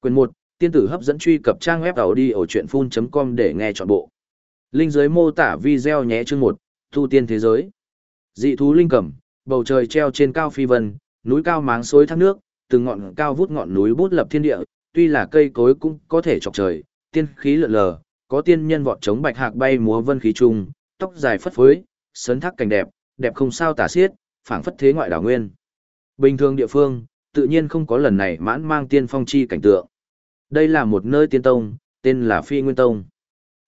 Quyền 1, tiên tử hấp dẫn truy cập trang web đầu đi ở chuyện full.com để nghe trọn bộ. Linh dưới mô tả video nhé chương 1, thu tiên thế giới. Dị thú linh cầm, bầu trời treo trên cao phi vân, núi cao máng xối thác nước, từng ngọn cao vút ngọn núi bút lập thiên địa, tuy là cây cối cũng có thể chọc trời, tiên khí lượn lờ, có tiên nhân vọt chống bạch hạc bay múa vân khí trung, tóc dài phất phới, sấn thác cảnh đẹp, đẹp không sao tả xiết, phảng phất thế ngoại đảo nguyên. Bình thường địa phương, tự nhiên không có lần này mãn mang tiên phong chi cảnh tượng. Đây là một nơi tiên tông, tên là Phi Nguyên Tông.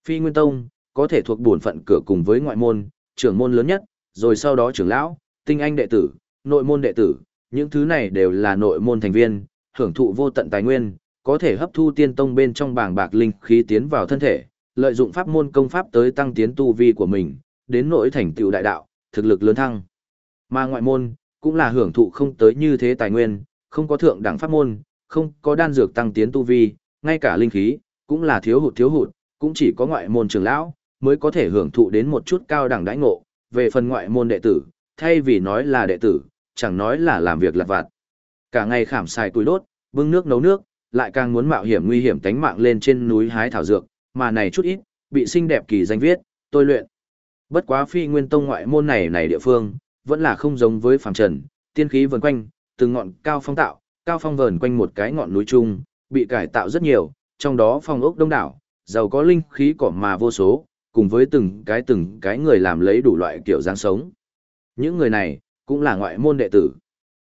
Phi Nguyên Tông, có thể thuộc bổn phận cửa cùng với ngoại môn, trưởng môn lớn nhất, rồi sau đó trưởng lão, tinh anh đệ tử, nội môn đệ tử, những thứ này đều là nội môn thành viên, hưởng thụ vô tận tài nguyên, có thể hấp thu tiên tông bên trong bảng bạc linh khí tiến vào thân thể, lợi dụng pháp môn công pháp tới tăng tiến tu vi của mình, đến nỗi thành tựu đại đạo, thực lực lớn thăng. Mà ngoại môn, cũng là hưởng thụ không tới như thế tài nguyên, không có thượng đẳng pháp môn, không có đan dược tăng tiến tu vi, ngay cả linh khí, cũng là thiếu hụt thiếu hụt, cũng chỉ có ngoại môn trưởng lão, mới có thể hưởng thụ đến một chút cao đẳng đãi ngộ, về phần ngoại môn đệ tử, thay vì nói là đệ tử, chẳng nói là làm việc lặt vặt. Cả ngày khảm xài túi đốt, bưng nước nấu nước, lại càng muốn mạo hiểm nguy hiểm tánh mạng lên trên núi hái thảo dược, mà này chút ít, bị xinh đẹp kỳ danh viết, tôi luyện. Bất quá phi nguyên tông ngoại môn này này địa phương, vẫn là không giống với phàm trần, tiên khí vần quanh, từng ngọn cao phong tạo, cao phong vờn quanh một cái ngọn núi trung, bị cải tạo rất nhiều, trong đó phong ốc đông đảo, giàu có linh khí cỏ mà vô số, cùng với từng cái từng cái người làm lấy đủ loại kiểu dáng sống. Những người này, cũng là ngoại môn đệ tử.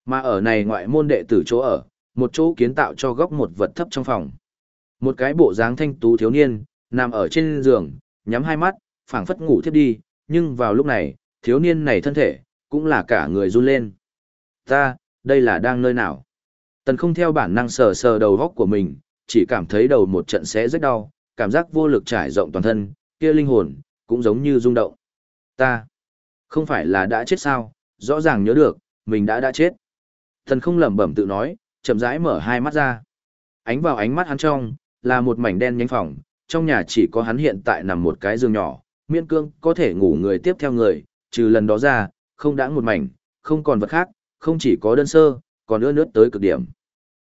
Mà ở này ngoại môn đệ tử chỗ ở, một chỗ kiến tạo cho góc một vật thấp trong phòng. Một cái bộ dáng thanh tú thiếu niên, nằm ở trên giường, nhắm hai mắt, phảng phất ngủ thiếp đi, nhưng vào lúc này, thiếu niên này thân thể, cũng là cả người run lên. Ta, đây là đang nơi nào? Tần không theo bản năng sờ sờ đầu góc của mình, chỉ cảm thấy đầu một trận xé rất đau, cảm giác vô lực trải rộng toàn thân, kia linh hồn, cũng giống như rung động. Ta, không phải là đã chết sao, rõ ràng nhớ được, mình đã đã chết. Tần không lẩm bẩm tự nói, chậm rãi mở hai mắt ra. Ánh vào ánh mắt hắn trong, là một mảnh đen nhánh phòng, trong nhà chỉ có hắn hiện tại nằm một cái giường nhỏ, miễn cương có thể ngủ người tiếp theo người, trừ lần đó ra, không đã một mảnh, không còn vật khác, không chỉ có đơn sơ, còn ưa nước tới cực điểm.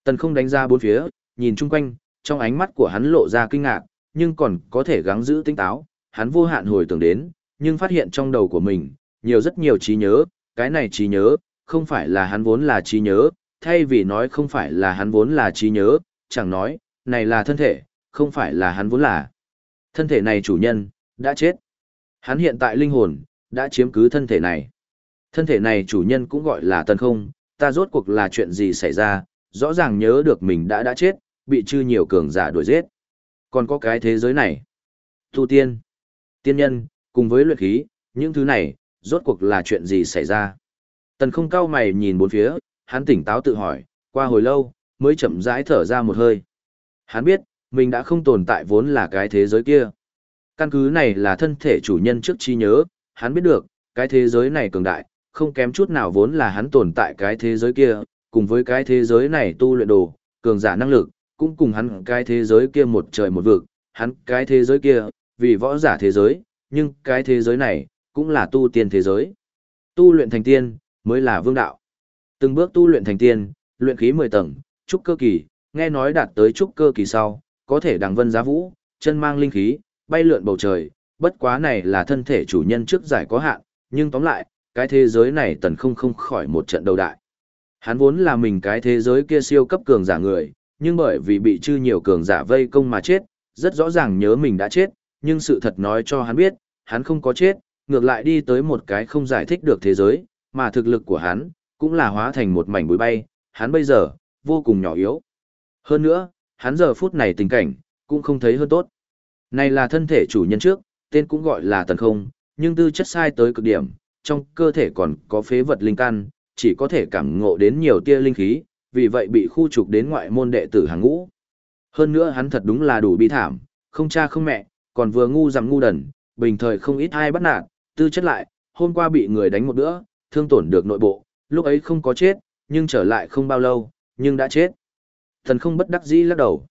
Tần không đánh ra bốn phía, nhìn chung quanh, trong ánh mắt của hắn lộ ra kinh ngạc, nhưng còn có thể gắng giữ tinh táo, hắn vô hạn hồi tưởng đến, nhưng phát hiện trong đầu của mình, nhiều rất nhiều trí nhớ, cái này trí nhớ, không phải là hắn vốn là trí nhớ, thay vì nói không phải là hắn vốn là trí nhớ, chẳng nói, này là thân thể, không phải là hắn vốn là. Thân thể này chủ nhân, đã chết. Hắn hiện tại linh hồn, đã chiếm cứ thân thể này. Thân thể này chủ nhân cũng gọi là tần không, ta rốt cuộc là chuyện gì xảy ra, rõ ràng nhớ được mình đã đã chết, bị chư nhiều cường giả đuổi giết. Còn có cái thế giới này. Tu tiên, tiên nhân, cùng với luyện khí, những thứ này, rốt cuộc là chuyện gì xảy ra. Tần không cao mày nhìn bốn phía, hắn tỉnh táo tự hỏi, qua hồi lâu, mới chậm rãi thở ra một hơi. Hắn biết, mình đã không tồn tại vốn là cái thế giới kia. Căn cứ này là thân thể chủ nhân trước chi nhớ, hắn biết được, cái thế giới này cường đại, không kém chút nào vốn là hắn tồn tại cái thế giới kia, cùng với cái thế giới này tu luyện đồ, cường giả năng lực, cũng cùng hắn cái thế giới kia một trời một vực, hắn cái thế giới kia, vì võ giả thế giới, nhưng cái thế giới này, cũng là tu tiên thế giới. Tu luyện thành tiên, mới là vương đạo. Từng bước tu luyện thành tiên, luyện khí 10 tầng, trúc cơ kỳ, nghe nói đạt tới trúc cơ kỳ sau, có thể đằng vân giá vũ, chân mang linh khí, bay lượn bầu trời, bất quá này là thân thể chủ nhân trước giải có hạn, nhưng tóm lại, cái thế giới này tần không không khỏi một trận đầu đại. Hắn vốn là mình cái thế giới kia siêu cấp cường giả người, nhưng bởi vì bị chư nhiều cường giả vây công mà chết, rất rõ ràng nhớ mình đã chết, nhưng sự thật nói cho hắn biết, hắn không có chết, ngược lại đi tới một cái không giải thích được thế giới, mà thực lực của hắn, cũng là hóa thành một mảnh bụi bay, hắn bây giờ, vô cùng nhỏ yếu. Hơn nữa, hắn giờ phút này tình cảnh, cũng không thấy hơn tốt. Này là thân thể chủ nhân trước, tên cũng gọi là tần không, nhưng tư chất sai tới cực điểm, trong cơ thể còn có phế vật linh căn, chỉ có thể cảm ngộ đến nhiều tia linh khí, vì vậy bị khu trục đến ngoại môn đệ tử hàng ngũ. Hơn nữa hắn thật đúng là đủ bi thảm, không cha không mẹ, còn vừa ngu rằng ngu đần, bình thời không ít ai bắt nạt, tư chất lại, hôm qua bị người đánh một bữa, thương tổn được nội bộ, lúc ấy không có chết, nhưng trở lại không bao lâu, nhưng đã chết. Thần không bất đắc dĩ lắc đầu.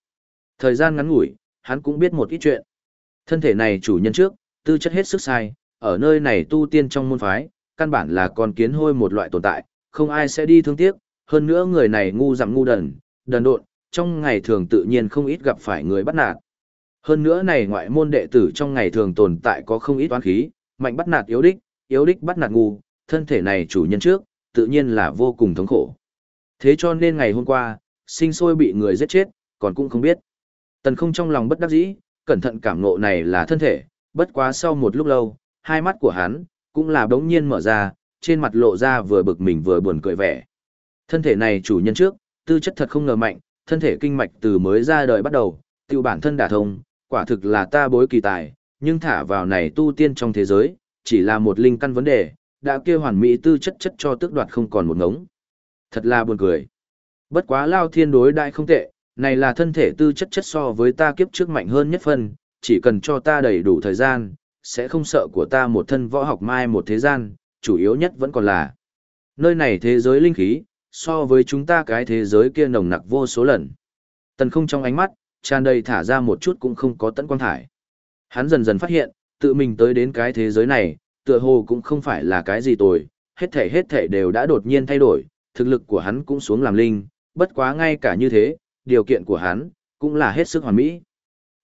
Thời gian ngắn ngủi, hắn cũng biết một ít chuyện. Thân thể này chủ nhân trước, tư chất hết sức sai, ở nơi này tu tiên trong môn phái, căn bản là con kiến hôi một loại tồn tại, không ai sẽ đi thương tiếc, hơn nữa người này ngu dặm ngu đần, đần độn, trong ngày thường tự nhiên không ít gặp phải người bắt nạt. Hơn nữa này ngoại môn đệ tử trong ngày thường tồn tại có không ít toán khí, mạnh bắt nạt yếu đích, yếu đích bắt nạt ngu, thân thể này chủ nhân trước, tự nhiên là vô cùng thống khổ. Thế cho nên ngày hôm qua, sinh sôi bị người giết chết, còn cũng không biết. Tần không trong lòng bất đắc dĩ, cẩn thận cảm ngộ này là thân thể, bất quá sau một lúc lâu, hai mắt của hắn, cũng là đống nhiên mở ra, trên mặt lộ ra vừa bực mình vừa buồn cười vẻ. Thân thể này chủ nhân trước, tư chất thật không ngờ mạnh, thân thể kinh mạch từ mới ra đời bắt đầu, tiêu bản thân đả thông, quả thực là ta bối kỳ tài, nhưng thả vào này tu tiên trong thế giới, chỉ là một linh căn vấn đề, đã kia hoàn mỹ tư chất chất cho tước đoạt không còn một ngống. Thật là buồn cười. Bất quá lao thiên đối đại không tệ, này là thân thể tư chất chất so với ta kiếp trước mạnh hơn nhất phân, chỉ cần cho ta đầy đủ thời gian, sẽ không sợ của ta một thân võ học mai một thế gian, chủ yếu nhất vẫn còn là nơi này thế giới linh khí, so với chúng ta cái thế giới kia nồng nặc vô số lần. Tần không trong ánh mắt, tràn đầy thả ra một chút cũng không có tận quang thải. Hắn dần dần phát hiện, tự mình tới đến cái thế giới này, tựa hồ cũng không phải là cái gì tồi, hết thể hết thể đều đã đột nhiên thay đổi, thực lực của hắn cũng xuống làm linh, bất quá ngay cả như thế, điều kiện của hắn, cũng là hết sức hoàn mỹ.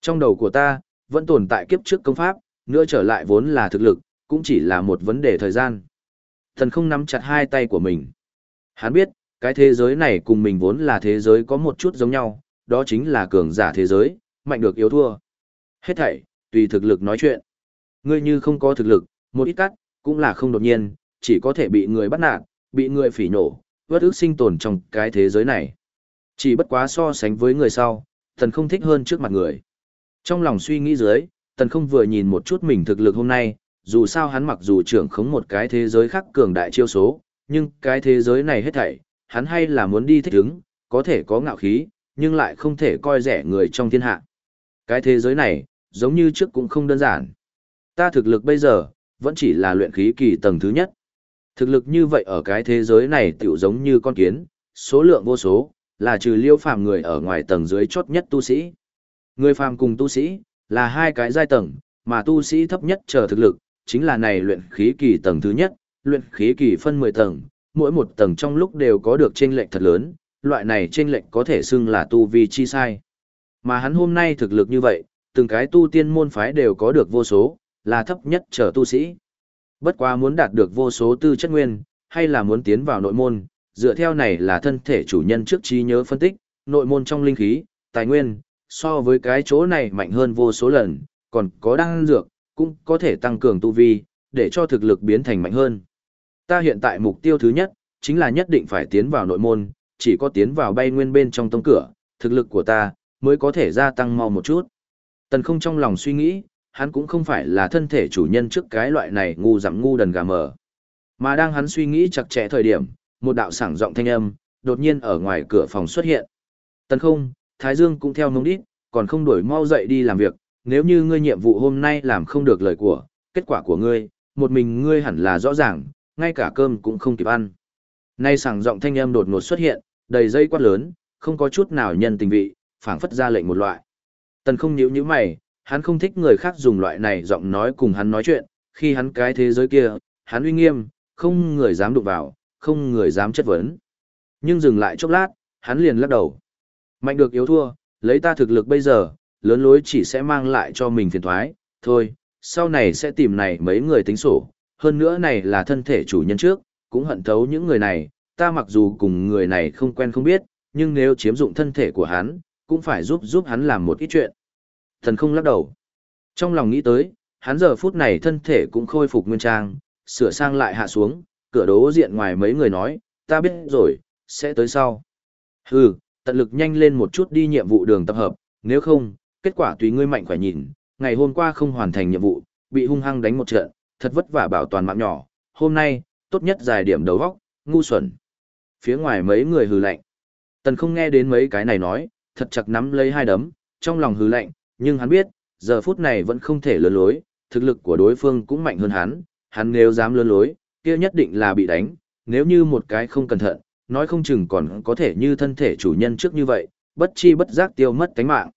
Trong đầu của ta, vẫn tồn tại kiếp trước công pháp, nữa trở lại vốn là thực lực, cũng chỉ là một vấn đề thời gian. Thần không nắm chặt hai tay của mình. Hắn biết, cái thế giới này cùng mình vốn là thế giới có một chút giống nhau, đó chính là cường giả thế giới, mạnh được yếu thua. Hết thảy, tùy thực lực nói chuyện. Ngươi như không có thực lực, một ít cắt, cũng là không đột nhiên, chỉ có thể bị người bắt nạt, bị người phỉ nổ, vất ức sinh tồn trong cái thế giới này. Chỉ bất quá so sánh với người sau, thần không thích hơn trước mặt người. Trong lòng suy nghĩ dưới, tần không vừa nhìn một chút mình thực lực hôm nay, dù sao hắn mặc dù trưởng khống một cái thế giới khác cường đại chiêu số, nhưng cái thế giới này hết thảy, hắn hay là muốn đi thích ứng, có thể có ngạo khí, nhưng lại không thể coi rẻ người trong thiên hạ. Cái thế giới này, giống như trước cũng không đơn giản. Ta thực lực bây giờ, vẫn chỉ là luyện khí kỳ tầng thứ nhất. Thực lực như vậy ở cái thế giới này tiểu giống như con kiến, số lượng vô số, là trừ liêu phàm người ở ngoài tầng dưới chốt nhất tu sĩ. Người phàm cùng tu sĩ, là hai cái giai tầng, mà tu sĩ thấp nhất chờ thực lực, chính là này luyện khí kỳ tầng thứ nhất, luyện khí kỳ phân 10 tầng, mỗi một tầng trong lúc đều có được chênh lệch thật lớn, loại này chênh lệch có thể xưng là tu vi chi sai. Mà hắn hôm nay thực lực như vậy, từng cái tu tiên môn phái đều có được vô số, là thấp nhất chờ tu sĩ. Bất quá muốn đạt được vô số tư chất nguyên, hay là muốn tiến vào nội môn, dựa theo này là thân thể chủ nhân trước trí nhớ phân tích, nội môn trong linh khí, tài nguyên, so với cái chỗ này mạnh hơn vô số lần, còn có đan dược, cũng có thể tăng cường tu vi, để cho thực lực biến thành mạnh hơn. Ta hiện tại mục tiêu thứ nhất, chính là nhất định phải tiến vào nội môn, chỉ có tiến vào bay nguyên bên trong tông cửa, thực lực của ta, mới có thể gia tăng mau một chút. Tần không trong lòng suy nghĩ, hắn cũng không phải là thân thể chủ nhân trước cái loại này ngu dặm ngu đần gà mờ. Mà đang hắn suy nghĩ chặt chẽ thời điểm, một đạo sảng giọng thanh âm, đột nhiên ở ngoài cửa phòng xuất hiện. Tần không, Thái Dương cũng theo mông đít, còn không đổi mau dậy đi làm việc, nếu như ngươi nhiệm vụ hôm nay làm không được lời của, kết quả của ngươi, một mình ngươi hẳn là rõ ràng, ngay cả cơm cũng không kịp ăn. Nay sảng giọng thanh âm đột ngột xuất hiện, đầy dây quát lớn, không có chút nào nhân tình vị, phảng phất ra lệnh một loại. Tần không nhíu nhíu mày, hắn không thích người khác dùng loại này giọng nói cùng hắn nói chuyện, khi hắn cái thế giới kia, hắn uy nghiêm, không người dám đụng vào, không người dám chất vấn. Nhưng dừng lại chốc lát, hắn liền lắc đầu. Mạnh được yếu thua, lấy ta thực lực bây giờ, lớn lối chỉ sẽ mang lại cho mình phiền thoái, thôi, sau này sẽ tìm này mấy người tính sổ, hơn nữa này là thân thể chủ nhân trước, cũng hận thấu những người này, ta mặc dù cùng người này không quen không biết, nhưng nếu chiếm dụng thân thể của hắn, cũng phải giúp giúp hắn làm một ít chuyện. Thần không lắc đầu. Trong lòng nghĩ tới, hắn giờ phút này thân thể cũng khôi phục nguyên trang, sửa sang lại hạ xuống, cửa đố diện ngoài mấy người nói, ta biết rồi, sẽ tới sau. Hừ, tận lực nhanh lên một chút đi nhiệm vụ đường tập hợp, nếu không, kết quả tùy ngươi mạnh khỏe nhìn, ngày hôm qua không hoàn thành nhiệm vụ, bị hung hăng đánh một trận, thật vất vả bảo toàn mạng nhỏ, hôm nay, tốt nhất giải điểm đầu góc, ngu xuẩn. Phía ngoài mấy người hừ lạnh. Tần không nghe đến mấy cái này nói, thật chặt nắm lấy hai đấm, trong lòng hừ lạnh, nhưng hắn biết, giờ phút này vẫn không thể lừa lối, thực lực của đối phương cũng mạnh hơn hắn, hắn nếu dám lừa lối, kia nhất định là bị đánh, nếu như một cái không cẩn thận, nói không chừng còn có thể như thân thể chủ nhân trước như vậy, bất chi bất giác tiêu mất tánh mạng.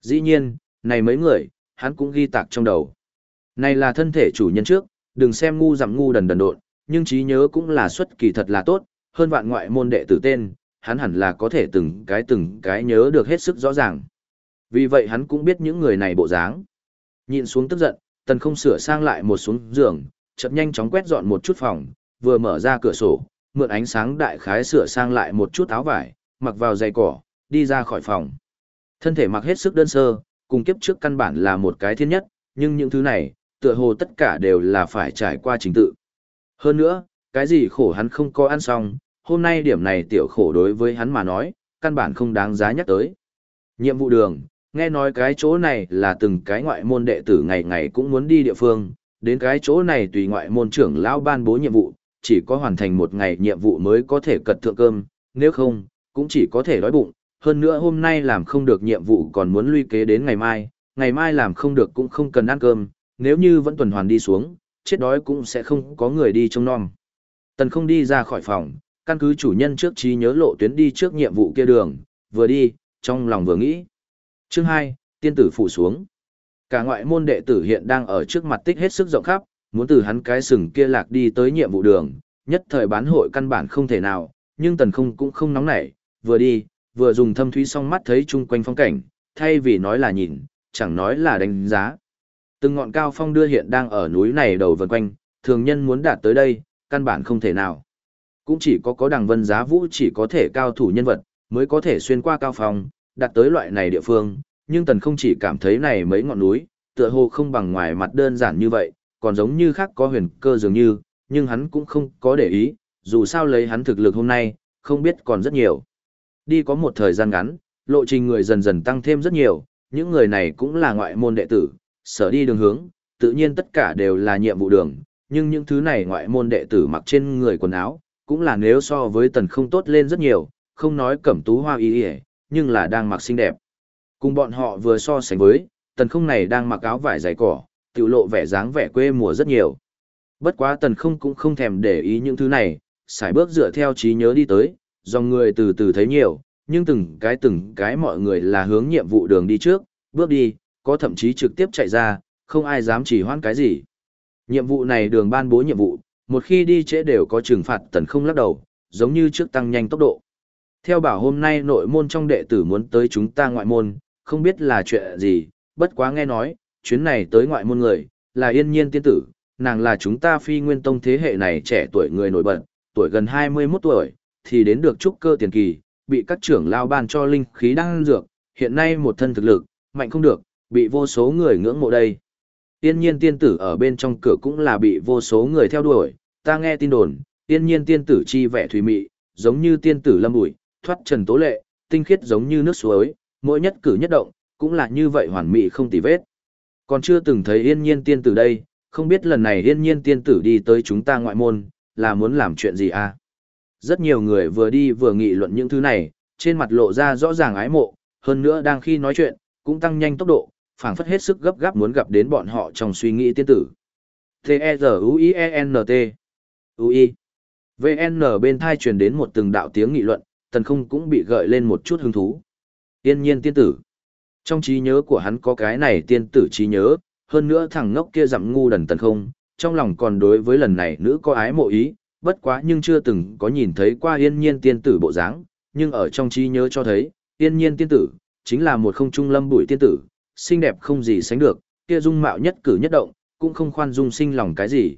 Dĩ nhiên, này mấy người, hắn cũng ghi tạc trong đầu. Này là thân thể chủ nhân trước, đừng xem ngu dặm ngu đần đần độn, nhưng trí nhớ cũng là xuất kỳ thật là tốt, hơn vạn ngoại môn đệ tử tên, hắn hẳn là có thể từng cái từng cái nhớ được hết sức rõ ràng. Vì vậy hắn cũng biết những người này bộ dáng. Nhìn xuống tức giận, tần không sửa sang lại một xuống giường, chợt nhanh chóng quét dọn một chút phòng, vừa mở ra cửa sổ, mượn ánh sáng đại khái sửa sang lại một chút áo vải, mặc vào giày cỏ, đi ra khỏi phòng. Thân thể mặc hết sức đơn sơ, cùng kiếp trước căn bản là một cái thiên nhất, nhưng những thứ này, tựa hồ tất cả đều là phải trải qua trình tự. Hơn nữa, cái gì khổ hắn không có ăn xong, hôm nay điểm này tiểu khổ đối với hắn mà nói, căn bản không đáng giá nhắc tới. Nhiệm vụ đường, nghe nói cái chỗ này là từng cái ngoại môn đệ tử ngày ngày cũng muốn đi địa phương, đến cái chỗ này tùy ngoại môn trưởng lão ban bố nhiệm vụ, chỉ có hoàn thành một ngày nhiệm vụ mới có thể cật thượng cơm, nếu không, cũng chỉ có thể đói bụng. Hơn nữa hôm nay làm không được nhiệm vụ còn muốn luy kế đến ngày mai, ngày mai làm không được cũng không cần ăn cơm, nếu như vẫn tuần hoàn đi xuống, chết đói cũng sẽ không có người đi trông nom. Tần không đi ra khỏi phòng, căn cứ chủ nhân trước trí nhớ lộ tuyến đi trước nhiệm vụ kia đường, vừa đi, trong lòng vừa nghĩ. Chương 2, tiên tử phủ xuống. Cả ngoại môn đệ tử hiện đang ở trước mặt tích hết sức rộng khắp, muốn từ hắn cái sừng kia lạc đi tới nhiệm vụ đường, nhất thời bán hội căn bản không thể nào, nhưng tần không cũng không nóng nảy, vừa đi, vừa dùng thâm thúy song mắt thấy chung quanh phong cảnh, thay vì nói là nhìn, chẳng nói là đánh giá. Từng ngọn cao phong đưa hiện đang ở núi này đầu vần quanh, thường nhân muốn đạt tới đây, căn bản không thể nào. Cũng chỉ có có đằng vân giá vũ chỉ có thể cao thủ nhân vật, mới có thể xuyên qua cao phong, đạt tới loại này địa phương, nhưng tần không chỉ cảm thấy này mấy ngọn núi, tựa hồ không bằng ngoài mặt đơn giản như vậy, còn giống như khác có huyền cơ dường như, nhưng hắn cũng không có để ý, dù sao lấy hắn thực lực hôm nay, không biết còn rất nhiều. Đi có một thời gian ngắn, lộ trình người dần dần tăng thêm rất nhiều, những người này cũng là ngoại môn đệ tử, sở đi đường hướng, tự nhiên tất cả đều là nhiệm vụ đường, nhưng những thứ này ngoại môn đệ tử mặc trên người quần áo, cũng là nếu so với tần không tốt lên rất nhiều, không nói cẩm tú hoa y y, nhưng là đang mặc xinh đẹp. Cùng bọn họ vừa so sánh với, tần không này đang mặc áo vải dày cỏ, tiểu lộ vẻ dáng vẻ quê mùa rất nhiều. Bất quá tần không cũng không thèm để ý những thứ này, xài bước dựa theo trí nhớ đi tới, dòng người từ từ thấy nhiều, nhưng từng cái từng cái mọi người là hướng nhiệm vụ đường đi trước, bước đi, có thậm chí trực tiếp chạy ra, không ai dám chỉ hoãn cái gì. Nhiệm vụ này đường ban bố nhiệm vụ, một khi đi trễ đều có trừng phạt tần không lắc đầu, giống như trước tăng nhanh tốc độ. Theo bảo hôm nay nội môn trong đệ tử muốn tới chúng ta ngoại môn, không biết là chuyện gì, bất quá nghe nói, chuyến này tới ngoại môn người, là yên nhiên tiên tử, nàng là chúng ta phi nguyên tông thế hệ này trẻ tuổi người nổi bật, tuổi gần 21 tuổi, thì đến được trúc cơ tiền kỳ, bị các trưởng lao ban cho linh khí đang dược, hiện nay một thân thực lực, mạnh không được, bị vô số người ngưỡng mộ đây. Tiên nhiên tiên tử ở bên trong cửa cũng là bị vô số người theo đuổi, ta nghe tin đồn, tiên nhiên tiên tử chi vẻ thủy mị, giống như tiên tử lâm bụi, thoát trần tố lệ, tinh khiết giống như nước suối, mỗi nhất cử nhất động, cũng là như vậy hoàn mỹ không tì vết. Còn chưa từng thấy yên nhiên tiên tử đây, không biết lần này yên nhiên tiên tử đi tới chúng ta ngoại môn, là muốn làm chuyện gì à? Rất nhiều người vừa đi vừa nghị luận những thứ này, trên mặt lộ ra rõ ràng ái mộ, hơn nữa đang khi nói chuyện, cũng tăng nhanh tốc độ, phảng phất hết sức gấp gáp muốn gặp đến bọn họ trong suy nghĩ tiên tử. T-E-Z-U-I-E-N-T U-I VN bên thai truyền đến một từng đạo tiếng nghị luận, tần không cũng bị gợi lên một chút hứng thú. Tiên nhiên tiên tử. Trong trí nhớ của hắn có cái này tiên tử trí nhớ, hơn nữa thằng ngốc kia dặm ngu đần tần không, trong lòng còn đối với lần này nữ có ái mộ ý, bất quá nhưng chưa từng có nhìn thấy qua yên nhiên tiên tử bộ dáng, nhưng ở trong trí nhớ cho thấy, yên nhiên tiên tử, chính là một không trung lâm bụi tiên tử, xinh đẹp không gì sánh được, kia dung mạo nhất cử nhất động, cũng không khoan dung sinh lòng cái gì.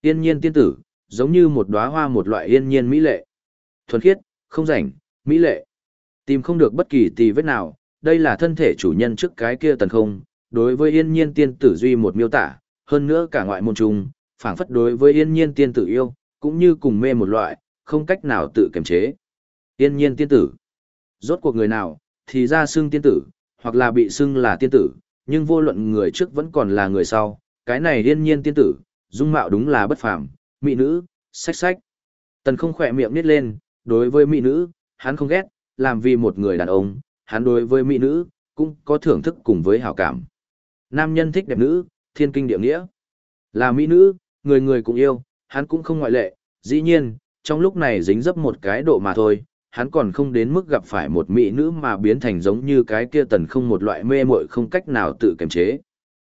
Yên nhiên tiên tử, giống như một đóa hoa một loại yên nhiên mỹ lệ. Thuần khiết, không rảnh, mỹ lệ. Tìm không được bất kỳ tì vết nào, đây là thân thể chủ nhân trước cái kia tần không, đối với yên nhiên tiên tử duy một miêu tả, hơn nữa cả ngoại môn trùng, phảng phất đối với yên nhiên tiên tử yêu, cũng như cùng mê một loại, không cách nào tự kiềm chế. Yên nhiên tiên tử. Rốt cuộc người nào, thì ra xưng tiên tử, hoặc là bị xưng là tiên tử, nhưng vô luận người trước vẫn còn là người sau, cái này yên nhiên tiên tử, dung mạo đúng là bất phàm, mỹ nữ, sách sách. Tần không khỏe miệng nít lên, đối với mỹ nữ, hắn không ghét, làm vì một người đàn ông, hắn đối với mỹ nữ, cũng có thưởng thức cùng với hảo cảm. Nam nhân thích đẹp nữ, thiên kinh địa nghĩa. Là mỹ nữ, người người cũng yêu, hắn cũng không ngoại lệ, dĩ nhiên, trong lúc này dính dấp một cái độ mà thôi, hắn còn không đến mức gặp phải một mỹ nữ mà biến thành giống như cái kia tần không một loại mê muội không cách nào tự kiềm chế.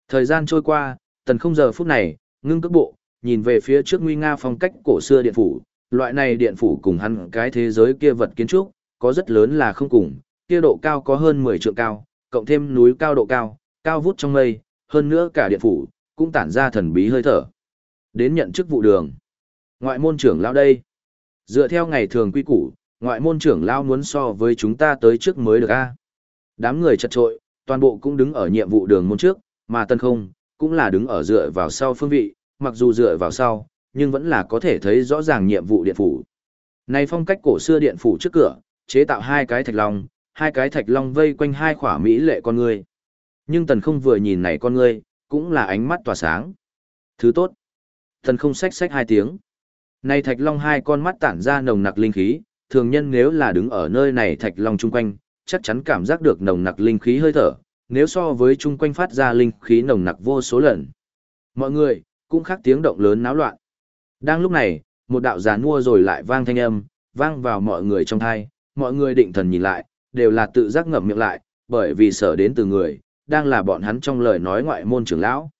Thời gian trôi qua, tần không giờ phút này, ngưng cước bộ, nhìn về phía trước nguy nga phong cách cổ xưa điện phủ, loại này điện phủ cùng hắn cái thế giới kia vật kiến trúc, có rất lớn là không cùng, kia độ cao có hơn 10 trượng cao, cộng thêm núi cao độ cao, cao vút trong mây, hơn nữa cả điện phủ, cũng tản ra thần bí hơi thở. Đến nhận chức vụ đường. Ngoại môn trưởng lão đây. Dựa theo ngày thường quy củ, ngoại môn trưởng lão muốn so với chúng ta tới trước mới được a. Đám người chật trội, toàn bộ cũng đứng ở nhiệm vụ đường môn trước, mà tân không, cũng là đứng ở dựa vào sau phương vị, mặc dù dựa vào sau, nhưng vẫn là có thể thấy rõ ràng nhiệm vụ điện phủ. Này phong cách cổ xưa điện phủ trước cửa, chế tạo hai cái thạch long, hai cái thạch long vây quanh hai khỏa mỹ lệ con ngươi, Nhưng tần không vừa nhìn này con ngươi, cũng là ánh mắt tỏa sáng. Thứ tốt. Tần không xách xách hai tiếng. Này thạch long hai con mắt tản ra nồng nặc linh khí, thường nhân nếu là đứng ở nơi này thạch long chung quanh, chắc chắn cảm giác được nồng nặc linh khí hơi thở, nếu so với chung quanh phát ra linh khí nồng nặc vô số lần. Mọi người, cũng khác tiếng động lớn náo loạn. Đang lúc này, một đạo giàn mua rồi lại vang thanh âm, vang vào mọi người trong thai, mọi người định thần nhìn lại, đều là tự giác ngậm miệng lại, bởi vì sợ đến từ người, đang là bọn hắn trong lời nói ngoại môn trưởng lão.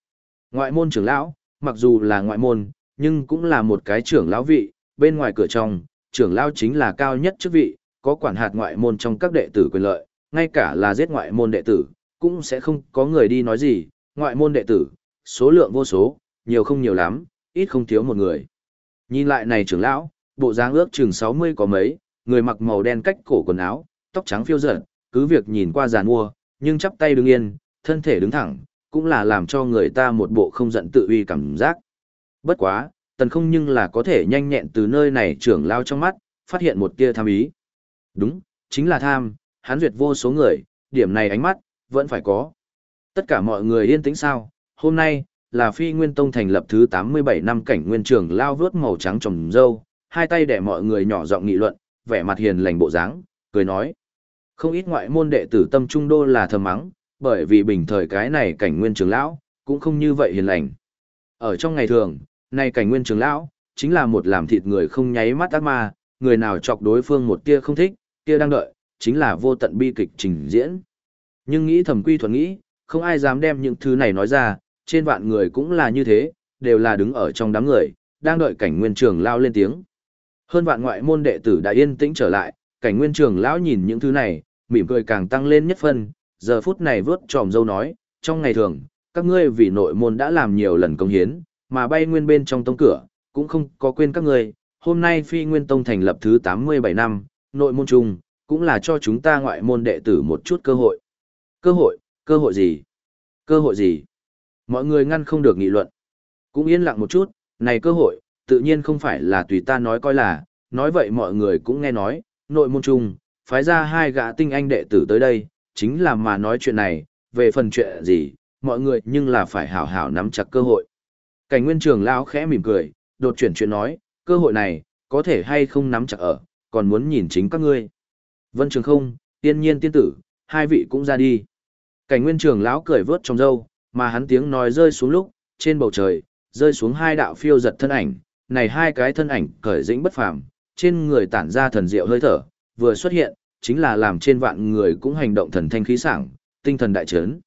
Ngoại môn trưởng lão, mặc dù là ngoại môn, nhưng cũng là một cái trưởng lão vị, bên ngoài cửa trong, trưởng lão chính là cao nhất chức vị, có quản hạt ngoại môn trong các đệ tử quyền lợi, ngay cả là giết ngoại môn đệ tử, cũng sẽ không có người đi nói gì, ngoại môn đệ tử, số lượng vô số, nhiều không nhiều lắm, ít không thiếu một người. Nhìn lại này trưởng lão, bộ dáng ước chừng 60 có mấy, người mặc màu đen cách cổ quần áo, tóc trắng phiêu dở, cứ việc nhìn qua giàn mua, nhưng chắp tay đứng yên, thân thể đứng thẳng, cũng là làm cho người ta một bộ không giận tự uy cảm giác. Bất quá, tần không nhưng là có thể nhanh nhẹn từ nơi này trưởng lao trong mắt, phát hiện một tia tham ý. Đúng, chính là tham, hắn duyệt vô số người, điểm này ánh mắt, vẫn phải có. Tất cả mọi người yên tĩnh sao, hôm nay, là phi nguyên tông thành lập thứ 87 năm cảnh nguyên trưởng lao vướt màu trắng trồng dâu, hai tay để mọi người nhỏ giọng nghị luận, vẻ mặt hiền lành bộ dáng, cười nói. Không ít ngoại môn đệ tử tâm trung đô là thầm mắng, bởi vì bình thời cái này cảnh nguyên trường lão, cũng không như vậy hiền lành. Ở trong ngày thường, này cảnh nguyên trường lão, chính là một làm thịt người không nháy mắt ác ma, người nào chọc đối phương một tia không thích, tia đang đợi, chính là vô tận bi kịch trình diễn. Nhưng nghĩ thầm quy thuần nghĩ, không ai dám đem những thứ này nói ra, trên vạn người cũng là như thế, đều là đứng ở trong đám người, đang đợi cảnh nguyên trường lao lên tiếng. Hơn vạn ngoại môn đệ tử đã yên tĩnh trở lại, cảnh nguyên trường lão nhìn những thứ này, mỉm cười càng tăng lên nhất phân, giờ phút này vớt tròm dâu nói, trong ngày thường, các ngươi vì nội môn đã làm nhiều lần công hiến, mà bay nguyên bên trong tông cửa, cũng không có quên các ngươi, hôm nay phi nguyên tông thành lập thứ 87 năm, nội môn chung, cũng là cho chúng ta ngoại môn đệ tử một chút cơ hội. Cơ hội, cơ hội gì? Cơ hội gì? Mọi người ngăn không được nghị luận. Cũng yên lặng một chút, này cơ hội, tự nhiên không phải là tùy ta nói coi là, nói vậy mọi người cũng nghe nói, nội môn chung, phái ra hai gã tinh anh đệ tử tới đây, chính là mà nói chuyện này, về phần chuyện gì, mọi người nhưng là phải hảo hảo nắm chặt cơ hội. Cảnh nguyên trường lão khẽ mỉm cười, đột chuyển chuyện nói, cơ hội này, có thể hay không nắm chặt ở, còn muốn nhìn chính các ngươi. Vân Trường không, tiên nhiên tiên tử, hai vị cũng ra đi. Cảnh nguyên trường lão cười vớt trong râu, mà hắn tiếng nói rơi xuống lúc, trên bầu trời, rơi xuống hai đạo phiêu giật thân ảnh, này hai cái thân ảnh cởi dĩnh bất phàm, trên người tản ra thần diệu hơi thở, vừa xuất hiện, chính là làm trên vạn người cũng hành động thần thanh khí sảng, tinh thần đại chấn.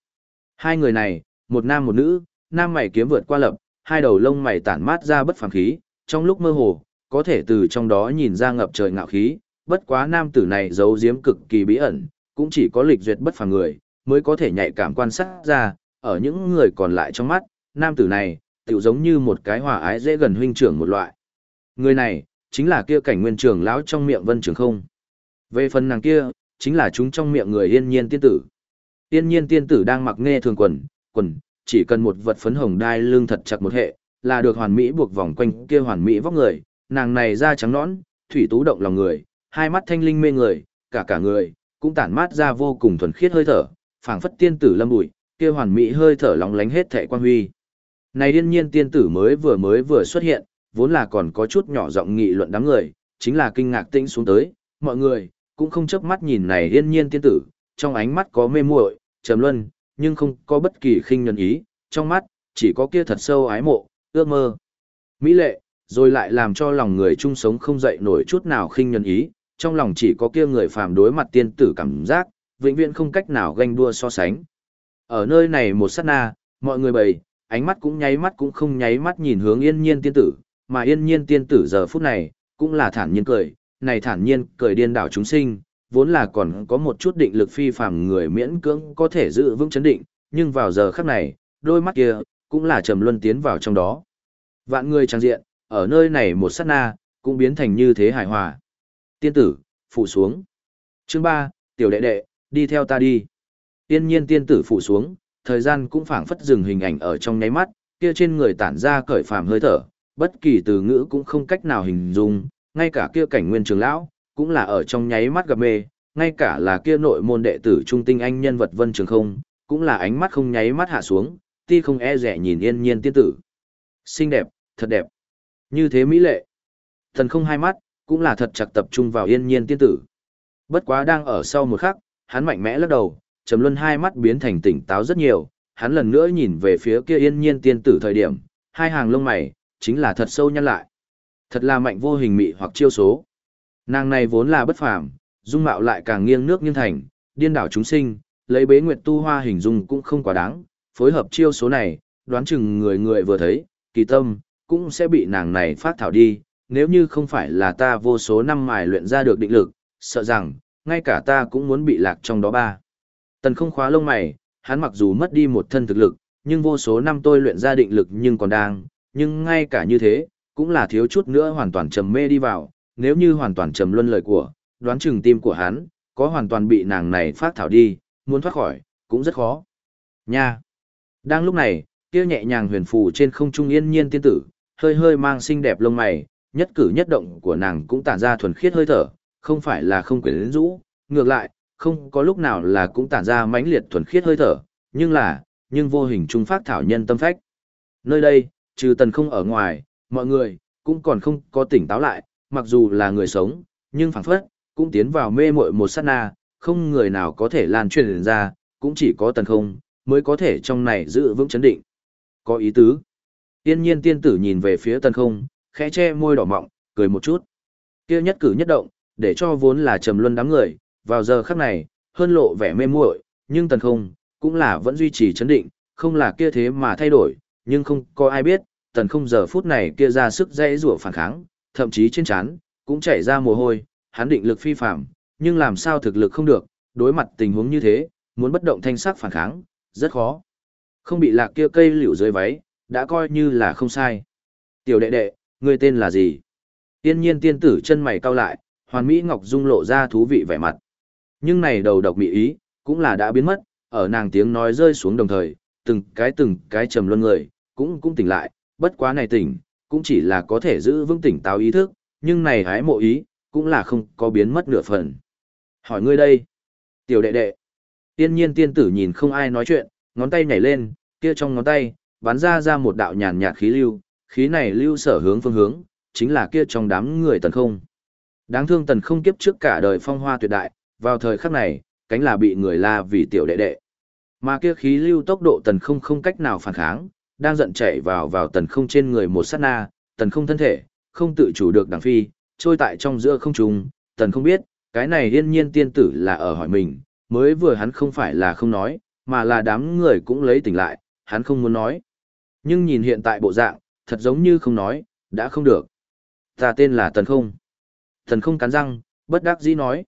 Hai người này, một nam một nữ, nam mày kiếm vượt qua lập, hai đầu lông mày tản mát ra bất phàm khí, trong lúc mơ hồ, có thể từ trong đó nhìn ra ngập trời ngạo khí, bất quá nam tử này giấu giếm cực kỳ bí ẩn, cũng chỉ có lịch duyệt bất phàm người, mới có thể nhạy cảm quan sát ra, ở những người còn lại trong mắt, nam tử này, tiểu giống như một cái hòa ái dễ gần huynh trưởng một loại. Người này, chính là kia cảnh nguyên trưởng lão trong miệng vân trường không. Về phần nàng kia, chính là chúng trong miệng người yên nhiên tiên tử. Yên nhiên tiên tử đang mặc nghe thường quần, quần, chỉ cần một vật phấn hồng đai lưng thật chặt một hệ, là được hoàn mỹ buộc vòng quanh kia hoàn mỹ vóc người, nàng này da trắng nõn, thủy tú động lòng người, hai mắt thanh linh mê người, cả cả người, cũng tản mát ra vô cùng thuần khiết hơi thở, phảng phất tiên tử lâm bụi, kia hoàn mỹ hơi thở lóng lánh hết thệ quan huy. Này điên nhiên tiên tử mới vừa mới vừa xuất hiện, vốn là còn có chút nhỏ giọng nghị luận đám người, chính là kinh ngạc tĩnh xuống tới, mọi người cũng không chớp mắt nhìn này yên nhiên tiên tử, trong ánh mắt có mê muội, trầm luân, nhưng không có bất kỳ khinh nhẫn ý, trong mắt chỉ có kia thật sâu ái mộ, ước mơ. Mỹ lệ, rồi lại làm cho lòng người chung sống không dậy nổi chút nào khinh nhẫn ý, trong lòng chỉ có kia người phàm đối mặt tiên tử cảm giác, vĩnh viễn không cách nào ganh đua so sánh. Ở nơi này một sát na, mọi người bầy ánh mắt cũng nháy mắt cũng không nháy mắt nhìn hướng yên nhiên tiên tử, mà yên nhiên tiên tử giờ phút này, cũng là thản nhiên cười, này thản nhiên cười điên đảo chúng sinh, vốn là còn có một chút định lực phi phàm người miễn cưỡng có thể giữ vững chấn định, nhưng vào giờ khắc này, đôi mắt kia cũng là trầm luân tiến vào trong đó. Vạn người trang diện, ở nơi này một sát na, cũng biến thành như thế hài hòa. Tiên tử, phụ xuống. Chương 3, tiểu đệ đệ, đi theo ta đi. Tiên nhiên tiên tử phụ xuống, thời gian cũng phảng phất dừng hình ảnh ở trong nháy mắt, kia trên người tản ra cởi phàm hơi thở, bất kỳ từ ngữ cũng không cách nào hình dung, ngay cả kia cảnh nguyên trường lão, cũng là ở trong nháy mắt gặp mê, ngay cả là kia nội môn đệ tử trung tinh anh nhân vật vân trường không, cũng là ánh mắt không nháy mắt hạ xuống, ti không e rẻ nhìn yên nhiên tiên tử. Xinh đẹp, thật đẹp. Như thế mỹ lệ. Thần không hai mắt, cũng là thật chặt tập trung vào yên nhiên tiên tử. Bất quá đang ở sau một khắc, hắn mạnh mẽ lắc đầu, trầm luân hai mắt biến thành tỉnh táo rất nhiều, hắn lần nữa nhìn về phía kia yên nhiên tiên tử thời điểm, hai hàng lông mày, chính là thật sâu nhăn lại. Thật là mạnh vô hình mị hoặc chiêu số. Nàng này vốn là bất phàm, dung mạo lại càng nghiêng nước nghiêng thành, điên đảo chúng sinh, lấy bế nguyệt tu hoa hình dung cũng không quá đáng, phối hợp chiêu số này, đoán chừng người người vừa thấy, kỳ tâm, cũng sẽ bị nàng này phát thảo đi, nếu như không phải là ta vô số năm mài luyện ra được định lực, sợ rằng, ngay cả ta cũng muốn bị lạc trong đó ba. Tần không khóa lông mày, hắn mặc dù mất đi một thân thực lực, nhưng vô số năm tôi luyện ra định lực nhưng còn đang, nhưng ngay cả như thế, cũng là thiếu chút nữa hoàn toàn trầm mê đi vào, nếu như hoàn toàn trầm luân lời của, đoán chừng tim của hắn, có hoàn toàn bị nàng này phát thảo đi, muốn thoát khỏi, cũng rất khó. Nha! Đang lúc này, kia nhẹ nhàng huyền phù trên không trung yên nhiên tiên tử, hơi hơi mang xinh đẹp lông mày, nhất cử nhất động của nàng cũng tản ra thuần khiết hơi thở, không phải là không quyến rũ, ngược lại, không có lúc nào là cũng tản ra mãnh liệt thuần khiết hơi thở, nhưng là, nhưng vô hình trung phát thảo nhân tâm phách. Nơi đây, trừ tần không ở ngoài, mọi người, cũng còn không có tỉnh táo lại, mặc dù là người sống, nhưng phảng phất, cũng tiến vào mê muội một sát na, không người nào có thể lan truyền ra, cũng chỉ có tần không, mới có thể trong này giữ vững chấn định. Có ý tứ. Tiên nhiên tiên tử nhìn về phía tần không, khẽ che môi đỏ mọng, cười một chút. Kia nhất cử nhất động, để cho vốn là trầm luân đám người, vào giờ khắc này, hơn lộ vẻ mê muội, nhưng tần không, cũng là vẫn duy trì chấn định, không là kia thế mà thay đổi, nhưng không có ai biết, tần không giờ phút này kia ra sức dãy rủa phản kháng, thậm chí trên trán cũng chảy ra mồ hôi, hắn định lực phi phạm, nhưng làm sao thực lực không được, đối mặt tình huống như thế, muốn bất động thanh sắc phản kháng, rất khó. Không bị lạc kia cây liễu dưới váy, đã coi như là không sai. Tiểu đệ đệ, ngươi tên là gì? Tiên nhiên tiên tử chân mày cau lại, hoàn mỹ ngọc dung lộ ra thú vị vẻ mặt. Nhưng này đầu độc mỹ ý, cũng là đã biến mất, ở nàng tiếng nói rơi xuống đồng thời, từng cái từng cái trầm luân người, cũng cũng tỉnh lại, bất quá này tỉnh, cũng chỉ là có thể giữ vững tỉnh táo ý thức, nhưng này hái mộ ý, cũng là không có biến mất nửa phần. Hỏi ngươi đây, tiểu đệ đệ, tiên nhiên tiên tử nhìn không ai nói chuyện, ngón tay nhảy lên, kia trong ngón tay, bắn ra ra một đạo nhàn nhạt khí lưu, khí này lưu sở hướng phương hướng, chính là kia trong đám người tần không. Đáng thương tần không kiếp trước cả đời phong hoa tuyệt đại, vào thời khắc này, cánh là bị người la vì tiểu đệ đệ. Mà kia khí lưu tốc độ tần không không cách nào phản kháng, đang giận chảy vào vào tần không trên người một sát na, tần không thân thể, không tự chủ được đằng phi, trôi tại trong giữa không trung, tần không biết, cái này yên nhiên tiên tử là ở hỏi mình, mới vừa hắn không phải là không nói, mà là đám người cũng lấy tỉnh lại, hắn không muốn nói. Nhưng nhìn hiện tại bộ dạng, thật giống như không nói, đã không được. Ta tên là Tần Không. Tần Không cắn răng, bất đắc dĩ nói.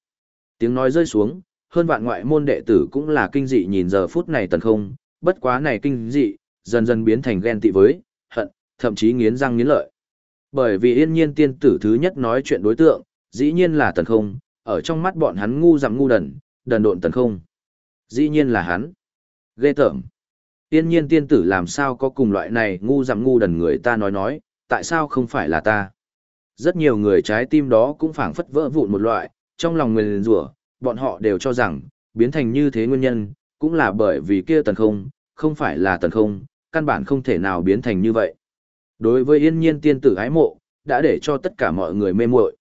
Tiếng nói rơi xuống, hơn vạn ngoại môn đệ tử cũng là kinh dị nhìn giờ phút này Tần Không, bất quá này kinh dị, dần dần biến thành ghen tị với, hận, thậm chí nghiến răng nghiến lợi. Bởi vì yên nhiên tiên tử thứ nhất nói chuyện đối tượng, dĩ nhiên là Tần Không, ở trong mắt bọn hắn ngu dặm ngu đần, đần độn Tần Không. Dĩ nhiên là hắn. Ghê tởm. yên nhiên tiên tử làm sao có cùng loại này ngu dặm ngu đần người ta nói nói, tại sao không phải là ta. Rất nhiều người trái tim đó cũng phảng phất vỡ vụn một loại, trong lòng nguyền rủa bọn họ đều cho rằng, biến thành như thế nguyên nhân, cũng là bởi vì kia tần không, không phải là tần không, căn bản không thể nào biến thành như vậy. Đối với yên nhiên tiên tử ái mộ, đã để cho tất cả mọi người mê muội.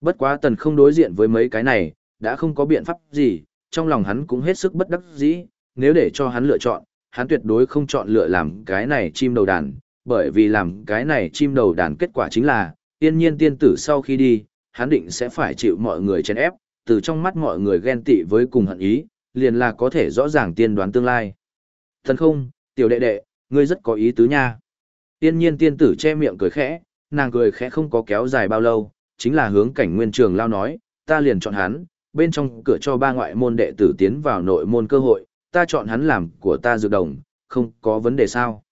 Bất quá tần không đối diện với mấy cái này, đã không có biện pháp gì, trong lòng hắn cũng hết sức bất đắc dĩ, nếu để cho hắn lựa chọn, hắn tuyệt đối không chọn lựa làm cái này chim đầu đàn, bởi vì làm cái này chim đầu đàn kết quả chính là, yên nhiên tiên tử sau khi đi, hắn định sẽ phải chịu mọi người chèn ép, từ trong mắt mọi người ghen tị với cùng hận ý, liền là có thể rõ ràng tiên đoán tương lai. Thần không, tiểu đệ đệ, ngươi rất có ý tứ nha. Tiên nhiên tiên tử che miệng cười khẽ, nàng cười khẽ không có kéo dài bao lâu, chính là hướng cảnh nguyên trường lao nói, ta liền chọn hắn, bên trong cửa cho ba ngoại môn đệ tử tiến vào nội môn cơ hội, ta chọn hắn làm của ta dược đồng, không có vấn đề sao.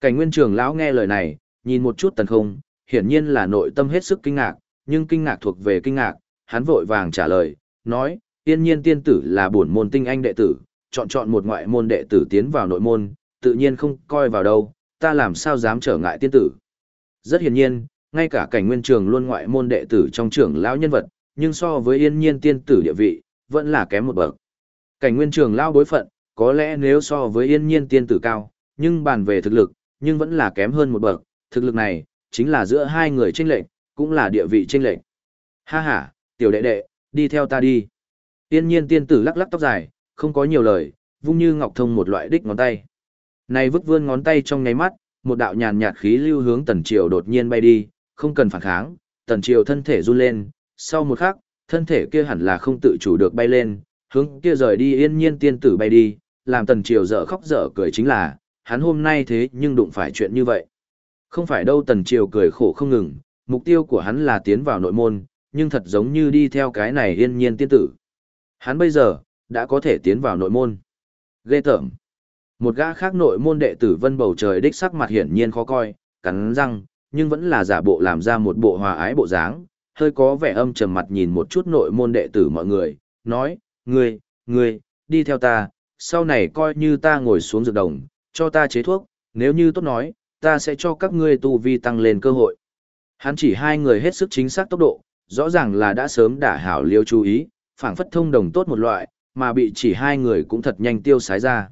Cảnh nguyên trường lão nghe lời này, nhìn một chút tần không, hiển nhiên là nội tâm hết sức kinh ngạc, nhưng kinh ngạc thuộc về kinh ngạc, hắn vội vàng trả lời, nói, tiên nhiên tiên tử là bổn môn tinh anh đệ tử, chọn chọn một ngoại môn đệ tử tiến vào nội môn, tự nhiên không coi vào đâu, ta làm sao dám trở ngại tiên tử. Rất hiển nhiên, ngay cả cảnh nguyên trường luôn ngoại môn đệ tử trong trưởng lão nhân vật, nhưng so với yên nhiên tiên tử địa vị, vẫn là kém một bậc. Cảnh nguyên trường lão bối phận, có lẽ nếu so với yên nhiên tiên tử cao, nhưng bàn về thực lực, nhưng vẫn là kém hơn một bậc, thực lực này, chính là giữa hai người tranh lệnh, cũng là địa vị tranh lệnh. Ha ha, tiểu đệ đệ, đi theo ta đi. Yên nhiên tiên tử lắc lắc tóc dài, không có nhiều lời, vung như ngọc thông một loại đích ngón tay. Này vứt vươn ngón tay trong nháy mắt, một đạo nhàn nhạt khí lưu hướng tần triều đột nhiên bay đi, không cần phản kháng, tần triều thân thể run lên, sau một khắc, thân thể kia hẳn là không tự chủ được bay lên, hướng kia rời đi yên nhiên tiên tử bay đi, làm tần triều dở khóc dở cười chính là, hắn hôm nay thế nhưng đụng phải chuyện như vậy. Không phải đâu tần triều cười khổ không ngừng, mục tiêu của hắn là tiến vào nội môn, nhưng thật giống như đi theo cái này yên nhiên tiên tử. Hắn bây giờ, đã có thể tiến vào nội môn. Ghê tởm. Một gã khác nội môn đệ tử vân bầu trời đích sắc mặt hiển nhiên khó coi, cắn răng, nhưng vẫn là giả bộ làm ra một bộ hòa ái bộ dáng, hơi có vẻ âm trầm mặt nhìn một chút nội môn đệ tử mọi người, nói, ngươi, ngươi, đi theo ta, sau này coi như ta ngồi xuống dược đồng, cho ta chế thuốc, nếu như tốt nói, ta sẽ cho các ngươi tu vi tăng lên cơ hội. Hắn chỉ hai người hết sức chính xác tốc độ, rõ ràng là đã sớm đả hảo liêu chú ý, phảng phất thông đồng tốt một loại, mà bị chỉ hai người cũng thật nhanh tiêu sái ra.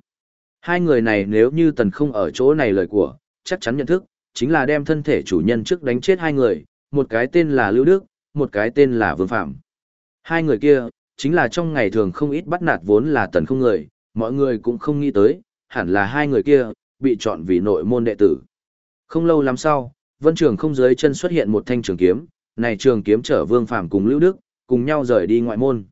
Hai người này nếu như tần không ở chỗ này lời của, chắc chắn nhận thức, chính là đem thân thể chủ nhân trước đánh chết hai người, một cái tên là Lưu Đức, một cái tên là Vương Phạm. Hai người kia, chính là trong ngày thường không ít bắt nạt vốn là tần không người, mọi người cũng không nghĩ tới, hẳn là hai người kia, bị chọn vì nội môn đệ tử. Không lâu lắm sau, vân trường không dưới chân xuất hiện một thanh trường kiếm, này trường kiếm chở Vương Phạm cùng Lưu Đức, cùng nhau rời đi ngoại môn.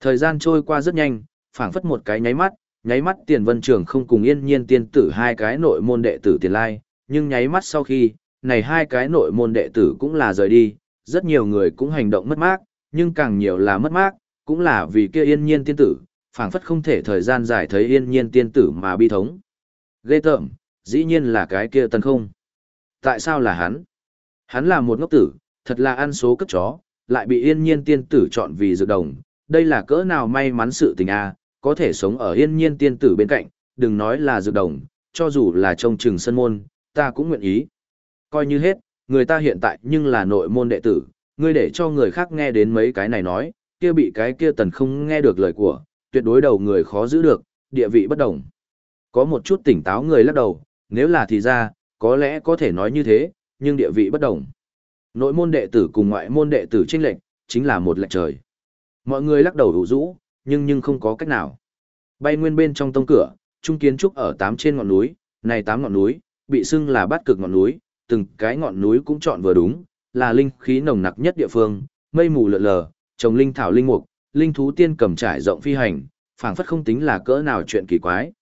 Thời gian trôi qua rất nhanh, phảng phất một cái nháy mắt, nháy mắt tiền vân trường không cùng yên nhiên tiên tử hai cái nội môn đệ tử tiền lai, nhưng nháy mắt sau khi, này hai cái nội môn đệ tử cũng là rời đi, rất nhiều người cũng hành động mất mát, nhưng càng nhiều là mất mát, cũng là vì kia yên nhiên tiên tử, phảng phất không thể thời gian dài thấy yên nhiên tiên tử mà bi thống. Ghê tởm, dĩ nhiên là cái kia tần không. Tại sao là hắn? Hắn là một ngốc tử, thật là ăn số cất chó, lại bị yên nhiên tiên tử chọn vì dược đồng, đây là cỡ nào may mắn sự tình a có thể sống ở yên nhiên tiên tử bên cạnh, đừng nói là dược đồng, cho dù là trông chừng sân môn, ta cũng nguyện ý. Coi như hết, người ta hiện tại nhưng là nội môn đệ tử, ngươi để cho người khác nghe đến mấy cái này nói, kia bị cái kia tần không nghe được lời của, tuyệt đối đầu người khó giữ được, địa vị bất đồng. Có một chút tỉnh táo người lắc đầu, nếu là thì ra, có lẽ có thể nói như thế, nhưng địa vị bất đồng. Nội môn đệ tử cùng ngoại môn đệ tử chênh lệnh, chính là một lệnh trời. Mọi người lắc đầu đủ rũ, nhưng nhưng không có cách nào. Bay nguyên bên trong tông cửa, trung kiến trúc ở tám trên ngọn núi, này tám ngọn núi, bị xưng là bát cực ngọn núi, từng cái ngọn núi cũng chọn vừa đúng, là linh khí nồng nặc nhất địa phương, mây mù lượn lờ, trồng linh thảo linh mục, linh thú tiên cầm trải rộng phi hành, phảng phất không tính là cỡ nào chuyện kỳ quái.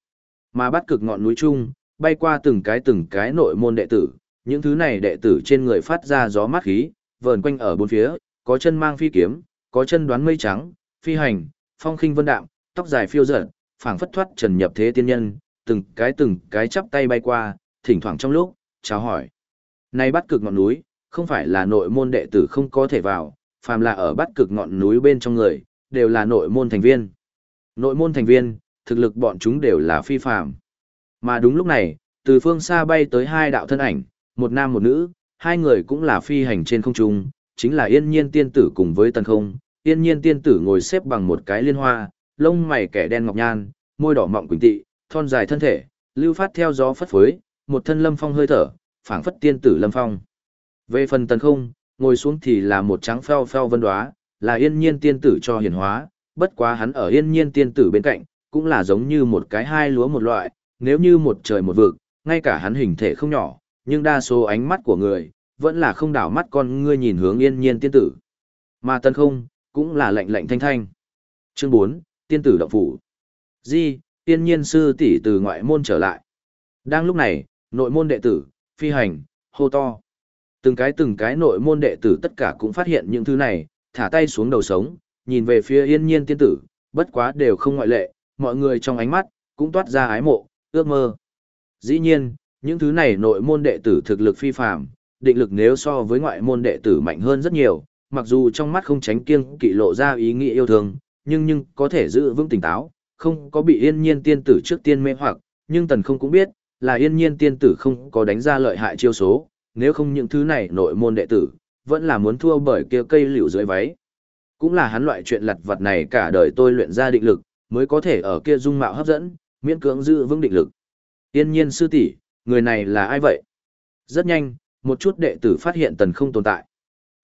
Mà bát cực ngọn núi chung, bay qua từng cái từng cái nội môn đệ tử, những thứ này đệ tử trên người phát ra gió mát khí, vờn quanh ở bốn phía, có chân mang phi kiếm, có chân đoán mây trắng, phi hành, phong khinh vân đạm, tóc dài phiêu dở, phảng phất thoát trần nhập thế tiên nhân, từng cái từng cái chắp tay bay qua, thỉnh thoảng trong lúc, chào hỏi. Này bắt cực ngọn núi, không phải là nội môn đệ tử không có thể vào, phàm là ở bắt cực ngọn núi bên trong người, đều là nội môn thành viên. Nội môn thành viên, thực lực bọn chúng đều là phi phàm. Mà đúng lúc này, từ phương xa bay tới hai đạo thân ảnh, một nam một nữ, hai người cũng là phi hành trên không trung, chính là yên nhiên tiên tử cùng với tần không. Yên nhiên tiên tử ngồi xếp bằng một cái liên hoa, lông mày kẻ đen ngọc nhan, môi đỏ mọng quỳnh tị, thon dài thân thể, lưu phát theo gió phất phới, một thân lâm phong hơi thở, phảng phất tiên tử lâm phong. Về phần tần không, ngồi xuống thì là một trắng phèo phèo vân đoá, là yên nhiên tiên tử cho hiển hóa, bất quá hắn ở yên nhiên tiên tử bên cạnh, cũng là giống như một cái hai lúa một loại, nếu như một trời một vực, ngay cả hắn hình thể không nhỏ, nhưng đa số ánh mắt của người, vẫn là không đảo mắt con ngươi nhìn hướng yên nhiên tiên tử. Mà tần không, cũng là lạnh lạnh thanh thanh. Chương 4, tiên tử động phủ. Di, tiên nhiên sư tỷ từ ngoại môn trở lại. Đang lúc này, nội môn đệ tử, phi hành, hô to. Từng cái từng cái nội môn đệ tử tất cả cũng phát hiện những thứ này, thả tay xuống đầu sống, nhìn về phía yên nhiên tiên tử, bất quá đều không ngoại lệ, mọi người trong ánh mắt, cũng toát ra ái mộ, ước mơ. Dĩ nhiên, những thứ này nội môn đệ tử thực lực phi phàm, định lực nếu so với ngoại môn đệ tử mạnh hơn rất nhiều, mặc dù trong mắt không tránh kiêng kỵ lộ ra ý nghĩa yêu thương, nhưng nhưng có thể giữ vững tỉnh táo, không có bị yên nhiên tiên tử trước tiên mê hoặc, nhưng tần không cũng biết, là yên nhiên tiên tử không có đánh ra lợi hại chiêu số, nếu không những thứ này nội môn đệ tử, vẫn là muốn thua bởi kia cây liễu dưới váy. Cũng là hắn loại chuyện lặt vặt này cả đời tôi luyện ra định lực, mới có thể ở kia dung mạo hấp dẫn, miễn cưỡng giữ vững định lực. Yên nhiên sư tỷ, người này là ai vậy? Rất nhanh, một chút đệ tử phát hiện tần không tồn tại.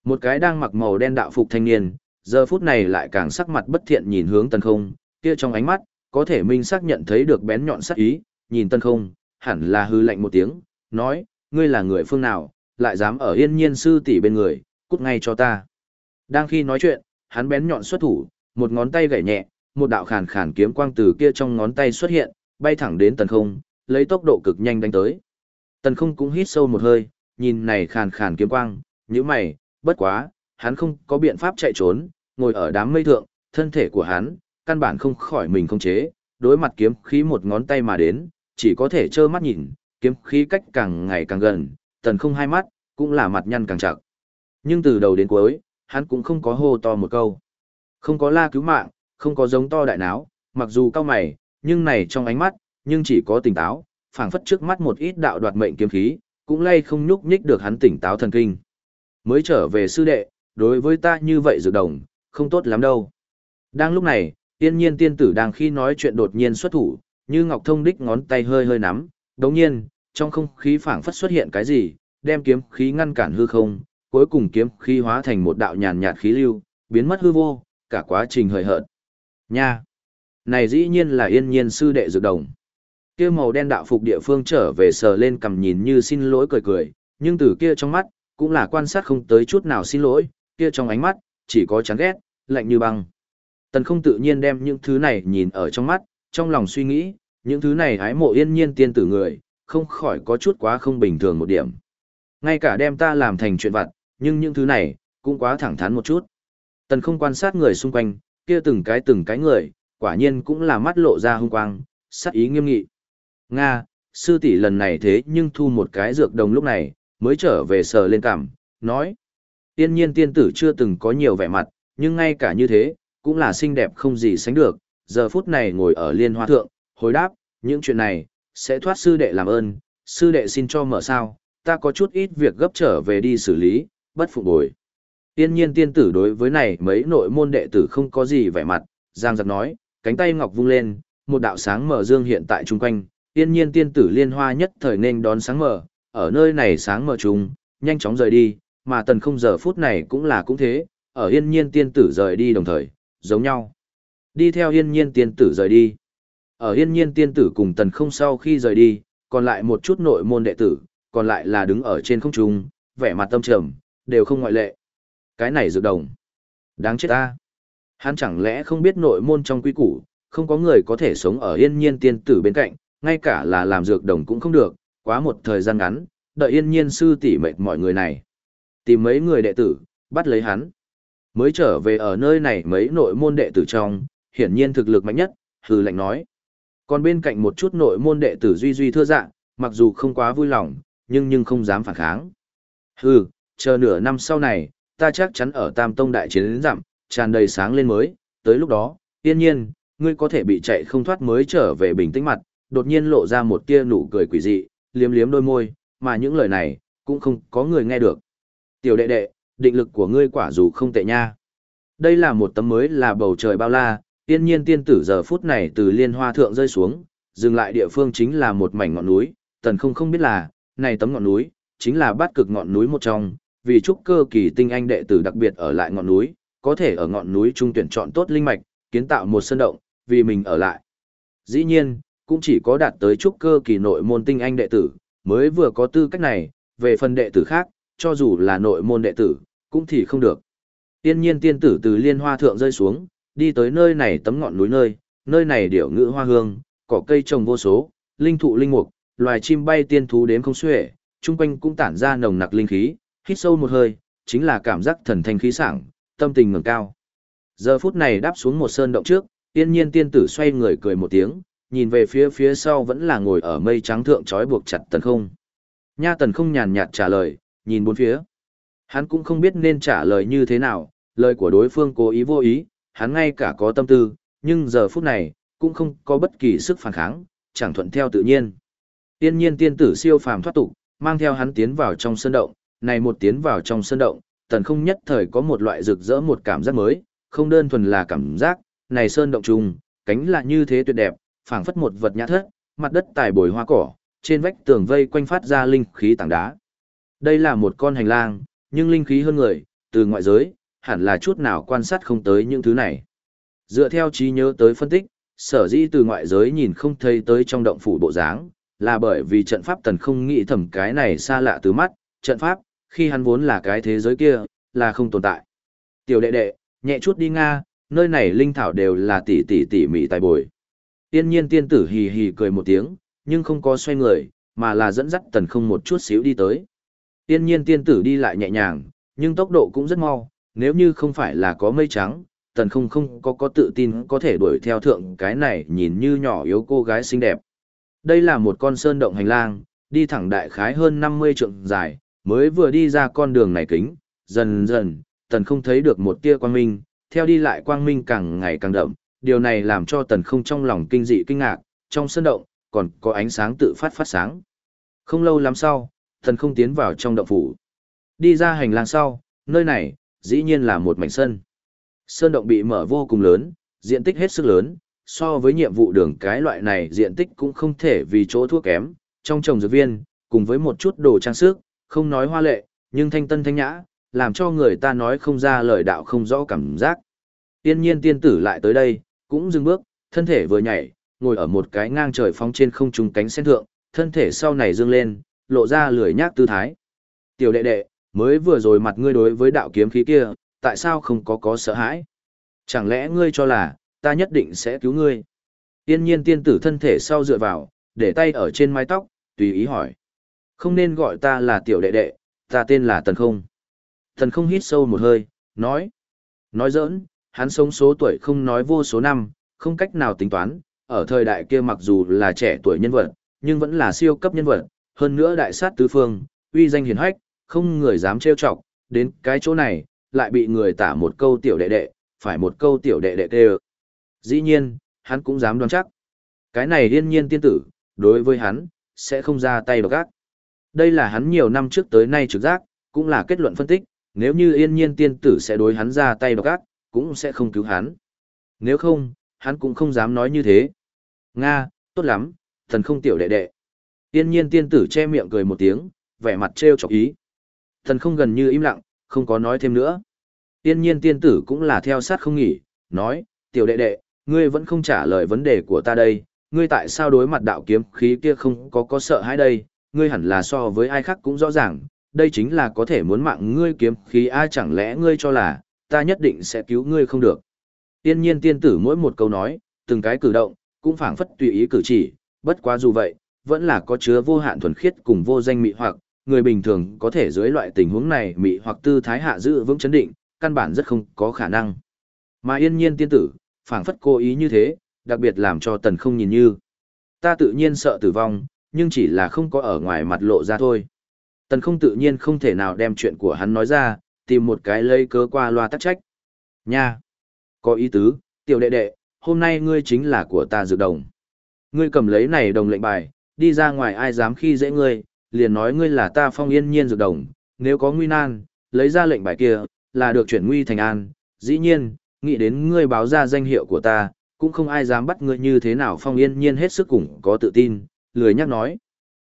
Một cái đang mặc màu đen đạo phục thanh niên, giờ phút này lại càng sắc mặt bất thiện nhìn hướng tần không, kia trong ánh mắt, có thể minh xác nhận thấy được bén nhọn sắc ý, nhìn tần không, hẳn là hư lạnh một tiếng, nói, ngươi là người phương nào, lại dám ở yên nhiên sư tỷ bên người, cút ngay cho ta. Đang khi nói chuyện, hắn bén nhọn xuất thủ, một ngón tay gảy nhẹ, một đạo khàn khàn kiếm quang từ kia trong ngón tay xuất hiện, bay thẳng đến tần không, lấy tốc độ cực nhanh đánh tới. Tần không cũng hít sâu một hơi, nhìn này khàn khàn kiếm quang, như mày, bất quá, hắn không có biện pháp chạy trốn, ngồi ở đám mây thượng, thân thể của hắn, căn bản không khỏi mình không chế, đối mặt kiếm khí một ngón tay mà đến, chỉ có thể trơ mắt nhìn, kiếm khí cách càng ngày càng gần, tần không hai mắt, cũng là mặt nhăn càng chặt. Nhưng từ đầu đến cuối, hắn cũng không có hô to một câu. Không có la cứu mạng, không có giống to đại náo, mặc dù cao mày, nhưng này trong ánh mắt, nhưng chỉ có tỉnh táo, phảng phất trước mắt một ít đạo đoạt mệnh kiếm khí, cũng lay không nhúc nhích được hắn tỉnh táo thần kinh. Mới trở về sư đệ, đối với ta như vậy dược đồng, không tốt lắm đâu. Đang lúc này, tiên nhiên tiên tử đang khi nói chuyện đột nhiên xuất thủ, như ngọc thông đích ngón tay hơi hơi nắm, đồng nhiên, trong không khí phảng phất xuất hiện cái gì, đem kiếm khí ngăn cản hư không, cuối cùng kiếm khí hóa thành một đạo nhàn nhạt khí lưu, biến mất hư vô, cả quá trình hời hợt. Nha! Này dĩ nhiên là yên nhiên sư đệ dược đồng. Kia màu đen đạo phục địa phương trở về sờ lên cầm nhìn như xin lỗi cười cười, nhưng từ kia trong mắt, cũng là quan sát không tới chút nào xin lỗi, kia trong ánh mắt, chỉ có chán ghét, lạnh như băng. Tần không tự nhiên đem những thứ này nhìn ở trong mắt, trong lòng suy nghĩ, những thứ này hái mộ yên nhiên tiên tử người, không khỏi có chút quá không bình thường một điểm. Ngay cả đem ta làm thành chuyện vặt, nhưng những thứ này, cũng quá thẳng thắn một chút. Tần không quan sát người xung quanh, kia từng cái từng cái người, quả nhiên cũng là mắt lộ ra hung quang, sắc ý nghiêm nghị. Nga, sư tỷ lần này thế nhưng thu một cái dược đồng lúc này, mới trở về sờ lên cảm, nói. Tiên nhiên tiên tử chưa từng có nhiều vẻ mặt, nhưng ngay cả như thế, cũng là xinh đẹp không gì sánh được, giờ phút này ngồi ở liên hoa thượng, hồi đáp, những chuyện này, sẽ thoát sư đệ làm ơn, sư đệ xin cho mở sao, ta có chút ít việc gấp trở về đi xử lý, bất phụ bồi. Tiên nhiên tiên tử đối với này mấy nội môn đệ tử không có gì vẻ mặt, Giang giật nói, cánh tay ngọc vung lên, một đạo sáng mở dương hiện tại chung quanh, tiên nhiên tiên tử liên hoa nhất thời nên đón sáng mở, ở nơi này sáng mở trùng, nhanh chóng rời đi, mà tần không giờ phút này cũng là cũng thế, ở yên nhiên tiên tử rời đi đồng thời, giống nhau. Đi theo yên nhiên tiên tử rời đi. Ở yên nhiên tiên tử cùng tần không sau khi rời đi, còn lại một chút nội môn đệ tử, còn lại là đứng ở trên không trung, vẻ mặt tâm trầm, đều không ngoại lệ. Cái này dược đồng. Đáng chết ta. Hắn chẳng lẽ không biết nội môn trong quy củ, không có người có thể sống ở yên nhiên tiên tử bên cạnh, ngay cả là làm dược đồng cũng không được, quá một thời gian ngắn, đợi yên nhiên sư tỷ mệt mọi người này. Tìm mấy người đệ tử, bắt lấy hắn. Mới trở về ở nơi này mấy nội môn đệ tử trong, hiển nhiên thực lực mạnh nhất, hừ lạnh nói. Còn bên cạnh một chút nội môn đệ tử duy duy thưa dạng, mặc dù không quá vui lòng, nhưng nhưng không dám phản kháng. Hừ, chờ nửa năm sau này, ta chắc chắn ở Tam Tông đại chiến đến giảm, tràn đầy sáng lên mới, tới lúc đó, yên nhiên, ngươi có thể bị chạy không thoát mới trở về bình tĩnh mặt, đột nhiên lộ ra một tia nụ cười quỷ dị, liếm liếm đôi môi, mà những lời này, cũng không có người nghe được. Tiểu đệ đệ, định lực của ngươi quả dù không tệ nha. Đây là một tấm mới là bầu trời bao la, tiên nhiên tiên tử giờ phút này từ liên hoa thượng rơi xuống, dừng lại địa phương chính là một mảnh ngọn núi, tần không không biết là, này tấm ngọn núi, chính là bát cực ngọn núi một trong, vì trúc cơ kỳ tinh anh đệ tử đặc biệt ở lại ngọn núi, có thể ở ngọn núi trung tuyển chọn tốt linh mạch, kiến tạo một sân động, vì mình ở lại. Dĩ nhiên, cũng chỉ có đạt tới trúc cơ kỳ nội môn tinh anh đệ tử, mới vừa có tư cách này, về phần đệ tử khác, cho dù là nội môn đệ tử, cũng thì không được. Tiên nhiên tiên tử từ liên hoa thượng rơi xuống, đi tới nơi này tấm ngọn núi nơi, nơi này điểu ngữ hoa hương, cỏ cây trồng vô số, linh thụ linh mục, loài chim bay tiên thú đến không xuể, chung quanh cũng tản ra nồng nặc linh khí, hít sâu một hơi, chính là cảm giác thần thanh khí sảng, tâm tình ngẩng cao. Giờ phút này đáp xuống một sơn động trước, tiên nhiên tiên tử xoay người cười một tiếng, nhìn về phía phía sau vẫn là ngồi ở mây trắng thượng trói buộc chặt tần không. Nha tần không nhàn nhạt trả lời, nhìn bốn phía. Hắn cũng không biết nên trả lời như thế nào, lời của đối phương cố ý vô ý, hắn ngay cả có tâm tư, nhưng giờ phút này, cũng không có bất kỳ sức phản kháng, chẳng thuận theo tự nhiên. Tiên nhiên tiên tử siêu phàm thoát tục, mang theo hắn tiến vào trong sơn động, này một tiến vào trong sơn động, tần không nhất thời có một loại rực rỡ một cảm giác mới, không đơn thuần là cảm giác, này sơn động trùng, cánh là như thế tuyệt đẹp, phảng phất một vật nhã thất, mặt đất tài bồi hoa cỏ, trên vách tường vây quanh phát ra linh khí tảng đá. Đây là một con hành lang, nhưng linh khí hơn người, từ ngoại giới, hẳn là chút nào quan sát không tới những thứ này. Dựa theo trí nhớ tới phân tích, sở dĩ từ ngoại giới nhìn không thấy tới trong động phủ bộ dáng, là bởi vì trận pháp tần không nghĩ thầm cái này xa lạ từ mắt, trận pháp, khi hắn vốn là cái thế giới kia, là không tồn tại. Tiểu đệ đệ, nhẹ chút đi Nga, nơi này linh thảo đều là tỷ tỷ tỷ mỹ tài bồi. Tiên nhiên tiên tử hì hì cười một tiếng, nhưng không có xoay người, mà là dẫn dắt tần không một chút xíu đi tới. Tiên nhiên tiên tử đi lại nhẹ nhàng, nhưng tốc độ cũng rất mau, nếu như không phải là có mây trắng, tần không không có có tự tin có thể đuổi theo thượng cái này nhìn như nhỏ yếu cô gái xinh đẹp. Đây là một con sơn động hành lang, đi thẳng đại khái hơn 50 trượng dài, mới vừa đi ra con đường này kính, dần dần, tần không thấy được một tia quang minh, theo đi lại quang minh càng ngày càng đậm, điều này làm cho tần không trong lòng kinh dị kinh ngạc, trong sân động, còn có ánh sáng tự phát phát sáng. Không lâu lắm sau, tần không tiến vào trong động phủ. Đi ra hành lang sau, nơi này, dĩ nhiên là một mảnh sân. Sơn động bị mở vô cùng lớn, diện tích hết sức lớn, so với nhiệm vụ đường cái loại này diện tích cũng không thể vì chỗ thua kém, trong trồng dược viên, cùng với một chút đồ trang sức, không nói hoa lệ, nhưng thanh tân thanh nhã, làm cho người ta nói không ra lời đạo không rõ cảm giác. Tiên nhiên tiên tử lại tới đây, cũng dừng bước, thân thể vừa nhảy, ngồi ở một cái ngang trời phóng trên không trung cánh sen thượng, thân thể sau này dương lên, lộ ra lười nhác tư thái. Tiểu đệ đệ, mới vừa rồi mặt ngươi đối với đạo kiếm khí kia, tại sao không có có sợ hãi? Chẳng lẽ ngươi cho là, ta nhất định sẽ cứu ngươi? Tiên nhiên tiên tử thân thể sau dựa vào, để tay ở trên mái tóc, tùy ý hỏi. Không nên gọi ta là tiểu đệ đệ, ta tên là Tần Không. Tần Không hít sâu một hơi, nói. Nói giỡn, hắn sống số tuổi không nói vô số năm, không cách nào tính toán, ở thời đại kia mặc dù là trẻ tuổi nhân vật, nhưng vẫn là siêu cấp nhân vật, hơn nữa đại sát tứ phương, uy danh hiển hách, không người dám trêu chọc, đến cái chỗ này, lại bị người tả một câu tiểu đệ đệ, phải một câu tiểu đệ đệ tê Dĩ nhiên, hắn cũng dám đoán chắc. Cái này điên nhiên tiên tử, đối với hắn, sẽ không ra tay độc ác. Đây là hắn nhiều năm trước tới nay trực giác, cũng là kết luận phân tích, nếu như yên nhiên tiên tử sẽ đối hắn ra tay độc ác, cũng sẽ không cứu hắn. Nếu không, hắn cũng không dám nói như thế. Nga, tốt lắm, thần không tiểu đệ đệ. tiên nhiên tiên tử che miệng cười một tiếng, vẻ mặt trêu chọc ý. Thần không gần như im lặng, không có nói thêm nữa. tiên nhiên tiên tử cũng là theo sát không nghỉ, nói, tiểu đệ đệ, ngươi vẫn không trả lời vấn đề của ta đây, ngươi tại sao đối mặt đạo kiếm khí kia không có có sợ hãi đây, ngươi hẳn là so với ai khác cũng rõ ràng, đây chính là có thể muốn mạng ngươi kiếm khí ai chẳng lẽ ngươi cho là, ta nhất định sẽ cứu ngươi không được. Tiên nhiên tiên tử mỗi một câu nói, từng cái cử động, cũng phảng phất tùy ý cử chỉ, bất quá dù vậy, vẫn là có chứa vô hạn thuần khiết cùng vô danh mị hoặc, người bình thường có thể dưới loại tình huống này mị hoặc tư thái hạ giữ vững chấn định, căn bản rất không có khả năng. Mà yên nhiên tiên tử, phảng phất cố ý như thế, đặc biệt làm cho tần không nhìn như. Ta tự nhiên sợ tử vong, nhưng chỉ là không có ở ngoài mặt lộ ra thôi. Tần không tự nhiên không thể nào đem chuyện của hắn nói ra, tìm một cái lây cớ qua loa tắc trách. Nha! Có ý tứ, tiểu đệ đệ, hôm nay ngươi chính là của ta dược đồng. Ngươi cầm lấy này đồng lệnh bài, đi ra ngoài ai dám khi dễ ngươi, liền nói ngươi là ta phong yên nhiên dược đồng, nếu có nguy nan, lấy ra lệnh bài kia, là được chuyển nguy thành an, dĩ nhiên, nghĩ đến ngươi báo ra danh hiệu của ta, cũng không ai dám bắt ngươi như thế nào phong yên nhiên hết sức cùng có tự tin, lười nhắc nói.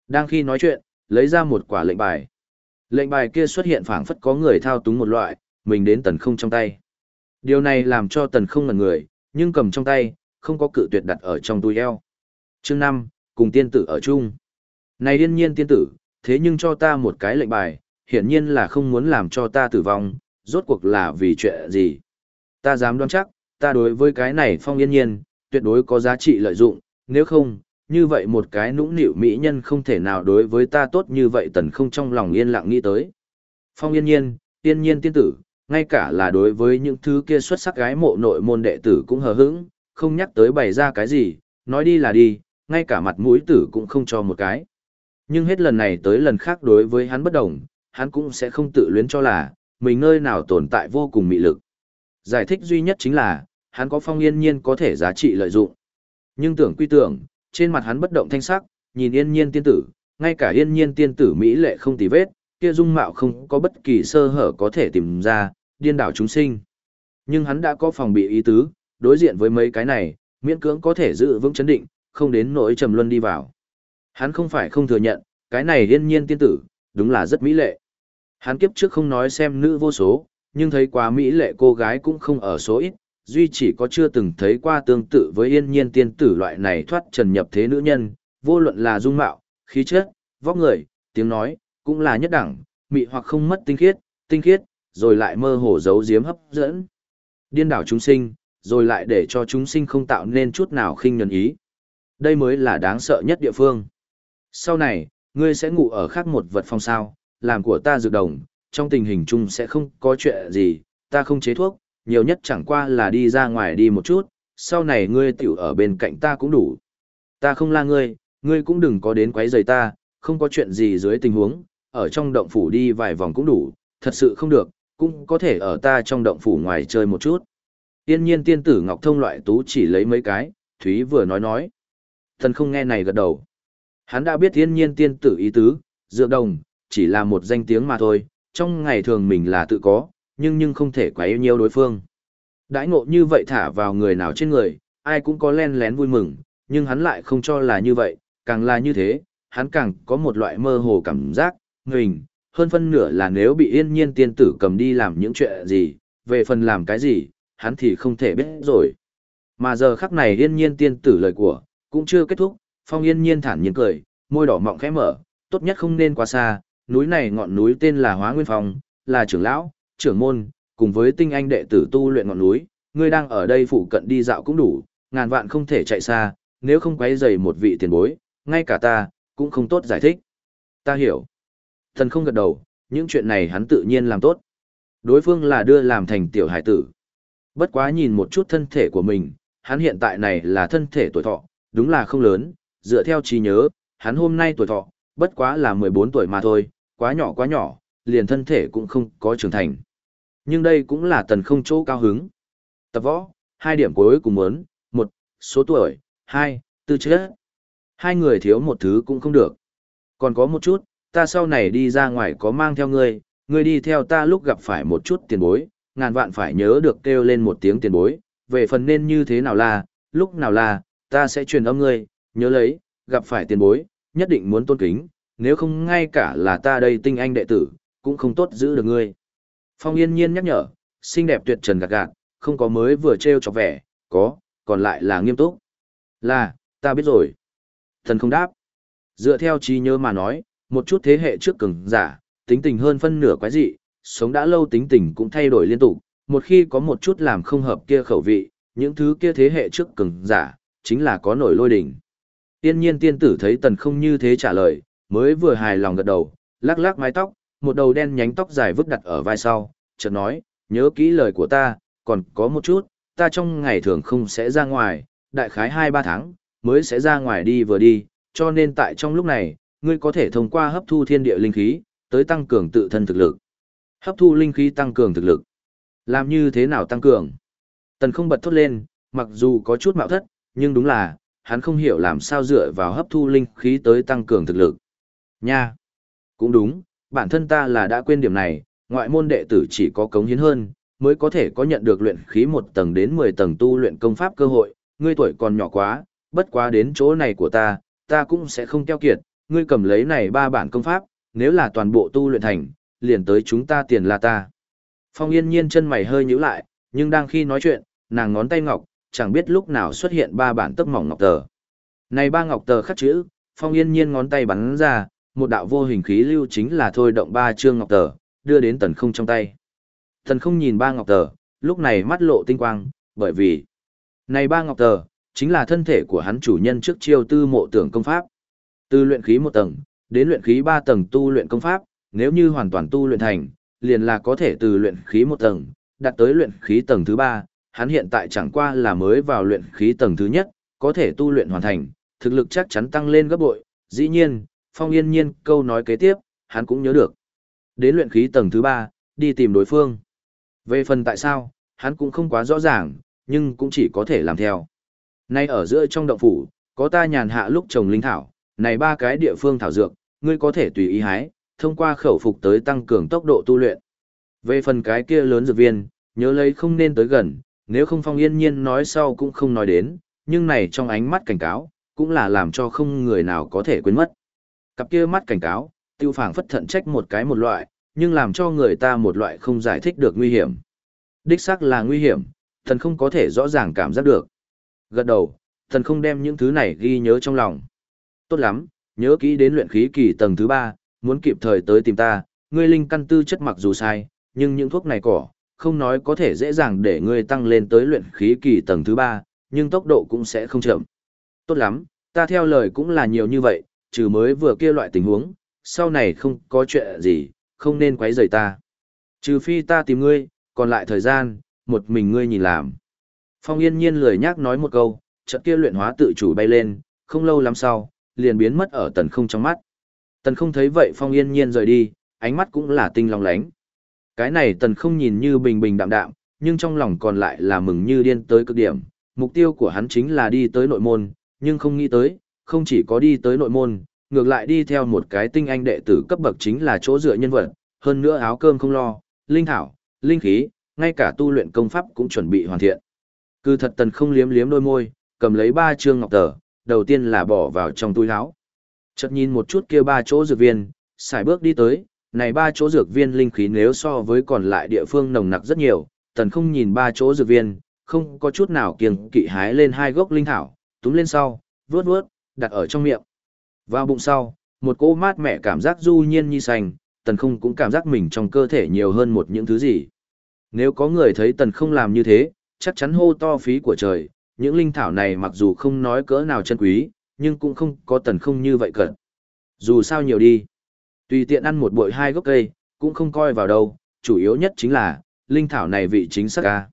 Đang khi nói chuyện, lấy ra một quả lệnh bài. Lệnh bài kia xuất hiện phảng phất có người thao túng một loại, mình đến tần không trong tay. Điều này làm cho tần không ngần người, nhưng cầm trong tay, không có cự tuyệt đặt ở trong túi eo. Chương 5, cùng tiên tử ở chung. Này điên nhiên tiên tử, thế nhưng cho ta một cái lệnh bài, hiển nhiên là không muốn làm cho ta tử vong, rốt cuộc là vì chuyện gì. Ta dám đoán chắc, ta đối với cái này phong yên nhiên, tuyệt đối có giá trị lợi dụng, nếu không, như vậy một cái nũng nịu mỹ nhân không thể nào đối với ta tốt như vậy tần không trong lòng yên lặng nghĩ tới. Phong yên nhiên, yên nhiên tiên tử, ngay cả là đối với những thứ kia xuất sắc gái mộ nội môn đệ tử cũng hờ hững, không nhắc tới bày ra cái gì, nói đi là đi, ngay cả mặt mũi tử cũng không cho một cái. Nhưng hết lần này tới lần khác đối với hắn bất đồng, hắn cũng sẽ không tự luyến cho là, mình nơi nào tồn tại vô cùng mị lực. Giải thích duy nhất chính là, hắn có phong yên nhiên có thể giá trị lợi dụng. Nhưng tưởng quy tưởng, trên mặt hắn bất động thanh sắc, nhìn yên nhiên tiên tử, ngay cả yên nhiên tiên tử Mỹ lệ không tì vết, kia dung mạo không có bất kỳ sơ hở có thể tìm ra, điên đảo chúng sinh. Nhưng hắn đã có phòng bị ý tứ, đối diện với mấy cái này, miễn cưỡng có thể giữ vững chấn định, không đến nỗi trầm luân đi vào. Hắn không phải không thừa nhận, cái này yên nhiên tiên tử, đúng là rất mỹ lệ. Hắn kiếp trước không nói xem nữ vô số, nhưng thấy quá mỹ lệ cô gái cũng không ở số ít, duy chỉ có chưa từng thấy qua tương tự với yên nhiên tiên tử loại này thoát trần nhập thế nữ nhân, vô luận là dung mạo, khí chất, vóc người, tiếng nói, cũng là nhất đẳng, mị hoặc không mất tinh khiết, tinh khiết, rồi lại mơ hồ giấu giếm hấp dẫn. Điên đảo chúng sinh, rồi lại để cho chúng sinh không tạo nên chút nào khinh nhẫn ý. Đây mới là đáng sợ nhất địa phương. Sau này, ngươi sẽ ngủ ở khác một vật phong sao, làm của ta dược đồng, trong tình hình chung sẽ không có chuyện gì, ta không chế thuốc, nhiều nhất chẳng qua là đi ra ngoài đi một chút, sau này ngươi tiểu ở bên cạnh ta cũng đủ. Ta không la ngươi, ngươi cũng đừng có đến quấy rầy ta, không có chuyện gì dưới tình huống, ở trong động phủ đi vài vòng cũng đủ, thật sự không được, cũng có thể ở ta trong động phủ ngoài chơi một chút. Tiên nhiên tiên tử Ngọc Thông loại tú chỉ lấy mấy cái, Thúy vừa nói nói. Thần không nghe này gật đầu. Hắn đã biết tiên nhiên tiên tử ý tứ, dựa đồng, chỉ là một danh tiếng mà thôi, trong ngày thường mình là tự có, nhưng nhưng không thể quá yêu nhiều đối phương. Đãi ngộ như vậy thả vào người nào trên người, ai cũng có len lén vui mừng, nhưng hắn lại không cho là như vậy, càng là như thế, hắn càng có một loại mơ hồ cảm giác, mình, hơn phân nửa là nếu bị yên nhiên tiên tử cầm đi làm những chuyện gì, về phần làm cái gì, hắn thì không thể biết rồi. Mà giờ khắc này yên nhiên tiên tử lời của, cũng chưa kết thúc, phong yên nhiên thản nhiên cười, môi đỏ mọng khẽ mở, tốt nhất không nên quá xa, núi này ngọn núi tên là Hóa Nguyên Phong, là trưởng lão, trưởng môn, cùng với tinh anh đệ tử tu luyện ngọn núi, ngươi đang ở đây phụ cận đi dạo cũng đủ, ngàn vạn không thể chạy xa, nếu không quấy rầy một vị tiền bối, ngay cả ta, cũng không tốt giải thích. Ta hiểu. Thần không gật đầu, những chuyện này hắn tự nhiên làm tốt. Đối phương là đưa làm thành tiểu hải tử. Bất quá nhìn một chút thân thể của mình, hắn hiện tại này là thân thể tuổi thọ, đúng là không lớn, dựa theo trí nhớ, hắn hôm nay tuổi thọ, bất quá là 14 tuổi mà thôi, quá nhỏ quá nhỏ, liền thân thể cũng không có trưởng thành. Nhưng đây cũng là tần không chỗ cao hứng. Tập võ, hai điểm cuối cùng muốn, một, số tuổi, hai, tư chất. Hai người thiếu một thứ cũng không được. Còn có một chút, ta sau này đi ra ngoài có mang theo ngươi, ngươi đi theo ta lúc gặp phải một chút tiền bối, ngàn vạn phải nhớ được kêu lên một tiếng tiền bối, về phần nên như thế nào là, lúc nào là, ta sẽ truyền âm ngươi, nhớ lấy, gặp phải tiền bối, nhất định muốn tôn kính, nếu không ngay cả là ta đây tinh anh đệ tử, cũng không tốt giữ được ngươi. Phong yên nhiên nhắc nhở, xinh đẹp tuyệt trần gạt gạt, không có mới vừa trêu chọc vẻ, có, còn lại là nghiêm túc. Là, ta biết rồi. Thần không đáp. Dựa theo trí nhớ mà nói, một chút thế hệ trước cường giả, tính tình hơn phân nửa quái dị, sống đã lâu tính tình cũng thay đổi liên tục, một khi có một chút làm không hợp kia khẩu vị, những thứ kia thế hệ trước cường giả, chính là có nổi lôi đỉnh. Tiên nhiên tiên tử thấy tần không như thế trả lời, mới vừa hài lòng gật đầu, lắc lắc mái tóc, một đầu đen nhánh tóc dài vứt đặt ở vai sau, chợt nói, nhớ kỹ lời của ta, còn có một chút, ta trong ngày thường không sẽ ra ngoài, đại khái 2-3 tháng, mới sẽ ra ngoài đi vừa đi, cho nên tại trong lúc này, ngươi có thể thông qua hấp thu thiên địa linh khí, tới tăng cường tự thân thực lực. Hấp thu linh khí tăng cường thực lực. Làm như thế nào tăng cường? Tần không bật thốt lên, mặc dù có chút mạo thất, nhưng đúng là, hắn không hiểu làm sao dựa vào hấp thu linh khí tới tăng cường thực lực. Nha! Cũng đúng, bản thân ta là đã quên điểm này, ngoại môn đệ tử chỉ có cống hiến hơn, mới có thể có nhận được luyện khí một tầng đến 10 tầng tu luyện công pháp cơ hội, ngươi tuổi còn nhỏ quá, bất quá đến chỗ này của ta, ta cũng sẽ không keo kiệt, ngươi cầm lấy này ba bản công pháp, nếu là toàn bộ tu luyện thành, liền tới chúng ta tiền là ta. Phong yên nhiên chân mày hơi nhíu lại, nhưng đang khi nói chuyện, nàng ngón tay ngọc, chẳng biết lúc nào xuất hiện ba bản tấc mỏng ngọc tờ. Này ba ngọc tờ khắc chữ, Phong yên nhiên ngón tay bắn ra, một đạo vô hình khí lưu chính là thôi động ba chương ngọc tờ, đưa đến tần không trong tay. Tần không nhìn ba ngọc tờ, lúc này mắt lộ tinh quang, bởi vì này ba ngọc tờ, chính là thân thể của hắn chủ nhân trước chiêu tư mộ tưởng công pháp. Từ luyện khí một tầng, đến luyện khí ba tầng tu luyện công pháp, nếu như hoàn toàn tu luyện thành, liền là có thể từ luyện khí một tầng, đạt tới luyện khí tầng thứ ba. hắn hiện tại chẳng qua là mới vào luyện khí tầng thứ nhất, có thể tu luyện hoàn thành, thực lực chắc chắn tăng lên gấp bội, dĩ nhiên, Phong Yên Nhiên câu nói kế tiếp, hắn cũng nhớ được. Đến luyện khí tầng thứ ba, đi tìm đối phương. Về phần tại sao, hắn cũng không quá rõ ràng, nhưng cũng chỉ có thể làm theo. Nay ở giữa trong động phủ, có ta nhàn hạ lúc trồng linh thảo, này ba cái địa phương thảo dược, ngươi có thể tùy ý hái, thông qua khẩu phục tới tăng cường tốc độ tu luyện. Về phần cái kia lớn dược viên, nhớ lấy không nên tới gần, nếu không phong yên nhiên nói sau cũng không nói đến, nhưng này trong ánh mắt cảnh cáo, cũng là làm cho không người nào có thể quên mất. Cặp kia mắt cảnh cáo, tiêu phảng phất thận trách một cái một loại, nhưng làm cho người ta một loại không giải thích được nguy hiểm. Đích xác là nguy hiểm, thần không có thể rõ ràng cảm giác được. Gật đầu, thần không đem những thứ này ghi nhớ trong lòng. Tốt lắm, nhớ kỹ đến luyện khí kỳ tầng thứ ba, muốn kịp thời tới tìm ta, ngươi linh căn tư chất mặc dù sai, nhưng những thuốc này cỏ, không nói có thể dễ dàng để ngươi tăng lên tới luyện khí kỳ tầng thứ ba, nhưng tốc độ cũng sẽ không chậm. Tốt lắm, ta theo lời cũng là nhiều như vậy, trừ mới vừa kia loại tình huống, sau này không có chuyện gì, không nên quấy rầy ta. Trừ phi ta tìm ngươi, còn lại thời gian, một mình ngươi nhìn làm. Phong yên nhiên lười nhác nói một câu, chợt kia luyện hóa tự chủ bay lên, không lâu lắm sau, liền biến mất ở tần không trong mắt. Tần không thấy vậy phong yên nhiên rời đi, ánh mắt cũng là tinh long lánh. Cái này tần không nhìn như bình bình đạm đạm, nhưng trong lòng còn lại là mừng như điên tới cực điểm. Mục tiêu của hắn chính là đi tới nội môn, nhưng không nghĩ tới, không chỉ có đi tới nội môn, ngược lại đi theo một cái tinh anh đệ tử cấp bậc chính là chỗ dựa nhân vật, hơn nữa áo cơm không lo, linh thảo, linh khí, ngay cả tu luyện công pháp cũng chuẩn bị hoàn thiện. Cư thật tần không liếm liếm đôi môi, cầm lấy ba chương ngọc tờ, đầu tiên là bỏ vào trong túi áo. Chợt nhìn một chút kia ba chỗ dược viên, xài bước đi tới, này ba chỗ dược viên linh khí nếu so với còn lại địa phương nồng nặc rất nhiều, tần không nhìn ba chỗ dược viên, không có chút nào kiêng kỵ hái lên hai gốc linh thảo, túm lên sau, vuốt vuốt, đặt ở trong miệng. Vào bụng sau, một cỗ mát mẻ cảm giác du nhiên như sành tần không cũng cảm giác mình trong cơ thể nhiều hơn một những thứ gì. Nếu có người thấy tần không làm như thế, chắc chắn hô to phí của trời, những linh thảo này mặc dù không nói cỡ nào chân quý, nhưng cũng không có tần không như vậy cận. Dù sao nhiều đi, tùy tiện ăn một bội hai gốc cây, cũng không coi vào đâu, chủ yếu nhất chính là, linh thảo này vị chính xác ca.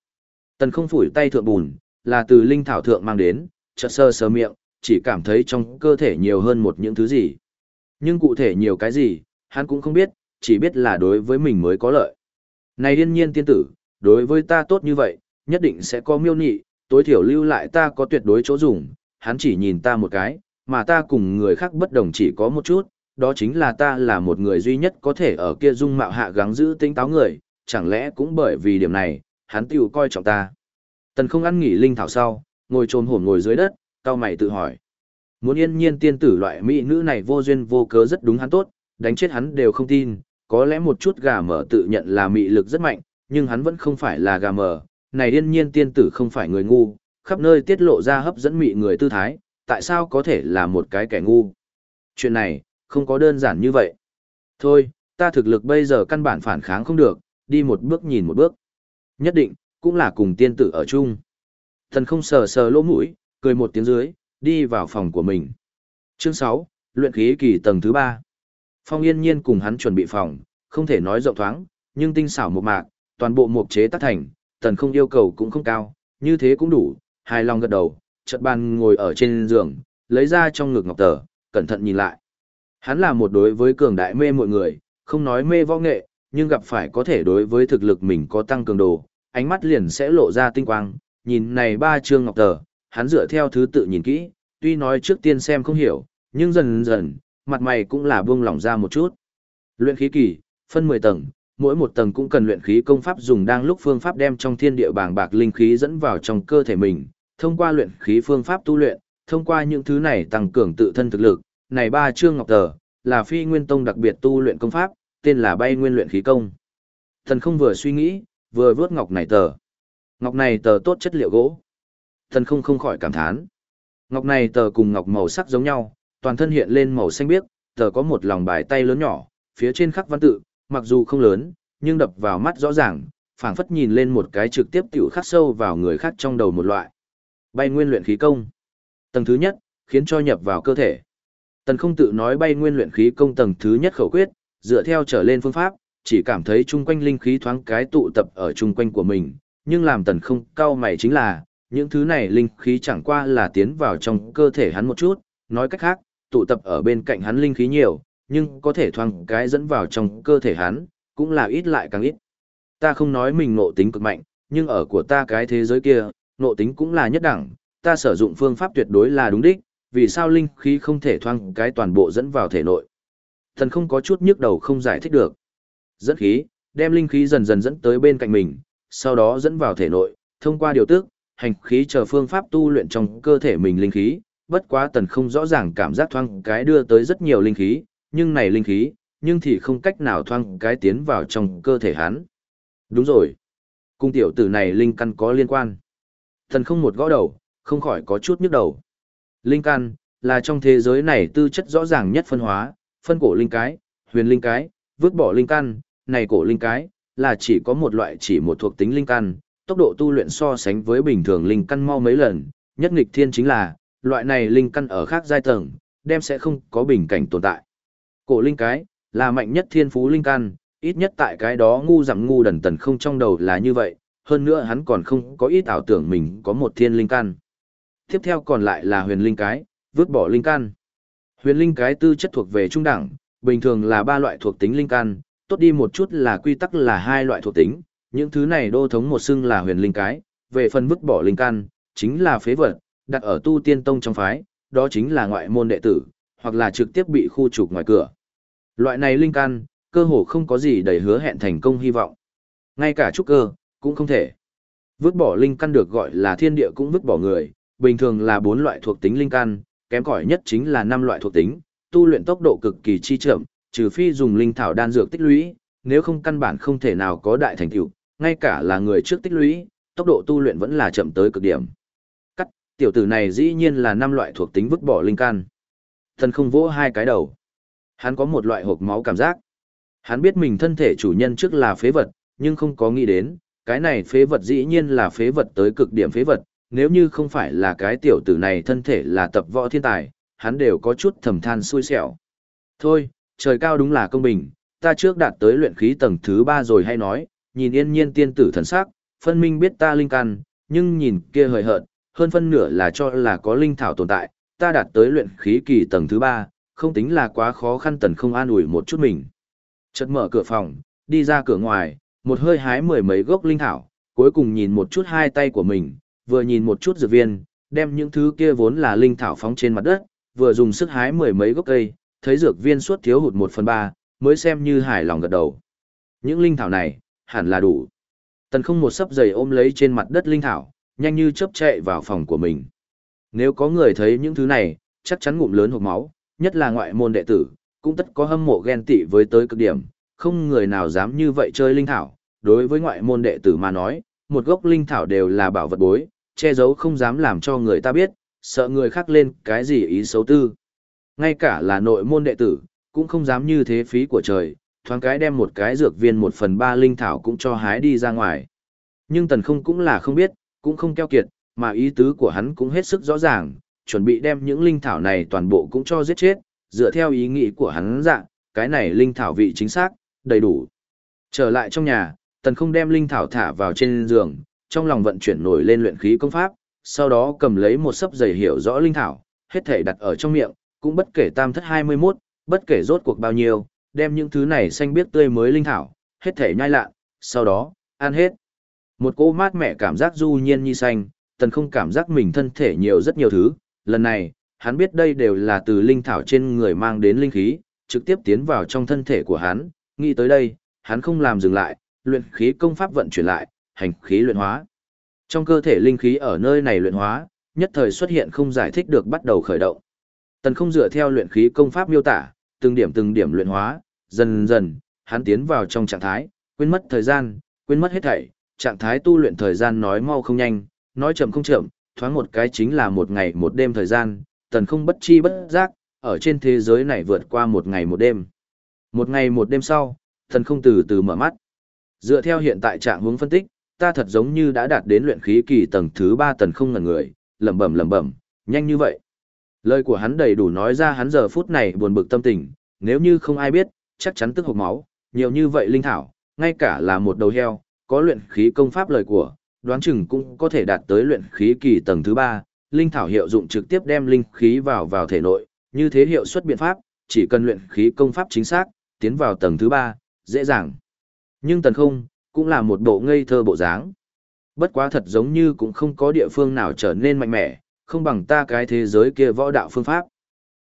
Tần không phủi tay thượng bùn, là từ linh thảo thượng mang đến, chợt sơ sơ miệng, chỉ cảm thấy trong cơ thể nhiều hơn một những thứ gì. Nhưng cụ thể nhiều cái gì, hắn cũng không biết, chỉ biết là đối với mình mới có lợi. Này điên nhiên tiên tử, đối với ta tốt như vậy, nhất định sẽ có miêu nhị, tối thiểu lưu lại ta có tuyệt đối chỗ dùng, hắn chỉ nhìn ta một cái, mà ta cùng người khác bất đồng chỉ có một chút, đó chính là ta là một người duy nhất có thể ở kia dung mạo hạ gắng giữ tinh táo người, chẳng lẽ cũng bởi vì điểm này, hắn tiểu coi trọng ta. Tần không ăn nghỉ linh thảo sau, ngồi trồm hổm ngồi dưới đất, cao mày tự hỏi. Muốn yên nhiên tiên tử loại mỹ nữ này vô duyên vô cớ rất đúng hắn tốt, đánh chết hắn đều không tin, có lẽ một chút gà mở tự nhận là mị lực rất mạnh, nhưng hắn vẫn không phải là gà mở, này yên nhiên tiên tử không phải người ngu, khắp nơi tiết lộ ra hấp dẫn mị người tư thái, tại sao có thể là một cái kẻ ngu. Chuyện này, không có đơn giản như vậy. Thôi, ta thực lực bây giờ căn bản phản kháng không được, đi một bước nhìn một bước. Nhất định, cũng là cùng tiên tử ở chung. Thần không sờ sờ lỗ mũi, cười một tiếng dưới, đi vào phòng của mình. Chương 6, luyện khí kỳ tầng thứ 3. Phong yên nhiên cùng hắn chuẩn bị phòng, không thể nói rộng thoáng, nhưng tinh xảo một mạc, toàn bộ mục chế tác thành, tần không yêu cầu cũng không cao, như thế cũng đủ, hài lòng gật đầu, chợt bàn ngồi ở trên giường, lấy ra trong ngực ngọc tờ, cẩn thận nhìn lại. Hắn là một đối với cường đại mê mọi người, không nói mê võ nghệ, nhưng gặp phải có thể đối với thực lực mình có tăng cường đồ, ánh mắt liền sẽ lộ ra tinh quang, nhìn này ba chương ngọc tờ, hắn dựa theo thứ tự nhìn kỹ, tuy nói trước tiên xem không hiểu, nhưng dần dần, mặt mày cũng là buông lỏng ra một chút. Luyện khí kỳ, phân 10 tầng, mỗi một tầng cũng cần luyện khí công pháp dùng đang lúc phương pháp đem trong thiên địa bàng bạc linh khí dẫn vào trong cơ thể mình, thông qua luyện khí phương pháp tu luyện, thông qua những thứ này tăng cường tự thân thực lực, này ba chương ngọc tờ, là phi nguyên tông đặc biệt tu luyện công pháp, tên là bay nguyên luyện khí công. Thần không vừa suy nghĩ, vừa vớt ngọc này tờ. Ngọc này tờ tốt chất liệu gỗ. Thần không không khỏi cảm thán. Ngọc này tờ cùng ngọc màu sắc giống nhau, toàn thân hiện lên màu xanh biếc, tờ có một lòng bài tay lớn nhỏ, phía trên khắc văn tự, mặc dù không lớn, nhưng đập vào mắt rõ ràng, phảng phất nhìn lên một cái trực tiếp tiểu khắc sâu vào người khác trong đầu một loại. Bay nguyên luyện khí công. Tầng thứ nhất, khiến cho nhập vào cơ thể. Tần không tự nói bay nguyên luyện khí công tầng thứ nhất khẩu quyết, dựa theo trở lên phương pháp, chỉ cảm thấy chung quanh linh khí thoáng cái tụ tập ở chung quanh của mình, nhưng làm tần không cao mày chính là, những thứ này linh khí chẳng qua là tiến vào trong cơ thể hắn một chút, nói cách khác, tụ tập ở bên cạnh hắn linh khí nhiều, nhưng có thể thoang cái dẫn vào trong cơ thể hắn, cũng là ít lại càng ít. Ta không nói mình nộ tính cực mạnh, nhưng ở của ta cái thế giới kia, nộ tính cũng là nhất đẳng, ta sử dụng phương pháp tuyệt đối là đúng đích, vì sao linh khí không thể thoang cái toàn bộ dẫn vào thể nội. Thần không có chút nhức đầu không giải thích được. Dẫn khí, đem linh khí dần dần dẫn tới bên cạnh mình, sau đó dẫn vào thể nội, thông qua điều tức, hành khí chờ phương pháp tu luyện trong cơ thể mình linh khí, bất quá tần không rõ ràng cảm giác thoáng cái đưa tới rất nhiều linh khí, nhưng này linh khí, nhưng thì không cách nào thoáng cái tiến vào trong cơ thể hắn. Đúng rồi. Cung tiểu tử này linh căn có liên quan. Tần không một gõ đầu, không khỏi có chút nhức đầu. Linh căn, là trong thế giới này tư chất rõ ràng nhất phân hóa, phân cổ linh cái, huyền linh cái, vứt bỏ linh căn, này cổ linh cái, là chỉ có một loại chỉ một thuộc tính linh căn, tốc độ tu luyện so sánh với bình thường linh căn mau mấy lần, nhất nghịch thiên chính là, loại này linh căn ở khác giai tầng, đem sẽ không có bình cảnh tồn tại. Cổ linh cái, là mạnh nhất thiên phú linh căn, ít nhất tại cái đó ngu dặm ngu đần tần không trong đầu là như vậy, hơn nữa hắn còn không có ít ảo tưởng mình có một thiên linh căn. Tiếp theo còn lại là huyền linh cái, vứt bỏ linh căn. Huyền linh cái tư chất thuộc về trung đẳng, bình thường là ba loại thuộc tính linh căn, tốt đi một chút là quy tắc là hai loại thuộc tính, những thứ này đô thống một xưng là huyền linh cái, về phần vứt bỏ linh căn, chính là phế vật, đặt ở tu tiên tông trong phái, đó chính là ngoại môn đệ tử, hoặc là trực tiếp bị khu trục ngoài cửa. Loại này linh căn, cơ hồ không có gì đầy hứa hẹn thành công hy vọng. Ngay cả trúc cơ, cũng không thể. Vứt bỏ linh căn được gọi là thiên địa cũng vứt bỏ người, bình thường là bốn loại thuộc tính linh căn, kém cỏi nhất chính là năm loại thuộc tính, tu luyện tốc độ cực kỳ chi chậm, trừ phi dùng linh thảo đan dược tích lũy, nếu không căn bản không thể nào có đại thành tựu, ngay cả là người trước tích lũy, tốc độ tu luyện vẫn là chậm tới cực điểm. Cắt, tiểu tử này dĩ nhiên là năm loại thuộc tính vứt bỏ linh căn. Thần không vỗ hai cái đầu. Hắn có một loại hộp máu cảm giác. Hắn biết mình thân thể chủ nhân trước là phế vật, nhưng không có nghĩ đến, cái này phế vật dĩ nhiên là phế vật tới cực điểm phế vật, nếu như không phải là cái tiểu tử này thân thể là tập võ thiên tài, hắn đều có chút thầm than xui xẻo. Thôi, trời cao đúng là công bình, ta trước đạt tới luyện khí tầng thứ ba rồi hay nói, nhìn yên nhiên tiên tử thần sắc, phân minh biết ta linh căn, nhưng nhìn kia hời hợt, hơn phân nửa là cho là có linh thảo tồn tại, ta đạt tới luyện khí kỳ tầng thứ ba, không tính là quá khó khăn tần không an ủi một chút mình. Chợt mở cửa phòng, đi ra cửa ngoài, một hơi hái mười mấy gốc linh thảo, cuối cùng nhìn một chút hai tay của mình, vừa nhìn một chút dược viên, đem những thứ kia vốn là linh thảo phóng trên mặt đất, vừa dùng sức hái mười mấy gốc cây, thấy dược viên suốt thiếu hụt một phần ba, mới xem như hài lòng gật đầu. Những linh thảo này, hẳn là đủ. Tần không một sấp giày ôm lấy trên mặt đất linh thảo, nhanh như chớp chạy vào phòng của mình. Nếu có người thấy những thứ này, chắc chắn ngụm lớn hộp máu, nhất là ngoại môn đệ tử, cũng tất có hâm mộ ghen tị với tới cực điểm, không người nào dám như vậy chơi linh thảo. Đối với ngoại môn đệ tử mà nói, một gốc linh thảo đều là bảo vật bối, che giấu không dám làm cho người ta biết, sợ người khác lên cái gì ý xấu tư. Ngay cả là nội môn đệ tử, cũng không dám như thế phí của trời, thoáng cái đem một cái dược viên một phần ba linh thảo cũng cho hái đi ra ngoài. Nhưng tần không cũng là không biết, cũng không keo kiệt, mà ý tứ của hắn cũng hết sức rõ ràng, chuẩn bị đem những linh thảo này toàn bộ cũng cho giết chết, dựa theo ý nghĩ của hắn dạng, cái này linh thảo vị chính xác, đầy đủ. Trở lại trong nhà, tần không đem linh thảo thả vào trên giường, trong lòng vận chuyển nổi lên luyện khí công pháp, sau đó cầm lấy một sấp giày hiểu rõ linh thảo, hết thể đặt ở trong miệng, cũng bất kể tam thất 21, bất kể rốt cuộc bao nhiêu, đem những thứ này xanh biếc tươi mới linh thảo, hết thể nhai lạ, sau đó, ăn hết. Một cô mát mẻ cảm giác du nhiên như xanh, tần không cảm giác mình thân thể nhiều rất nhiều thứ, lần này, hắn biết đây đều là từ linh thảo trên người mang đến linh khí, trực tiếp tiến vào trong thân thể của hắn, nghĩ tới đây, hắn không làm dừng lại, luyện khí công pháp vận chuyển lại, hành khí luyện hóa. Trong cơ thể linh khí ở nơi này luyện hóa, nhất thời xuất hiện không giải thích được bắt đầu khởi động. Tần không dựa theo luyện khí công pháp miêu tả, từng điểm từng điểm luyện hóa, dần dần, hắn tiến vào trong trạng thái, quên mất thời gian, quên mất hết thảy, trạng thái tu luyện thời gian nói mau không nhanh, nói chậm không chậm, thoáng một cái chính là một ngày một đêm thời gian, tần không bất chi bất giác, ở trên thế giới này vượt qua một ngày một đêm. Một ngày một đêm sau, tần không từ từ mở mắt. Dựa theo hiện tại trạng hướng phân tích, ta thật giống như đã đạt đến luyện khí kỳ tầng thứ ba tần không ngần người, lẩm bẩm lẩm bẩm, nhanh như vậy. Lời của hắn đầy đủ nói ra hắn giờ phút này buồn bực tâm tình, nếu như không ai biết, chắc chắn tức hộc máu, nhiều như vậy linh thảo, ngay cả là một đầu heo, có luyện khí công pháp lời của, đoán chừng cũng có thể đạt tới luyện khí kỳ tầng thứ ba. linh thảo hiệu dụng trực tiếp đem linh khí vào vào thể nội, như thế hiệu suất biện pháp, chỉ cần luyện khí công pháp chính xác, tiến vào tầng thứ ba, dễ dàng. Nhưng tần không, cũng là một bộ ngây thơ bộ dáng. Bất quá thật giống như cũng không có địa phương nào trở nên mạnh mẽ, không bằng ta cái thế giới kia võ đạo phương pháp.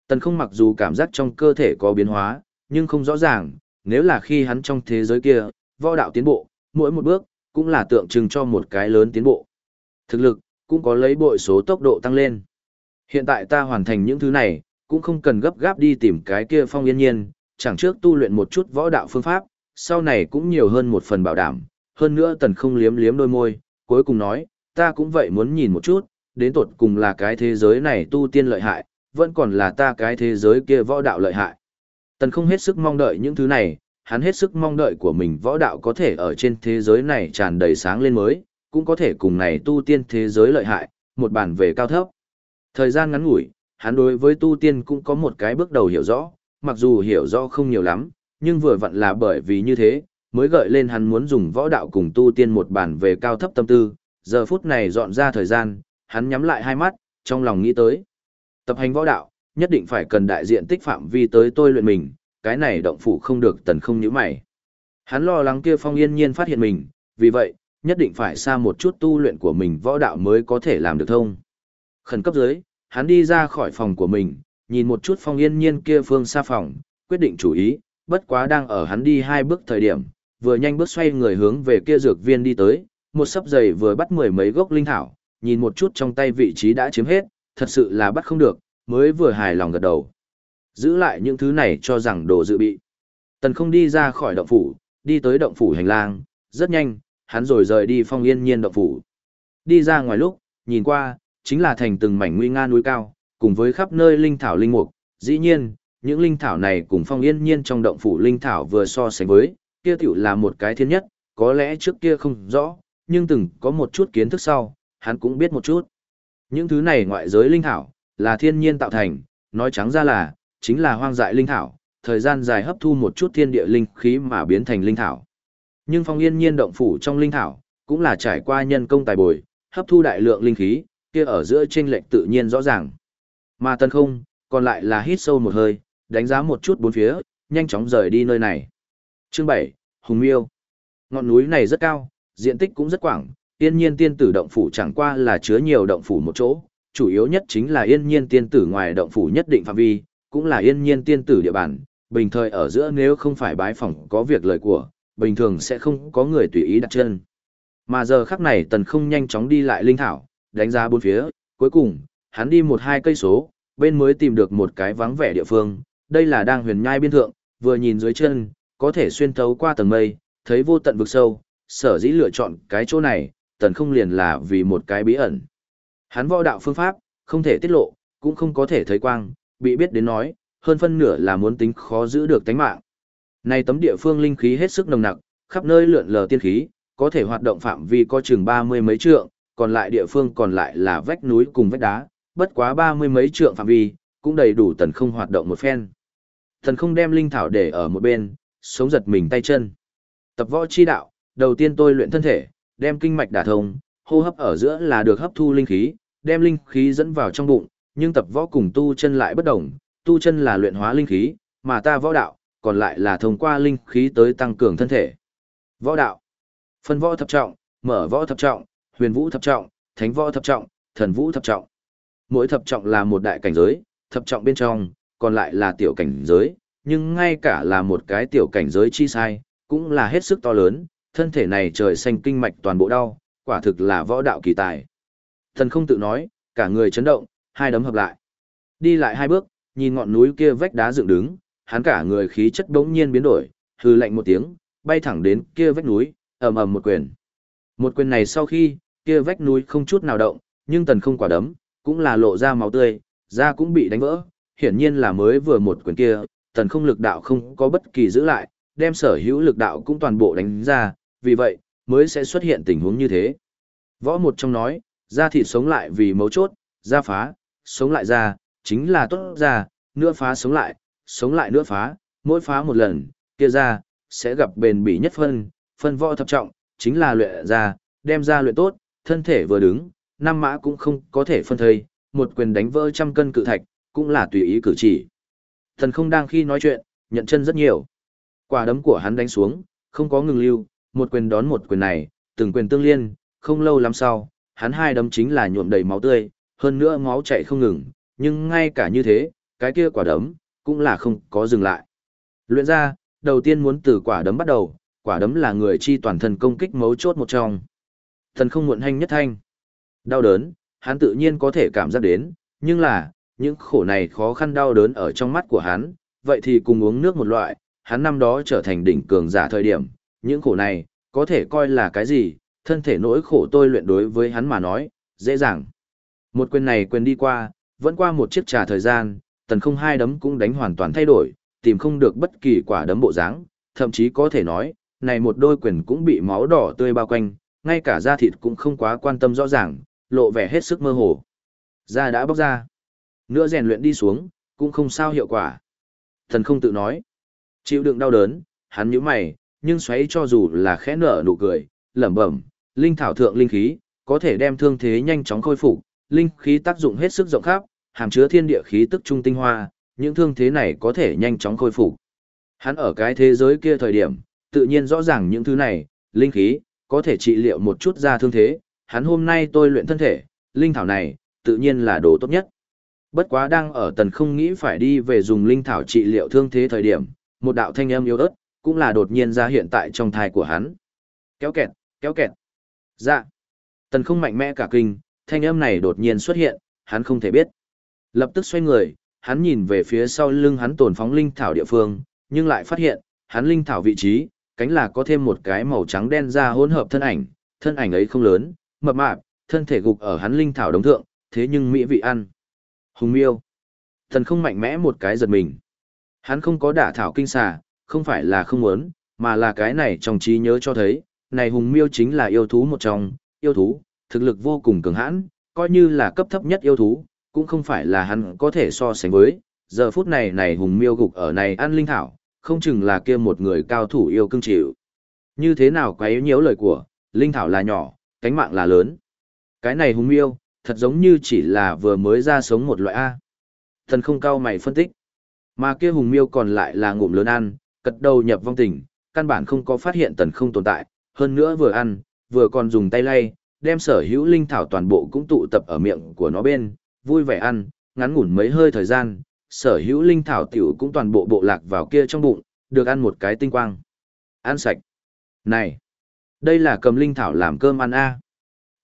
Tần không mặc dù cảm giác trong cơ thể có biến hóa, nhưng không rõ ràng, nếu là khi hắn trong thế giới kia, võ đạo tiến bộ, mỗi một bước, cũng là tượng trưng cho một cái lớn tiến bộ. Thực lực, cũng có lấy bội số tốc độ tăng lên. Hiện tại ta hoàn thành những thứ này, cũng không cần gấp gáp đi tìm cái kia phong yên nhiên, chẳng trước tu luyện một chút võ đạo phương pháp, sau này cũng nhiều hơn một phần bảo đảm. Hơn nữa tần không liếm liếm đôi môi, cuối cùng nói, ta cũng vậy muốn nhìn một chút, đến tột cùng là cái thế giới này tu tiên lợi hại, vẫn còn là ta cái thế giới kia võ đạo lợi hại. Tần không hết sức mong đợi những thứ này, hắn hết sức mong đợi của mình võ đạo có thể ở trên thế giới này tràn đầy sáng lên mới, cũng có thể cùng này tu tiên thế giới lợi hại, một bản về cao thấp. Thời gian ngắn ngủi, hắn đối với tu tiên cũng có một cái bước đầu hiểu rõ, mặc dù hiểu rõ không nhiều lắm, nhưng vừa vặn là bởi vì như thế, mới gợi lên hắn muốn dùng võ đạo cùng tu tiên một bản về cao thấp tâm tư, giờ phút này dọn ra thời gian, hắn nhắm lại hai mắt, trong lòng nghĩ tới. Tập hành võ đạo, nhất định phải cần đại diện tích phạm vi tới tôi luyện mình, cái này động phủ không được tần không nhíu mày. Hắn lo lắng kia phong yên nhiên phát hiện mình, vì vậy, nhất định phải xa một chút tu luyện của mình võ đạo mới có thể làm được thông. Khẩn cấp dưới, hắn đi ra khỏi phòng của mình, nhìn một chút phong yên nhiên kia phương xa phòng, quyết định chủ ý, bất quá đang ở hắn đi hai bước thời điểm, vừa nhanh bước xoay người hướng về kia dược viên đi tới, một sấp giày vừa bắt mười mấy gốc linh thảo, nhìn một chút trong tay vị trí đã chiếm hết, thật sự là bắt không được, mới vừa hài lòng gật đầu. Giữ lại những thứ này cho rằng đồ dự bị. Tần không đi ra khỏi động phủ, đi tới động phủ hành lang, rất nhanh, hắn rồi rời đi phong yên nhiên động phủ. Đi ra ngoài lúc, nhìn qua, chính là thành từng mảnh nguy nga núi cao, cùng với khắp nơi linh thảo linh mục. Dĩ nhiên, những linh thảo này cùng phong yên nhiên trong động phủ linh thảo vừa so sánh với, kia tiểu là một cái thiên nhất, có lẽ trước kia không rõ, nhưng từng có một chút kiến thức sau, hắn cũng biết một chút. Những thứ này ngoại giới linh thảo, là thiên nhiên tạo thành, nói trắng ra là, chính là hoang dại linh thảo, thời gian dài hấp thu một chút thiên địa linh khí mà biến thành linh thảo. Nhưng phong yên nhiên động phủ trong linh thảo, cũng là trải qua nhân công tài bồi, hấp thu đại lượng linh khí, kia ở giữa chênh lệch tự nhiên rõ ràng. Mà tân không, còn lại là hít sâu một hơi, đánh giá một chút bốn phía, nhanh chóng rời đi nơi này. Chương 7, Hùng Miêu. Ngọn núi này rất cao, diện tích cũng rất quảng, yên nhiên tiên tử động phủ chẳng qua là chứa nhiều động phủ một chỗ, chủ yếu nhất chính là yên nhiên tiên tử ngoài động phủ nhất định phạm vi, cũng là yên nhiên tiên tử địa bàn, bình thời ở giữa nếu không phải bái phỏng có việc lời của, bình thường sẽ không có người tùy ý đặt chân. Mà giờ khắc này tần không nhanh chóng đi lại linh thảo, đánh giá bốn phía, cuối cùng, hắn đi một hai cây số, bên mới tìm được một cái vắng vẻ địa phương, đây là đang huyền nhai biên thượng, vừa nhìn dưới chân, có thể xuyên thấu qua tầng mây, thấy vô tận vực sâu, sở dĩ lựa chọn cái chỗ này, tần không liền là vì một cái bí ẩn. Hắn võ đạo phương pháp, không thể tiết lộ, cũng không có thể thấy quang, bị biết đến nói, hơn phân nửa là muốn tính khó giữ được tánh mạng. Này tấm địa phương linh khí hết sức nồng nặc, khắp nơi lượn lờ tiên khí, có thể hoạt động phạm vi có chừng ba mươi mấy trượng, còn lại địa phương còn lại là vách núi cùng vách đá, bất quá ba mươi mấy trượng phạm vi, cũng đầy đủ tần không hoạt động một phen. Tần không đem linh thảo để ở một bên, sống giật mình tay chân. Tập võ chi đạo, đầu tiên tôi luyện thân thể, đem kinh mạch đả thông, hô hấp ở giữa là được hấp thu linh khí, đem linh khí dẫn vào trong bụng, nhưng tập võ cùng tu chân lại bất đồng, tu chân là luyện hóa linh khí, mà ta võ đạo, còn lại là thông qua linh khí tới tăng cường thân thể. Võ đạo, phân võ thập trọng, mở võ thập trọng, huyền vũ thập trọng, thánh võ thập trọng, thần vũ thập trọng. Mỗi thập trọng là một đại cảnh giới, thập trọng bên trong, còn lại là tiểu cảnh giới, nhưng ngay cả là một cái tiểu cảnh giới chi sai, cũng là hết sức to lớn, thân thể này trời xanh kinh mạch toàn bộ đau, quả thực là võ đạo kỳ tài. Thần không tự nói, cả người chấn động, hai đấm hợp lại. Đi lại hai bước, nhìn ngọn núi kia vách đá dựng đứng, hắn cả người khí chất bỗng nhiên biến đổi, hư lạnh một tiếng, bay thẳng đến kia vách núi, ầm ầm một quyền. Một quyền này sau khi, kia vách núi không chút nào động, nhưng tần không quả đấm, cũng là lộ ra máu tươi, da cũng bị đánh vỡ, hiển nhiên là mới vừa một quyền kia, tần không lực đạo không có bất kỳ giữ lại, đem sở hữu lực đạo cũng toàn bộ đánh ra, vì vậy, mới sẽ xuất hiện tình huống như thế. Võ một trong nói, da thịt sống lại vì mấu chốt, da phá, sống lại da, chính là tốt da, nữa phá sống lại, sống lại nữa phá, mỗi phá một lần, kia da, sẽ gặp bền bỉ nhất phân, phân võ thập trọng, chính là luyện ra, đem ra luyện tốt, thân thể vừa đứng, năm mã cũng không có thể phân thây, một quyền đánh vỡ trăm cân cự thạch, cũng là tùy ý cử chỉ. Thần không đang khi nói chuyện, nhận chân rất nhiều. Quả đấm của hắn đánh xuống, không có ngừng lưu, một quyền đón một quyền này, từng quyền tương liên, không lâu lắm sau, hắn hai đấm chính là nhuộm đầy máu tươi, hơn nữa máu chảy không ngừng, nhưng ngay cả như thế, cái kia quả đấm, cũng là không có dừng lại. Luyện ra, đầu tiên muốn từ quả đấm bắt đầu, quả đấm là người chi toàn thân công kích mấu chốt một trong. Thần không muộn hành nhất thanh. Đau đớn, hắn tự nhiên có thể cảm giác đến, nhưng là, những khổ này khó khăn đau đớn ở trong mắt của hắn, vậy thì cùng uống nước một loại, hắn năm đó trở thành đỉnh cường giả thời điểm, những khổ này, có thể coi là cái gì, thân thể nỗi khổ tôi luyện đối với hắn mà nói, dễ dàng. Một quyền này quyền đi qua, vẫn qua một chiếc trà thời gian, tần không hai đấm cũng đánh hoàn toàn thay đổi, tìm không được bất kỳ quả đấm bộ dáng, thậm chí có thể nói, này một đôi quyền cũng bị máu đỏ tươi bao quanh, ngay cả da thịt cũng không quá quan tâm rõ ràng, lộ vẻ hết sức mơ hồ. Da đã bóc ra. Nữa rèn luyện đi xuống, cũng không sao hiệu quả. Thần không tự nói. Chịu đựng đau đớn, hắn nhíu mày, nhưng xoáy cho dù là khẽ nở nụ cười, lẩm bẩm, linh thảo thượng linh khí, có thể đem thương thế nhanh chóng khôi phục, linh khí tác dụng hết sức rộng khắp, hàm chứa thiên địa khí tức trung tinh hoa, những thương thế này có thể nhanh chóng khôi phục. Hắn ở cái thế giới kia thời điểm, tự nhiên rõ ràng những thứ này, linh khí, có thể trị liệu một chút ra thương thế, hắn hôm nay tôi luyện thân thể, linh thảo này, tự nhiên là đồ tốt nhất. Bất quá đang ở tần không nghĩ phải đi về dùng linh thảo trị liệu thương thế thời điểm, một đạo thanh âm yếu ớt, cũng là đột nhiên ra hiện tại trong thai của hắn. Kéo kẹt, kéo kẹt. Dạ. Tần không mạnh mẽ cả kinh, thanh âm này đột nhiên xuất hiện, hắn không thể biết. Lập tức xoay người, hắn nhìn về phía sau lưng hắn tồn phóng linh thảo địa phương, nhưng lại phát hiện, hắn linh thảo vị trí, cánh là có thêm một cái màu trắng đen ra hỗn hợp thân ảnh, thân ảnh ấy không lớn, mập mạp, thân thể gục ở hắn linh thảo đống thượng, thế nhưng mỹ vị ăn. Hùng miêu. Thần không mạnh mẽ một cái giật mình. Hắn không có đả thảo kinh xà, không phải là không muốn, mà là cái này trong trí nhớ cho thấy, này hùng miêu chính là yêu thú một trong, yêu thú, thực lực vô cùng cường hãn, coi như là cấp thấp nhất yêu thú, cũng không phải là hắn có thể so sánh với. Giờ phút này này hùng miêu gục ở này ăn linh thảo, không chừng là kia một người cao thủ yêu cưng chịu. Như thế nào quấy nhiễu lời của, linh thảo là nhỏ, cánh mạng là lớn. Cái này hùng miêu, thật giống như chỉ là vừa mới ra sống một loại A. Thần không cao mày phân tích. Mà kia hùng miêu còn lại là ngụm lớn ăn, cật đầu nhập vong tình, căn bản không có phát hiện tần không tồn tại, hơn nữa vừa ăn, vừa còn dùng tay lay, đem sở hữu linh thảo toàn bộ cũng tụ tập ở miệng của nó bên, vui vẻ ăn, ngắn ngủn mấy hơi thời gian, sở hữu linh thảo tiểu cũng toàn bộ bộ lạc vào kia trong bụng, được ăn một cái tinh quang. Ăn sạch. Này, đây là cầm linh thảo làm cơm ăn a.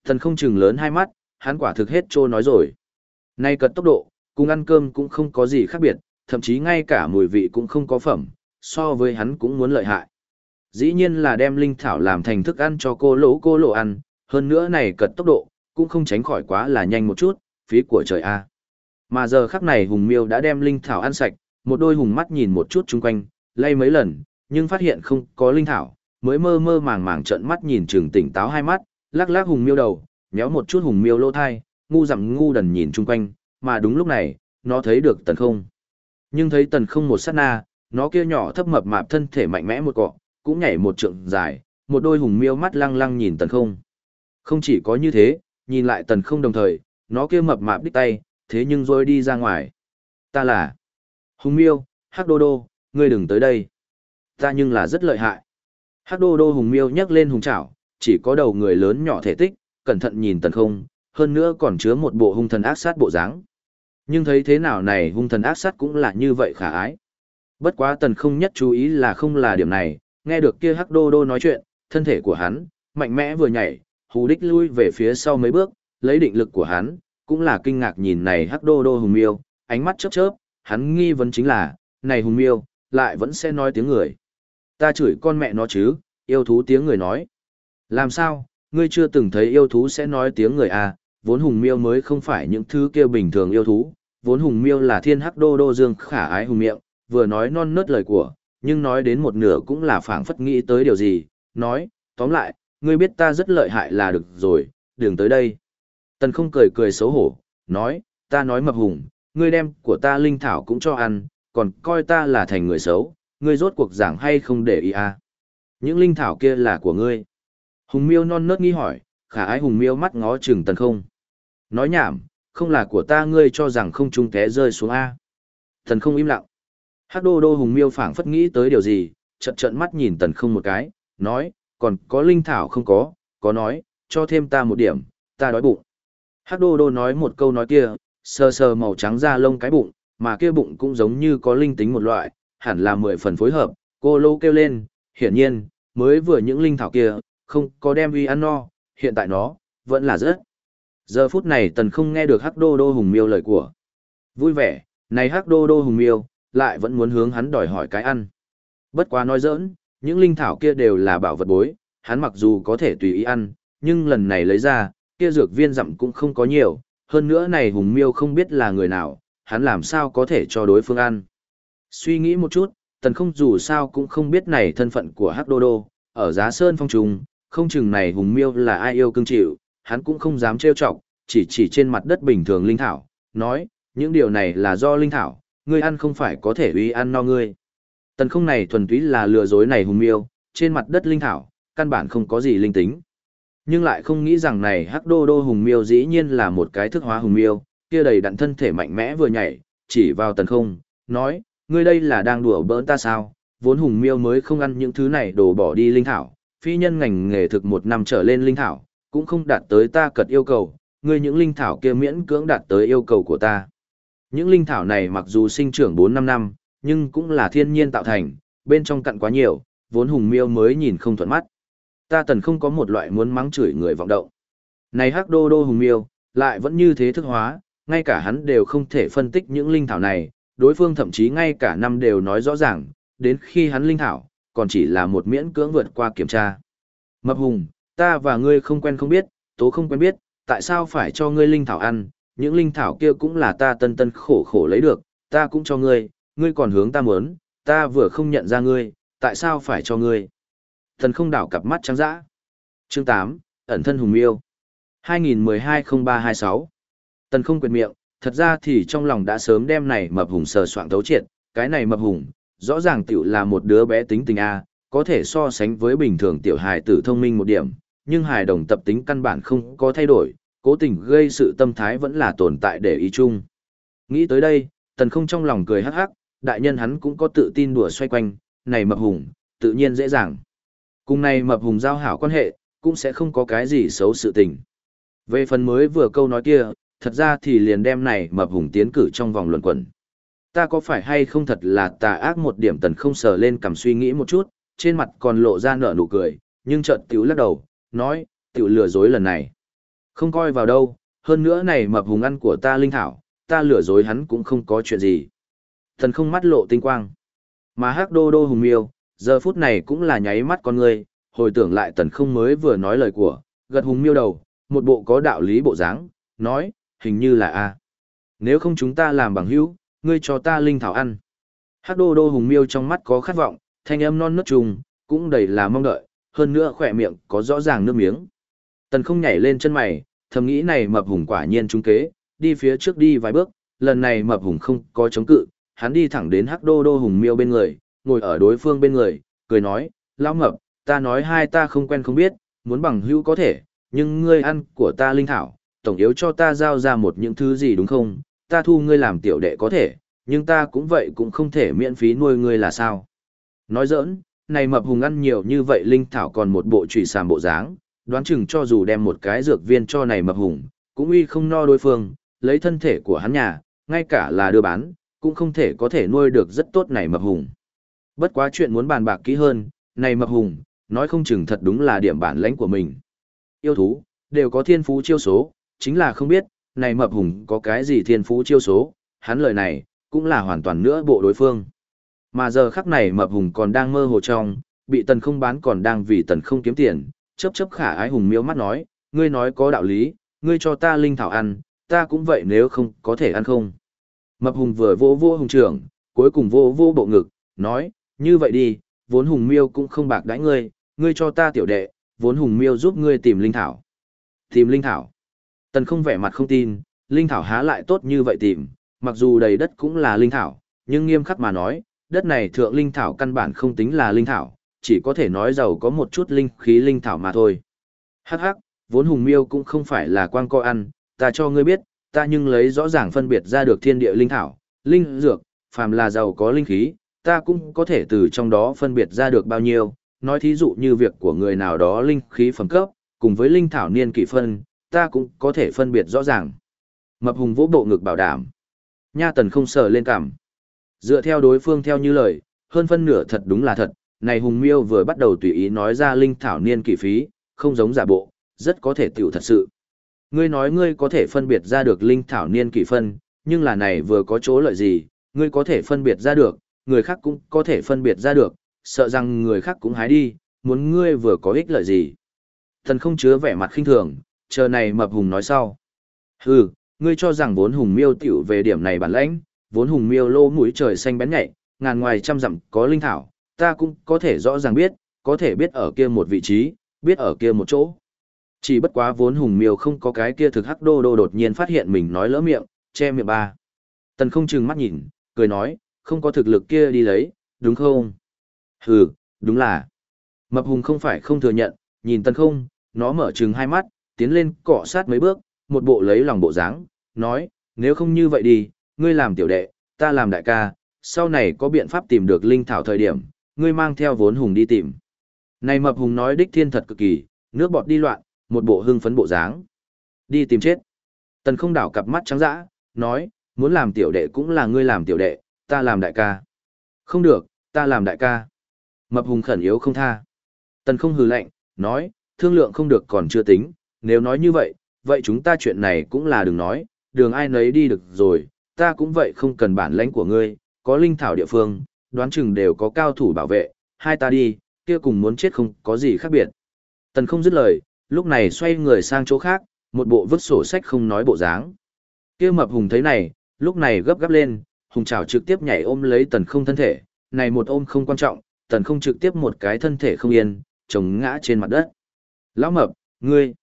Thần không chừng lớn hai mắt, hắn quả thực hết trô nói rồi. Nay cật tốc độ, cùng ăn cơm cũng không có gì khác biệt, thậm chí ngay cả mùi vị cũng không có phẩm, so với hắn cũng muốn lợi hại. Dĩ nhiên là đem linh thảo làm thành thức ăn cho cô lỗ cô lỗ ăn, hơn nữa này cật tốc độ, cũng không tránh khỏi quá là nhanh một chút, phí của trời a. Mà giờ khắc này hùng miêu đã đem linh thảo ăn sạch, một đôi hùng mắt nhìn một chút chung quanh, lay mấy lần, nhưng phát hiện không có linh thảo, mới mơ mơ màng màng trợn mắt nhìn trường tỉnh táo hai mắt, lắc lắc hùng miêu đầu, nhéo một chút hùng miêu lỗ thai, ngu dặm ngu đần nhìn chung quanh, mà đúng lúc này, nó thấy được tần không. Nhưng thấy tần không một sát na, nó kia nhỏ thấp mập mạp thân thể mạnh mẽ một cọ, cũng nhảy một trượng dài, một đôi hùng miêu mắt lăng lăng nhìn tần không. Không chỉ có như thế, nhìn lại tần không đồng thời, nó kia mập mạp đích tay, thế nhưng rồi đi ra ngoài. Ta là Hùng miêu, Hắc Đô Đô, ngươi đừng tới đây. Ta nhưng là rất lợi hại. Hắc Đô Đô Hùng miêu nhấc lên hùng chảo, chỉ có đầu người lớn nhỏ thể tích, cẩn thận nhìn tần không, hơn nữa còn chứa một bộ hung thần ác sát bộ dáng. Nhưng thấy thế nào này hung thần ác sát cũng là như vậy khả ái. Bất quá tần không nhất chú ý là không là điểm này, nghe được kia hắc đô đô nói chuyện, thân thể của hắn, mạnh mẽ vừa nhảy, hù đích lui về phía sau mấy bước, lấy định lực của hắn, cũng là kinh ngạc nhìn này hắc đô đô hùng miêu, ánh mắt chớp chớp, hắn nghi vấn chính là, này hùng miêu, lại vẫn sẽ nói tiếng người. Ta chửi con mẹ nó chứ, yêu thú tiếng người nói. Làm sao, ngươi chưa từng thấy yêu thú sẽ nói tiếng người à, vốn hùng miêu mới không phải những thứ kia bình thường yêu thú, vốn hùng miêu là thiên hắc đô đô dương khả ái hùng miệng, vừa nói non nớt lời của, nhưng nói đến một nửa cũng là phảng phất nghĩ tới điều gì, nói, tóm lại, ngươi biết ta rất lợi hại là được rồi, đừng tới đây. Tần không cười cười xấu hổ, nói, ta nói mập hùng, ngươi đem của ta linh thảo cũng cho ăn, còn coi ta là thành người xấu, ngươi rốt cuộc giảng hay không để ý à? Những linh thảo kia là của ngươi. Hùng miêu non nớt nghi hỏi, khả ái hùng miêu mắt ngó chừng tần không. Nói nhảm, không là của ta ngươi cho rằng không trung té rơi xuống A. Tần không im lặng. Hắc đô đô hùng miêu phảng phất nghĩ tới điều gì, trận trận mắt nhìn tần không một cái, nói, còn có linh thảo không có, có nói, cho thêm ta một điểm, ta đói bụng. Hắc đô đô nói một câu nói kia, sờ sờ màu trắng da lông cái bụng, mà kia bụng cũng giống như có linh tính một loại, hẳn là mười phần phối hợp, cô lô kêu lên, hiển nhiên, mới vừa những linh thảo kia, không có đem uy ăn no, hiện tại nó, vẫn là rất. Giờ phút này tần không nghe được hắc đô đô hùng miêu lời của. Vui vẻ, này hắc đô đô hùng miêu, lại vẫn muốn hướng hắn đòi hỏi cái ăn. Bất quá nói giỡn, những linh thảo kia đều là bảo vật bối, hắn mặc dù có thể tùy ý ăn, nhưng lần này lấy ra, kia dược viên dặm cũng không có nhiều, hơn nữa này hùng miêu không biết là người nào, hắn làm sao có thể cho đối phương ăn. Suy nghĩ một chút, tần không dù sao cũng không biết này thân phận của hắc đô đô, ở giá sơn phong trùng, không chừng này hùng miêu là ai yêu cưng chịu, hắn cũng không dám trêu chọc, chỉ chỉ trên mặt đất bình thường linh thảo, nói, những điều này là do linh thảo, ngươi ăn không phải có thể uy ăn no ngươi. Tần không này thuần túy là lừa dối này hùng miêu, trên mặt đất linh thảo, căn bản không có gì linh tính. Nhưng lại không nghĩ rằng này hắc đô đô hùng miêu dĩ nhiên là một cái thức hóa hùng miêu, kia đầy đặn thân thể mạnh mẽ vừa nhảy, chỉ vào tần không, nói, ngươi đây là đang đùa bỡn ta sao, vốn hùng miêu mới không ăn những thứ này đổ bỏ đi linh thảo, phi nhân ngành nghề thực một năm trở lên linh thảo, cũng không đạt tới ta cật yêu cầu, ngươi những linh thảo kia miễn cưỡng đạt tới yêu cầu của ta. Những linh thảo này mặc dù sinh trưởng 4-5 năm, nhưng cũng là thiên nhiên tạo thành, bên trong cặn quá nhiều, vốn hùng miêu mới nhìn không thuận mắt. Ta tần không có một loại muốn mắng chửi người vọng động. Này hắc đô đô hùng miêu, lại vẫn như thế thức hóa, ngay cả hắn đều không thể phân tích những linh thảo này, đối phương thậm chí ngay cả năm đều nói rõ ràng, đến khi hắn linh thảo, còn chỉ là một miễn cưỡng vượt qua kiểm tra. Mập hùng, ta và ngươi không quen không biết, tố không quen biết, tại sao phải cho ngươi linh thảo ăn, những linh thảo kia cũng là ta tân tân khổ khổ lấy được, ta cũng cho ngươi, ngươi còn hướng ta muốn, ta vừa không nhận ra ngươi, tại sao phải cho ngươi. Thần không đảo cặp mắt trắng dã. Chương 8, ẩn thân hùng miêu. 2012-0326. Tần không quyệt miệng, thật ra thì trong lòng đã sớm đem này mập hùng sờ soạn thấu triệt, cái này mập hùng, rõ ràng tiểu là một đứa bé tính tình A, có thể so sánh với bình thường tiểu hài tử thông minh một điểm, nhưng hài đồng tập tính căn bản không có thay đổi, cố tình gây sự tâm thái vẫn là tồn tại để ý chung. Nghĩ tới đây, tần không trong lòng cười hắc hắc, đại nhân hắn cũng có tự tin đùa xoay quanh, này mập hùng, tự nhiên dễ dàng. Cùng này mập hùng giao hảo quan hệ, cũng sẽ không có cái gì xấu sự tình. Về phần mới vừa câu nói kia, thật ra thì liền đem này mập hùng tiến cử trong vòng luận quẩn. Ta có phải hay không thật là tà ác một điểm tần không sờ lên cầm suy nghĩ một chút, trên mặt còn lộ ra nở nụ cười, nhưng chợt tiểu lắc đầu, nói, tiểu lừa dối lần này. Không coi vào đâu, hơn nữa này mập hùng ăn của ta linh thảo, ta lừa dối hắn cũng không có chuyện gì. Thần không mắt lộ tinh quang. Mà hắc đô đô hùng miêu, giờ phút này cũng là nháy mắt con người, hồi tưởng lại tần không mới vừa nói lời của, gật hùng miêu đầu, một bộ có đạo lý bộ dáng, nói, hình như là A. Nếu không chúng ta làm bằng hữu, ngươi cho ta linh thảo ăn. Hắc đô đô hùng miêu trong mắt có khát vọng, thanh âm non nớt trùng, cũng đầy là mong đợi, hơn nữa khỏe miệng có rõ ràng nước miếng. Tần không nhảy lên chân mày, thầm nghĩ này mập hùng quả nhiên trúng kế, đi phía trước đi vài bước, lần này mập hùng không có chống cự, hắn đi thẳng đến hắc đô đô hùng miêu bên người, ngồi ở đối phương bên người, cười nói, lão mập, ta nói hai ta không quen không biết, muốn bằng hữu có thể, nhưng ngươi ăn của ta linh thảo, tổng yếu cho ta giao ra một những thứ gì đúng không, ta thu ngươi làm tiểu đệ có thể, nhưng ta cũng vậy cũng không thể miễn phí nuôi ngươi là sao. Nói giỡn, này mập hùng ăn nhiều như vậy linh thảo còn một bộ trùy sàm bộ dáng, đoán chừng cho dù đem một cái dược viên cho này mập hùng, cũng uy không no đối phương, lấy thân thể của hắn nhà, ngay cả là đưa bán, cũng không thể có thể nuôi được rất tốt này mập hùng. Bất quá chuyện muốn bàn bạc kỹ hơn, này mập hùng, nói không chừng thật đúng là điểm bản lãnh của mình. Yêu thú, đều có thiên phú chiêu số, chính là không biết, này mập hùng có cái gì thiên phú chiêu số, hắn lời này, cũng là hoàn toàn nữa bộ đối phương. Mà giờ khắc này mập hùng còn đang mơ hồ trong, bị tần không bán còn đang vì tần không kiếm tiền, chấp chấp khả ái hùng miêu mắt nói, ngươi nói có đạo lý, ngươi cho ta linh thảo ăn, ta cũng vậy nếu không có thể ăn không. Mập hùng vừa vô vô hùng trưởng, cuối cùng vô vô bộ ngực, nói, như vậy đi, vốn hùng miêu cũng không bạc đãi ngươi, ngươi cho ta tiểu đệ, vốn hùng miêu giúp ngươi tìm linh thảo. Tìm linh thảo. Tần không vẻ mặt không tin, linh thảo há lại tốt như vậy tìm, mặc dù đầy đất cũng là linh thảo, nhưng nghiêm khắc mà nói, đất này thượng linh thảo căn bản không tính là linh thảo, chỉ có thể nói giàu có một chút linh khí linh thảo mà thôi. Hắc hắc, vốn hùng miêu cũng không phải là quang co ăn, ta cho ngươi biết, ta nhưng lấy rõ ràng phân biệt ra được thiên địa linh thảo, linh dược, phàm là giàu có linh khí, ta cũng có thể từ trong đó phân biệt ra được bao nhiêu, nói thí dụ như việc của người nào đó linh khí phẩm cấp, cùng với linh thảo niên kỷ phân, ta cũng có thể phân biệt rõ ràng. Mập hùng vỗ bộ ngực bảo đảm. Nha tần không sợ lên cảm. Dựa theo đối phương theo như lời, hơn phân nửa thật đúng là thật, này hùng miêu vừa bắt đầu tùy ý nói ra linh thảo niên kỷ phí, không giống giả bộ, rất có thể tiểu thật sự. Ngươi nói ngươi có thể phân biệt ra được linh thảo niên kỷ phân, nhưng là này vừa có chỗ lợi gì, ngươi có thể phân biệt ra được, người khác cũng có thể phân biệt ra được, sợ rằng người khác cũng hái đi, muốn ngươi vừa có ích lợi gì. Thần không chứa vẻ mặt khinh thường, chờ này mập hùng nói sau. Hừ, ngươi cho rằng vốn hùng miêu tiểu về điểm này bản lãnh, vốn hùng miêu lô mũi trời xanh bén nhạy, ngàn ngoài trăm dặm có linh thảo, ta cũng có thể rõ ràng biết, có thể biết ở kia một vị trí, biết ở kia một chỗ. Chỉ bất quá vốn hùng miêu không có cái kia thực hắc đô đô đột nhiên phát hiện mình nói lỡ miệng, che miệng ba. Tần không chừng mắt nhìn, cười nói, không có thực lực kia đi lấy, đúng không? Hừ, đúng là. Mập hùng không phải không thừa nhận, nhìn tần không, nó mở trừng hai mắt, tiến lên cọ sát mấy bước, một bộ lấy lòng bộ dáng, nói, nếu không như vậy đi, ngươi làm tiểu đệ, ta làm đại ca, sau này có biện pháp tìm được linh thảo thời điểm, ngươi mang theo vốn hùng đi tìm. Này mập hùng nói đích thiên thật cực kỳ, nước bọt đi loạn, một bộ hưng phấn bộ dáng. Đi tìm chết. Tần không đảo cặp mắt trắng dã, nói, muốn làm tiểu đệ cũng là ngươi làm tiểu đệ, ta làm đại ca. Không được, ta làm đại ca. Mập hùng khẩn yếu không tha. Tần không hừ lạnh, nói, thương lượng không được còn chưa tính, nếu nói như vậy, vậy chúng ta chuyện này cũng là đừng nói, đường ai nấy đi được rồi, ta cũng vậy không cần bản lãnh của ngươi, có linh thảo địa phương, đoán chừng đều có cao thủ bảo vệ, hai ta đi, kia cùng muốn chết không có gì khác biệt. Tần không dứt lời, lúc này xoay người sang chỗ khác, một bộ vứt sổ sách không nói bộ dáng. Kia mập hùng thấy này, lúc này gấp gáp lên, hùng chảo trực tiếp nhảy ôm lấy tần không thân thể, này một ôm không quan trọng, tần không trực tiếp một cái thân thể không yên, chống ngã trên mặt đất. Lão mập, ngươi,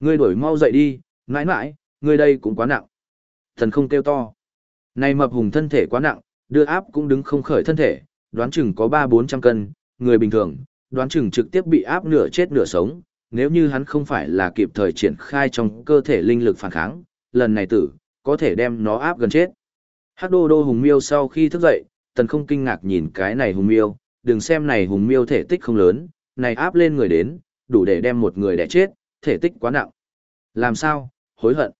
ngươi đổi mau dậy đi, mãi mãi, ngươi đây cũng quá nặng. Tần không kêu to. Này mập hùng thân thể quá nặng, đưa áp cũng đứng không khởi thân thể, đoán chừng có 3-400 cân, người bình thường, đoán chừng trực tiếp bị áp nửa chết nửa sống, nếu như hắn không phải là kịp thời triển khai trong cơ thể linh lực phản kháng, lần này tử, có thể đem nó áp gần chết. Hắc đô đô hùng miêu sau khi thức dậy, tần không kinh ngạc nhìn cái này hùng miêu, đừng xem này hùng miêu thể tích không lớn, này áp lên người đến, đủ để đem một người đẻ chết, thể tích quá nặng. Làm sao, hối hận?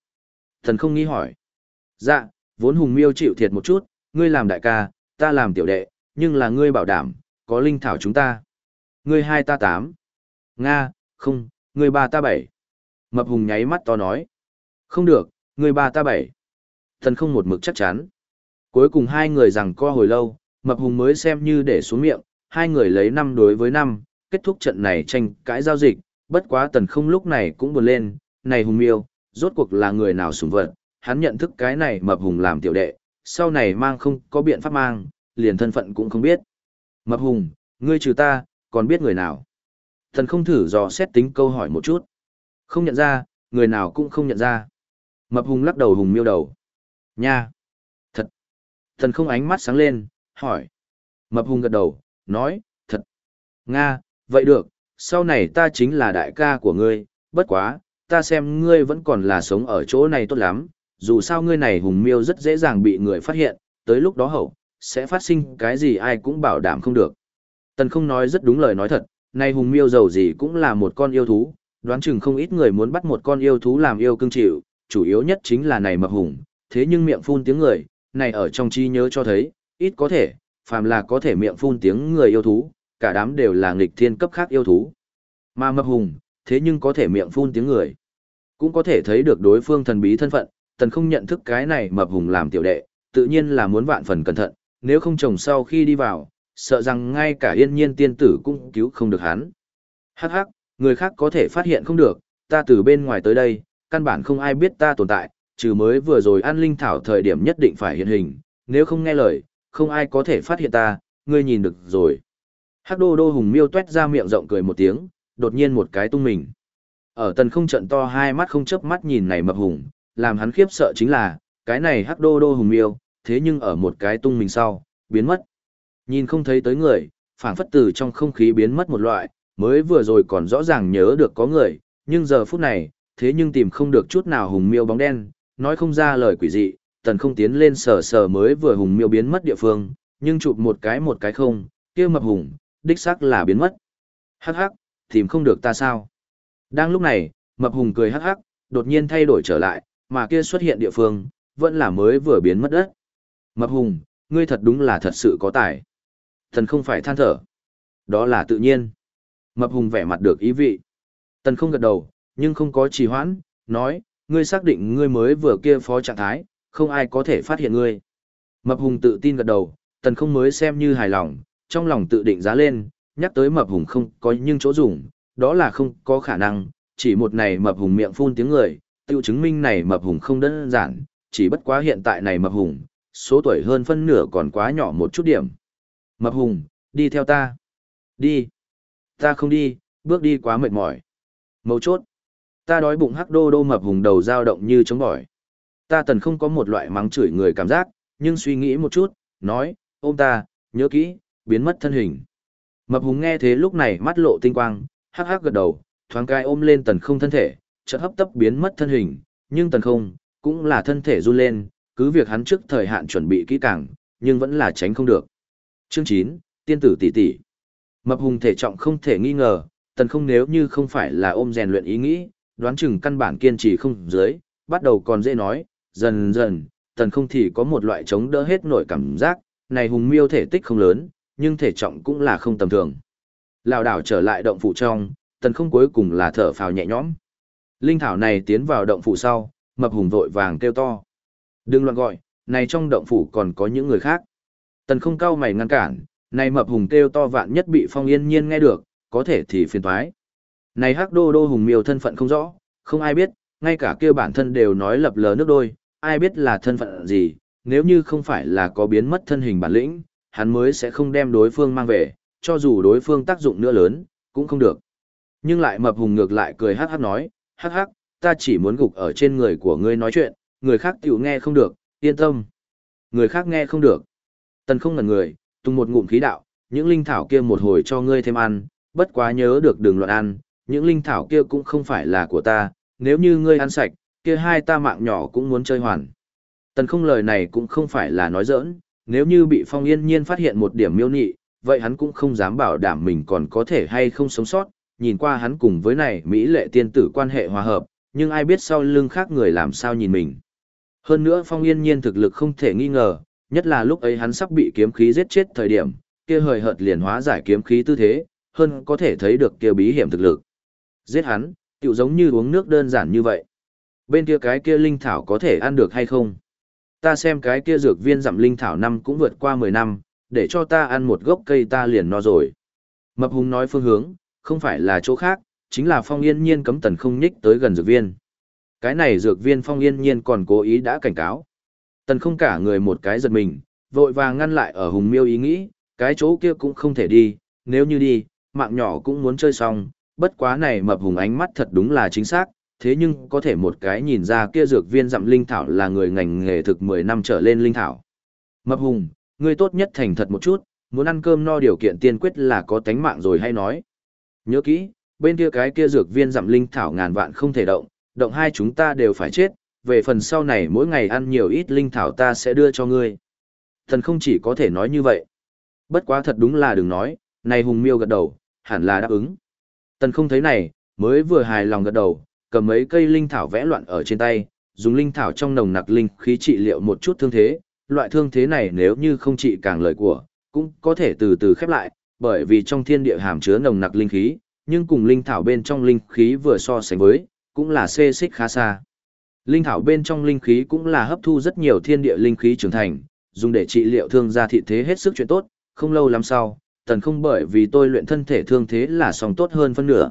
Tần không nghi hỏi. Dạ, vốn hùng miêu chịu thiệt một chút, ngươi làm đại ca, ta làm tiểu đệ, nhưng là ngươi bảo đảm, có linh thảo chúng ta. Ngươi hai ta tám. Nga, không, ngươi ba ta bảy. Mập hùng nháy mắt to nói. Không được, ngươi ba ta bảy. Thần không một mực chắc chắn. Cuối cùng hai người rằng co hồi lâu, mập hùng mới xem như để xuống miệng, hai người lấy năm đối với năm, kết thúc trận này tranh cãi giao dịch, bất quá tần không lúc này cũng buồn lên, này hùng miêu, rốt cuộc là người nào sủng vật, hắn nhận thức cái này mập hùng làm tiểu đệ, sau này mang không có biện pháp mang, liền thân phận cũng không biết. Mập hùng, ngươi trừ ta, còn biết người nào? Thần không thử dò xét tính câu hỏi một chút. Không nhận ra, người nào cũng không nhận ra. Mập hùng lắc đầu hùng miêu đầu. Nha! Thật! Thần không ánh mắt sáng lên, hỏi. Mập hùng gật đầu, nói, thật. Nga, vậy được, sau này ta chính là đại ca của ngươi, bất quá, ta xem ngươi vẫn còn là sống ở chỗ này tốt lắm, dù sao ngươi này hùng miêu rất dễ dàng bị người phát hiện, tới lúc đó hậu, sẽ phát sinh cái gì ai cũng bảo đảm không được. Tần không nói rất đúng lời nói thật, này hùng miêu giàu gì cũng là một con yêu thú, đoán chừng không ít người muốn bắt một con yêu thú làm yêu cưng chịu, chủ yếu nhất chính là này mập hùng, thế nhưng miệng phun tiếng người, này ở trong trí nhớ cho thấy, ít có thể, phàm là có thể miệng phun tiếng người yêu thú, cả đám đều là nghịch thiên cấp khác yêu thú. Mà mập hùng, thế nhưng có thể miệng phun tiếng người. Cũng có thể thấy được đối phương thần bí thân phận, tần không nhận thức cái này mập hùng làm tiểu đệ, tự nhiên là muốn vạn phần cẩn thận, nếu không chồng sau khi đi vào, sợ rằng ngay cả yên nhiên tiên tử cũng cứu không được hắn. Hắc hắc, người khác có thể phát hiện không được, ta từ bên ngoài tới đây, căn bản không ai biết ta tồn tại, trừ mới vừa rồi an linh thảo thời điểm nhất định phải hiện hình, nếu không nghe lời, không ai có thể phát hiện ta, ngươi nhìn được rồi. Hắc đô đô hùng miêu tuét ra miệng rộng cười một tiếng, đột nhiên một cái tung mình. Ở tần không trận to hai mắt không chớp mắt nhìn này mập hùng, làm hắn khiếp sợ chính là, cái này hắc đô đô hùng miêu, thế nhưng ở một cái tung mình sau, biến mất. Nhìn không thấy tới người, phảng phất từ trong không khí biến mất một loại, mới vừa rồi còn rõ ràng nhớ được có người, nhưng giờ phút này, thế nhưng tìm không được chút nào hùng miêu bóng đen, nói không ra lời quỷ dị, tần không tiến lên sờ sờ mới vừa hùng miêu biến mất địa phương, nhưng chụp một cái một cái không, kia mập hùng, đích xác là biến mất. Hắc hắc, tìm không được ta sao? Đang lúc này, mập hùng cười hắc hắc, đột nhiên thay đổi trở lại, mà kia xuất hiện địa phương, vẫn là mới vừa biến mất đất. Mập hùng, ngươi thật đúng là thật sự có tài. Thần không phải than thở. Đó là tự nhiên. Mập hùng vẻ mặt được ý vị. Tần không gật đầu, nhưng không có trì hoãn, nói, ngươi xác định ngươi mới vừa kia phó trạng thái, không ai có thể phát hiện ngươi. Mập hùng tự tin gật đầu, tần không mới xem như hài lòng, trong lòng tự định giá lên, nhắc tới mập hùng không có nhưng chỗ dùng, đó là không có khả năng, chỉ một này mập hùng miệng phun tiếng người, tiêu chứng minh này mập hùng không đơn giản, chỉ bất quá hiện tại này mập hùng, số tuổi hơn phân nửa còn quá nhỏ một chút điểm. Mập hùng, đi theo ta. Đi. Ta không đi, bước đi quá mệt mỏi. Mấu chốt. Ta đói bụng hắc đô đô mập hùng đầu dao động như chống bỏi. Ta tần không có một loại mắng chửi người cảm giác, nhưng suy nghĩ một chút, nói, ôm ta, nhớ kỹ, biến mất thân hình. Mập hùng nghe thế lúc này mắt lộ tinh quang, hắc hắc gật đầu, thoáng cai ôm lên tần không thân thể, chợt hấp tấp biến mất thân hình, nhưng tần không, cũng là thân thể run lên, cứ việc hắn trước thời hạn chuẩn bị kỹ càng, nhưng vẫn là tránh không được. Chương 9, tiên tử tỷ tỷ. Mập hùng thể trọng không thể nghi ngờ, tần không nếu như không phải là ôm rèn luyện ý nghĩ, đoán chừng căn bản kiên trì không dưới, bắt đầu còn dễ nói, dần dần, tần không thì có một loại chống đỡ hết nổi cảm giác, này hùng miêu thể tích không lớn, nhưng thể trọng cũng là không tầm thường. Lào đảo trở lại động phủ trong, tần không cuối cùng là thở phào nhẹ nhõm. Linh thảo này tiến vào động phủ sau, mập hùng vội vàng kêu to. Đừng loạn gọi, này trong động phủ còn có những người khác. Tần không cao mày ngăn cản, này mập hùng kêu to vạn nhất bị phong yên nhiên nghe được, có thể thì phiền thoái. Này hắc đô đô hùng miêu thân phận không rõ, không ai biết, ngay cả kêu bản thân đều nói lập lờ nước đôi, ai biết là thân phận gì, nếu như không phải là có biến mất thân hình bản lĩnh, hắn mới sẽ không đem đối phương mang về, cho dù đối phương tác dụng nữa lớn, cũng không được. Nhưng lại mập hùng ngược lại cười hắc hắc nói, hắc hắc, ta chỉ muốn gục ở trên người của ngươi nói chuyện, người khác tiểu nghe không được, yên tâm. Người khác nghe không được. Tần không ngần người, tung một ngụm khí đạo, những linh thảo kia một hồi cho ngươi thêm ăn, bất quá nhớ được đừng loạn ăn, những linh thảo kia cũng không phải là của ta, nếu như ngươi ăn sạch, kia hai ta mạng nhỏ cũng muốn chơi hoàn. Tần không lời này cũng không phải là nói giỡn, nếu như bị phong yên nhiên phát hiện một điểm miêu nị, vậy hắn cũng không dám bảo đảm mình còn có thể hay không sống sót, nhìn qua hắn cùng với này Mỹ lệ tiên tử quan hệ hòa hợp, nhưng ai biết sau lưng khác người làm sao nhìn mình. Hơn nữa phong yên nhiên thực lực không thể nghi ngờ, nhất là lúc ấy hắn sắp bị kiếm khí giết chết thời điểm, kia hời hợt liền hóa giải kiếm khí tư thế, hơn có thể thấy được kia bí hiểm thực lực. Giết hắn, tiểu giống như uống nước đơn giản như vậy. Bên kia cái kia linh thảo có thể ăn được hay không? Ta xem cái kia dược viên giảm linh thảo năm cũng vượt qua 10 năm, để cho ta ăn một gốc cây ta liền no rồi. Mập hùng nói phương hướng, không phải là chỗ khác, chính là phong yên nhiên cấm tần không nhích tới gần dược viên. Cái này dược viên phong yên nhiên còn cố ý đã cảnh cáo. Tần không cả người một cái giật mình, vội vàng ngăn lại ở hùng miêu ý nghĩ, cái chỗ kia cũng không thể đi, nếu như đi, mạng nhỏ cũng muốn chơi xong, bất quá này mập hùng ánh mắt thật đúng là chính xác, thế nhưng có thể một cái nhìn ra kia dược viên dặm linh thảo là người ngành nghề thực 10 năm trở lên linh thảo. Mập hùng, ngươi tốt nhất thành thật một chút, muốn ăn cơm no điều kiện tiên quyết là có tánh mạng rồi hay nói. Nhớ kỹ, bên kia cái kia dược viên dặm linh thảo ngàn vạn không thể động, động hai chúng ta đều phải chết, về phần sau này mỗi ngày ăn nhiều ít linh thảo ta sẽ đưa cho ngươi. Thần không chỉ có thể nói như vậy. Bất quá thật đúng là đừng nói, này hùng miêu gật đầu, hẳn là đáp ứng. Tần không thấy này, mới vừa hài lòng gật đầu, cầm mấy cây linh thảo vẽ loạn ở trên tay, dùng linh thảo trong nồng nặc linh khí trị liệu một chút thương thế, loại thương thế này nếu như không trị càng lời của, cũng có thể từ từ khép lại, bởi vì trong thiên địa hàm chứa nồng nặc linh khí, nhưng cùng linh thảo bên trong linh khí vừa so sánh với, cũng là xê xích khá xa. Linh thảo bên trong linh khí cũng là hấp thu rất nhiều thiên địa linh khí trưởng thành, dùng để trị liệu thương gia thị thế hết sức chuyện tốt, không lâu lắm sau, tần không bởi vì tôi luyện thân thể thương thế là xong tốt hơn phân nửa.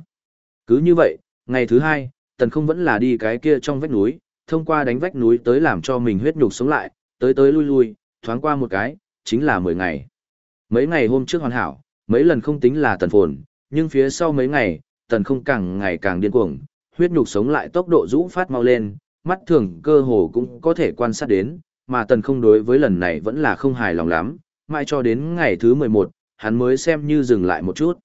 Cứ như vậy, ngày thứ hai, tần không vẫn là đi cái kia trong vách núi, thông qua đánh vách núi tới làm cho mình huyết nhục sống lại, tới tới lui lui, thoáng qua một cái, chính là 10 ngày. Mấy ngày hôm trước hoàn hảo, mấy lần không tính là tần phồn, nhưng phía sau mấy ngày, tần không càng ngày càng điên cuồng, huyết nhục sống lại tốc độ rũ phát mau lên, mắt thường cơ hồ cũng có thể quan sát đến, mà tần không đối với lần này vẫn là không hài lòng lắm, mãi cho đến ngày thứ 11, hắn mới xem như dừng lại một chút.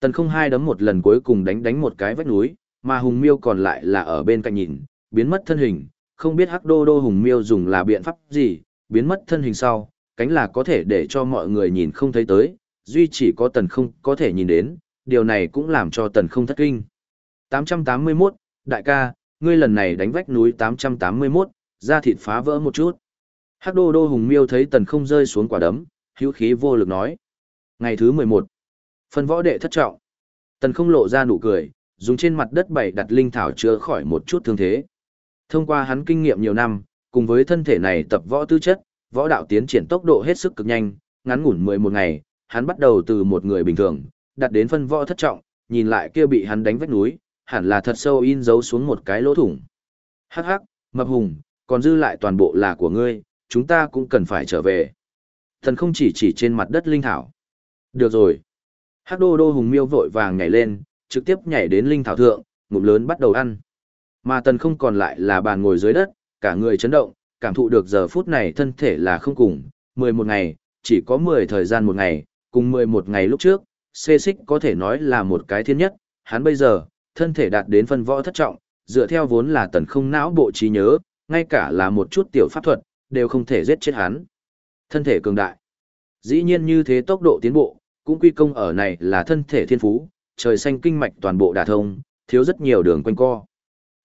Tần không hai đấm một lần cuối cùng đánh đánh một cái vách núi, mà hùng miêu còn lại là ở bên cạnh nhìn, biến mất thân hình, không biết hắc đô đô hùng miêu dùng là biện pháp gì, biến mất thân hình sau, cánh là có thể để cho mọi người nhìn không thấy tới, duy chỉ có tần không có thể nhìn đến, điều này cũng làm cho tần không thất kinh. 881, đại ca, ngươi lần này đánh vách núi 881, da thịt phá vỡ một chút. Hắc đô đô hùng miêu thấy tần không rơi xuống quả đấm, hữu khí vô lực nói. Ngày thứ 11, phân võ đệ thất trọng. Tần không lộ ra nụ cười, dùng trên mặt đất bảy đặt linh thảo chữa khỏi một chút thương thế. Thông qua hắn kinh nghiệm nhiều năm, cùng với thân thể này tập võ tư chất, võ đạo tiến triển tốc độ hết sức cực nhanh, ngắn ngủn 11 ngày, hắn bắt đầu từ một người bình thường, đặt đến phân võ thất trọng, nhìn lại kia bị hắn đánh vách núi, hẳn là thật sâu in dấu xuống một cái lỗ thủng. Hắc hắc, mập hùng, còn dư lại toàn bộ là của ngươi, chúng ta cũng cần phải trở về. Thần không chỉ chỉ trên mặt đất linh thảo. Được rồi. Hắc đô đô hùng miêu vội vàng nhảy lên, trực tiếp nhảy đến linh thảo thượng, ngụm lớn bắt đầu ăn. Mà tần không còn lại là bàn ngồi dưới đất, cả người chấn động, cảm thụ được giờ phút này thân thể là không cùng, 11 ngày, chỉ có 10 thời gian một ngày, cùng 11 ngày lúc trước, xê xích có thể nói là một cái thiên nhất, hắn bây giờ, thân thể đạt đến phân võ thất trọng, dựa theo vốn là tần không não bộ trí nhớ, ngay cả là một chút tiểu pháp thuật, đều không thể giết chết hắn. Thân thể cường đại. Dĩ nhiên như thế tốc độ tiến bộ, cũng quy công ở này là thân thể thiên phú, trời xanh kinh mạch toàn bộ đả thông, thiếu rất nhiều đường quanh co.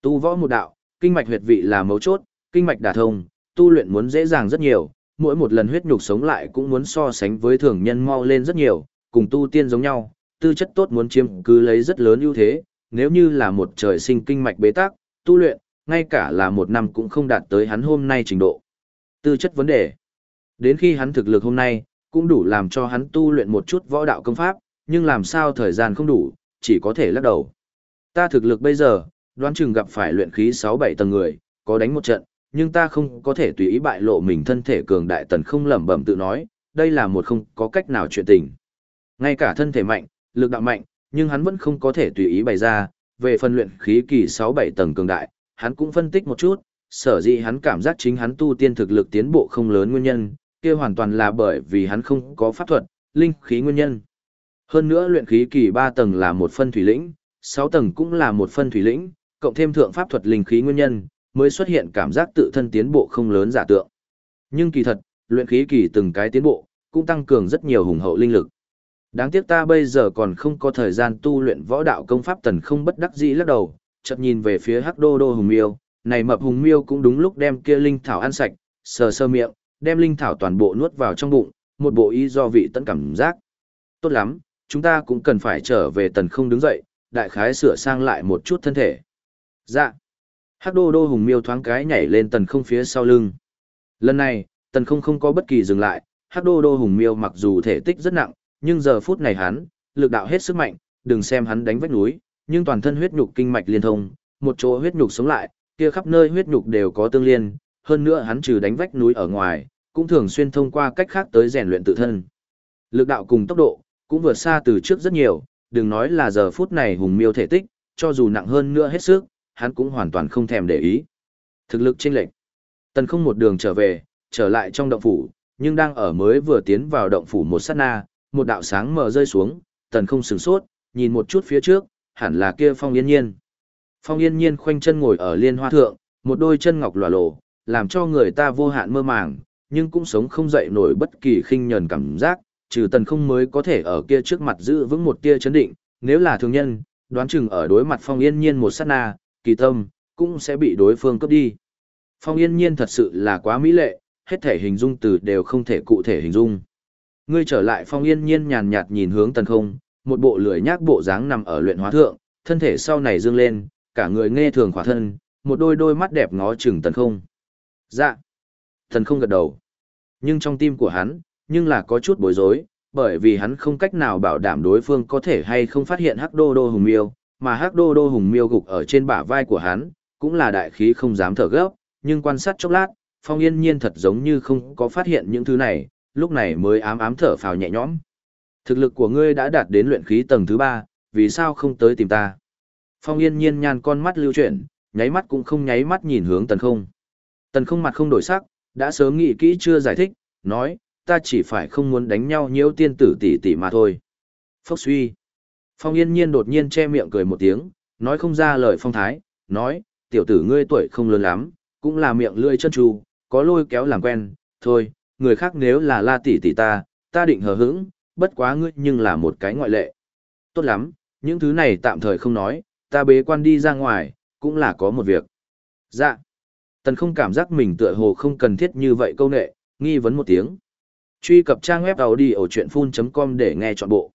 Tu võ một đạo, kinh mạch huyệt vị là mấu chốt, kinh mạch đả thông, tu luyện muốn dễ dàng rất nhiều, mỗi một lần huyết nhục sống lại cũng muốn so sánh với thường nhân mau lên rất nhiều, cùng tu tiên giống nhau, tư chất tốt muốn chiếm cứ lấy rất lớn ưu thế, nếu như là một trời sinh kinh mạch bế tắc, tu luyện, ngay cả là một năm cũng không đạt tới hắn hôm nay trình độ. Tư chất vấn đề. Đến khi hắn thực lực hôm nay, cũng đủ làm cho hắn tu luyện một chút võ đạo công pháp, nhưng làm sao thời gian không đủ, chỉ có thể lắc đầu. Ta thực lực bây giờ, đoán chừng gặp phải luyện khí 6-7 tầng người, có đánh một trận, nhưng ta không có thể tùy ý bại lộ mình thân thể cường đại tần không lẩm bẩm tự nói, đây là một không có cách nào chuyện tình. Ngay cả thân thể mạnh, lực đạo mạnh, nhưng hắn vẫn không có thể tùy ý bày ra, về phần luyện khí kỳ 6-7 tầng cường đại, hắn cũng phân tích một chút, sở dĩ hắn cảm giác chính hắn tu tiên thực lực tiến bộ không lớn nguyên nhân, kia hoàn toàn là bởi vì hắn không có pháp thuật, linh khí nguyên nhân. Hơn nữa luyện khí kỳ 3 tầng là một phân thủy lĩnh, 6 tầng cũng là một phân thủy lĩnh, cộng thêm thượng pháp thuật linh khí nguyên nhân, mới xuất hiện cảm giác tự thân tiến bộ không lớn giả tượng. Nhưng kỳ thật, luyện khí kỳ từng cái tiến bộ, cũng tăng cường rất nhiều hùng hậu linh lực. Đáng tiếc ta bây giờ còn không có thời gian tu luyện võ đạo công pháp tần không bất đắc dĩ lắc đầu, chợt nhìn về phía Hắc Đô Đô Hùng Miêu, này mập Hùng Miêu cũng đúng lúc đem kia linh thảo ăn sạch, sờ sơ miệng, đem linh thảo toàn bộ nuốt vào trong bụng, một bộ ý do vị tận cảm giác. Tốt lắm, chúng ta cũng cần phải trở về tần không đứng dậy, đại khái sửa sang lại một chút thân thể. Dạ. Hắc Đô Đô Hùng Miêu thoáng cái nhảy lên tần không phía sau lưng. Lần này, tần không không có bất kỳ dừng lại, Hắc Đô Đô Hùng Miêu mặc dù thể tích rất nặng, nhưng giờ phút này hắn, lực đạo hết sức mạnh, đừng xem hắn đánh vách núi, nhưng toàn thân huyết nhục kinh mạch liên thông, một chỗ huyết nhục sống lại, kia khắp nơi huyết nhục đều có tương liên, hơn nữa hắn trừ đánh vách núi ở ngoài, cũng thường xuyên thông qua cách khác tới rèn luyện tự thân. Lực đạo cùng tốc độ, cũng vượt xa từ trước rất nhiều, đừng nói là giờ phút này hùng miêu thể tích, cho dù nặng hơn nữa hết sức, hắn cũng hoàn toàn không thèm để ý. Thực lực chênh lệch. Tần không một đường trở về, trở lại trong động phủ, nhưng đang ở mới vừa tiến vào động phủ một sát na, một đạo sáng mờ rơi xuống, tần không sửng sốt, nhìn một chút phía trước, hẳn là kia phong yên nhiên. Phong yên nhiên khoanh chân ngồi ở liên hoa thượng, một đôi chân ngọc lòa lộ, làm cho người ta vô hạn mơ màng, nhưng cũng sống không dậy nổi bất kỳ khinh nhờn cảm giác, trừ tần không mới có thể ở kia trước mặt giữ vững một tia chấn định, nếu là thường nhân, đoán chừng ở đối mặt phong yên nhiên một sát na, kỳ tâm, cũng sẽ bị đối phương cướp đi. Phong yên nhiên thật sự là quá mỹ lệ, hết thể hình dung từ đều không thể cụ thể hình dung. Ngươi trở lại phong yên nhiên nhàn nhạt nhìn hướng tần không, một bộ lười nhác bộ dáng nằm ở luyện hóa thượng, thân thể sau này dương lên, cả người nghe thường khỏa thân, một đôi đôi mắt đẹp ngó chừng tần không. Dạ. Tần không gật đầu. Nhưng trong tim của hắn, nhưng là có chút bối rối, bởi vì hắn không cách nào bảo đảm đối phương có thể hay không phát hiện hắc đô đô hùng miêu, mà hắc đô đô hùng miêu gục ở trên bả vai của hắn, cũng là đại khí không dám thở gấp, nhưng quan sát chốc lát, phong yên nhiên thật giống như không có phát hiện những thứ này, lúc này mới ám ám thở phào nhẹ nhõm. Thực lực của ngươi đã đạt đến luyện khí tầng thứ ba, vì sao không tới tìm ta? Phong yên nhiên nhàn con mắt lưu chuyển, nháy mắt cũng không nháy mắt nhìn hướng tần không. Tần không mặt không đổi sắc, đã sớm nghĩ kỹ chưa giải thích, nói, ta chỉ phải không muốn đánh nhau nhiễu tiên tử tỷ tỷ mà thôi. Phốc suy. Phong yên nhiên đột nhiên che miệng cười một tiếng, nói không ra lời phong thái, nói, tiểu tử ngươi tuổi không lớn lắm, cũng là miệng lươi chân tru, có lôi kéo làm quen, thôi, người khác nếu là la tỷ tỷ ta, ta định hờ hững, bất quá ngươi nhưng là một cái ngoại lệ. Tốt lắm, những thứ này tạm thời không nói, ta bế quan đi ra ngoài, cũng là có một việc. Dạ. Tần không cảm giác mình tựa hồ không cần thiết như vậy câu nệ, nghi vấn một tiếng. Truy cập trang web đầu đi ở chuyện full.com để nghe trọn bộ.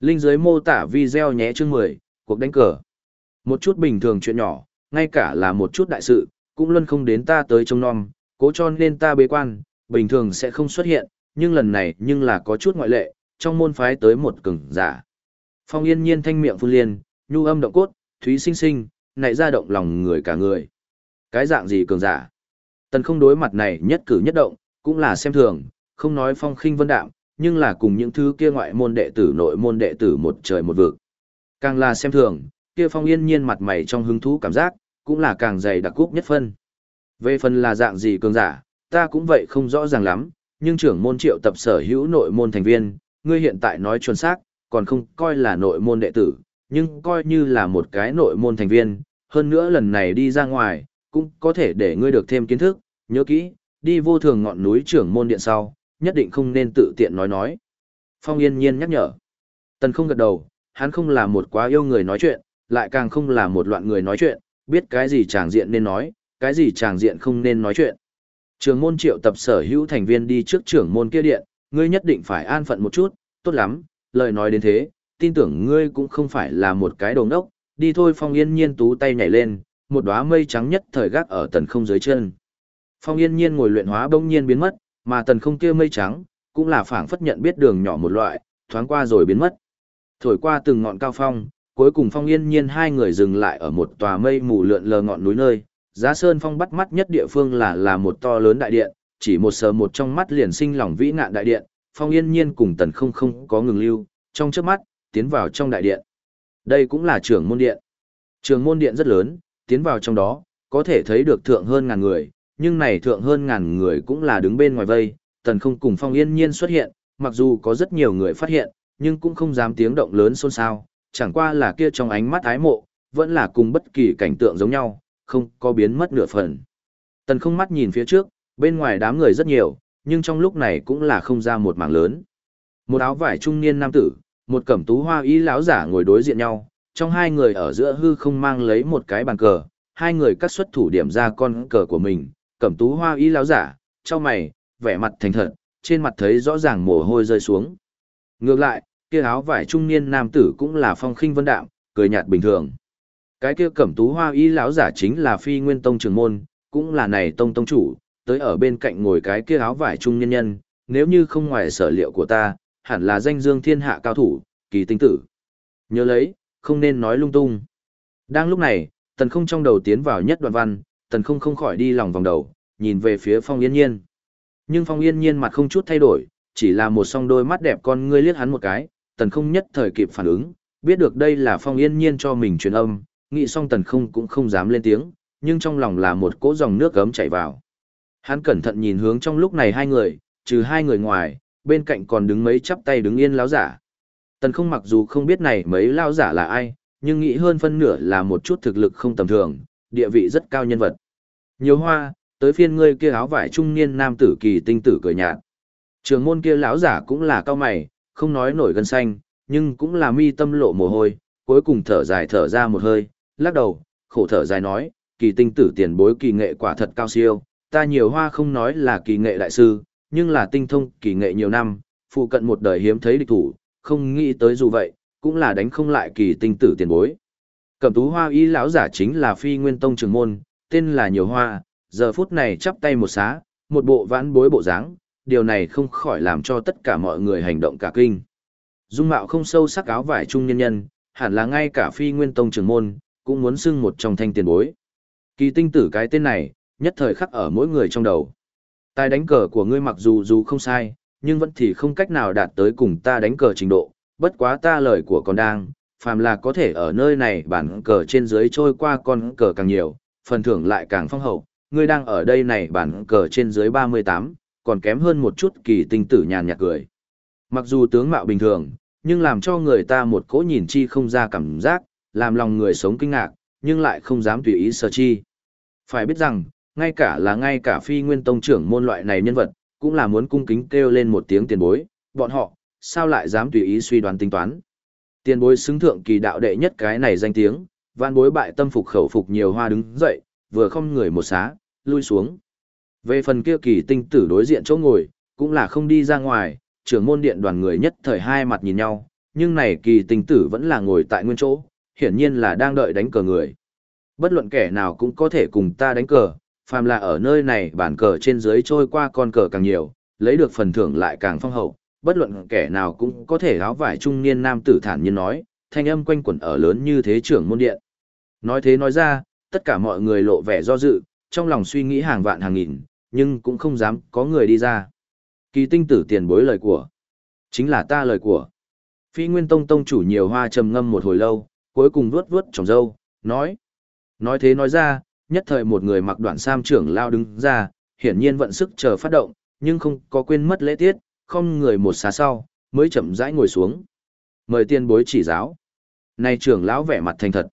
Linh dưới mô tả video nhé chương 10, cuộc đánh cờ. Một chút bình thường chuyện nhỏ, ngay cả là một chút đại sự, cũng luôn không đến ta tới trông non, cố cho nên ta bế quan, bình thường sẽ không xuất hiện, nhưng lần này nhưng là có chút ngoại lệ, trong môn phái tới một cường giả. Phong yên nhiên thanh miệng phun liền nhu âm động cốt, thúy sinh sinh, nảy ra động lòng người cả người. Cái dạng gì cường giả? Tần không đối mặt này nhất cử nhất động, cũng là xem thường, không nói phong khinh vân đạm, nhưng là cùng những thứ kia ngoại môn đệ tử nội môn đệ tử một trời một vực. Càng là xem thường, kia phong yên nhiên mặt mày trong hứng thú cảm giác, cũng là càng dày đặc cúc nhất phân. Về phần là dạng gì cường giả, ta cũng vậy không rõ ràng lắm, nhưng trưởng môn triệu tập sở hữu nội môn thành viên, ngươi hiện tại nói chuẩn xác, còn không coi là nội môn đệ tử, nhưng coi như là một cái nội môn thành viên, hơn nữa lần này đi ra ngoài, cũng có thể để ngươi được thêm kiến thức, nhớ kỹ, đi vô thường ngọn núi trưởng môn điện sau, nhất định không nên tự tiện nói nói. Phong yên nhiên nhắc nhở. Tần không gật đầu, hắn không là một quá yêu người nói chuyện, lại càng không là một loạn người nói chuyện, biết cái gì chàng diện nên nói, cái gì chàng diện không nên nói chuyện. Trường môn triệu tập sở hữu thành viên đi trước trưởng môn kia điện, ngươi nhất định phải an phận một chút, tốt lắm, lời nói đến thế, tin tưởng ngươi cũng không phải là một cái đồ ngốc, đi thôi phong yên nhiên tú tay nhảy lên, một đóa mây trắng nhất thời gác ở tần không dưới chân. Phong yên nhiên ngồi luyện hóa bỗng nhiên biến mất, mà tần không kia mây trắng, cũng là phảng phất nhận biết đường nhỏ một loại, thoáng qua rồi biến mất. Thổi qua từng ngọn cao phong, cuối cùng phong yên nhiên hai người dừng lại ở một tòa mây mù lượn lờ ngọn núi nơi. Giá Sơn Phong bắt mắt nhất địa phương là là một to lớn đại điện, chỉ một sờ một trong mắt liền sinh lòng vĩ nạn đại điện, Phong Yên Nhiên cùng Tần Không không có ngừng lưu, trong chớp mắt, tiến vào trong đại điện. Đây cũng là trưởng môn điện. Trường môn điện rất lớn, tiến vào trong đó, có thể thấy được thượng hơn ngàn người, nhưng này thượng hơn ngàn người cũng là đứng bên ngoài vây, Tần Không cùng Phong Yên Nhiên xuất hiện, mặc dù có rất nhiều người phát hiện, nhưng cũng không dám tiếng động lớn xôn xao, chẳng qua là kia trong ánh mắt ái mộ, vẫn là cùng bất kỳ cảnh tượng giống nhau, không có biến mất nửa phần. Tần không mắt nhìn phía trước, bên ngoài đám người rất nhiều, nhưng trong lúc này cũng là không ra một mảng lớn. Một áo vải trung niên nam tử, một cẩm tú hoa y lão giả ngồi đối diện nhau, trong hai người ở giữa hư không mang lấy một cái bàn cờ, hai người cắt xuất thủ điểm ra con cờ của mình, cẩm tú hoa y lão giả, trong mày, vẻ mặt thành thật, trên mặt thấy rõ ràng mồ hôi rơi xuống. Ngược lại, kia áo vải trung niên nam tử cũng là phong khinh vân đạm, cười nhạt bình thường. Cái kia cẩm tú hoa y lão giả chính là phi nguyên tông trường môn, cũng là này tông tông chủ, tới ở bên cạnh ngồi cái kia áo vải trung nhân nhân, nếu như không ngoài sở liệu của ta, hẳn là danh dương thiên hạ cao thủ, kỳ tinh tử. Nhớ lấy, không nên nói lung tung. Đang lúc này, tần không trong đầu tiến vào nhất đoạn văn, tần không không khỏi đi lòng vòng đầu, nhìn về phía phong yên nhiên. Nhưng phong yên nhiên mặt không chút thay đổi, chỉ là một song đôi mắt đẹp con ngươi liếc hắn một cái, tần không nhất thời kịp phản ứng, biết được đây là phong yên nhiên cho mình truyền âm, nghĩ xong tần không cũng không dám lên tiếng, nhưng trong lòng là một cỗ dòng nước gấm chảy vào. Hắn cẩn thận nhìn hướng trong lúc này hai người, trừ hai người ngoài, bên cạnh còn đứng mấy chắp tay đứng yên lão giả. Tần không mặc dù không biết này mấy lão giả là ai, nhưng nghĩ hơn phân nửa là một chút thực lực không tầm thường, địa vị rất cao nhân vật. Nhiều hoa, tới phiên ngươi kia áo vải trung niên nam tử kỳ tinh tử cười nhạt. Trường môn kia lão giả cũng là cao mày, không nói nổi gân xanh, nhưng cũng là mi tâm lộ mồ hôi, cuối cùng thở dài thở ra một hơi, lắc đầu, khổ thở dài nói, kỳ tinh tử tiền bối kỳ nghệ quả thật cao siêu, ta nhiều hoa không nói là kỳ nghệ đại sư, nhưng là tinh thông kỳ nghệ nhiều năm, phụ cận một đời hiếm thấy địch thủ, không nghĩ tới dù vậy, cũng là đánh không lại kỳ tinh tử tiền bối. Cẩm tú hoa y lão giả chính là phi nguyên tông trường môn, tên là nhiều hoa, giờ phút này chắp tay một xá, một bộ vãn bối bộ dáng, điều này không khỏi làm cho tất cả mọi người hành động cả kinh. Dung mạo không sâu sắc áo vải trung nhân nhân, hẳn là ngay cả phi nguyên tông trường môn, cũng muốn xưng một trong thanh tiền bối. Kỳ tinh tử cái tên này, nhất thời khắc ở mỗi người trong đầu. Tài đánh cờ của ngươi mặc dù dù không sai, nhưng vẫn thì không cách nào đạt tới cùng ta đánh cờ trình độ, bất quá ta lời của con đang, phàm là có thể ở nơi này bản cờ trên dưới trôi qua con cờ càng nhiều, phần thưởng lại càng phong hậu, ngươi đang ở đây này bản cờ trên dưới 38, còn kém hơn một chút kỳ tinh tử nhàn nhạt cười. Mặc dù tướng mạo bình thường, nhưng làm cho người ta một cỗ nhìn chi không ra cảm giác, làm lòng người sống kinh ngạc, nhưng lại không dám tùy ý sơ chi. Phải biết rằng, ngay cả là ngay cả phi nguyên tông trưởng môn loại này nhân vật, cũng là muốn cung kính kêu lên một tiếng tiền bối, bọn họ, sao lại dám tùy ý suy đoán tính toán. Tiền bối xứng thượng kỳ đạo đệ nhất cái này danh tiếng, vạn bối bại tâm phục khẩu phục nhiều hoa đứng dậy, vừa không người một xá, lui xuống. Về phần kia kỳ tinh tử đối diện chỗ ngồi, cũng là không đi ra ngoài, trưởng môn điện đoàn người nhất thời hai mặt nhìn nhau, nhưng này kỳ tinh tử vẫn là ngồi tại nguyên chỗ, hiển nhiên là đang đợi đánh cờ người. Bất luận kẻ nào cũng có thể cùng ta đánh cờ, phàm là ở nơi này bản cờ trên dưới trôi qua con cờ càng nhiều, lấy được phần thưởng lại càng phong hậu, bất luận kẻ nào cũng có thể áo vải trung niên nam tử thản nhiên nói, thanh âm quanh quẩn ở lớn như thế trưởng môn điện. Nói thế nói ra, tất cả mọi người lộ vẻ do dự, trong lòng suy nghĩ hàng vạn hàng nghìn, nhưng cũng không dám có người đi ra. Kỳ tinh tử tiền bối lời của. Chính là ta lời của. Phi Nguyên Tông Tông chủ nhiều hoa trầm ngâm một hồi lâu, cuối cùng vuốt vuốt trồng dâu, nói. Nói thế nói ra, nhất thời một người mặc đoạn sam trưởng lao đứng ra, hiển nhiên vận sức chờ phát động, nhưng không có quên mất lễ tiết, không người một xá sau, mới chậm rãi ngồi xuống. Mời tiên bối chỉ giáo. Này trưởng lão vẻ mặt thành thật.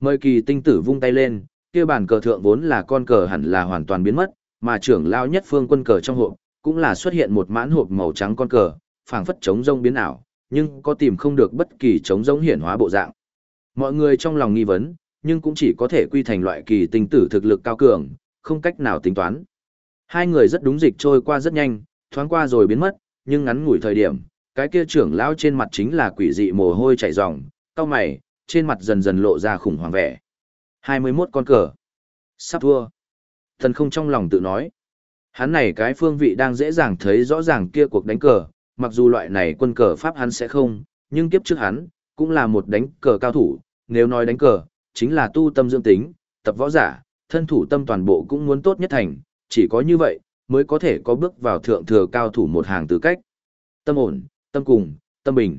Mời kỳ tinh tử vung tay lên, kia bàn cờ thượng vốn là con cờ hẳn là hoàn toàn biến mất, mà trưởng lão nhất phương quân cờ trong hộp, cũng là xuất hiện một mãn hộp màu trắng con cờ, phảng phất trống rông biến ảo, nhưng có tìm không được bất kỳ trống rông hiển hóa bộ dạng. Mọi người trong lòng nghi vấn, nhưng cũng chỉ có thể quy thành loại kỳ tinh tử thực lực cao cường, không cách nào tính toán. Hai người rất đúng dịch trôi qua rất nhanh, thoáng qua rồi biến mất, nhưng ngắn ngủi thời điểm, cái kia trưởng lão trên mặt chính là quỷ dị mồ hôi chảy ròng, cau mày, trên mặt dần dần lộ ra khủng hoảng vẻ. 21 con cờ. Sắp thua. Thần không trong lòng tự nói. Hắn này cái phương vị đang dễ dàng thấy rõ ràng kia cuộc đánh cờ, mặc dù loại này quân cờ pháp hắn sẽ không, nhưng kiếp trước hắn, cũng là một đánh cờ cao thủ, nếu nói đánh cờ, chính là tu tâm dưỡng tính, tập võ giả, thân thủ tâm toàn bộ cũng muốn tốt nhất thành, chỉ có như vậy, mới có thể có bước vào thượng thừa cao thủ một hàng tư cách. Tâm ổn, tâm cùng, tâm bình.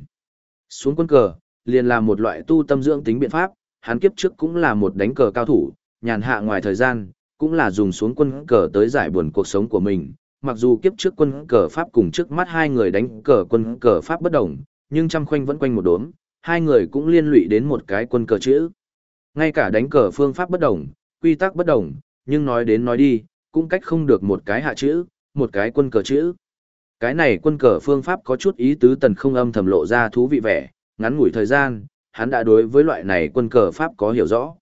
Xuống quân cờ, liền là một loại tu tâm dưỡng tính biện pháp, hắn kiếp trước cũng là một đánh cờ cao thủ, nhàn hạ ngoài thời gian, cũng là dùng xuống quân cờ tới giải buồn cuộc sống của mình. Mặc dù kiếp trước quân cờ Pháp cùng trước mắt hai người đánh cờ quân cờ Pháp bất đồng, nhưng trăm khoanh vẫn quanh một đốm, hai người cũng liên lụy đến một cái quân cờ chữ. Ngay cả đánh cờ phương pháp bất đồng, quy tắc bất đồng, nhưng nói đến nói đi, cũng cách không được một cái hạ chữ, một cái quân cờ chữ. Cái này quân cờ phương pháp có chút ý tứ tần không âm thầm lộ ra thú vị vẻ, ngắn ngủi thời gian, hắn đã đối với loại này quân cờ pháp có hiểu rõ.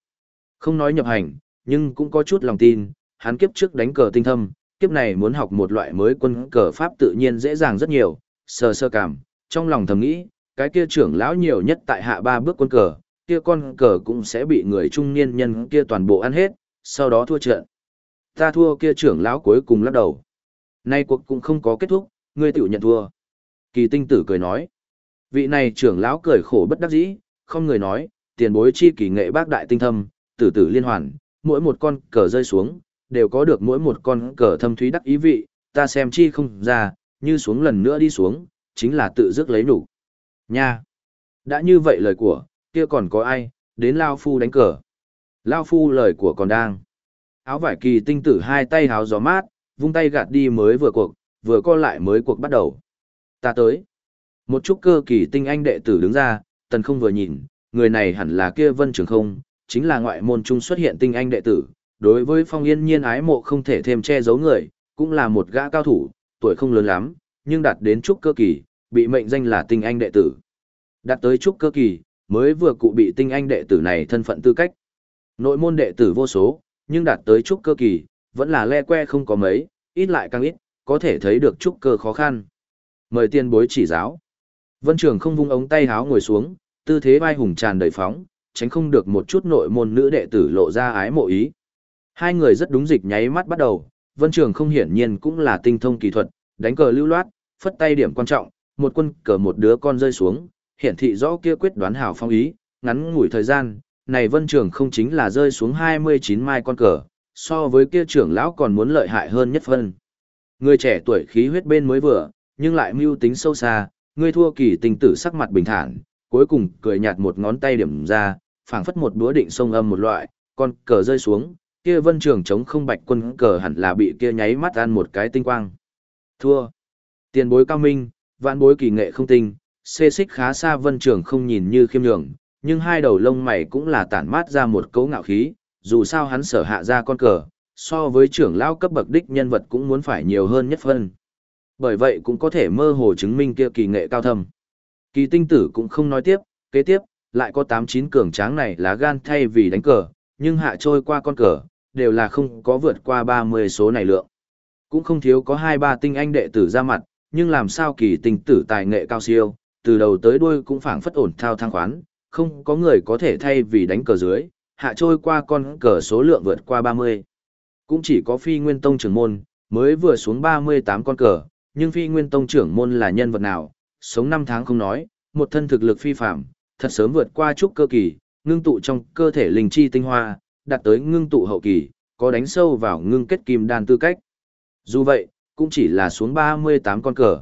Không nói nhập hành, nhưng cũng có chút lòng tin, hắn kiếp trước đánh cờ tinh thâm, kiếp này muốn học một loại mới quân cờ pháp tự nhiên dễ dàng rất nhiều, sơ sơ cảm, trong lòng thầm nghĩ, cái kia trưởng lão nhiều nhất tại hạ ba bước quân cờ, kia con cờ cũng sẽ bị người trung niên nhân kia toàn bộ ăn hết, sau đó thua trận. Ta thua kia trưởng lão cuối cùng lắc đầu. Nay cuộc cũng không có kết thúc, ngươi tự nhận thua. Kỳ tinh tử cười nói. Vị này trưởng lão cười khổ bất đắc dĩ, không người nói, tiền bối chi kỳ nghệ bác đại tinh thâm, tử tử liên hoàn, mỗi một con cờ rơi xuống, đều có được mỗi một con cờ thâm thúy đắc ý vị, ta xem chi không ra, như xuống lần nữa đi xuống, chính là tự dứt lấy đủ. Nha! Đã như vậy lời của, kia còn có ai, đến Lao Phu đánh cờ. Lao Phu lời của còn đang. Áo vải kỳ tinh tử hai tay háo gió mát, vung tay gạt đi mới vừa cuộc, vừa co lại mới cuộc bắt đầu. Ta tới. Một chút cơ kỳ tinh anh đệ tử đứng ra, tần không vừa nhìn, người này hẳn là kia vân trường không, chính là ngoại môn trung xuất hiện tinh anh đệ tử. Đối với phong yên nhiên ái mộ không thể thêm che giấu người, cũng là một gã cao thủ, tuổi không lớn lắm, nhưng đạt đến trúc cơ kỳ, bị mệnh danh là tinh anh đệ tử. Đạt tới trúc cơ kỳ, mới vừa cụ bị tinh anh đệ tử này thân phận tư cách. Nội môn đệ tử vô số, nhưng đạt tới trúc cơ kỳ, vẫn là le que không có mấy, ít lại càng ít, có thể thấy được trúc cơ khó khăn. Mời tiên bối chỉ giáo. Vân Trường không vung ống tay háo ngồi xuống, tư thế vai hùng tràn đầy phóng, tránh không được một chút nội môn nữ đệ tử lộ ra ái mộ ý. Hai người rất đúng dịch nháy mắt bắt đầu, Vân Trường không hiển nhiên cũng là tinh thông kỳ thuật, đánh cờ lưu loát, phất tay điểm quan trọng, một quân cờ một đứa con rơi xuống, hiển thị rõ kia quyết đoán hảo phong ý, ngắn ngủi thời gian, này Vân Trường không chính là rơi xuống 29 mai con cờ, so với kia trưởng lão còn muốn lợi hại hơn nhất phân. Người trẻ tuổi khí huyết bên mới vừa, nhưng lại mưu tính sâu xa, người thua kỳ tình tử sắc mặt bình thản, cuối cùng cười nhạt một ngón tay điểm ra, phảng phất một búa định sông âm một loại, con cờ rơi xuống, kia vân trường chống không bạch quân cờ hẳn là bị kia nháy mắt ăn một cái tinh quang. Thua. Tiền bối cao minh, vạn bối kỳ nghệ không tinh, xê xích khá xa vân trường không nhìn như khiêm nhường, nhưng hai đầu lông mày cũng là tản mát ra một cấu ngạo khí, dù sao hắn sở hạ ra con cờ, so với trưởng lão cấp bậc đích nhân vật cũng muốn phải nhiều hơn nhất phân. Bởi vậy cũng có thể mơ hồ chứng minh kia kỳ nghệ cao thâm. Kỳ tinh tử cũng không nói tiếp, kế tiếp, lại có 8-9 cường tráng này lá gan thay vì đánh cờ, nhưng hạ trôi qua con cờ, đều là không có vượt qua 30 số này lượng. Cũng không thiếu có 2-3 tinh anh đệ tử ra mặt, nhưng làm sao kỳ tinh tử tài nghệ cao siêu, từ đầu tới đuôi cũng phảng phất ổn thao thang khoán, không có người có thể thay vì đánh cờ dưới, hạ trôi qua con cờ số lượng vượt qua 30. Cũng chỉ có phi nguyên tông trưởng môn, mới vừa xuống 38 con cờ, nhưng phi nguyên tông trưởng môn là nhân vật nào, sống 5 tháng không nói, một thân thực lực phi phạm, thật sớm vượt qua trúc cơ kỳ, ngưng tụ trong cơ thể linh chi tinh hoa, đạt tới ngưng tụ hậu kỳ, có đánh sâu vào ngưng kết kim đan tư cách. Dù vậy, cũng chỉ là xuống 38 con cờ.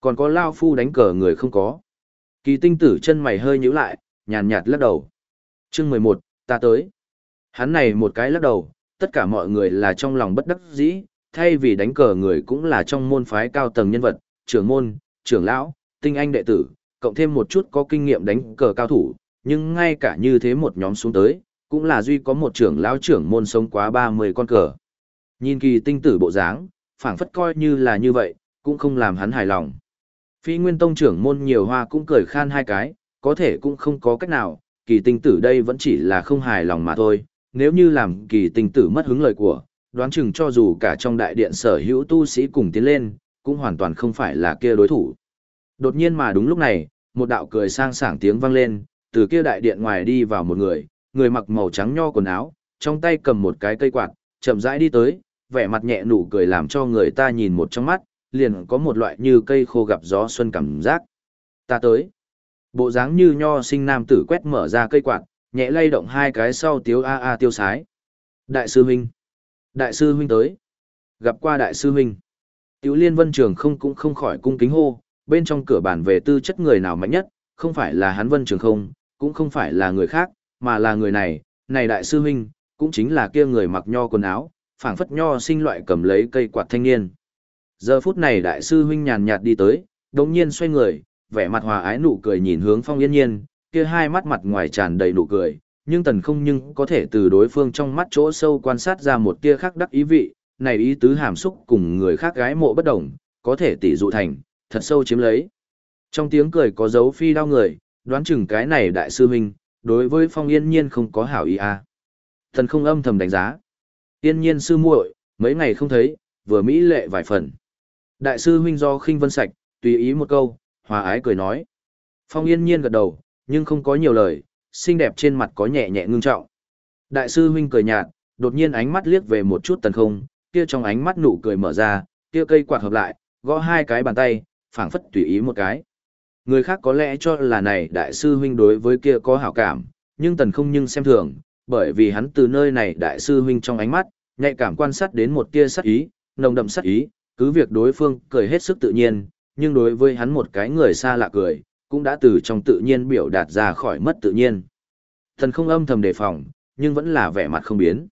Còn có lao phu đánh cờ người không có. Kỳ tinh tử chân mày hơi nhíu lại, nhàn nhạt lắc đầu. Chương 11, ta tới. Hắn này một cái lắc đầu, tất cả mọi người là trong lòng bất đắc dĩ, thay vì đánh cờ người cũng là trong môn phái cao tầng nhân vật, trưởng môn, trưởng lão, tinh anh đệ tử, cộng thêm một chút có kinh nghiệm đánh cờ cao thủ, nhưng ngay cả như thế một nhóm xuống tới, cũng là duy có một trưởng lão trưởng môn sống quá 30 con cờ. Nhìn kỳ tinh tử bộ dáng, phảng phất coi như là như vậy, cũng không làm hắn hài lòng. Phi Nguyên Tông trưởng môn nhiều hoa cũng cười khan hai cái, có thể cũng không có cách nào, kỳ tinh tử đây vẫn chỉ là không hài lòng mà thôi, nếu như làm kỳ tinh tử mất hứng lời của, đoán chừng cho dù cả trong đại điện sở hữu tu sĩ cùng tiến lên, cũng hoàn toàn không phải là kia đối thủ. Đột nhiên mà đúng lúc này, một đạo cười sang sảng tiếng vang lên, từ kia đại điện ngoài đi vào một người, người mặc màu trắng nho quần áo, trong tay cầm một cái cây quạt, chậm rãi đi tới, vẻ mặt nhẹ nụ cười làm cho người ta nhìn một trong mắt, liền có một loại như cây khô gặp gió xuân cảm giác. Ta tới. Bộ dáng như nho sinh nam tử quét mở ra cây quạt, nhẹ lay động hai cái sau tiếu a a tiêu sái. Đại sư huynh. Đại sư huynh tới. Gặp qua đại sư huynh. Tiểu liên vân trường không cũng không khỏi cung kính hô, bên trong cửa bản về tư chất người nào mạnh nhất, không phải là hắn vân trường không, cũng không phải là người khác, mà là người này, này đại sư huynh, cũng chính là kia người mặc nho quần áo, phảng phất nho sinh loại cầm lấy cây quạt thanh niên. Giờ phút này đại sư huynh nhàn nhạt đi tới, đống nhiên xoay người, vẻ mặt hòa ái nụ cười nhìn hướng phong yên nhiên, kia hai mắt mặt ngoài tràn đầy nụ cười, nhưng tần không nhưng có thể từ đối phương trong mắt chỗ sâu quan sát ra một tia khác đắc ý vị, này ý tứ hàm xúc cùng người khác gái mộ bất đồng, có thể tỷ dụ thành, thật sâu chiếm lấy. Trong tiếng cười có dấu phi đau người, đoán chừng cái này đại sư huynh, đối với phong yên nhiên không có hảo ý à. Thần không âm thầm đánh giá. Yên nhiên sư muội, mấy ngày không thấy, vừa mỹ lệ vài phần. Đại sư huynh do khinh vân sạch, tùy ý một câu, hòa ái cười nói. Phong yên nhiên gật đầu, nhưng không có nhiều lời, xinh đẹp trên mặt có nhẹ nhẹ ngưng trọng. Đại sư huynh cười nhạt, đột nhiên ánh mắt liếc về một chút tần không, kia trong ánh mắt nụ cười mở ra, kia cây quạt hợp lại, gõ hai cái bàn tay, phảng phất tùy ý một cái. Người khác có lẽ cho là này đại sư huynh đối với kia có hảo cảm, nhưng tần không nhưng xem thường, bởi vì hắn từ nơi này đại sư huynh trong ánh mắt, nhạy cảm quan sát đến một tia sắc ý, nồng đậm sắc ý, cứ việc đối phương cười hết sức tự nhiên, nhưng đối với hắn một cái người xa lạ cười, cũng đã từ trong tự nhiên biểu đạt ra khỏi mất tự nhiên. Thần không âm thầm đề phòng, nhưng vẫn là vẻ mặt không biến.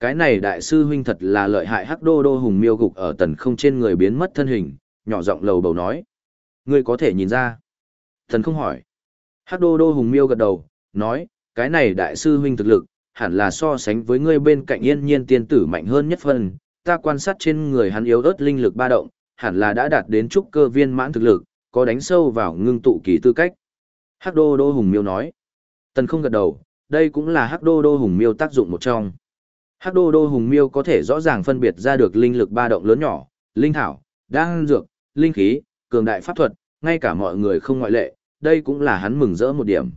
Cái này đại sư huynh thật là lợi hại hắc đô đô hùng miêu gục ở tần không trên người biến mất thân hình, nhỏ giọng lầu bầu nói. Ngươi có thể nhìn ra. Thần không hỏi. Hắc đô đô hùng miêu gật đầu, nói, cái này đại sư huynh thực lực, hẳn là so sánh với ngươi bên cạnh yên nhiên tiên tử mạnh hơn nhất phần, ta quan sát trên người hắn yếu ớt linh lực ba động, hẳn là đã đạt đến trúc cơ viên mãn thực lực, có đánh sâu vào ngưng tụ kỳ tư cách. Hắc đô đô hùng miêu nói. Tần không gật đầu, đây cũng là hắc đô đô hùng miêu tác dụng một trong. Hắc đô đô hùng miêu có thể rõ ràng phân biệt ra được linh lực ba động lớn nhỏ, linh thảo, đan dược, linh khí, cường đại pháp thuật, ngay cả mọi người không ngoại lệ, đây cũng là hắn mừng rỡ một điểm.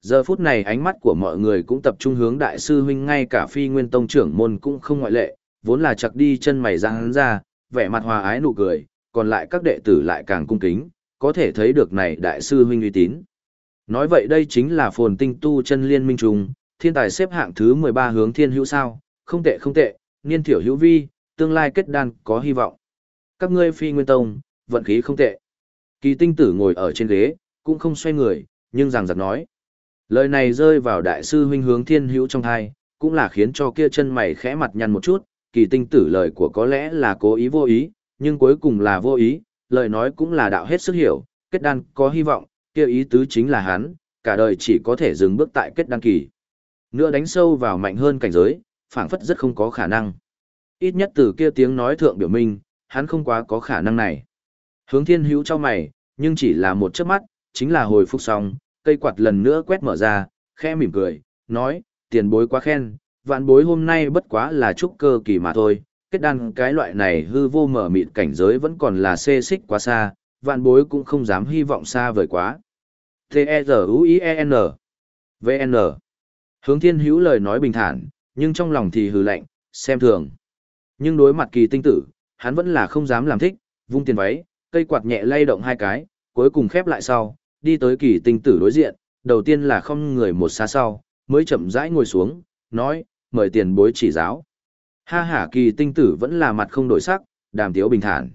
Giờ phút này ánh mắt của mọi người cũng tập trung hướng đại sư huynh ngay cả phi nguyên tông trưởng môn cũng không ngoại lệ, vốn là chặt đi chân mày ra hắn ra, vẻ mặt hòa ái nụ cười, còn lại các đệ tử lại càng cung kính, có thể thấy được này đại sư huynh uy tín. Nói vậy đây chính là phồn tinh tu chân liên minh trùng, thiên tài xếp hạng thứ 13 hướng thiên hữu sao, không tệ không tệ, niên thiểu hữu vi, tương lai kết đan có hy vọng. Các ngươi phi nguyên tông, vận khí không tệ. Kỳ tinh tử ngồi ở trên ghế, cũng không xoay người, nhưng rằng giặc nói. Lời này rơi vào đại sư huynh hướng thiên hữu trong thai, cũng là khiến cho kia chân mày khẽ mặt nhăn một chút, kỳ tinh tử lời của có lẽ là cố ý vô ý, nhưng cuối cùng là vô ý, lời nói cũng là đạo hết sức hiểu, kết đan có hy vọng, kia ý tứ chính là hắn, cả đời chỉ có thể dừng bước tại kết đan kỳ. Nữa đánh sâu vào mạnh hơn cảnh giới, phảng phất rất không có khả năng. Ít nhất từ kia tiếng nói thượng biểu minh, hắn không quá có khả năng này. Hướng thiên hữu cho mày, nhưng chỉ là một chớp mắt, chính là hồi phục xong, cây quạt lần nữa quét mở ra, khẽ mỉm cười, nói, tiền bối quá khen, vạn bối hôm nay bất quá là trúc cơ kỳ mà thôi, kết đan cái loại này hư vô mở mịt cảnh giới vẫn còn là xê xích quá xa, vạn bối cũng không dám hy vọng xa vời quá. T-E-Z-U-I-E-N V-N Hướng thiên hữu lời nói bình thản, nhưng trong lòng thì hừ lạnh, xem thường. Nhưng đối mặt kỳ tinh tử, hắn vẫn là không dám làm thích, vung tiền váy, cây quạt nhẹ lay động hai cái, cuối cùng khép lại sau, đi tới kỳ tinh tử đối diện, đầu tiên là không người một xa sau, mới chậm rãi ngồi xuống, nói, mời tiền bối chỉ giáo. Ha ha kỳ tinh tử vẫn là mặt không đổi sắc, đàm tiếu bình thản.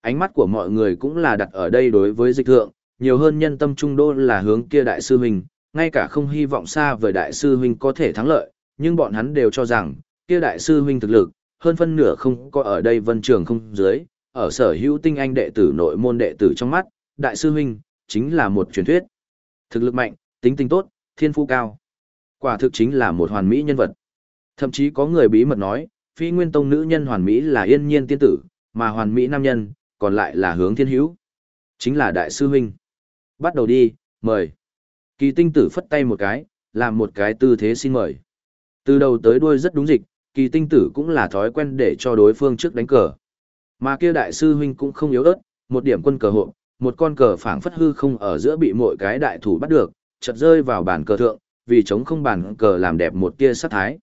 Ánh mắt của mọi người cũng là đặt ở đây đối với dịch thượng, nhiều hơn nhân tâm trung đô là hướng kia đại sư huynh, ngay cả không hy vọng xa với đại sư huynh có thể thắng lợi, nhưng bọn hắn đều cho rằng, kia đại sư huynh thực lực, hơn phân nửa không có ở đây vân trường không dưới, ở sở hữu tinh anh đệ tử nội môn đệ tử trong mắt, đại sư huynh, chính là một truyền thuyết. Thực lực mạnh, tính tình tốt, thiên phú cao. Quả thực chính là một hoàn mỹ nhân vật. Thậm chí có người bí mật nói, phi nguyên tông nữ nhân hoàn mỹ là yên nhiên tiên tử, mà hoàn mỹ nam nhân, còn lại là hướng thiên hữu. Chính là đại sư huynh. Bắt đầu đi, mời. Kỳ tinh tử phất tay một cái, làm một cái tư thế xin mời. Từ đầu tới đuôi rất đúng dịch, kỳ tinh tử cũng là thói quen để cho đối phương trước đánh cờ. Mà kia đại sư huynh cũng không yếu ớt, một điểm quân cờ hộ, một con cờ phảng phất hư không ở giữa bị mỗi cái đại thủ bắt được, chợt rơi vào bàn cờ thượng, vì chống không bàn cờ làm đẹp một tia sắc thái.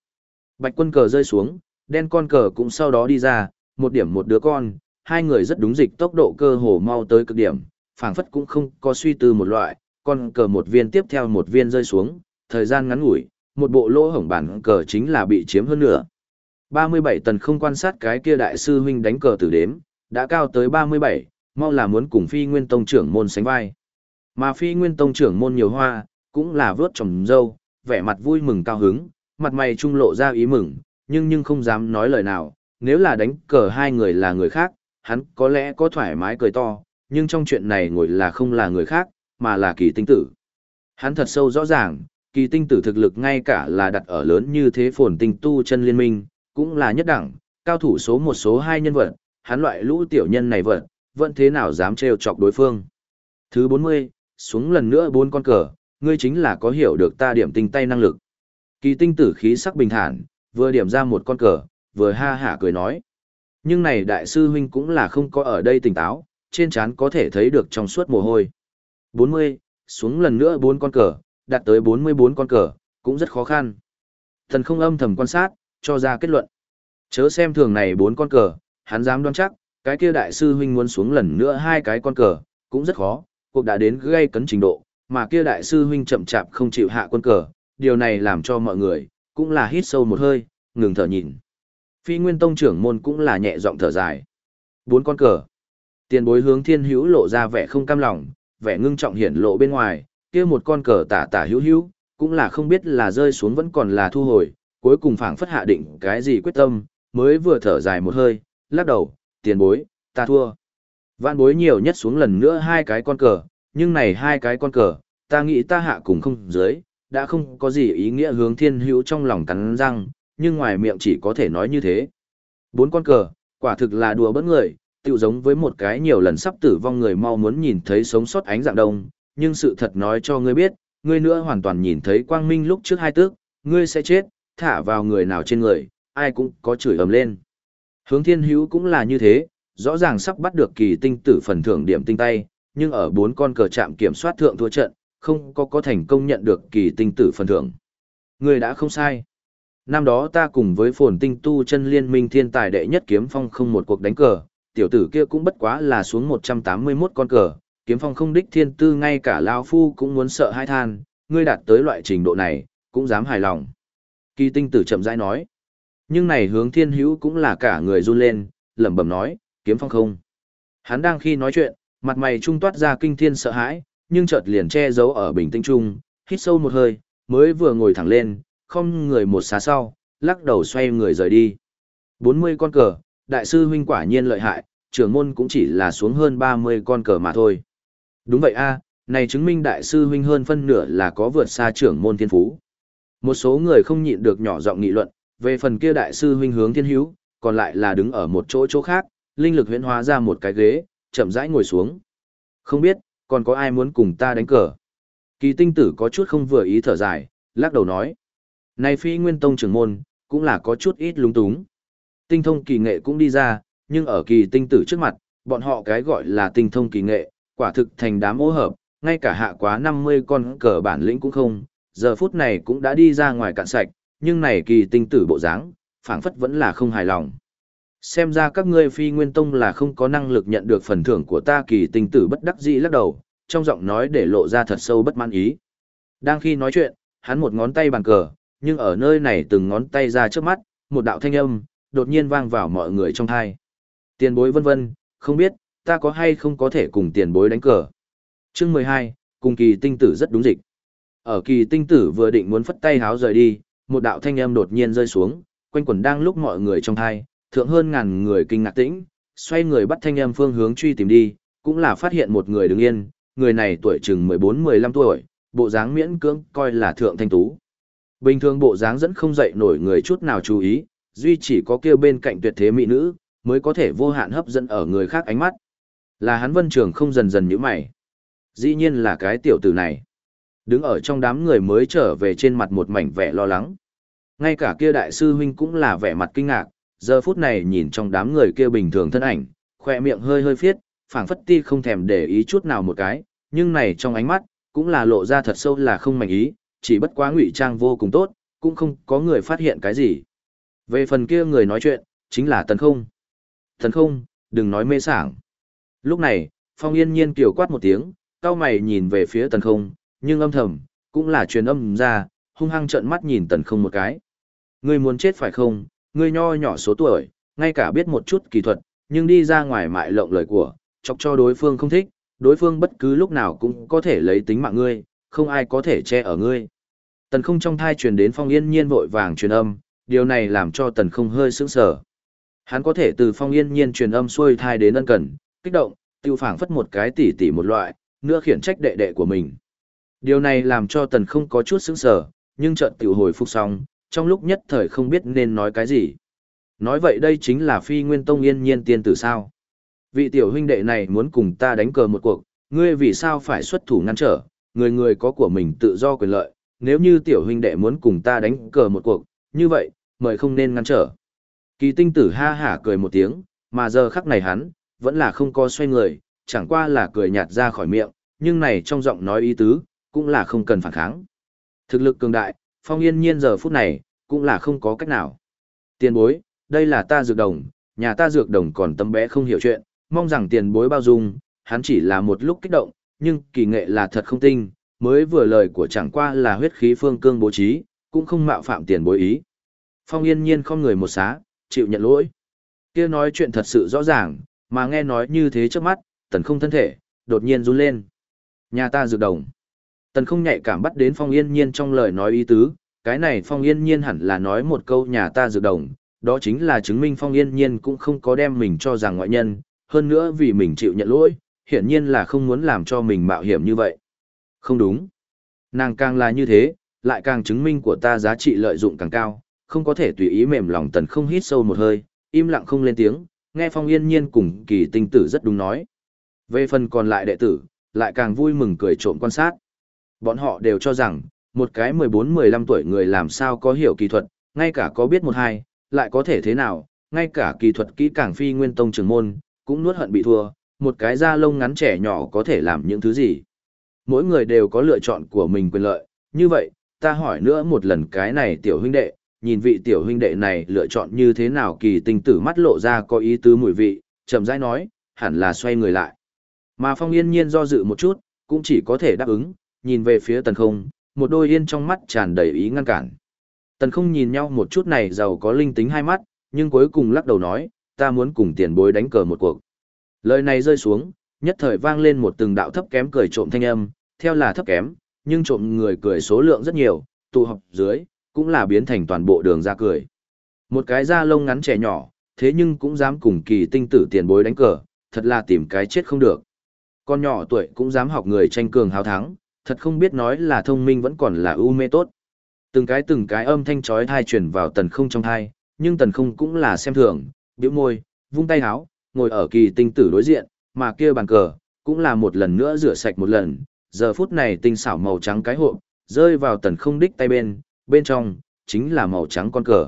Bạch quân cờ rơi xuống, đen con cờ cũng sau đó đi ra, một điểm một đứa con, hai người rất đúng dịch tốc độ cơ hồ mau tới cực điểm, phảng phất cũng không có suy tư một loại, con cờ một viên tiếp theo một viên rơi xuống, thời gian ngắn ngủi, một bộ lỗ hổng bản cờ chính là bị chiếm hơn nữa. 37 tần không quan sát cái kia đại sư huynh đánh cờ tử đếm, đã cao tới 37, mau là muốn cùng phi nguyên tông trưởng môn sánh vai. Mà phi nguyên tông trưởng môn nhiều hoa, cũng là vớt trồng dâu, vẻ mặt vui mừng cao hứng, mặt mày trung lộ ra ý mừng, nhưng nhưng không dám nói lời nào, nếu là đánh cờ hai người là người khác, hắn có lẽ có thoải mái cười to, nhưng trong chuyện này ngồi là không là người khác, mà là kỳ tinh tử. Hắn thật sâu rõ ràng, kỳ tinh tử thực lực ngay cả là đặt ở lớn như thế phồn tinh tu chân liên minh, cũng là nhất đẳng, cao thủ số một số hai nhân vật, hắn loại lũ tiểu nhân này vật, vẫn thế nào dám trêu chọc đối phương. Thứ 40, xuống lần nữa bốn con cờ, ngươi chính là có hiểu được ta điểm tinh tay năng lực. Kỳ tinh tử khí sắc bình thản, vừa điểm ra một con cờ, vừa ha hả cười nói. Nhưng này đại sư huynh cũng là không có ở đây tỉnh táo, trên trán có thể thấy được trong suốt mồ hôi. 40, xuống lần nữa bốn con cờ, đạt tới 44 con cờ, cũng rất khó khăn. Thần không âm thầm quan sát, cho ra kết luận. Chớ xem thường này bốn con cờ, hắn dám đoán chắc, cái kia đại sư huynh muốn xuống lần nữa hai cái con cờ, cũng rất khó, cuộc đã đến gây cấn trình độ, mà kia đại sư huynh chậm chạp không chịu hạ quân cờ, điều này làm cho mọi người, cũng là hít sâu một hơi, ngừng thở nhìn. Phi Nguyên Tông trưởng môn cũng là nhẹ giọng thở dài. Bốn con cờ. Tiền bối hướng thiên hữu lộ ra vẻ không cam lòng, vẻ ngưng trọng hiển lộ bên ngoài, kia một con cờ tả tả hữu hữu, cũng là không biết là rơi xuống vẫn còn là thu hồi, cuối cùng phảng phất hạ định cái gì quyết tâm, mới vừa thở dài một hơi, lắc đầu, tiền bối, ta thua. Vạn bối nhiều nhất xuống lần nữa hai cái con cờ, nhưng này hai cái con cờ, ta nghĩ ta hạ cùng không dưới, đã không có gì ý nghĩa hướng thiên hữu trong lòng cắn răng, nhưng ngoài miệng chỉ có thể nói như thế. Bốn con cờ, quả thực là đùa bỡn người, tự giống với một cái nhiều lần sắp tử vong người mau muốn nhìn thấy sống sót ánh dạng đông, nhưng sự thật nói cho ngươi biết, ngươi nữa hoàn toàn nhìn thấy quang minh lúc trước hai tước, ngươi sẽ chết, thả vào người nào trên người, ai cũng có chửi ầm lên. Hướng thiên hữu cũng là như thế, rõ ràng sắp bắt được kỳ tinh tử phần thưởng điểm tinh tay, nhưng ở bốn con cờ chạm kiểm soát thượng thua trận, không có có thành công nhận được kỳ tinh tử phần thưởng. Người đã không sai. Năm đó ta cùng với phồn tinh tu chân liên minh thiên tài đệ nhất kiếm phong không một cuộc đánh cờ, tiểu tử kia cũng bất quá là xuống 181 con cờ, kiếm phong không đích thiên tư ngay cả Lao Phu cũng muốn sợ hai than, ngươi đạt tới loại trình độ này, cũng dám hài lòng. Kỳ tinh tử chậm rãi nói. Nhưng này hướng thiên hữu cũng là cả người run lên, lẩm bẩm nói, kiếm phong không. Hắn đang khi nói chuyện, mặt mày trung toát ra kinh thiên sợ hãi, nhưng chợt liền che giấu ở bình tĩnh trung, hít sâu một hơi, mới vừa ngồi thẳng lên, không người một xá sau, lắc đầu xoay người rời đi. 40 con cờ, đại sư huynh quả nhiên lợi hại, trưởng môn cũng chỉ là xuống hơn 30 con cờ mà thôi. Đúng vậy a, này chứng minh đại sư huynh hơn phân nửa là có vượt xa trưởng môn thiên phú. Một số người không nhịn được nhỏ giọng nghị luận, về phần kia đại sư huynh hướng thiên hữu, còn lại là đứng ở một chỗ chỗ khác, linh lực huyễn hóa ra một cái ghế, chậm rãi ngồi xuống. Không biết, còn có ai muốn cùng ta đánh cờ? Kỳ tinh tử có chút không vừa ý thở dài, lắc đầu nói. Này phi nguyên tông trưởng môn, cũng là có chút ít lúng túng. Tinh thông kỳ nghệ cũng đi ra, nhưng ở kỳ tinh tử trước mặt, bọn họ cái gọi là tinh thông kỳ nghệ, quả thực thành đám ô hợp, ngay cả hạ quá 50 con cờ bản lĩnh cũng không, giờ phút này cũng đã đi ra ngoài cạn sạch, nhưng này kỳ tinh tử bộ dáng, phảng phất vẫn là không hài lòng. Xem ra các ngươi phi nguyên tông là không có năng lực nhận được phần thưởng của ta kỳ tinh tử bất đắc dĩ lắc đầu, trong giọng nói để lộ ra thật sâu bất mãn ý. Đang khi nói chuyện, hắn một ngón tay bàn cờ, nhưng ở nơi này từng ngón tay ra trước mắt, một đạo thanh âm, đột nhiên vang vào mọi người trong thai. Tiền bối vân vân, không biết, ta có hay không có thể cùng tiền bối đánh cờ. Chương 12, cùng kỳ tinh tử rất đúng dịch. Ở kỳ tinh tử vừa định muốn phất tay háo rời đi, một đạo thanh âm đột nhiên rơi xuống, quanh quẩn đang lúc mọi người trong thai, thượng hơn ngàn người kinh ngạc tĩnh, xoay người bắt thanh âm phương hướng truy tìm đi, cũng là phát hiện một người đứng yên, người này tuổi chừng 14-15 tuổi, bộ dáng miễn cưỡng coi là thượng thanh tú. Bình thường bộ dáng dẫn không dậy nổi người chút nào chú ý, duy chỉ có kêu bên cạnh tuyệt thế mỹ nữ, mới có thể vô hạn hấp dẫn ở người khác ánh mắt. Là hắn vân trường không dần dần như mày. Dĩ nhiên là cái tiểu tử này. Đứng ở trong đám người mới trở về trên mặt một mảnh vẻ lo lắng. Ngay cả kia đại sư huynh cũng là vẻ mặt kinh ngạc, giờ phút này nhìn trong đám người kia bình thường thân ảnh, khoe miệng hơi hơi phiết, phảng phất ti không thèm để ý chút nào một cái, nhưng này trong ánh mắt, cũng là lộ ra thật sâu là không mảnh ý, chỉ bất quá ngụy trang vô cùng tốt, cũng không có người phát hiện cái gì. Về phần kia người nói chuyện, chính là tần không. Tần không, đừng nói mê sảng. Lúc này, phong yên nhiên kiều quát một tiếng, cao mày nhìn về phía tần không, nhưng âm thầm, cũng là truyền âm ra, hung hăng trợn mắt nhìn tần không một cái. Ngươi muốn chết phải không, ngươi nho nhỏ số tuổi, ngay cả biết một chút kỹ thuật, nhưng đi ra ngoài mại lộng lời của, chọc cho đối phương không thích, đối phương bất cứ lúc nào cũng có thể lấy tính mạng ngươi, không ai có thể che ở ngươi. Tần không trong thai truyền đến phong yên nhiên vội vàng truyền âm, điều này làm cho tần không hơi sững sờ. Hắn có thể từ phong yên nhiên truyền âm xuôi thai đến ân cần, kích động, tiêu phảng phất một cái tỉ tỉ một loại, nữa khiển trách đệ đệ của mình. Điều này làm cho tần không có chút sững sờ, nhưng chợt tiểu hồi phục xong, trong lúc nhất thời không biết nên nói cái gì. Nói vậy đây chính là phi nguyên tông yên nhiên tiên tử sao. Vị tiểu huynh đệ này muốn cùng ta đánh cờ một cuộc, ngươi vì sao phải xuất thủ ngăn trở, người người có của mình tự do quyền lợi, nếu như tiểu huynh đệ muốn cùng ta đánh cờ một cuộc, như vậy, mời không nên ngăn trở. Kỳ tinh tử ha hả cười một tiếng, mà giờ khắc này hắn, vẫn là không có xoay người, chẳng qua là cười nhạt ra khỏi miệng, nhưng này trong giọng nói ý tứ, cũng là không cần phản kháng. Thực lực cường đại, phong yên nhiên giờ phút này, cũng là không có cách nào. Tiền bối, đây là ta dược đồng, nhà ta dược đồng còn tâm bé không hiểu chuyện, mong rằng tiền bối bao dung, hắn chỉ là một lúc kích động, nhưng kỳ nghệ là thật không tinh, mới vừa lời của chẳng qua là huyết khí phương cương bố trí, cũng không mạo phạm tiền bối ý. Phong yên nhiên không người một xá, chịu nhận lỗi. kia nói chuyện thật sự rõ ràng, mà nghe nói như thế trước mắt, tần không thân thể, đột nhiên run lên. Nhà ta dược đồng. Tần không nhạy cảm bắt đến phong yên nhiên trong lời nói ý tứ, cái này phong yên nhiên hẳn là nói một câu nhà ta dược đồng, đó chính là chứng minh phong yên nhiên cũng không có đem mình cho rằng ngoại nhân, hơn nữa vì mình chịu nhận lỗi, hiển nhiên là không muốn làm cho mình mạo hiểm như vậy. Không đúng. Nàng càng là như thế, lại càng chứng minh của ta giá trị lợi dụng càng cao, không có thể tùy ý mềm lòng tần không hít sâu một hơi, im lặng không lên tiếng, nghe phong yên nhiên cùng kỳ tinh tử rất đúng nói. Về phần còn lại đệ tử, lại càng vui mừng cười trộm quan sát. Bọn họ đều cho rằng, một cái 14-15 tuổi người làm sao có hiểu kỳ thuật, ngay cả có biết một hai, lại có thể thế nào, ngay cả kỳ thuật kỹ càng phi nguyên tông trường môn, cũng nuốt hận bị thua, một cái da lông ngắn trẻ nhỏ có thể làm những thứ gì. Mỗi người đều có lựa chọn của mình quyền lợi, như vậy, ta hỏi nữa một lần cái này tiểu huynh đệ, nhìn vị tiểu huynh đệ này lựa chọn như thế nào kỳ tình tử mắt lộ ra có ý tứ mùi vị, chậm rãi nói, hẳn là xoay người lại. Mà phong yên nhiên do dự một chút, cũng chỉ có thể đáp ứng, nhìn về phía tần không, một đôi yên trong mắt tràn đầy ý ngăn cản. Tần không nhìn nhau một chút này giàu có linh tính hai mắt, nhưng cuối cùng lắc đầu nói, ta muốn cùng tiền bối đánh cờ một cuộc. Lời này rơi xuống, nhất thời vang lên một từng đạo thấp kém cười trộm thanh âm, theo là thấp kém, nhưng trộm người cười số lượng rất nhiều, tụ họp dưới, cũng là biến thành toàn bộ đường ra cười. Một cái da lông ngắn trẻ nhỏ, thế nhưng cũng dám cùng kỳ tinh tử tiền bối đánh cờ, thật là tìm cái chết không được. Con nhỏ tuổi cũng dám học người tranh cường hào thắng, thật không biết nói là thông minh vẫn còn là ưu mê tốt. Từng cái từng cái âm thanh chói thai truyền vào tần không trong thai, nhưng tần không cũng là xem thường, biểu môi, vung tay háo, ngồi ở kỳ tinh tử đối diện, mà kia bàn cờ, cũng là một lần nữa rửa sạch một lần, giờ phút này tinh xảo màu trắng cái hộp, rơi vào tần không đích tay bên, bên trong, chính là màu trắng con cờ.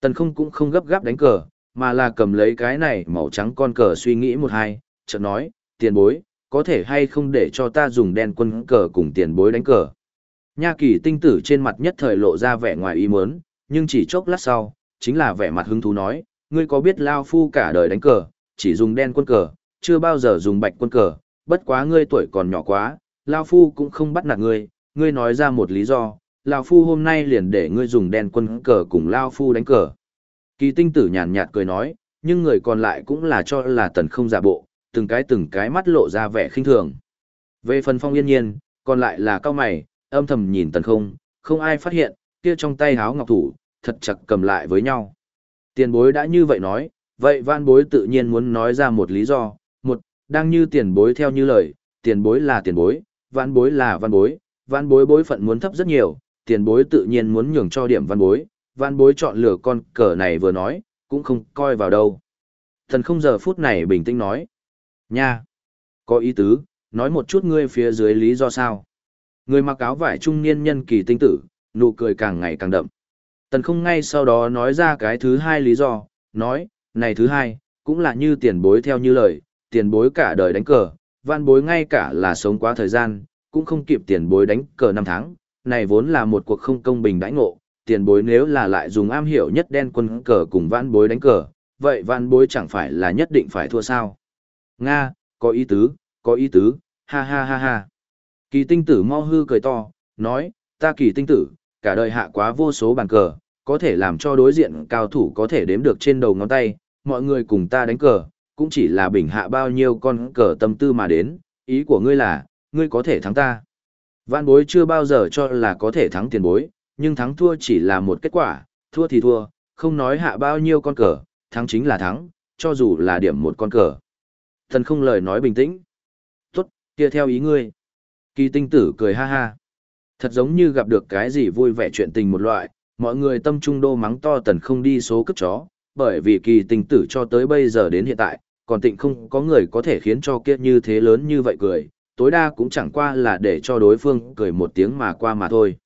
Tần không cũng không gấp gáp đánh cờ, mà là cầm lấy cái này màu trắng con cờ suy nghĩ một hai, chợt nói, tiền bối, có thể hay không để cho ta dùng đen quân cờ cùng tiền bối đánh cờ. Nha kỳ tinh tử trên mặt nhất thời lộ ra vẻ ngoài ý muốn, nhưng chỉ chốc lát sau, chính là vẻ mặt hứng thú nói, ngươi có biết Lao Phu cả đời đánh cờ, chỉ dùng đen quân cờ, chưa bao giờ dùng bạch quân cờ, bất quá ngươi tuổi còn nhỏ quá, Lao Phu cũng không bắt nạt ngươi, ngươi nói ra một lý do, Lao Phu hôm nay liền để ngươi dùng đen quân cờ cùng Lao Phu đánh cờ. Kỳ tinh tử nhàn nhạt cười nói, nhưng người còn lại cũng là cho là tần không giả bộ, từng cái từng cái mắt lộ ra vẻ khinh thường. Về phần phong yên nhiên, còn lại là cao mày, âm thầm nhìn tần không, không ai phát hiện, kia trong tay háo ngọc thủ, thật chặt cầm lại với nhau. Tiền bối đã như vậy nói, vậy văn bối tự nhiên muốn nói ra một lý do, một, đang như tiền bối theo như lời, tiền bối là tiền bối, văn bối là văn bối, văn bối bối phận muốn thấp rất nhiều, tiền bối tự nhiên muốn nhường cho điểm văn bối, văn bối chọn lựa con cờ này vừa nói, cũng không coi vào đâu. Thần không giờ phút này bình tĩnh nói. Nha! Có ý tứ, nói một chút ngươi phía dưới lý do sao? Người mặc áo vải trung niên nhân kỳ tinh tử, nụ cười càng ngày càng đậm. Tần không ngay sau đó nói ra cái thứ hai lý do, nói, này thứ hai, cũng là như tiền bối theo như lời, tiền bối cả đời đánh cờ, van bối ngay cả là sống quá thời gian, cũng không kịp tiền bối đánh cờ năm tháng, này vốn là một cuộc không công bình đãi ngộ, tiền bối nếu là lại dùng am hiểu nhất đen quân cờ cùng van bối đánh cờ, vậy van bối chẳng phải là nhất định phải thua sao. Nga, có ý tứ, có ý tứ, ha ha ha ha. Kỳ tinh tử mau hư cười to, nói, ta kỳ tinh tử, cả đời hạ quá vô số bàn cờ, có thể làm cho đối diện cao thủ có thể đếm được trên đầu ngón tay, mọi người cùng ta đánh cờ, cũng chỉ là bình hạ bao nhiêu con cờ tâm tư mà đến, ý của ngươi là, ngươi có thể thắng ta. Vạn bối chưa bao giờ cho là có thể thắng tiền bối, nhưng thắng thua chỉ là một kết quả, thua thì thua, không nói hạ bao nhiêu con cờ, thắng chính là thắng, cho dù là điểm một con cờ. Thần không lời nói bình tĩnh. Tốt, kia theo ý ngươi. Kỳ tinh tử cười ha ha. Thật giống như gặp được cái gì vui vẻ chuyện tình một loại, mọi người tâm trung đô mắng to tần không đi số cướp chó, bởi vì kỳ tinh tử cho tới bây giờ đến hiện tại, còn tịnh không có người có thể khiến cho kia như thế lớn như vậy cười, tối đa cũng chẳng qua là để cho đối phương cười một tiếng mà qua mà thôi.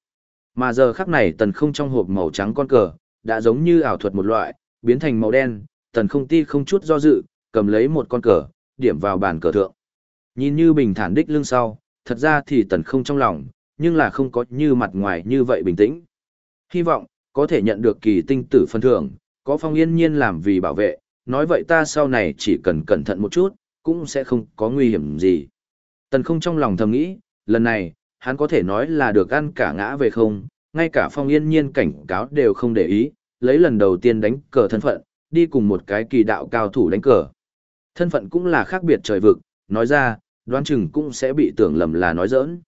Mà giờ khắc này tần không trong hộp màu trắng con cờ, đã giống như ảo thuật một loại, biến thành màu đen, tần không ti không chút do dự, cầm lấy một con cờ, điểm vào bàn cờ thượng. Nhìn như bình thản đích lưng sau, thật ra thì tần không trong lòng, nhưng là không có như mặt ngoài như vậy bình tĩnh. Hy vọng, có thể nhận được kỳ tinh tử phân thưởng, có phong yên nhiên làm vì bảo vệ, nói vậy ta sau này chỉ cần cẩn thận một chút, cũng sẽ không có nguy hiểm gì. Tần không trong lòng thầm nghĩ, lần này, hắn có thể nói là được ăn cả ngã về không, ngay cả phong yên nhiên cảnh cáo đều không để ý, lấy lần đầu tiên đánh cờ thân phận, đi cùng một cái kỳ đạo cao thủ đánh cờ. Thân phận cũng là khác biệt trời vực, nói ra, đoán chừng cũng sẽ bị tưởng lầm là nói giỡn.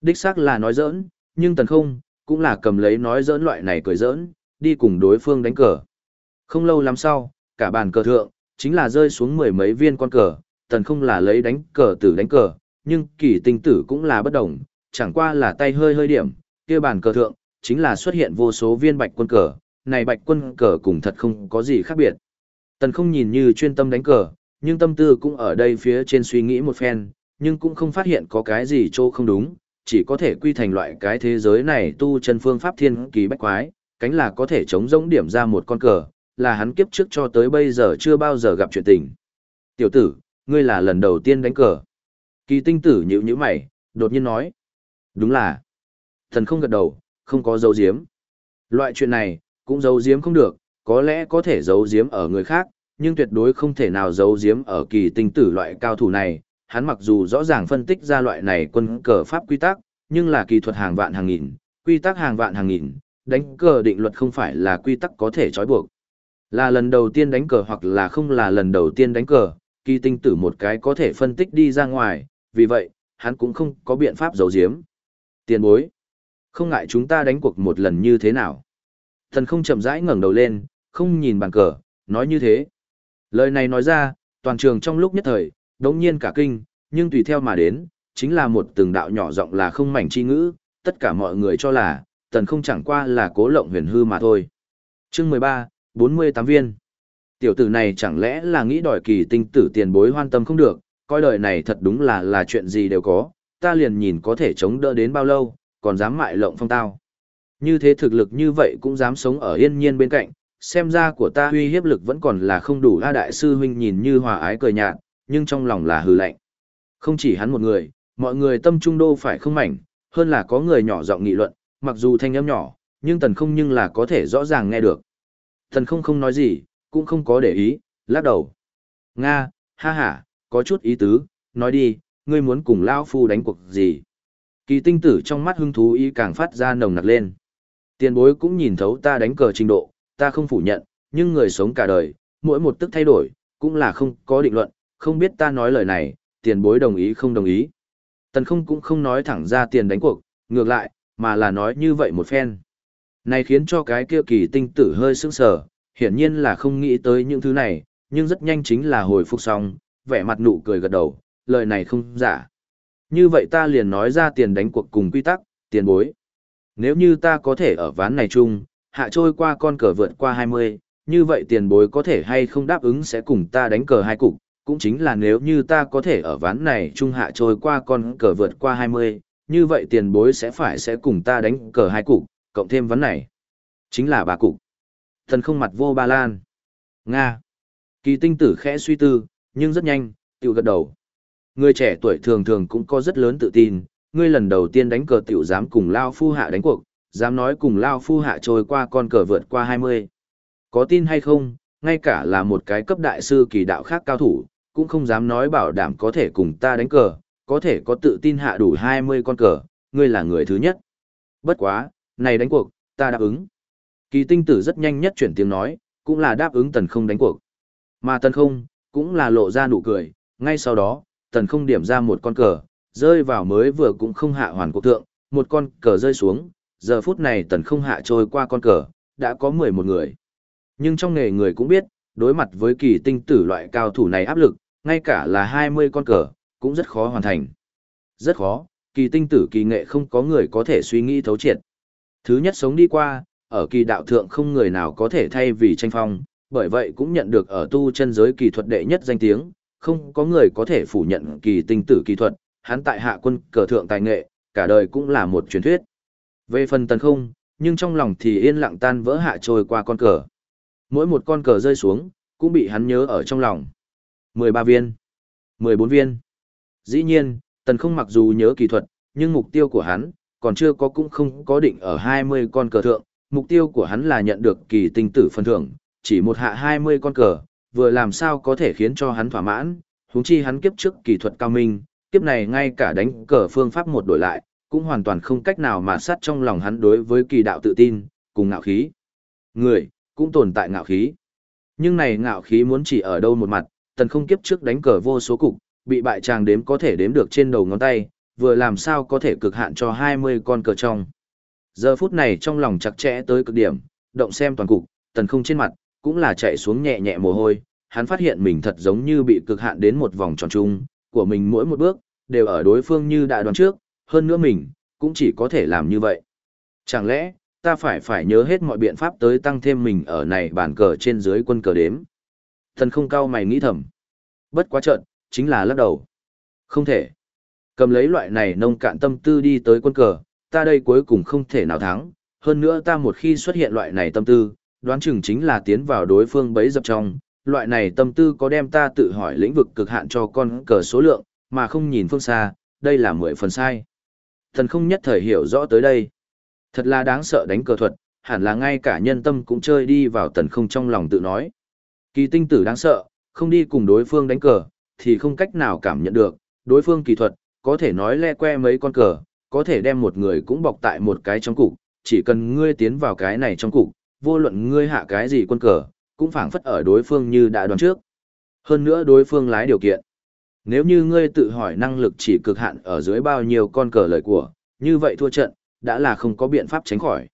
Đích xác là nói giỡn, nhưng tần không, cũng là cầm lấy nói giỡn loại này cười giỡn, đi cùng đối phương đánh cờ. Không lâu lắm sau, cả bàn cờ thượng, chính là rơi xuống mười mấy viên con cờ, tần không là lấy đánh cờ tử đánh cờ, nhưng kỳ tinh tử cũng là bất đồng, chẳng qua là tay hơi hơi điểm, kia bàn cờ thượng, chính là xuất hiện vô số viên bạch quân cờ, này bạch quân cờ cùng thật không có gì khác biệt. Tần không nhìn như chuyên tâm đánh cờ, nhưng tâm tư cũng ở đây phía trên suy nghĩ một phen, nhưng cũng không phát hiện có cái gì chỗ không đúng, chỉ có thể quy thành loại cái thế giới này tu chân phương pháp thiên kỳ bách quái, cánh là có thể chống rỗng điểm ra một con cờ, là hắn kiếp trước cho tới bây giờ chưa bao giờ gặp chuyện tình. Tiểu tử, ngươi là lần đầu tiên đánh cờ. Kỳ tinh tử nhữ nhíu mày, đột nhiên nói. Đúng là. Thần không gật đầu, không có dấu diếm. Loại chuyện này, cũng dấu diếm không được, có lẽ có thể giấu giếm ở người khác, nhưng tuyệt đối không thể nào giấu giếm ở kỳ tinh tử loại cao thủ này. Hắn mặc dù rõ ràng phân tích ra loại này quân cờ pháp quy tắc, nhưng là kỳ thuật hàng vạn hàng nghìn, quy tắc hàng vạn hàng nghìn, đánh cờ định luật không phải là quy tắc có thể trói buộc. Là lần đầu tiên đánh cờ hoặc là không là lần đầu tiên đánh cờ, kỳ tinh tử một cái có thể phân tích đi ra ngoài, vì vậy, hắn cũng không có biện pháp giấu giếm. Tiền bối, không ngại chúng ta đánh cuộc một lần như thế nào. Thần không chậm rãi ngẩng đầu lên, không nhìn bàn cờ, nói như thế. Lời này nói ra, toàn trường trong lúc nhất thời, đống nhiên cả kinh, nhưng tùy theo mà đến, chính là một từng đạo nhỏ giọng là không mảnh chi ngữ, tất cả mọi người cho là, tần không chẳng qua là cố lộng huyền hư mà thôi. Chương 13, 48 viên. Tiểu tử này chẳng lẽ là nghĩ đòi kỳ tinh tử tiền bối hoan tâm không được, coi đời này thật đúng là là chuyện gì đều có, ta liền nhìn có thể chống đỡ đến bao lâu, còn dám mại lộng phong tao. Như thế thực lực như vậy cũng dám sống ở yên nhiên bên cạnh, xem ra của ta huy hiếp lực vẫn còn là không đủ A Đại sư huynh nhìn như hòa ái cười nhạt, nhưng trong lòng là hừ lạnh. Không chỉ hắn một người, mọi người tâm trung đô phải không mảnh, hơn là có người nhỏ giọng nghị luận, mặc dù thanh âm nhỏ, nhưng tần không nhưng là có thể rõ ràng nghe được. Tần không không nói gì, cũng không có để ý, lắc đầu. Nga, ha ha, có chút ý tứ, nói đi, ngươi muốn cùng Lao Phu đánh cuộc gì? Kỳ tinh tử trong mắt hưng thú ý càng phát ra nồng nặc lên. Tiền bối cũng nhìn thấu ta đánh cờ trình độ, ta không phủ nhận, nhưng người sống cả đời, mỗi một tức thay đổi, cũng là không có định luận, không biết ta nói lời này, tiền bối đồng ý không đồng ý. Tần không cũng không nói thẳng ra tiền đánh cuộc, ngược lại, mà là nói như vậy một phen. Này khiến cho cái kia kỳ tinh tử hơi sững sờ, hiển nhiên là không nghĩ tới những thứ này, nhưng rất nhanh chính là hồi phục xong, vẻ mặt nụ cười gật đầu, lời này không giả. Như vậy ta liền nói ra tiền đánh cuộc cùng quy tắc, tiền bối. Nếu như ta có thể ở ván này chung, hạ trôi qua con cờ vượt qua 20, như vậy tiền bối có thể hay không đáp ứng sẽ cùng ta đánh cờ hai cục, cũng chính là nếu như ta có thể ở ván này trung hạ trôi qua con cờ vượt qua 20, như vậy tiền bối sẽ phải sẽ cùng ta đánh cờ hai cục, cộng thêm ván này. Chính là ba cục. Thần không mặt vô ba lan. Nga. Kỳ tinh tử khẽ suy tư, nhưng rất nhanh, tiểu gật đầu. Người trẻ tuổi thường thường cũng có rất lớn tự tin, ngươi lần đầu tiên đánh cờ tiểu dám cùng Lao Phu Hạ đánh cuộc, dám nói cùng Lao Phu Hạ trôi qua con cờ vượt qua 20. Có tin hay không, ngay cả là một cái cấp đại sư kỳ đạo khác cao thủ, cũng không dám nói bảo đảm có thể cùng ta đánh cờ, có thể có tự tin hạ đủ 20 con cờ, ngươi là người thứ nhất. Bất quá, này đánh cuộc, ta đáp ứng. Kỳ tinh tử rất nhanh nhất chuyển tiếng nói, cũng là đáp ứng tần không đánh cuộc. Mà tần không, cũng là lộ ra nụ cười, ngay sau đó, tần không điểm ra một con cờ, rơi vào mới vừa cũng không hạ hoàn cuộc tượng, một con cờ rơi xuống, giờ phút này tần không hạ trôi qua con cờ, đã có 11 người. Nhưng trong nghề người cũng biết, đối mặt với kỳ tinh tử loại cao thủ này áp lực, ngay cả là 20 con cờ, cũng rất khó hoàn thành. Rất khó, kỳ tinh tử kỳ nghệ không có người có thể suy nghĩ thấu triệt. Thứ nhất sống đi qua, ở kỳ đạo thượng không người nào có thể thay vì tranh phong, bởi vậy cũng nhận được ở tu chân giới kỳ thuật đệ nhất danh tiếng, không có người có thể phủ nhận kỳ tinh tử kỳ thuật, hắn tại hạ quân cờ thượng tài nghệ, cả đời cũng là một truyền thuyết. Về phần tần không, nhưng trong lòng thì yên lặng tan vỡ hạ trôi qua con cờ. Mỗi một con cờ rơi xuống, cũng bị hắn nhớ ở trong lòng. 13 viên, 14 viên. Dĩ nhiên, tần không mặc dù nhớ kỳ thuật, nhưng mục tiêu của hắn, còn chưa có cũng không có định ở 20 con cờ thượng. Mục tiêu của hắn là nhận được kỳ tinh tử phân thưởng, chỉ một hạ 20 con cờ, vừa làm sao có thể khiến cho hắn thỏa mãn, huống chi hắn kiếp trước kỳ thuật cao minh, kiếp này ngay cả đánh cờ phương pháp một đổi lại, cũng hoàn toàn không cách nào mà sát trong lòng hắn đối với kỳ đạo tự tin, cùng ngạo khí. Người, cũng tồn tại ngạo khí. Nhưng này ngạo khí muốn chỉ ở đâu một mặt, tần không kiếp trước đánh cờ vô số cục, bị bại chàng đếm có thể đếm được trên đầu ngón tay, vừa làm sao có thể cực hạn cho 20 con cờ trong. Giờ phút này trong lòng chặt chẽ tới cực điểm, động xem toàn cục, tần không trên mặt, cũng là chạy xuống nhẹ nhẹ mồ hôi, hắn phát hiện mình thật giống như bị cực hạn đến một vòng tròn chung, của mình mỗi một bước, đều ở đối phương như đã đoán trước, hơn nữa mình, cũng chỉ có thể làm như vậy. Chẳng lẽ, ta phải phải nhớ hết mọi biện pháp tới tăng thêm mình ở này bàn cờ trên dưới quân cờ đếm. Thần không cao mày nghĩ thầm. Bất quá trận, chính là lắc đầu. Không thể. Cầm lấy loại này nông cạn tâm tư đi tới quân cờ, ta đây cuối cùng không thể nào thắng. Hơn nữa ta một khi xuất hiện loại này tâm tư, đoán chừng chính là tiến vào đối phương bấy dập trong. Loại này tâm tư có đem ta tự hỏi lĩnh vực cực hạn cho con cờ số lượng, mà không nhìn phương xa, đây là mười phần sai. Thần không nhất thời hiểu rõ tới đây. Thật là đáng sợ đánh cờ thuật, hẳn là ngay cả nhân tâm cũng chơi đi vào tần không trong lòng tự nói. Kỳ tinh tử đáng sợ, không đi cùng đối phương đánh cờ, thì không cách nào cảm nhận được, đối phương kỳ thuật, có thể nói le que mấy con cờ, có thể đem một người cũng bọc tại một cái trong cục, chỉ cần ngươi tiến vào cái này trong cục, vô luận ngươi hạ cái gì quân cờ, cũng phảng phất ở đối phương như đã đoán trước. Hơn nữa đối phương lái điều kiện. Nếu như ngươi tự hỏi năng lực chỉ cực hạn ở dưới bao nhiêu con cờ lời của, như vậy thua trận, đã là không có biện pháp tránh khỏi.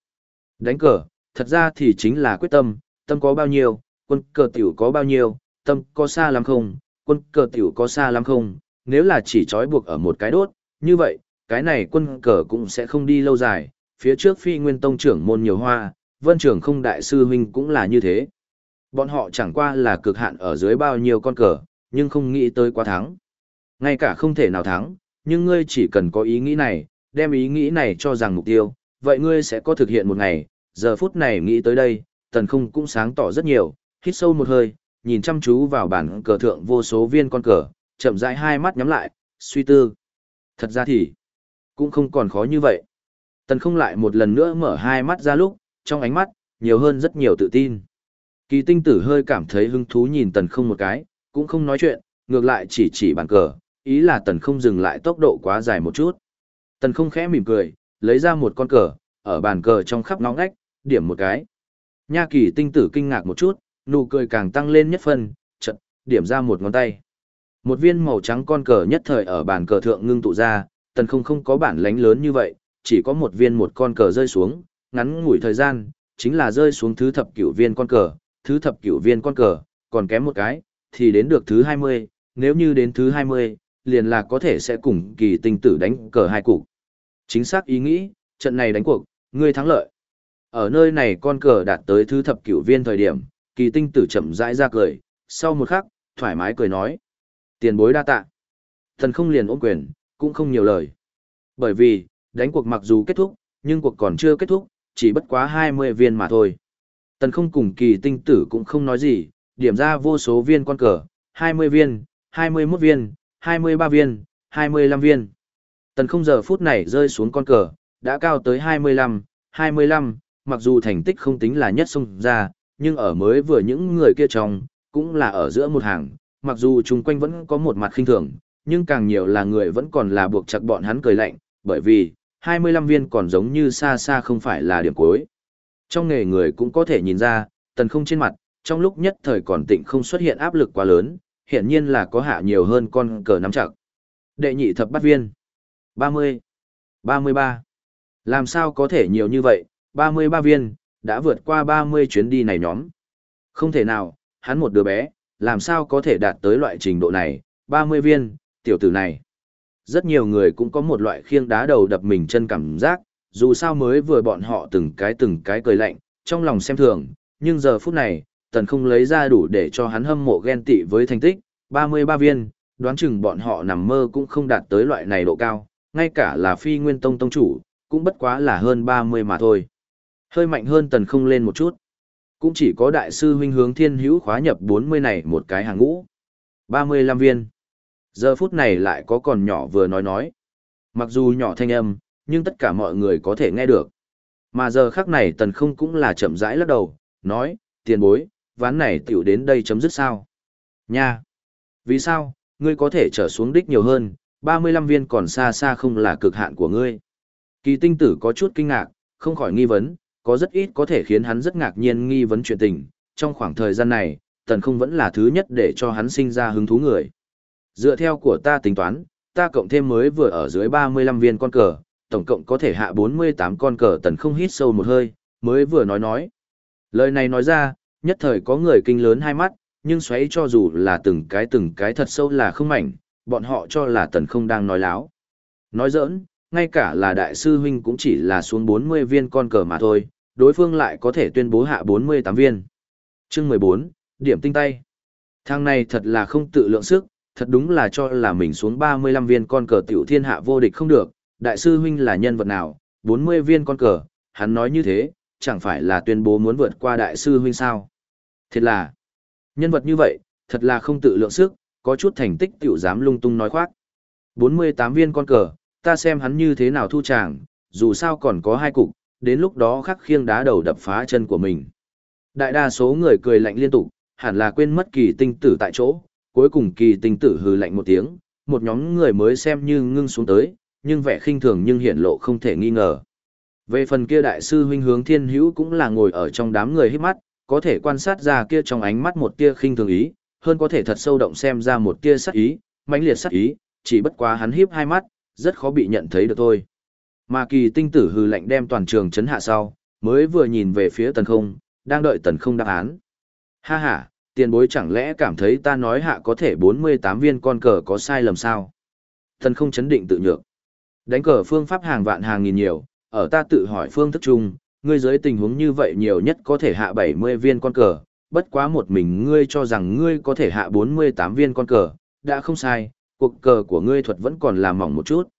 Đánh cờ, thật ra thì chính là quyết tâm, tâm có bao nhiêu, quân cờ tiểu có bao nhiêu, tâm có xa lắm không, quân cờ tiểu có xa lắm không, nếu là chỉ trói buộc ở một cái đốt, như vậy, cái này quân cờ cũng sẽ không đi lâu dài, phía trước phi nguyên tông trưởng môn nhiều hoa, vân trưởng không đại sư huynh cũng là như thế. Bọn họ chẳng qua là cực hạn ở dưới bao nhiêu con cờ, nhưng không nghĩ tới quá thắng. Ngay cả không thể nào thắng, nhưng ngươi chỉ cần có ý nghĩ này, đem ý nghĩ này cho rằng mục tiêu, vậy ngươi sẽ có thực hiện một ngày, giờ phút này nghĩ tới đây, tần không cũng sáng tỏ rất nhiều, hít sâu một hơi, nhìn chăm chú vào bản cờ thượng vô số viên con cờ, chậm rãi hai mắt nhắm lại, suy tư. Thật ra thì, cũng không còn khó như vậy. Tần không lại một lần nữa mở hai mắt ra lúc, trong ánh mắt, nhiều hơn rất nhiều tự tin. Kỳ tinh tử hơi cảm thấy hứng thú nhìn tần không một cái, cũng không nói chuyện, ngược lại chỉ chỉ bàn cờ, ý là tần không dừng lại tốc độ quá dài một chút. Tần không khẽ mỉm cười, lấy ra một con cờ, ở bàn cờ trong khắp ngóng ngách, điểm một cái. Nha kỳ tinh tử kinh ngạc một chút, nụ cười càng tăng lên nhất phân, chật, điểm ra một ngón tay. Một viên màu trắng con cờ nhất thời ở bàn cờ thượng ngưng tụ ra, tần không không có bản lánh lớn như vậy, chỉ có một viên một con cờ rơi xuống, ngắn ngủi thời gian, chính là rơi xuống thứ thập cửu viên con cờ, thứ thập cửu viên con cờ, còn kém một cái, thì đến được thứ 20, nếu như đến thứ 20, liền là có thể sẽ cùng kỳ tinh tử đánh cờ hai cục. Chính xác ý nghĩ, trận này đánh cuộc, ngươi thắng lợi. Ở nơi này con cờ đạt tới thứ thập cửu viên thời điểm, kỳ tinh tử chậm rãi ra cười, sau một khắc, thoải mái cười nói. Tiền bối đa tạ. Thần không liền ôm quyền, cũng không nhiều lời. Bởi vì, đánh cuộc mặc dù kết thúc, nhưng cuộc còn chưa kết thúc, chỉ bất quá 20 viên mà thôi. Tần không cùng kỳ tinh tử cũng không nói gì, điểm ra vô số viên con cờ, 20 viên, 21 viên, 23 viên, 25 viên. Tần không giờ phút này rơi xuống con cờ, đã cao tới 25, 25, mặc dù thành tích không tính là nhất xung ra, nhưng ở mới vừa những người kia trong, cũng là ở giữa một hàng, mặc dù chung quanh vẫn có một mặt khinh thường, nhưng càng nhiều là người vẫn còn là buộc chặt bọn hắn cười lạnh, bởi vì, 25 viên còn giống như xa xa không phải là điểm cuối. Trong nghề người cũng có thể nhìn ra, tần không trên mặt, trong lúc nhất thời còn tịnh không xuất hiện áp lực quá lớn, hiện nhiên là có hạ nhiều hơn con cờ nắm chặt. Đệ nhị thập bắt viên. 30. 33. Làm sao có thể nhiều như vậy, 33 viên, đã vượt qua 30 chuyến đi này nhóm. Không thể nào, hắn một đứa bé, làm sao có thể đạt tới loại trình độ này, 30 viên, tiểu tử này. Rất nhiều người cũng có một loại khiêng đá đầu đập mình chân cảm giác, dù sao mới vừa bọn họ từng cái từng cái cười lạnh, trong lòng xem thường, nhưng giờ phút này, tần không lấy ra đủ để cho hắn hâm mộ ghen tị với thành tích, 33 viên, đoán chừng bọn họ nằm mơ cũng không đạt tới loại này độ cao, ngay cả là phi nguyên tông tông chủ, cũng bất quá là hơn 30 mà thôi. Hơi mạnh hơn tần không lên một chút. Cũng chỉ có đại sư huynh hướng thiên hữu khóa nhập 40 này một cái hàng ngũ. 35 viên. Giờ phút này lại có còn nhỏ vừa nói nói. Mặc dù nhỏ thanh âm, nhưng tất cả mọi người có thể nghe được. Mà giờ khắc này tần không cũng là chậm rãi lắc đầu, nói, tiền bối, ván này tiểu đến đây chấm dứt sao. Nha! Vì sao, ngươi có thể trở xuống đích nhiều hơn, 35 viên còn xa xa không là cực hạn của ngươi. Kỳ tinh tử có chút kinh ngạc, không khỏi nghi vấn, có rất ít có thể khiến hắn rất ngạc nhiên nghi vấn chuyện tình. Trong khoảng thời gian này, tần không vẫn là thứ nhất để cho hắn sinh ra hứng thú người. Dựa theo của ta tính toán, ta cộng thêm mới vừa ở dưới 35 viên con cờ, tổng cộng có thể hạ 48 con cờ tần không hít sâu một hơi, mới vừa nói nói. Lời này nói ra, nhất thời có người kinh lớn hai mắt, nhưng xoáy cho dù là từng cái từng cái thật sâu là không mảnh, bọn họ cho là tần không đang nói láo. Nói giỡn, ngay cả là đại sư huynh cũng chỉ là xuống 40 viên con cờ mà thôi, đối phương lại có thể tuyên bố hạ 48 viên. Chương 14, điểm tinh tay. Thằng này thật là không tự lượng sức, thật đúng là cho là mình xuống 35 viên con cờ tiểu thiên hạ vô địch không được, đại sư huynh là nhân vật nào, 40 viên con cờ, hắn nói như thế, chẳng phải là tuyên bố muốn vượt qua đại sư huynh sao. Thật là, nhân vật như vậy, thật là không tự lượng sức, có chút thành tích tiểu dám lung tung nói khoác. 48 viên con cờ, ta xem hắn như thế nào thu tràng, dù sao còn có hai cục, đến lúc đó khắc khiêng đá đầu đập phá chân của mình. Đại đa số người cười lạnh liên tục, hẳn là quên mất kỳ tinh tử tại chỗ, cuối cùng kỳ tinh tử hừ lạnh một tiếng, một nhóm người mới xem như ngưng xuống tới, nhưng vẻ khinh thường nhưng hiện lộ không thể nghi ngờ. Về phần kia đại sư huynh hướng thiên hữu cũng là ngồi ở trong đám người hít mắt, có thể quan sát ra kia trong ánh mắt một tia khinh thường ý, hơn có thể thật sâu động xem ra một tia sát ý, mãnh liệt sát ý, chỉ bất quá hắn híp hai mắt, rất khó bị nhận thấy được thôi. Mà kỳ tinh tử hừ lạnh đem toàn trường chấn hạ sau, mới vừa nhìn về phía tần không, đang đợi tần không đáp án. Ha ha, tiền bối chẳng lẽ cảm thấy ta nói hạ có thể 48 viên con cờ có sai lầm sao? tần không chấn định tự nhược. Đánh cờ phương pháp hàng vạn hàng nghìn nhiều, ở ta tự hỏi phương thức chung, ngươi dưới tình huống như vậy nhiều nhất có thể hạ 70 viên con cờ, bất quá một mình ngươi cho rằng ngươi có thể hạ 48 viên con cờ, đã không sai, cuộc cờ của ngươi thuật vẫn còn là mỏng một chút.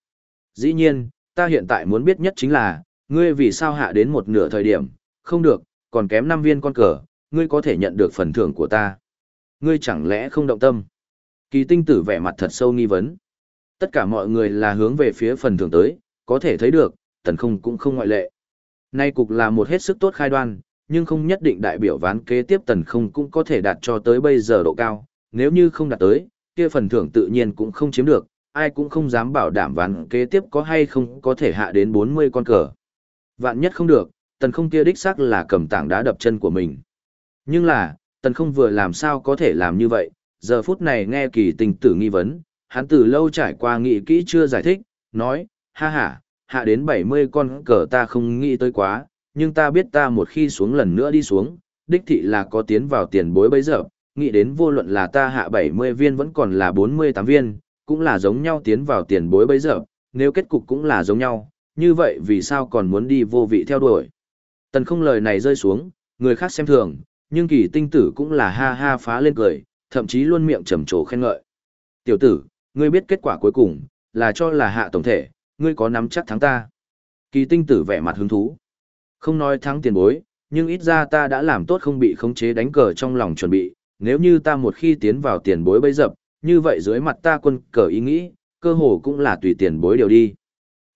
Dĩ nhiên, ta hiện tại muốn biết nhất chính là, ngươi vì sao hạ đến một nửa thời điểm, không được, còn kém 5 viên con cờ, ngươi có thể nhận được phần thưởng của ta. Ngươi chẳng lẽ không động tâm? Kỳ tinh tử vẻ mặt thật sâu nghi vấn. Tất cả mọi người là hướng về phía phần thưởng tới, có thể thấy được, tần không cũng không ngoại lệ. Nay cục là một hết sức tốt khai đoan, nhưng không nhất định đại biểu ván kế tiếp tần không cũng có thể đạt cho tới bây giờ độ cao. Nếu như không đạt tới, kia phần thưởng tự nhiên cũng không chiếm được, ai cũng không dám bảo đảm ván kế tiếp có hay không có thể hạ đến 40 con cờ. Vạn nhất không được, tần không kia đích xác là cầm tảng đá đập chân của mình. Nhưng là, tần không vừa làm sao có thể làm như vậy, giờ phút này nghe kỳ tình tử nghi vấn, hắn từ lâu trải qua nghị kỹ chưa giải thích, nói, ha ha, hạ đến 70 con cờ ta không nghĩ tới quá, nhưng ta biết ta một khi xuống lần nữa đi xuống, đích thị là có tiến vào tiền bối bây giờ, nghĩ đến vô luận là ta hạ 70 viên vẫn còn là 48 viên, cũng là giống nhau tiến vào tiền bối bây giờ, nếu kết cục cũng là giống nhau, như vậy vì sao còn muốn đi vô vị theo đuổi. Tần không lời này rơi xuống, người khác xem thường, nhưng kỳ tinh tử cũng là ha ha phá lên cười, thậm chí luôn miệng trầm trồ khen ngợi. Tiểu tử, ngươi biết kết quả cuối cùng, là cho là hạ tổng thể, ngươi có nắm chắc thắng ta. Kỳ tinh tử vẻ mặt hứng thú. Không nói thắng tiền bối, nhưng ít ra ta đã làm tốt không bị khống chế đánh cờ trong lòng chuẩn bị, nếu như ta một khi tiến vào tiền bối bấy dập, như vậy dưới mặt ta quân cờ ý nghĩ, cơ hồ cũng là tùy tiền bối điều đi.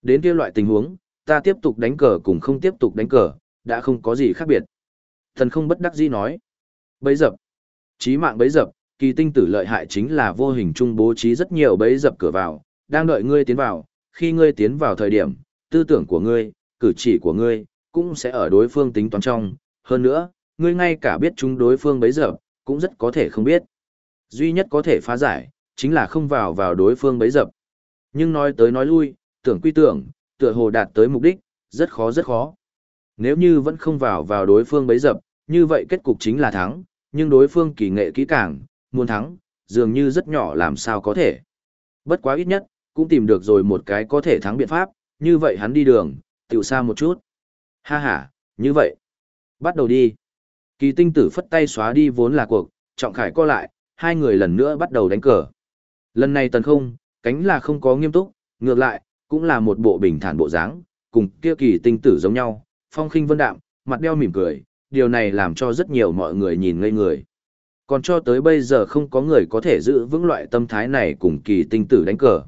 Đến kia loại tình huống, ta tiếp tục đánh cờ cùng không tiếp tục đánh cờ, đã không có gì khác biệt. Thần không bất đắc dĩ nói. Bấy dập. Chí mạng bấy dập, kỳ tinh tử lợi hại chính là vô hình trung bố trí rất nhiều bấy dập cửa vào, đang đợi ngươi tiến vào, khi ngươi tiến vào thời điểm, tư tưởng của ngươi, cử chỉ của ngươi, cũng sẽ ở đối phương tính toán trong, hơn nữa, ngươi ngay cả biết chúng đối phương bấy giờ, cũng rất có thể không biết. Duy nhất có thể phá giải, chính là không vào vào đối phương bấy dập. Nhưng nói tới nói lui, tưởng quy tưởng, tựa hồ đạt tới mục đích, rất khó rất khó. Nếu như vẫn không vào vào đối phương bấy dập, như vậy kết cục chính là thắng, nhưng đối phương kỳ nghệ kỹ càng, muốn thắng, dường như rất nhỏ làm sao có thể. Bất quá ít nhất, cũng tìm được rồi một cái có thể thắng biện pháp, như vậy hắn đi đường, tiểu xa một chút. Ha ha, như vậy. Bắt đầu đi. Kỳ tinh tử phất tay xóa đi vốn là cuộc, trọng khải co lại, hai người lần nữa bắt đầu đánh cờ. Lần này tần không, cánh là không có nghiêm túc, ngược lại, cũng là một bộ bình thản bộ dáng, cùng kia kỳ tinh tử giống nhau, phong khinh vân đạm, mặt đeo mỉm cười, điều này làm cho rất nhiều mọi người nhìn ngây người. Còn cho tới bây giờ không có người có thể giữ vững loại tâm thái này cùng kỳ tinh tử đánh cờ.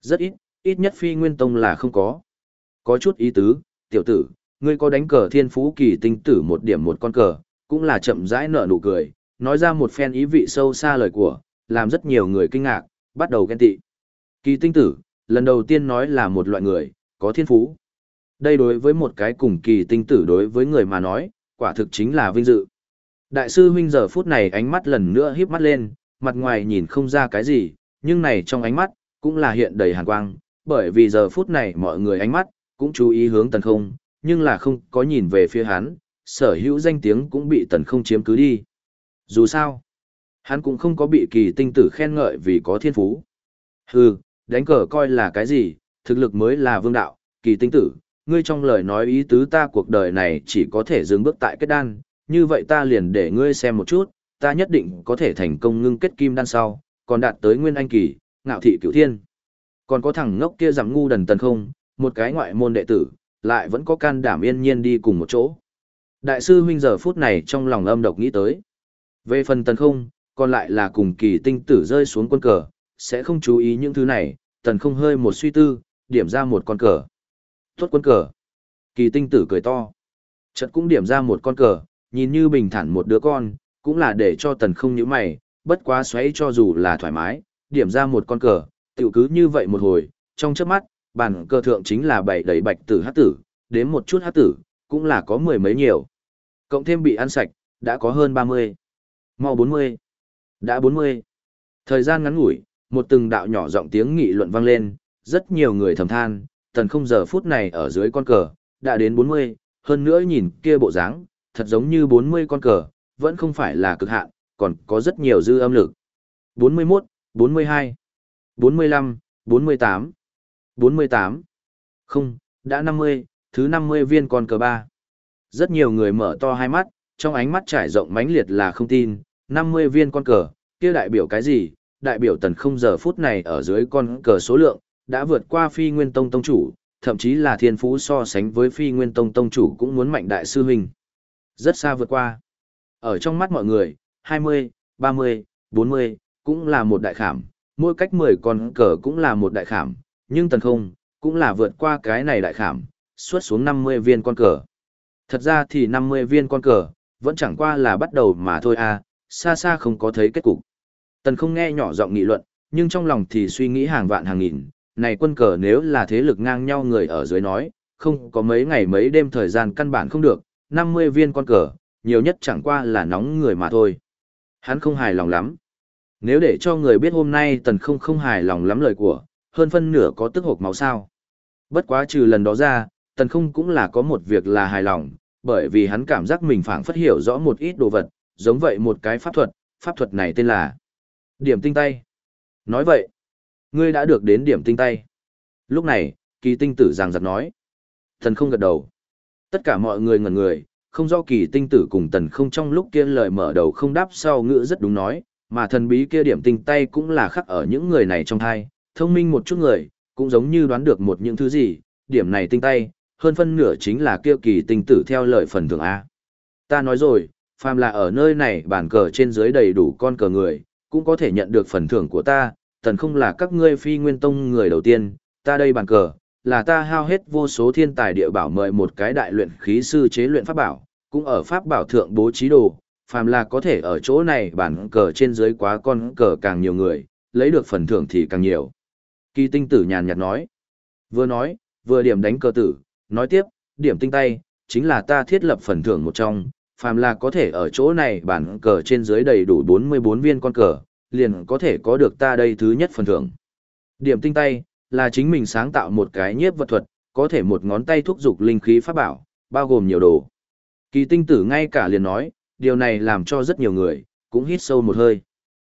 Rất ít, ít nhất phi nguyên tông là không có. Có chút ý tứ, tiểu tử, ngươi có đánh cờ thiên phú kỳ tinh tử một điểm một con cờ, cũng là chậm rãi nở nụ cười, nói ra một phen ý vị sâu xa lời của, làm rất nhiều người kinh ngạc, bắt đầu ghen tị. Kỳ tinh tử, lần đầu tiên nói là một loại người, có thiên phú. Đây đối với một cái cùng kỳ tinh tử đối với người mà nói, quả thực chính là vinh dự. Đại sư huynh giờ phút này ánh mắt lần nữa híp mắt lên, mặt ngoài nhìn không ra cái gì, nhưng này trong ánh mắt, cũng là hiện đầy hàn quang, bởi vì giờ phút này mọi người ánh mắt, cũng chú ý hướng tần không, nhưng là không có nhìn về phía hắn, sở hữu danh tiếng cũng bị tần không chiếm cứ đi. Dù sao, hắn cũng không có bị kỳ tinh tử khen ngợi vì có thiên phú. Hừ, đánh cờ coi là cái gì, thực lực mới là vương đạo, kỳ tinh tử, ngươi trong lời nói ý tứ ta cuộc đời này chỉ có thể dừng bước tại kết đan, như vậy ta liền để ngươi xem một chút, ta nhất định có thể thành công ngưng kết kim đan sau, còn đạt tới nguyên anh kỳ, ngạo thị cửu thiên. Còn có thằng ngốc kia giảm ngu đần tần không, một cái ngoại môn đệ tử, lại vẫn có can đảm yên nhiên đi cùng một chỗ. Đại sư huynh giờ phút này trong lòng âm độc nghĩ tới. Về phần tần không, còn lại là cùng kỳ tinh tử rơi xuống quân cờ, sẽ không chú ý những thứ này, tần không hơi một suy tư, điểm ra một con cờ. Tốt quân cờ. Kỳ tinh tử cười to. Chợt cũng điểm ra một con cờ, nhìn như bình thản một đứa con, cũng là để cho tần không nhíu mày, bất quá xoáy cho dù là thoải mái, điểm ra một con cờ, tiểu cứ như vậy một hồi, trong chớp mắt, bàn cờ thượng chính là bảy đầy bạch tử hát tử, đến một chút hát tử, cũng là có mười mấy nhiều. Cộng thêm bị ăn sạch, đã có hơn 30. Mau 40. Đã 40. Thời gian ngắn ngủi, một từng đạo nhỏ giọng tiếng nghị luận vang lên, rất nhiều người thầm than, tần không giờ phút này ở dưới con cờ, đã đến 40, hơn nữa nhìn kia bộ dáng, thật giống như 40 con cờ, vẫn không phải là cực hạn, còn có rất nhiều dư âm lực. 41, 42, 45, 48, 48. Không, đã 50, thứ 50 viên con cờ ba. Rất nhiều người mở to hai mắt, trong ánh mắt trải rộng mãnh liệt là không tin, 50 viên con cờ, kia đại biểu cái gì? Đại biểu tần không giờ phút này ở dưới con cờ số lượng, đã vượt qua phi nguyên tông tông chủ, thậm chí là thiên phú so sánh với phi nguyên tông tông chủ cũng muốn mạnh đại sư huynh. Rất xa vượt qua. Ở trong mắt mọi người, 20, 30, 40, cũng là một đại khảm, mỗi cách 10 con cờ cũng là một đại khảm, nhưng tần không, cũng là vượt qua cái này đại khảm, suốt xuống 50 viên con cờ. Thật ra thì 50 viên con cờ, vẫn chẳng qua là bắt đầu mà thôi à, xa xa không có thấy kết cục. Tần không nghe nhỏ giọng nghị luận, nhưng trong lòng thì suy nghĩ hàng vạn hàng nghìn, này quân cờ nếu là thế lực ngang nhau người ở dưới nói, không có mấy ngày mấy đêm thời gian căn bản không được, 50 viên con cờ, nhiều nhất chẳng qua là nóng người mà thôi. Hắn không hài lòng lắm. Nếu để cho người biết hôm nay tần không không hài lòng lắm lời của, hơn phân nửa có tức hộp máu sao. Bất quá trừ lần đó ra, tần không cũng là có một việc là hài lòng, bởi vì hắn cảm giác mình phảng phất hiểu rõ một ít đồ vật, giống vậy một cái pháp thuật, pháp thuật này tên là điểm tinh tay. Nói vậy, ngươi đã được đến điểm tinh tay. Lúc này, kỳ tinh tử giằng giật nói. Tần không gật đầu. Tất cả mọi người ngẩn người, không do kỳ tinh tử cùng tần không trong lúc kia lời mở đầu không đáp sau ngữ rất đúng nói, mà thần bí kia điểm tình tay cũng là khắc ở những người này trong thai, thông minh một chút người, cũng giống như đoán được một những thứ gì, điểm này tinh tay, hơn phân nửa chính là kia kỳ tinh tử theo lời phần thưởng A. Ta nói rồi, phàm là ở nơi này bản cờ trên dưới đầy đủ con cờ người, cũng có thể nhận được phần thưởng của ta, tần không là các ngươi phi nguyên tông người đầu tiên, ta đây bản cờ, là ta hao hết vô số thiên tài địa bảo mời một cái đại luyện khí sư chế luyện pháp bảo, cũng ở pháp bảo thượng bố trí đồ, phàm là có thể ở chỗ này bản cờ trên dưới quá con cờ càng nhiều người, lấy được phần thưởng thì càng nhiều. Kỳ tinh tử nhàn nhạt nói. Vừa nói, vừa điểm đánh cờ tử, nói tiếp, điểm tinh tay, chính là ta thiết lập phần thưởng một trong, phàm là có thể ở chỗ này bản cờ trên dưới đầy đủ 44 viên con cờ, liền có thể có được ta đây thứ nhất phần thưởng. Điểm tinh tay, là chính mình sáng tạo một cái nhiếp vật thuật, có thể một ngón tay thúc dục linh khí pháp bảo, bao gồm nhiều đồ. Kỳ tinh tử ngay cả liền nói, điều này làm cho rất nhiều người, cũng hít sâu một hơi.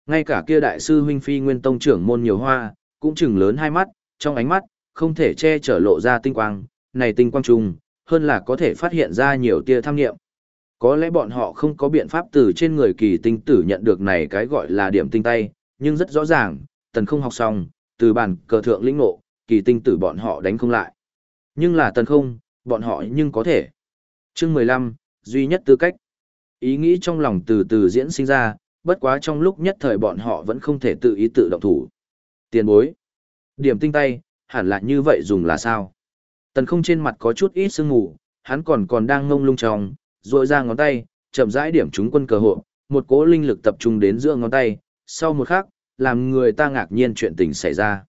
Ngay cả kia đại sư huynh phi nguyên tông trưởng môn nhiều hoa, cũng chừng lớn hai mắt, trong ánh mắt, không thể che chở lộ ra tinh quang, này tinh quang trùng, hơn là có thể phát hiện ra nhiều tia tham nghiệm. Có lẽ bọn họ không có biện pháp từ trên người kỳ tinh tử nhận được này cái gọi là điểm tinh tay, nhưng rất rõ ràng, tần không học xong, từ bàn cờ thượng lĩnh ngộ, kỳ tinh tử bọn họ đánh không lại. Nhưng là tần không, bọn họ nhưng có thể. Chương 15, duy nhất tư cách. Ý nghĩ trong lòng từ từ diễn sinh ra, bất quá trong lúc nhất thời bọn họ vẫn không thể tự ý tự động thủ. Tiền bối. Điểm tinh tay, hẳn là như vậy dùng là sao? Tần không trên mặt có chút ít sương mù, hắn còn còn đang ngông lung trong, rồi ra ngón tay, chậm rãi điểm trúng quân cờ hộ, một cỗ linh lực tập trung đến giữa ngón tay, sau một khắc, làm người ta ngạc nhiên chuyện tình xảy ra.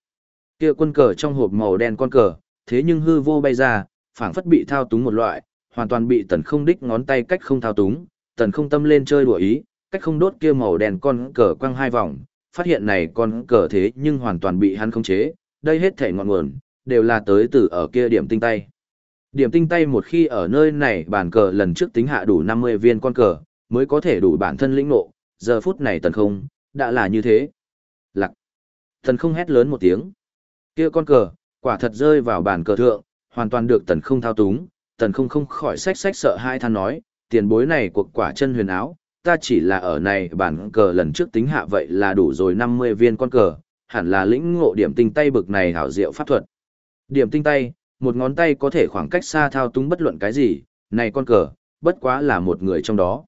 Kia quân cờ trong hộp màu đen con cờ, thế nhưng hư vô bay ra, phảng phất bị thao túng một loại, hoàn toàn bị tần không đích ngón tay cách không thao túng, tần không tâm lên chơi đùa ý, cách không đốt kia màu đen con cờ quăng hai vòng, phát hiện này con cờ thế nhưng hoàn toàn bị hắn khống chế, đây hết thể ngọn nguồn, đều là tới từ ở kia điểm tinh tay. Điểm tinh tay một khi ở nơi này bản cờ lần trước tính hạ đủ 50 viên con cờ, mới có thể đủ bản thân lĩnh nộ, giờ phút này tần không, đã là như thế. Lặc. Tần không hét lớn một tiếng. Kia con cờ, quả thật rơi vào bản cờ thượng, hoàn toàn được tần không thao túng, tần không không khỏi sách sách sợ hai than nói, tiền bối này cuộc quả chân huyền áo, ta chỉ là ở này bản cờ lần trước tính hạ vậy là đủ rồi 50 viên con cờ, hẳn là lĩnh ngộ điểm tinh tay bực này hảo diệu pháp thuật. Điểm tinh tay, một ngón tay có thể khoảng cách xa thao túng bất luận cái gì, này con cờ, bất quá là một người trong đó.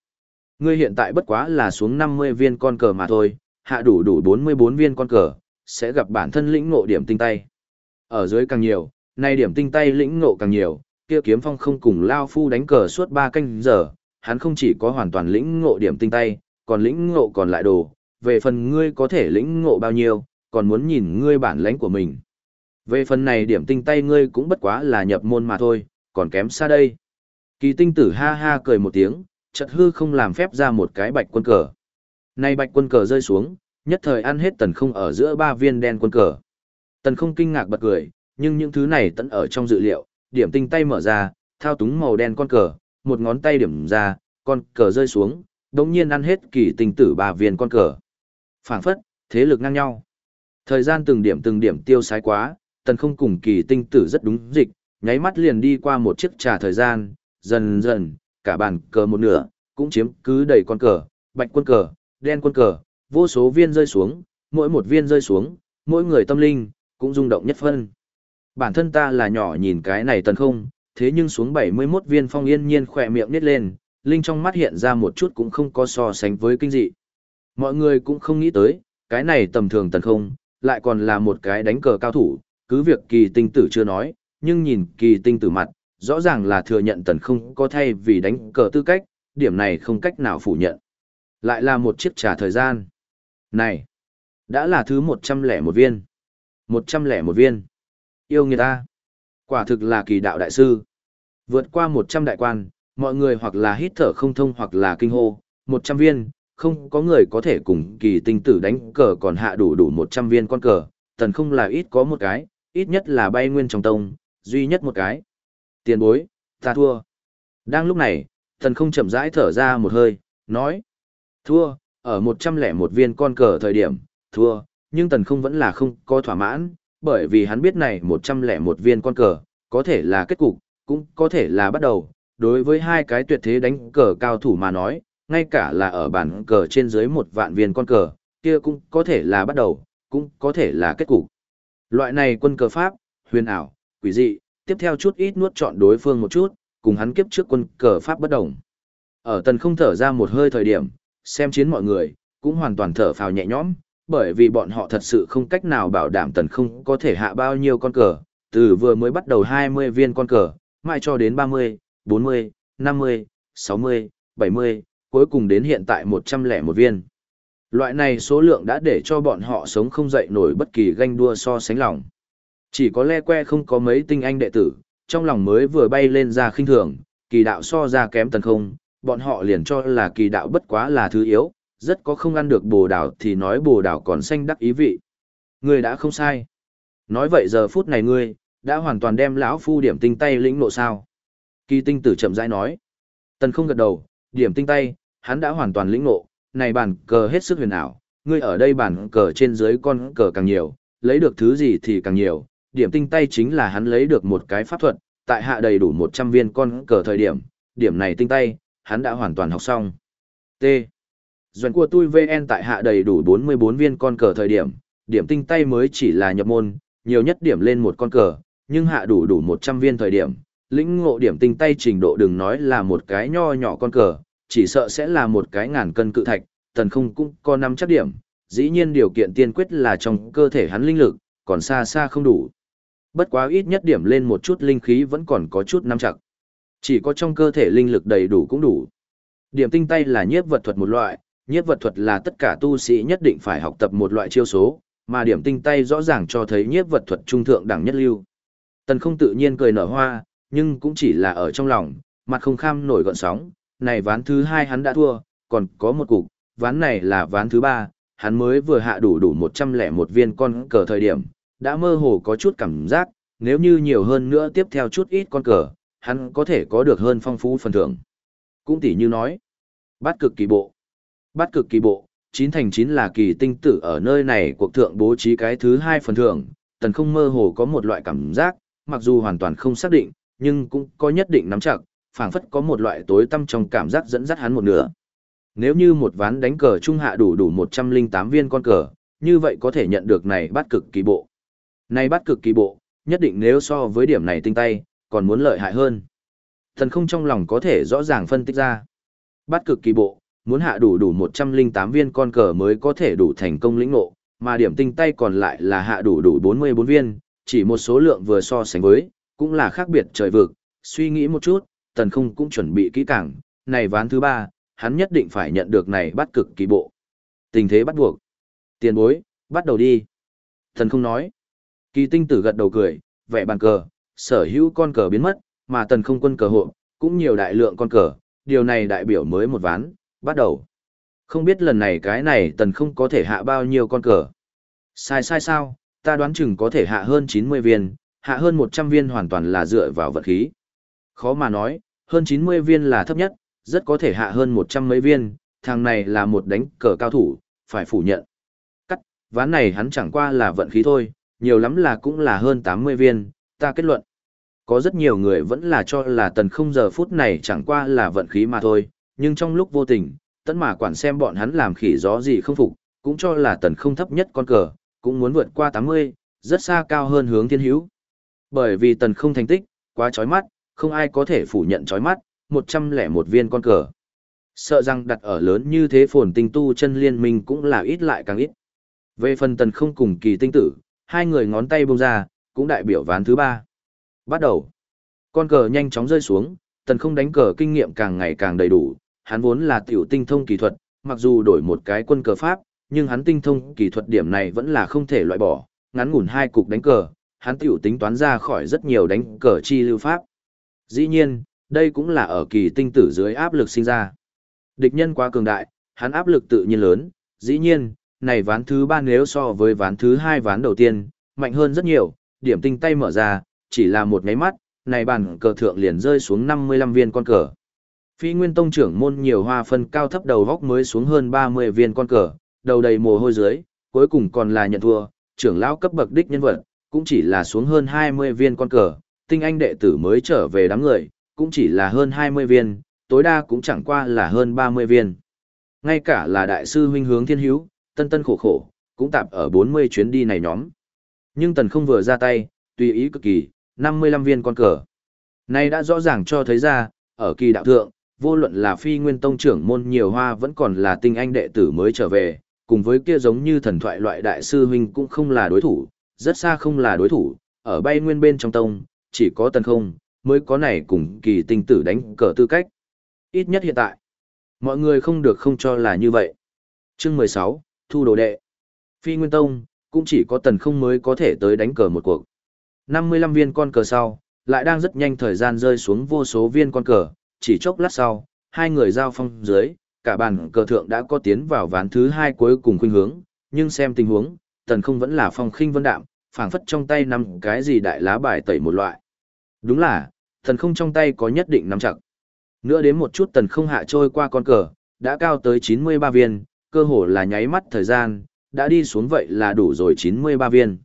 Ngươi hiện tại bất quá là xuống 50 viên con cờ mà thôi, hạ đủ đủ 44 viên con cờ, sẽ gặp bản thân lĩnh ngộ điểm tinh tay. Ở dưới càng nhiều, này điểm tinh tay lĩnh ngộ càng nhiều, kia kiếm phong không cùng Lao Phu đánh cờ suốt ba canh giờ, hắn không chỉ có hoàn toàn lĩnh ngộ điểm tinh tay, còn lĩnh ngộ còn lại đồ, về phần ngươi có thể lĩnh ngộ bao nhiêu, còn muốn nhìn ngươi bản lãnh của mình. Về phần này điểm tinh tay ngươi cũng bất quá là nhập môn mà thôi, còn kém xa đây. Kỳ tinh tử ha ha cười một tiếng, chợt hư không làm phép ra một cái bạch quân cờ. nay bạch quân cờ rơi xuống, nhất thời ăn hết tần không ở giữa ba viên đen quân cờ. Tần không kinh ngạc bật cười, nhưng những thứ này tận ở trong dự liệu, điểm tinh tay mở ra, thao túng màu đen con cờ, một ngón tay điểm ra, con cờ rơi xuống, đống nhiên ăn hết kỳ tinh tử ba viên con cờ. phảng phất, thế lực ngang nhau. Thời gian từng điểm từng điểm tiêu sái quá, tần không cùng kỳ tinh tử rất đúng dịch, nháy mắt liền đi qua một chiếc trà thời gian, dần dần, cả bàn cờ một nửa, cũng chiếm cứ đầy con cờ, bạch quân cờ, đen quân cờ, vô số viên rơi xuống, mỗi một viên rơi xuống, mỗi người tâm linh, cũng rung động nhất phân. Bản thân ta là nhỏ nhìn cái này tần không, thế nhưng xuống 71 viên phong yên nhiên khỏe miệng nít lên, linh trong mắt hiện ra một chút cũng không có so sánh với kinh dị. Mọi người cũng không nghĩ tới, cái này tầm thường tần không, lại còn là một cái đánh cờ cao thủ, cứ việc kỳ tinh tử chưa nói, nhưng nhìn kỳ tinh tử mặt, rõ ràng là thừa nhận tần không có thay vì đánh cờ tư cách, điểm này không cách nào phủ nhận. Lại là một chiếc trà thời gian. Này, đã là thứ 101 viên. 101 viên. Yêu người ta. Quả thực là kỳ đạo đại sư. Vượt qua 100 đại quan, mọi người hoặc là hít thở không thông hoặc là kinh hô, 100 viên, không có người có thể cùng kỳ tinh tử đánh cờ còn hạ đủ đủ 100 viên con cờ, tần không là ít có một cái, ít nhất là bay nguyên trong tông, duy nhất một cái. Tiền bối, ta thua. Đang lúc này, tần không chậm rãi thở ra một hơi, nói. Thua, ở 101 viên con cờ thời điểm, thua, nhưng tần không vẫn là không có thỏa mãn, bởi vì hắn biết này 101 viên con cờ, có thể là kết cục, cũng có thể là bắt đầu. Đối với hai cái tuyệt thế đánh cờ cao thủ mà nói, ngay cả là ở bản cờ trên dưới một vạn viên con cờ, kia cũng có thể là bắt đầu, cũng có thể là kết cục. Loại này quân cờ pháp, huyền ảo, quỷ dị, tiếp theo chút ít nuốt chọn đối phương một chút, cùng hắn kiếp trước quân cờ pháp bất đồng. Ở tần không thở ra một hơi thời điểm, xem chiến mọi người, cũng hoàn toàn thở phào nhẹ nhõm, bởi vì bọn họ thật sự không cách nào bảo đảm tần không có thể hạ bao nhiêu con cờ, từ vừa mới bắt đầu 20 viên con cờ, mãi cho đến 30, 40, 50, 60, 70, cuối cùng đến hiện tại 101 viên. Loại này số lượng đã để cho bọn họ sống không dậy nổi bất kỳ ganh đua so sánh lòng. Chỉ có le que không có mấy tinh anh đệ tử, trong lòng mới vừa bay lên ra khinh thường, kỳ đạo so ra kém tần không, bọn họ liền cho là kỳ đạo bất quá là thứ yếu, rất có không ăn được bồ đào thì nói bồ đào còn xanh đắc ý vị. Ngươi đã không sai. Nói vậy giờ phút này ngươi, đã hoàn toàn đem lão phu điểm tinh tay lĩnh nộ sao. Kỳ tinh tử chậm rãi nói. Tần không gật đầu, điểm tinh tay, hắn đã hoàn toàn lĩnh nộ, này bản cờ hết sức huyền ảo, ngươi ở đây bản cờ trên dưới con cờ càng nhiều, lấy được thứ gì thì càng nhiều, điểm tinh tay chính là hắn lấy được một cái pháp thuật, tại hạ đầy đủ 100 viên con cờ thời điểm, điểm này tinh tay, hắn đã hoàn toàn học xong. T. Doanh của tôi VN tại hạ đầy đủ 44 viên con cờ thời điểm, điểm tinh tay mới chỉ là nhập môn, nhiều nhất điểm lên một con cờ, nhưng hạ đủ đủ 100 viên thời điểm, lĩnh ngộ điểm tinh tay trình độ đừng nói là một cái nho nhỏ con cờ, chỉ sợ sẽ là một cái ngàn cân cự thạch, tần không cũng có năm chắc điểm, dĩ nhiên điều kiện tiên quyết là trong cơ thể hắn linh lực, còn xa xa không đủ. Bất quá ít nhất điểm lên một chút linh khí vẫn còn có chút nắm chặt. Chỉ có trong cơ thể linh lực đầy đủ cũng đủ. Điểm tinh tay là nhiếp vật thuật một loại, nhiếp vật thuật là tất cả tu sĩ nhất định phải học tập một loại chiêu số, mà điểm tinh tay rõ ràng cho thấy nhiếp vật thuật trung thượng đẳng nhất lưu. Tần không tự nhiên cười nở hoa, nhưng cũng chỉ là ở trong lòng, mặt không kham nổi gọn sóng, này ván thứ hai hắn đã thua, còn có một cục, ván này là ván thứ ba, hắn mới vừa hạ đủ đủ 101 viên con cờ thời điểm, đã mơ hồ có chút cảm giác, nếu như nhiều hơn nữa tiếp theo chút ít con cờ, hắn có thể có được hơn phong phú phần thưởng. Cũng tỉ như nói, bắt cực kỳ bộ. Bắt cực kỳ bộ, chín thành chín là kỳ tinh tử ở nơi này cuộc thượng bố trí cái thứ hai phần thưởng, tần không mơ hồ có một loại cảm giác, mặc dù hoàn toàn không xác định, nhưng cũng có nhất định nắm chặt, phảng phất có một loại tối tâm trong cảm giác dẫn dắt hắn một nửa. Nếu như một ván đánh cờ trung hạ đủ đủ 108 viên con cờ, như vậy có thể nhận được này bắt cực kỳ bộ. Này bắt cực kỳ bộ, nhất định nếu so với điểm này tinh tay, còn muốn lợi hại hơn. Thần không trong lòng có thể rõ ràng phân tích ra. Bắt cực kỳ bộ, muốn hạ đủ đủ 108 viên con cờ mới có thể đủ thành công lĩnh ngộ, mà điểm tinh tay còn lại là hạ đủ đủ 44 viên, chỉ một số lượng vừa so sánh với, cũng là khác biệt trời vực. Suy nghĩ một chút, tần không cũng chuẩn bị kỹ càng, này ván thứ ba, hắn nhất định phải nhận được này bắt cực kỳ bộ. Tình thế bắt buộc. Tiền bối, bắt đầu đi. Tần không nói. Kỳ tinh tử gật đầu cười, vẽ bàn cờ, sở hữu con cờ biến mất, mà tần không quân cờ hộ, cũng nhiều đại lượng con cờ, điều này đại biểu mới một ván, bắt đầu. Không biết lần này cái này tần không có thể hạ bao nhiêu con cờ. Sai sai sao, ta đoán chừng có thể hạ hơn 90 viên, hạ hơn 100 viên hoàn toàn là dựa vào vật khí. Khó mà nói, hơn 90 viên là thấp nhất, rất có thể hạ hơn 100 mấy viên, thằng này là một đánh cờ cao thủ, phải phủ nhận. Cắt, ván này hắn chẳng qua là vận khí thôi, nhiều lắm là cũng là hơn 80 viên, ta kết luận. Có rất nhiều người vẫn là cho là tần không giờ phút này chẳng qua là vận khí mà thôi, nhưng trong lúc vô tình, tấn mà quản xem bọn hắn làm khỉ gió gì không phục, cũng cho là tần không thấp nhất con cờ, cũng muốn vượt qua 80, rất xa cao hơn hướng thiên hữu. Bởi vì tần không thành tích, quá chói mắt, không ai có thể phủ nhận chói mắt, 101 viên con cờ. Sợ rằng đặt ở lớn như thế phồn tinh tu chân liên minh cũng là ít lại càng ít. Về phần tần không cùng kỳ tinh tử, hai người ngón tay bông ra, cũng đại biểu ván thứ ba. Bắt đầu. Con cờ nhanh chóng rơi xuống, tần không đánh cờ kinh nghiệm càng ngày càng đầy đủ, hắn vốn là tiểu tinh thông kỹ thuật, mặc dù đổi một cái quân cờ pháp, nhưng hắn tinh thông kỹ thuật điểm này vẫn là không thể loại bỏ, ngắn ngủn hai cục đánh cờ, hắn tiểu tính toán ra khỏi rất nhiều đánh cờ chi lưu pháp. Dĩ nhiên, đây cũng là ở kỳ tinh tử dưới áp lực sinh ra. Địch nhân quá cường đại, hắn áp lực tự nhiên lớn, dĩ nhiên, này ván thứ ba nếu so với ván thứ hai ván đầu tiên, mạnh hơn rất nhiều, điểm tinh tay mở ra, chỉ là một nháy mắt, này bàn cờ thượng liền rơi xuống 55 viên con cờ. Phi Nguyên Tông trưởng môn nhiều hoa phân cao thấp đầu góc mới xuống hơn 30 viên con cờ, đầu đầy mồ hôi dưới, cuối cùng còn là nhận thua, trưởng lão cấp bậc đích nhân vật, cũng chỉ là xuống hơn 20 viên con cờ, tinh anh đệ tử mới trở về đám người, cũng chỉ là hơn 20 viên, tối đa cũng chẳng qua là hơn 30 viên. Ngay cả là đại sư huynh hướng thiên hữu, tân tân khổ khổ, cũng tạp ở 40 chuyến đi này nhóm. Nhưng tần không vừa ra tay, tùy ý cực kỳ, 55 viên con cờ. Này đã rõ ràng cho thấy ra, ở kỳ đạo thượng, vô luận là phi nguyên tông trưởng môn nhiều hoa vẫn còn là tinh anh đệ tử mới trở về, cùng với kia giống như thần thoại loại đại sư huynh cũng không là đối thủ, rất xa không là đối thủ, ở bay nguyên bên trong tông, chỉ có tần không, mới có này cùng kỳ tinh tử đánh cờ tư cách. Ít nhất hiện tại, mọi người không được không cho là như vậy. Chương 16, Thu đồ đệ. Phi Nguyên Tông, cũng chỉ có tần không mới có thể tới đánh cờ một cuộc. 55 viên con cờ sau, lại đang rất nhanh thời gian rơi xuống vô số viên con cờ, chỉ chốc lát sau, hai người giao phong dưới, cả bàn cờ thượng đã có tiến vào ván thứ hai cuối cùng khuynh hướng, nhưng xem tình huống, tần không vẫn là phong khinh vân đạm, phảng phất trong tay nắm cái gì đại lá bài tẩy một loại. Đúng là, tần không trong tay có nhất định nắm chặt. Nữa đến một chút tần không hạ trôi qua con cờ, đã cao tới 93 viên, cơ hồ là nháy mắt thời gian, đã đi xuống vậy là đủ rồi 93 viên.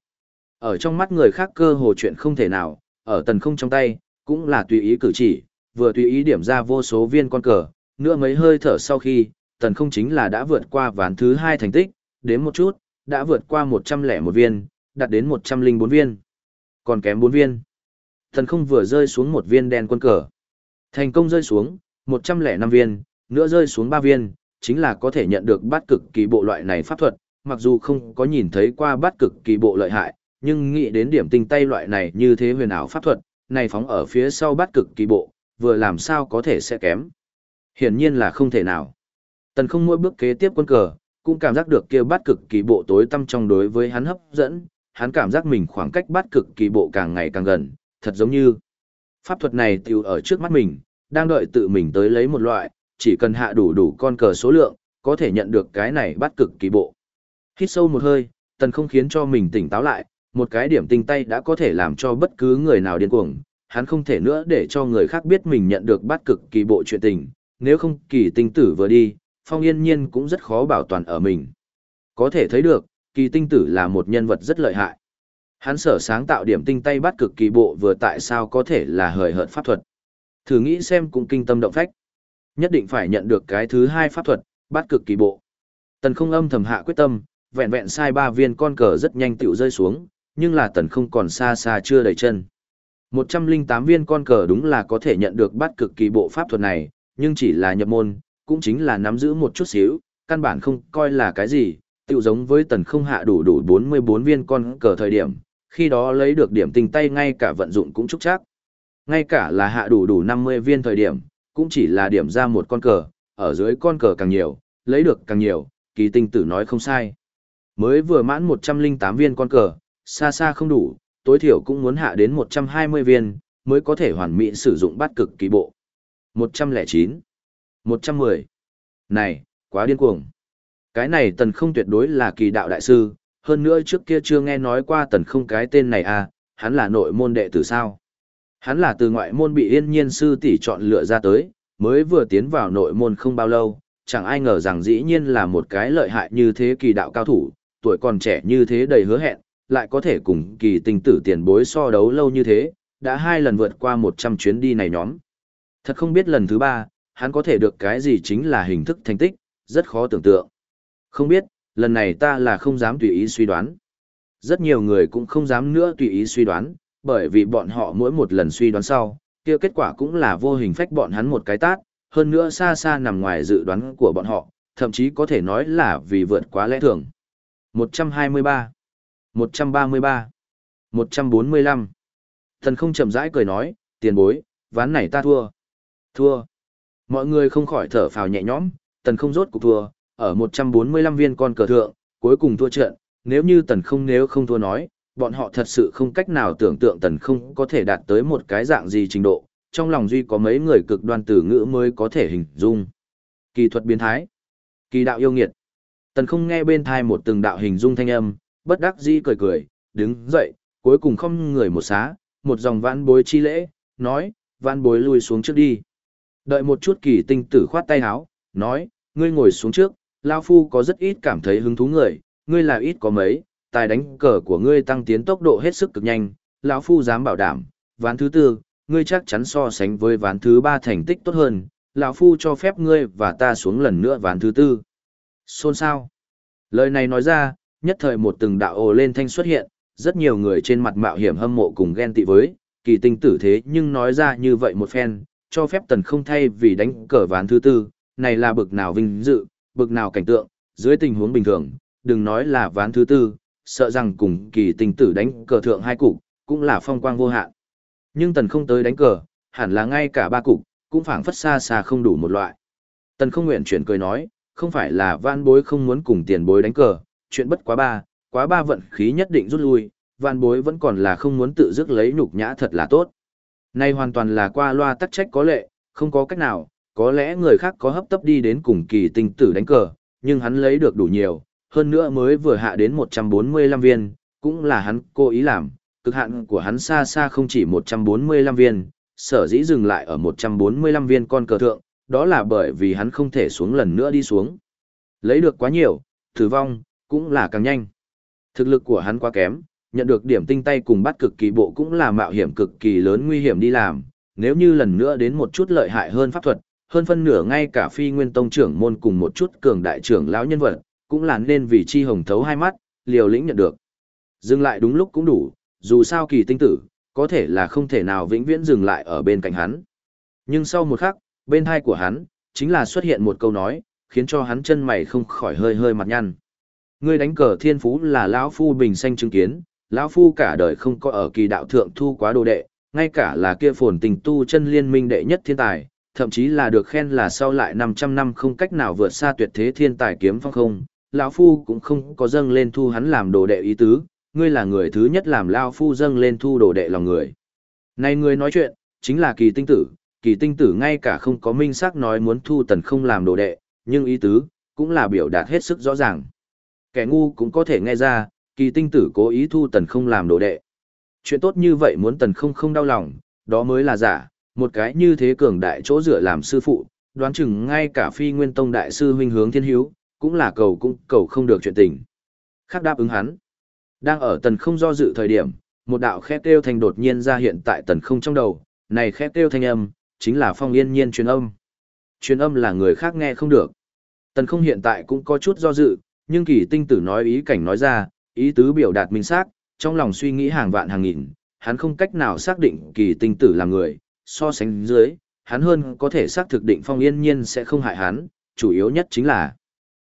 Ở trong mắt người khác cơ hồ chuyện không thể nào, ở tần không trong tay, cũng là tùy ý cử chỉ, vừa tùy ý điểm ra vô số viên con cờ, nữa mấy hơi thở sau khi, tần không chính là đã vượt qua ván thứ hai thành tích, đến một chút, đã vượt qua 101 viên, đạt đến 104 viên. Còn kém 4 viên. Tần không vừa rơi xuống một viên đen quân cờ. Thành công rơi xuống, 105 viên, nữa rơi xuống 3 viên, chính là có thể nhận được bát cực kỳ bộ loại này pháp thuật, mặc dù không có nhìn thấy qua bát cực kỳ bộ lợi hại, nhưng nghĩ đến điểm tinh tay loại này như thế huyền ảo pháp thuật, này phóng ở phía sau bát cực kỳ bộ, vừa làm sao có thể sẽ kém. Hiển nhiên là không thể nào. Tần không mỗi bước kế tiếp quân cờ, cũng cảm giác được kia bát cực kỳ bộ tối tâm trong đối với hắn hấp dẫn, hắn cảm giác mình khoảng cách bát cực kỳ bộ càng ngày càng gần, thật giống như pháp thuật này tiêu ở trước mắt mình, đang đợi tự mình tới lấy một loại, chỉ cần hạ đủ đủ con cờ số lượng, có thể nhận được cái này bát cực kỳ bộ. Hít sâu một hơi, tần không khiến cho mình tỉnh táo lại, một cái điểm tinh tay đã có thể làm cho bất cứ người nào điên cuồng, hắn không thể nữa để cho người khác biết mình nhận được bát cực kỳ bộ chuyện tình, nếu không kỳ tinh tử vừa đi, phong yên nhiên cũng rất khó bảo toàn ở mình. Có thể thấy được, kỳ tinh tử là một nhân vật rất lợi hại. Hắn sở sáng tạo điểm tinh tay bát cực kỳ bộ vừa tại sao có thể là hời hợt pháp thuật. Thử nghĩ xem cũng kinh tâm động phách. Nhất định phải nhận được cái thứ hai pháp thuật, bát cực kỳ bộ. Tần không âm thầm hạ quyết tâm, vẹn vẹn sai ba viên con cờ rất nhanh tiểu rơi xuống, nhưng là tần không còn xa xa chưa đầy chân. 108 viên con cờ đúng là có thể nhận được bát cực kỳ bộ pháp thuật này, nhưng chỉ là nhập môn, cũng chính là nắm giữ một chút xíu, căn bản không coi là cái gì, tự giống với tần không hạ đủ đủ 44 viên con cờ thời điểm, khi đó lấy được điểm tình tay ngay cả vận dụng cũng chúc chắc. Ngay cả là hạ đủ đủ 50 viên thời điểm, cũng chỉ là điểm ra một con cờ, ở dưới con cờ càng nhiều, lấy được càng nhiều, kỳ tinh tử nói không sai. Mới vừa mãn 108 viên con cờ, xa xa không đủ, tối thiểu cũng muốn hạ đến 120 viên, mới có thể hoàn mỹ sử dụng bát cực kỳ bộ. 109, 110. Này, quá điên cuồng. Cái này tần không tuyệt đối là kỳ đạo đại sư, hơn nữa trước kia chưa nghe nói qua tần không cái tên này à, hắn là nội môn đệ tử sao. Hắn là từ ngoại môn bị yên nhiên sư tỷ chọn lựa ra tới, mới vừa tiến vào nội môn không bao lâu, chẳng ai ngờ rằng dĩ nhiên là một cái lợi hại như thế kỳ đạo cao thủ, tuổi còn trẻ như thế đầy hứa hẹn, lại có thể cùng kỳ tình tử tiền bối so đấu lâu như thế, đã hai lần vượt qua 100 chuyến đi này nhóm. Thật không biết lần thứ ba, hắn có thể được cái gì chính là hình thức thành tích, rất khó tưởng tượng. Không biết, lần này ta là không dám tùy ý suy đoán. Rất nhiều người cũng không dám nữa tùy ý suy đoán, bởi vì bọn họ mỗi một lần suy đoán sau, kia kết quả cũng là vô hình phách bọn hắn một cái tát, hơn nữa xa xa nằm ngoài dự đoán của bọn họ, thậm chí có thể nói là vì vượt quá lẽ thường. 123, 133, 145. Thần không chậm rãi cười nói, tiền bối, ván này ta thua. Thua. Mọi người không khỏi thở phào nhẹ nhõm, tần không rốt cục thua, ở 145 viên con cờ thượng, cuối cùng thua trận, nếu như tần không nếu không thua nói, bọn họ thật sự không cách nào tưởng tượng tần không có thể đạt tới một cái dạng gì trình độ, trong lòng duy có mấy người cực đoan từ ngữ mới có thể hình dung. Kỳ thuật biến thái, kỳ đạo yêu nghiệt. Tần không nghe bên thai một từng đạo hình dung thanh âm, bất đắc dĩ cười cười, đứng dậy, cuối cùng không người một xá, một dòng vãn bối chi lễ, nói, vãn bối lui xuống trước đi. Đợi một chút kỳ tinh tử khoát tay áo, nói, ngươi ngồi xuống trước, Lao Phu có rất ít cảm thấy hứng thú người, ngươi là ít có mấy, tài đánh cờ của ngươi tăng tiến tốc độ hết sức cực nhanh, lão Phu dám bảo đảm, ván thứ tư, ngươi chắc chắn so sánh với ván thứ ba thành tích tốt hơn, lão Phu cho phép ngươi và ta xuống lần nữa ván thứ tư. Xôn sao? Lời này nói ra, nhất thời một từng đạo ồ lên thanh xuất hiện, rất nhiều người trên mặt mạo hiểm hâm mộ cùng ghen tị với, kỳ tinh tử thế nhưng nói ra như vậy một phen, cho phép tần không thay vì đánh cờ ván thứ tư, này là bực nào vinh dự, bực nào cảnh tượng, dưới tình huống bình thường, đừng nói là ván thứ tư, sợ rằng cùng kỳ tinh tử đánh cờ thượng hai cục, cũng là phong quang vô hạn. Nhưng tần không tới đánh cờ, hẳn là ngay cả ba cục, cũng phảng phất xa xa không đủ một loại. Tần không nguyện chuyển cười nói, không phải là van bối không muốn cùng tiền bối đánh cờ, chuyện bất quá ba, quá ba vận khí nhất định rút lui, van bối vẫn còn là không muốn tự dứt lấy nhục nhã thật là tốt. Nay hoàn toàn là qua loa tắc trách có lệ, không có cách nào, có lẽ người khác có hấp tấp đi đến cùng kỳ tinh tử đánh cờ, nhưng hắn lấy được đủ nhiều, hơn nữa mới vừa hạ đến 145 viên, cũng là hắn cố ý làm, cực hạn của hắn xa xa không chỉ 145 viên, sở dĩ dừng lại ở 145 viên con cờ thượng, đó là bởi vì hắn không thể xuống lần nữa đi xuống. Lấy được quá nhiều, thử vong, cũng là càng nhanh. Thực lực của hắn quá kém, nhận được điểm tinh tay cùng bắt cực kỳ bộ cũng là mạo hiểm cực kỳ lớn nguy hiểm đi làm, nếu như lần nữa đến một chút lợi hại hơn pháp thuật, hơn phân nửa ngay cả phi nguyên tông trưởng môn cùng một chút cường đại trưởng lão nhân vật, cũng là nên vì chi hồng thấu hai mắt, liều lĩnh nhận được. Dừng lại đúng lúc cũng đủ, dù sao kỳ tinh tử, có thể là không thể nào vĩnh viễn dừng lại ở bên cạnh hắn. Nhưng sau một khắc, bên hai của hắn, chính là xuất hiện một câu nói, khiến cho hắn chân mày không khỏi hơi hơi mặt nhăn. Ngươi đánh cờ thiên phú là lão phu bình sanh chứng kiến, lão phu cả đời không có ở kỳ đạo thượng thu quá đồ đệ, ngay cả là kia phồn tình tu chân liên minh đệ nhất thiên tài, thậm chí là được khen là sau lại 500 năm không cách nào vượt xa tuyệt thế thiên tài kiếm phong không, lão phu cũng không có dâng lên thu hắn làm đồ đệ ý tứ, ngươi là người thứ nhất làm lão phu dâng lên thu đồ đệ lòng người. Này ngươi nói chuyện, chính là kỳ tinh tử, kỳ tinh tử ngay cả không có minh xác nói muốn thu tần không làm đồ đệ, nhưng ý tứ, cũng là biểu đạt hết sức rõ ràng. Kẻ ngu cũng có thể nghe ra, kỳ tinh tử cố ý thu tần không làm đồ đệ. Chuyện tốt như vậy muốn tần không không đau lòng, đó mới là giả, một cái như thế cường đại chỗ dựa làm sư phụ, đoán chừng ngay cả phi nguyên tông đại sư huynh hướng thiên hiếu, cũng là cầu cũng cầu không được chuyện tình. Khác đáp ứng hắn. Đang ở tần không do dự thời điểm, một đạo khét kêu thanh đột nhiên ra hiện tại tần không trong đầu, này khét kêu thanh âm, chính là phong yên nhiên truyền âm. Truyền âm là người khác nghe không được. Tần không hiện tại cũng có chút do dự, nhưng kỳ tinh tử nói ý cảnh nói ra, ý tứ biểu đạt minh xác, trong lòng suy nghĩ hàng vạn hàng nghìn, hắn không cách nào xác định kỳ tinh tử là người, so sánh dưới, hắn hơn có thể xác thực định phong yên nhiên sẽ không hại hắn, chủ yếu nhất chính là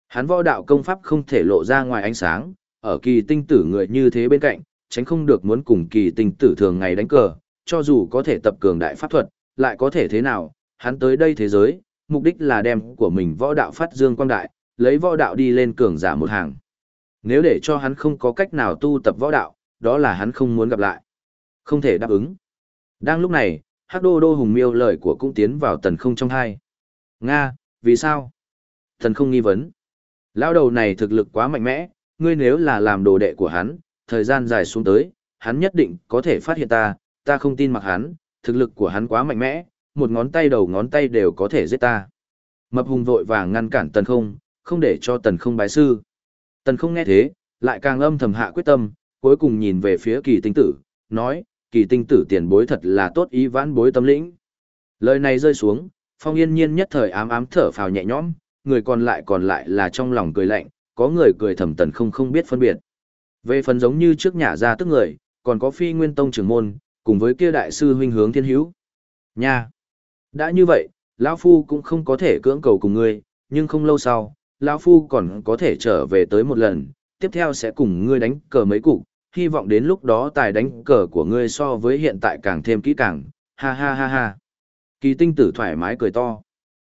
hắn võ đạo công pháp không thể lộ ra ngoài ánh sáng, ở kỳ tinh tử người như thế bên cạnh, tránh không được muốn cùng kỳ tinh tử thường ngày đánh cờ, cho dù có thể tập cường đại pháp thuật, lại có thể thế nào, hắn tới đây thế giới, mục đích là đem của mình võ đạo phát dương quang đại, lấy võ đạo đi lên cường giả một hàng. Nếu để cho hắn không có cách nào tu tập võ đạo, đó là hắn không muốn gặp lại. Không thể đáp ứng. Đang lúc này, Hắc Đô Đô Hùng Miêu lời của cũng tiến vào tần không trong hai. Nga, vì sao? Thần không nghi vấn. Lão đầu này thực lực quá mạnh mẽ, ngươi nếu là làm đồ đệ của hắn, thời gian dài xuống tới, hắn nhất định có thể phát hiện ta, ta không tin mặc hắn, thực lực của hắn quá mạnh mẽ, một ngón tay đầu ngón tay đều có thể giết ta. Mập hùng vội vàng ngăn cản tần không, không để cho tần không bái sư. Tần không nghe thế, lại càng âm thầm hạ quyết tâm, cuối cùng nhìn về phía kỳ tinh tử, nói, kỳ tinh tử tiền bối thật là tốt ý vãn bối tâm lĩnh. Lời này rơi xuống, phong yên nhiên nhất thời ám ám thở phào nhẹ nhõm, người còn lại còn lại là trong lòng cười lạnh, có người cười thầm tần không không biết phân biệt. Về phần giống như trước nhà ra tức người, còn có phi nguyên tông trưởng môn, cùng với kia đại sư huynh hướng thiên hữu. Nha! Đã như vậy, lão Phu cũng không có thể cưỡng cầu cùng ngươi, nhưng không lâu sau, lão Phu còn có thể trở về tới một lần, tiếp theo sẽ cùng ngươi đánh cờ mấy cục, hy vọng đến lúc đó tài đánh cờ của ngươi so với hiện tại càng thêm kỹ càng, ha ha ha ha. Kỳ tinh tử thoải mái cười to.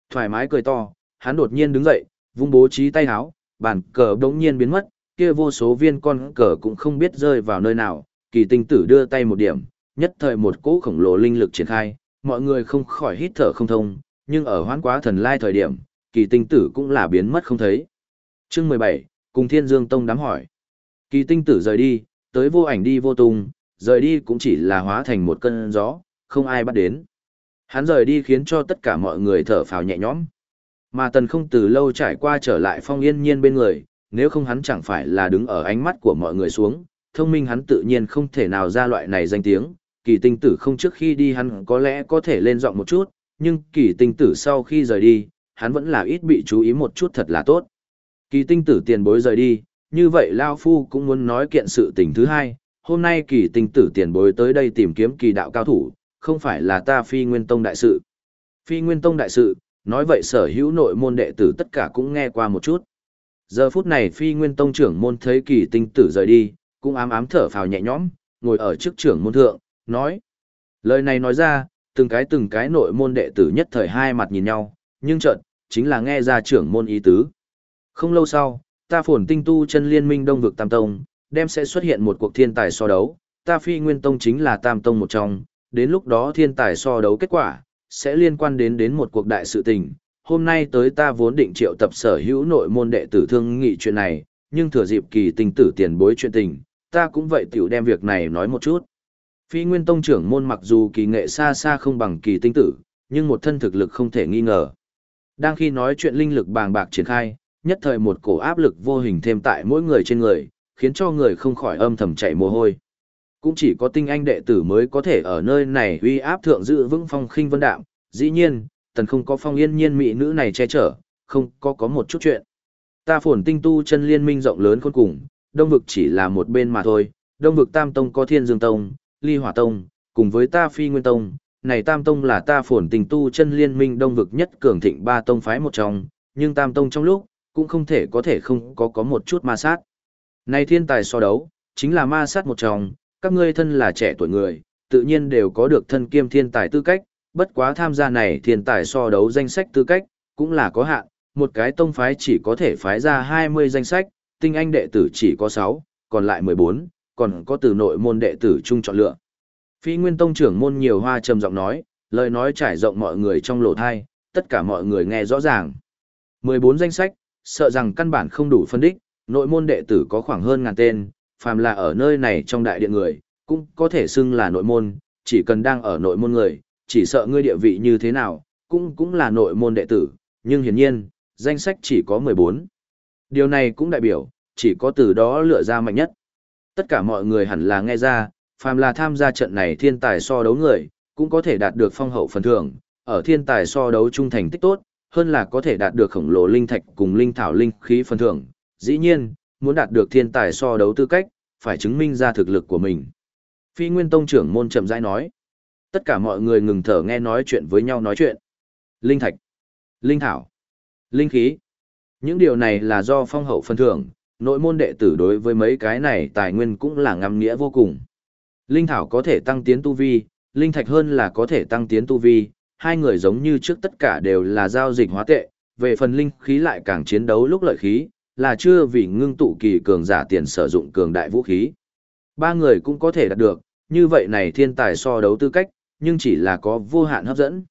Thoải mái cười to, hắn đột nhiên đứng dậy, vung bố trí tay háo, bàn cờ đống nhiên biến mất, kia vô số viên con cờ cũng không biết rơi vào nơi nào, kỳ tinh tử đưa tay một điểm, nhất thời một cỗ khổng lồ linh lực triển khai, mọi người không khỏi hít thở không thông, nhưng ở hoán quá thần lai thời điểm, kỳ tinh tử cũng là biến mất không thấy. Chương 17, cùng Thiên Dương Tông đám hỏi. Kỳ tinh tử rời đi, tới vô ảnh đi vô tung, rời đi cũng chỉ là hóa thành một cơn gió, không ai bắt đến. Hắn rời đi khiến cho tất cả mọi người thở phào nhẹ nhõm. Mà tần không từ lâu trải qua trở lại phong yên nhiên bên người, nếu không hắn chẳng phải là đứng ở ánh mắt của mọi người xuống, thông minh hắn tự nhiên không thể nào ra loại này danh tiếng, kỳ tinh tử không trước khi đi hắn có lẽ có thể lên giọng một chút, nhưng kỳ tinh tử sau khi rời đi, hắn vẫn là ít bị chú ý một chút thật là tốt. Kỳ tinh tử tiền bối rời đi, như vậy Lao Phu cũng muốn nói kiện sự tình thứ hai, hôm nay kỳ tinh tử tiền bối tới đây tìm kiếm kỳ đạo cao thủ, không phải là ta phi nguyên tông đại sự. Phi nguyên tông đại sự, nói vậy sở hữu nội môn đệ tử tất cả cũng nghe qua một chút. Giờ phút này phi nguyên tông trưởng môn thấy kỳ tinh tử rời đi, cũng ám ám thở phào nhẹ nhõm, ngồi ở trước trưởng môn thượng, nói. Lời này nói ra, từng cái từng cái nội môn đệ tử nhất thời hai mặt nhìn nhau, nhưng chợt chính là nghe ra trưởng môn ý tứ. Không lâu sau, ta phồn tinh tu chân liên minh đông vực tam tông, đem sẽ xuất hiện một cuộc thiên tài so đấu, ta phi nguyên tông chính là tam tông một trong, đến lúc đó thiên tài so đấu kết quả, sẽ liên quan đến đến một cuộc đại sự tình. Hôm nay tới ta vốn định triệu tập sở hữu nội môn đệ tử thương nghị chuyện này, nhưng thừa dịp kỳ tình tử tiền bối chuyện tình, ta cũng vậy tiểu đem việc này nói một chút. Phi Nguyên Tông trưởng môn mặc dù kỳ nghệ xa xa không bằng kỳ tinh tử, nhưng một thân thực lực không thể nghi ngờ. Đang khi nói chuyện linh lực bàng bạc triển khai, nhất thời một cổ áp lực vô hình thêm tại mỗi người trên người, khiến cho người không khỏi âm thầm chạy mồ hôi. Cũng chỉ có tinh anh đệ tử mới có thể ở nơi này uy áp thượng giữ vững phong khinh vân đạm, dĩ nhiên, tần không có phong yên nhiên mỹ nữ này che chở, không có có một chút chuyện. Ta phồn tinh tu chân liên minh rộng lớn khôn cùng, đông vực chỉ là một bên mà thôi, đông vực tam tông có thiên dương tông, ly hỏa tông, cùng với ta phi nguyên tông, này tam tông là ta phồn tình tu chân liên minh đông vực nhất cường thịnh ba tông phái một trong, nhưng tam tông trong lúc, cũng không thể có thể không có có một chút ma sát. Này thiên tài so đấu, chính là ma sát một trong, các ngươi thân là trẻ tuổi người, tự nhiên đều có được thân kiêm thiên tài tư cách, bất quá tham gia này thiên tài so đấu danh sách tư cách, cũng là có hạn, một cái tông phái chỉ có thể phái ra 20 danh sách, tinh anh đệ tử chỉ có 6, còn lại 14, còn có từ nội môn đệ tử chung chọn lựa. Phi Nguyên Tông trưởng môn nhiều hoa trầm giọng nói, lời nói trải rộng mọi người trong lỗ thai, tất cả mọi người nghe rõ ràng. 14 danh sách, sợ rằng căn bản không đủ phân đích, nội môn đệ tử có khoảng hơn ngàn tên, phàm là ở nơi này trong đại điện người, cũng có thể xưng là nội môn, chỉ cần đang ở nội môn người, chỉ sợ ngươi địa vị như thế nào, cũng cũng là nội môn đệ tử, nhưng hiển nhiên, danh sách chỉ có 14. Điều này cũng đại biểu, chỉ có từ đó lựa ra mạnh nhất. Tất cả mọi người hẳn là nghe ra, phàm là tham gia trận này thiên tài so đấu người, cũng có thể đạt được phong hậu phần thưởng, ở thiên tài so đấu trung thành tích tốt, hơn là có thể đạt được khổng lồ linh thạch cùng linh thảo linh khí phần thưởng. Dĩ nhiên, muốn đạt được thiên tài so đấu tư cách, phải chứng minh ra thực lực của mình. Phi Nguyên Tông trưởng môn chậm rãi nói. Tất cả mọi người ngừng thở nghe nói chuyện với nhau nói chuyện. Linh thạch, linh thảo, linh khí. Những điều này là do phong hậu phần thưởng, nội môn đệ tử đối với mấy cái này tài nguyên cũng là ngắm nghĩa vô cùng. Linh thảo có thể tăng tiến tu vi, linh thạch hơn là có thể tăng tiến tu vi, hai người giống như trước tất cả đều là giao dịch hóa tệ, về phần linh khí lại càng chiến đấu lúc lợi khí, là chưa vì ngưng tụ kỳ cường giả tiền sử dụng cường đại vũ khí. Ba người cũng có thể đạt được, như vậy này thiên tài so đấu tư cách, nhưng chỉ là có vô hạn hấp dẫn.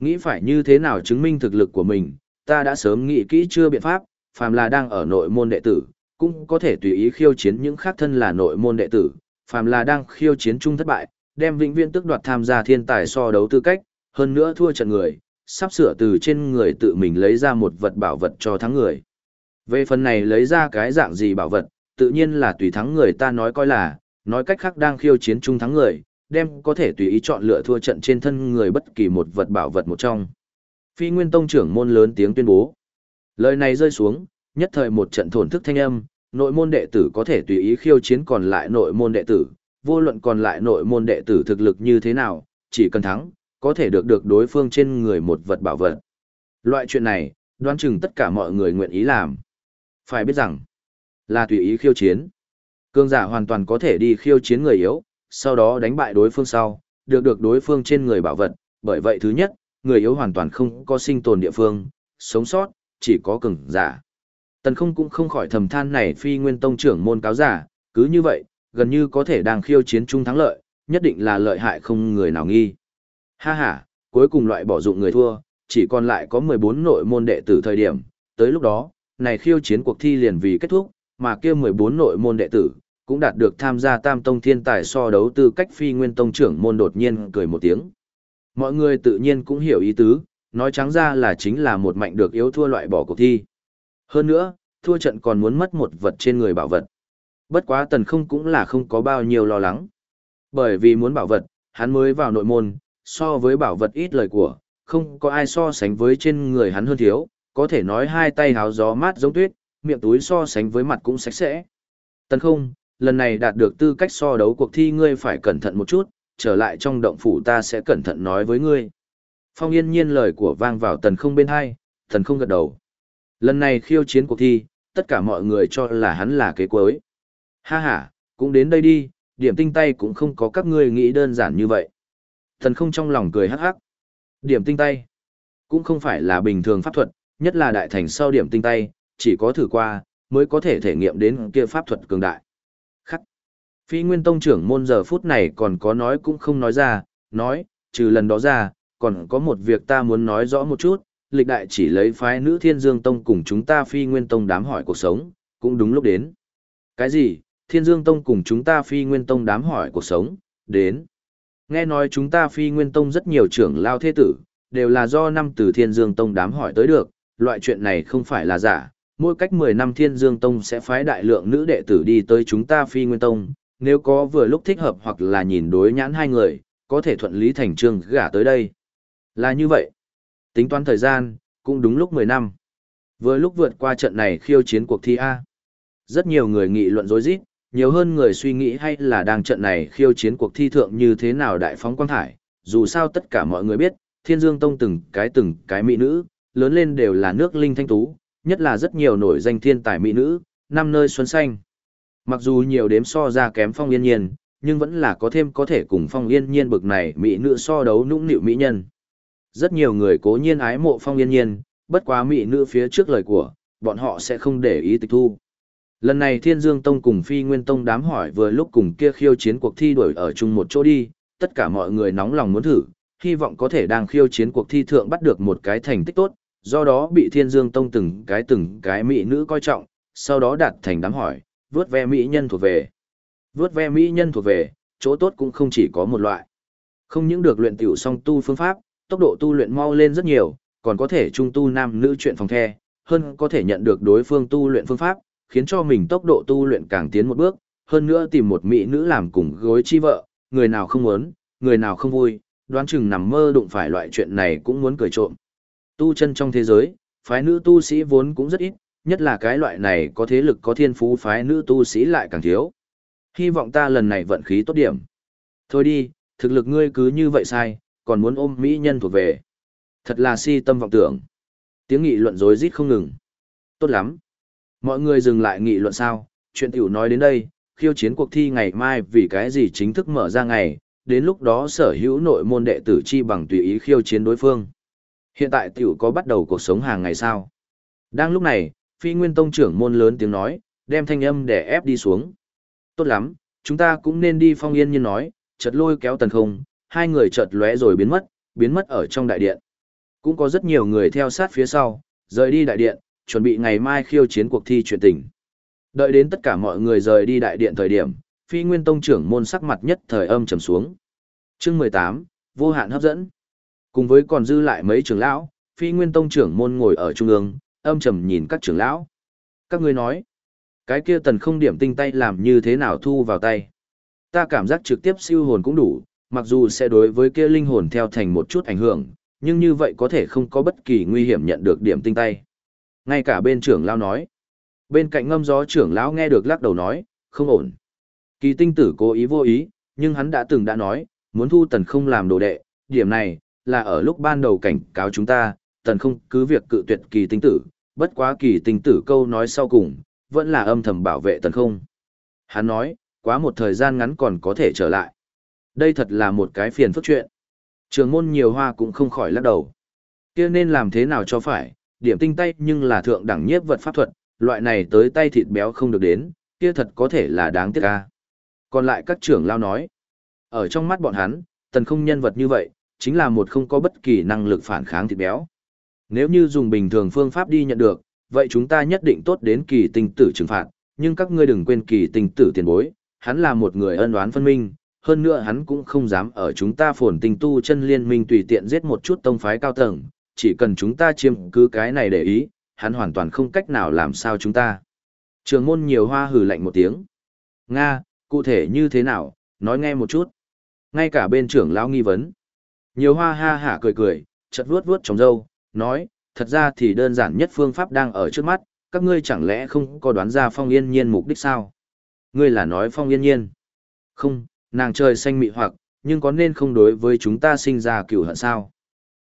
Nghĩ phải như thế nào chứng minh thực lực của mình, ta đã sớm nghĩ kỹ chưa biện pháp, phàm là đang ở nội môn đệ tử, cũng có thể tùy ý khiêu chiến những khác thân là nội môn đệ tử, phàm là đang khiêu chiến chung thất bại, đem vĩnh viễn tước đoạt tham gia thiên tài so đấu tư cách, hơn nữa thua trận người, sắp sửa từ trên người tự mình lấy ra một vật bảo vật cho thắng người. Về phần này lấy ra cái dạng gì bảo vật, tự nhiên là tùy thắng người ta nói coi là, nói cách khác đang khiêu chiến chung thắng người, đem có thể tùy ý chọn lựa thua trận trên thân người bất kỳ một vật bảo vật một trong. Phi Nguyên Tông trưởng môn lớn tiếng tuyên bố. Lời này rơi xuống, nhất thời một trận thổn thức thanh âm, nội môn đệ tử có thể tùy ý khiêu chiến còn lại nội môn đệ tử, vô luận còn lại nội môn đệ tử thực lực như thế nào, chỉ cần thắng, có thể được được đối phương trên người một vật bảo vật. Loại chuyện này, đoán chừng tất cả mọi người nguyện ý làm. Phải biết rằng, là tùy ý khiêu chiến. Cương giả hoàn toàn có thể đi khiêu chiến người yếu, sau đó đánh bại đối phương sau, được được đối phương trên người bảo vật, bởi vậy thứ nhất, người yếu hoàn toàn không có sinh tồn địa phương, sống sót, chỉ có cường giả. Tần không cũng không khỏi thầm than này phi nguyên tông trưởng môn cáo giả, cứ như vậy, gần như có thể đang khiêu chiến chung thắng lợi, nhất định là lợi hại không người nào nghi. Ha ha, cuối cùng loại bỏ dụng người thua, chỉ còn lại có 14 nội môn đệ tử thời điểm, tới lúc đó, này khiêu chiến cuộc thi liền vì kết thúc, mà kia 14 nội môn đệ tử, cũng đạt được tham gia tam tông thiên tài so đấu tư cách phi nguyên tông trưởng môn đột nhiên cười một tiếng. Mọi người tự nhiên cũng hiểu ý tứ, nói trắng ra là chính là một mạnh được yếu thua loại bỏ cuộc thi. Hơn nữa, thua trận còn muốn mất một vật trên người bảo vật. Bất quá tần không cũng là không có bao nhiêu lo lắng. Bởi vì muốn bảo vật, hắn mới vào nội môn, so với bảo vật ít lời của, không có ai so sánh với trên người hắn hơn thiếu, có thể nói hai tay háo gió mát giống tuyết, miệng túi so sánh với mặt cũng sạch sẽ. Tần không, lần này đạt được tư cách so đấu cuộc thi ngươi phải cẩn thận một chút, trở lại trong động phủ ta sẽ cẩn thận nói với ngươi. Phong yên nhiên lời của vang vào tần không bên hai, tần không gật đầu. Lần này khiêu chiến cuộc thi, tất cả mọi người cho là hắn là kế cuối. Ha ha, cũng đến đây đi, điểm tinh tay cũng không có các ngươi nghĩ đơn giản như vậy. thần không trong lòng cười hắc hắc. Điểm tinh tay, cũng không phải là bình thường pháp thuật, nhất là đại thành sau điểm tinh tay, chỉ có thử qua, mới có thể thể nghiệm đến kia pháp thuật cường đại. Khắc. Phi Nguyên Tông trưởng môn giờ phút này còn có nói cũng không nói ra, nói, trừ lần đó ra, còn có một việc ta muốn nói rõ một chút, lịch đại chỉ lấy phái nữ Thiên Dương Tông cùng chúng ta Phi Nguyên Tông đám hỏi cuộc sống, cũng đúng lúc đến. Cái gì? Thiên Dương Tông cùng chúng ta Phi Nguyên Tông đám hỏi cuộc sống, đến. Nghe nói chúng ta Phi Nguyên Tông rất nhiều trưởng lao thế tử, đều là do năm từ Thiên Dương Tông đám hỏi tới được, loại chuyện này không phải là giả, mỗi cách 10 năm Thiên Dương Tông sẽ phái đại lượng nữ đệ tử đi tới chúng ta Phi Nguyên Tông, nếu có vừa lúc thích hợp hoặc là nhìn đối nhãn hai người, có thể thuận lý thành trương gả tới đây. Là như vậy. Tính toán thời gian, cũng đúng lúc 10 năm. Vừa lúc vượt qua trận này khiêu chiến cuộc thi A. Rất nhiều người nghị luận rối rít, nhiều hơn người suy nghĩ hay là đang trận này khiêu chiến cuộc thi thượng như thế nào đại phóng quang thải. Dù sao tất cả mọi người biết, Thiên Dương Tông từng cái từng cái mỹ nữ, lớn lên đều là nước linh thanh tú, nhất là rất nhiều nổi danh thiên tài mỹ nữ, năm nơi xuân xanh. Mặc dù nhiều đếm so ra kém phong yên nhiên, nhưng vẫn là có thêm có thể cùng phong yên nhiên bực này mỹ nữ so đấu nũng nịu mỹ nhân. Rất nhiều người cố nhiên ái mộ phong yên nhiên, bất quá mỹ nữ phía trước lời của, bọn họ sẽ không để ý tịch thu. Lần này Thiên Dương Tông cùng Phi Nguyên Tông đám hỏi vừa lúc cùng kia khiêu chiến cuộc thi đổi ở chung một chỗ đi, tất cả mọi người nóng lòng muốn thử, hy vọng có thể đang khiêu chiến cuộc thi thượng bắt được một cái thành tích tốt, do đó bị Thiên Dương Tông từng cái từng cái mỹ nữ coi trọng, sau đó đạt thành đám hỏi, vớt ve mỹ nhân thuộc về. Vớt ve mỹ nhân thuộc về, chỗ tốt cũng không chỉ có một loại. Không những được luyện tiểu song tu phương pháp, tốc độ tu luyện mau lên rất nhiều, còn có thể trung tu nam nữ chuyện phòng the, hơn có thể nhận được đối phương tu luyện phương pháp, khiến cho mình tốc độ tu luyện càng tiến một bước, hơn nữa tìm một mỹ nữ làm cùng gối chi vợ, người nào không muốn, người nào không vui, đoán chừng nằm mơ đụng phải loại chuyện này cũng muốn cười trộm. Tu chân trong thế giới, phái nữ tu sĩ vốn cũng rất ít, nhất là cái loại này có thế lực có thiên phú phái nữ tu sĩ lại càng thiếu. Hy vọng ta lần này vận khí tốt điểm. Thôi đi, thực lực ngươi cứ như vậy sai, còn muốn ôm mỹ nhân thuộc về. Thật là si tâm vọng tưởng. Tiếng nghị luận rối rít không ngừng. Tốt lắm. Mọi người dừng lại nghị luận sao, chuyện tiểu nói đến đây, khiêu chiến cuộc thi ngày mai vì cái gì chính thức mở ra ngày, đến lúc đó sở hữu nội môn đệ tử chi bằng tùy ý khiêu chiến đối phương. Hiện tại tiểu có bắt đầu cuộc sống hàng ngày sao. Đang lúc này, phi nguyên tông trưởng môn lớn tiếng nói, đem thanh âm để ép đi xuống. Tốt lắm, chúng ta cũng nên đi phong yên nhiên nói, chật lôi kéo tần không, hai người chợt lóe rồi biến mất, biến mất ở trong đại điện. Cũng có rất nhiều người theo sát phía sau, rời đi đại điện, chuẩn bị ngày mai khiêu chiến cuộc thi chuyện tình. Đợi đến tất cả mọi người rời đi đại điện thời điểm, phi nguyên tông trưởng môn sắc mặt nhất thời âm trầm xuống. Chương 18, vô hạn hấp dẫn. Cùng với còn dư lại mấy trưởng lão, phi nguyên tông trưởng môn ngồi ở trung ương, âm trầm nhìn các trưởng lão. Các ngươi nói, cái kia tần không điểm tinh tay làm như thế nào thu vào tay. Ta cảm giác trực tiếp siêu hồn cũng đủ, mặc dù sẽ đối với kia linh hồn theo thành một chút ảnh hưởng, nhưng như vậy có thể không có bất kỳ nguy hiểm nhận được điểm tinh tay. Ngay cả bên trưởng lão nói. Bên cạnh ngâm gió trưởng lão nghe được lắc đầu nói, không ổn. Kỳ tinh tử cố ý vô ý, nhưng hắn đã từng đã nói, muốn thu tần không làm đồ đệ, điểm này, là ở lúc ban đầu cảnh cáo chúng ta, tần không cứ việc cự tuyệt kỳ tinh tử, bất quá kỳ tinh tử câu nói sau cùng, vẫn là âm thầm bảo vệ tần không. Hắn nói, quá một thời gian ngắn còn có thể trở lại. Đây thật là một cái phiền phức chuyện. Trường môn nhiều hoa cũng không khỏi lắc đầu. kia nên làm thế nào cho phải, điểm tinh tay nhưng là thượng đẳng nhiếp vật pháp thuật, loại này tới tay thịt béo không được đến, kia thật có thể là đáng tiếc ca. Còn lại các trưởng lao nói, ở trong mắt bọn hắn, tần không nhân vật như vậy, chính là một không có bất kỳ năng lực phản kháng thịt béo. Nếu như dùng bình thường phương pháp đi nhận được, vậy chúng ta nhất định tốt đến kỳ tinh tử trừng phạt, nhưng các ngươi đừng quên kỳ tinh tử tiền bối, hắn là một người ân oán phân minh, hơn nữa hắn cũng không dám ở chúng ta phồn tinh tu chân liên minh tùy tiện giết một chút tông phái cao tầng, chỉ cần chúng ta chiếm cứ cái này để ý, hắn hoàn toàn không cách nào làm sao chúng ta. Trường môn nhiều hoa hừ lạnh một tiếng. Nga, cụ thể như thế nào, nói nghe một chút. Ngay cả bên trưởng lão nghi vấn. Nhiều hoa ha hả cười cười, chật vuốt vuốt trong râu, nói, thật ra thì đơn giản nhất phương pháp đang ở trước mắt, các ngươi chẳng lẽ không có đoán ra phong yên nhiên mục đích sao? Ngươi là nói phong yên nhiên. Không, nàng trời xanh mị hoặc, nhưng có nên không đối với chúng ta sinh ra cửu hận sao?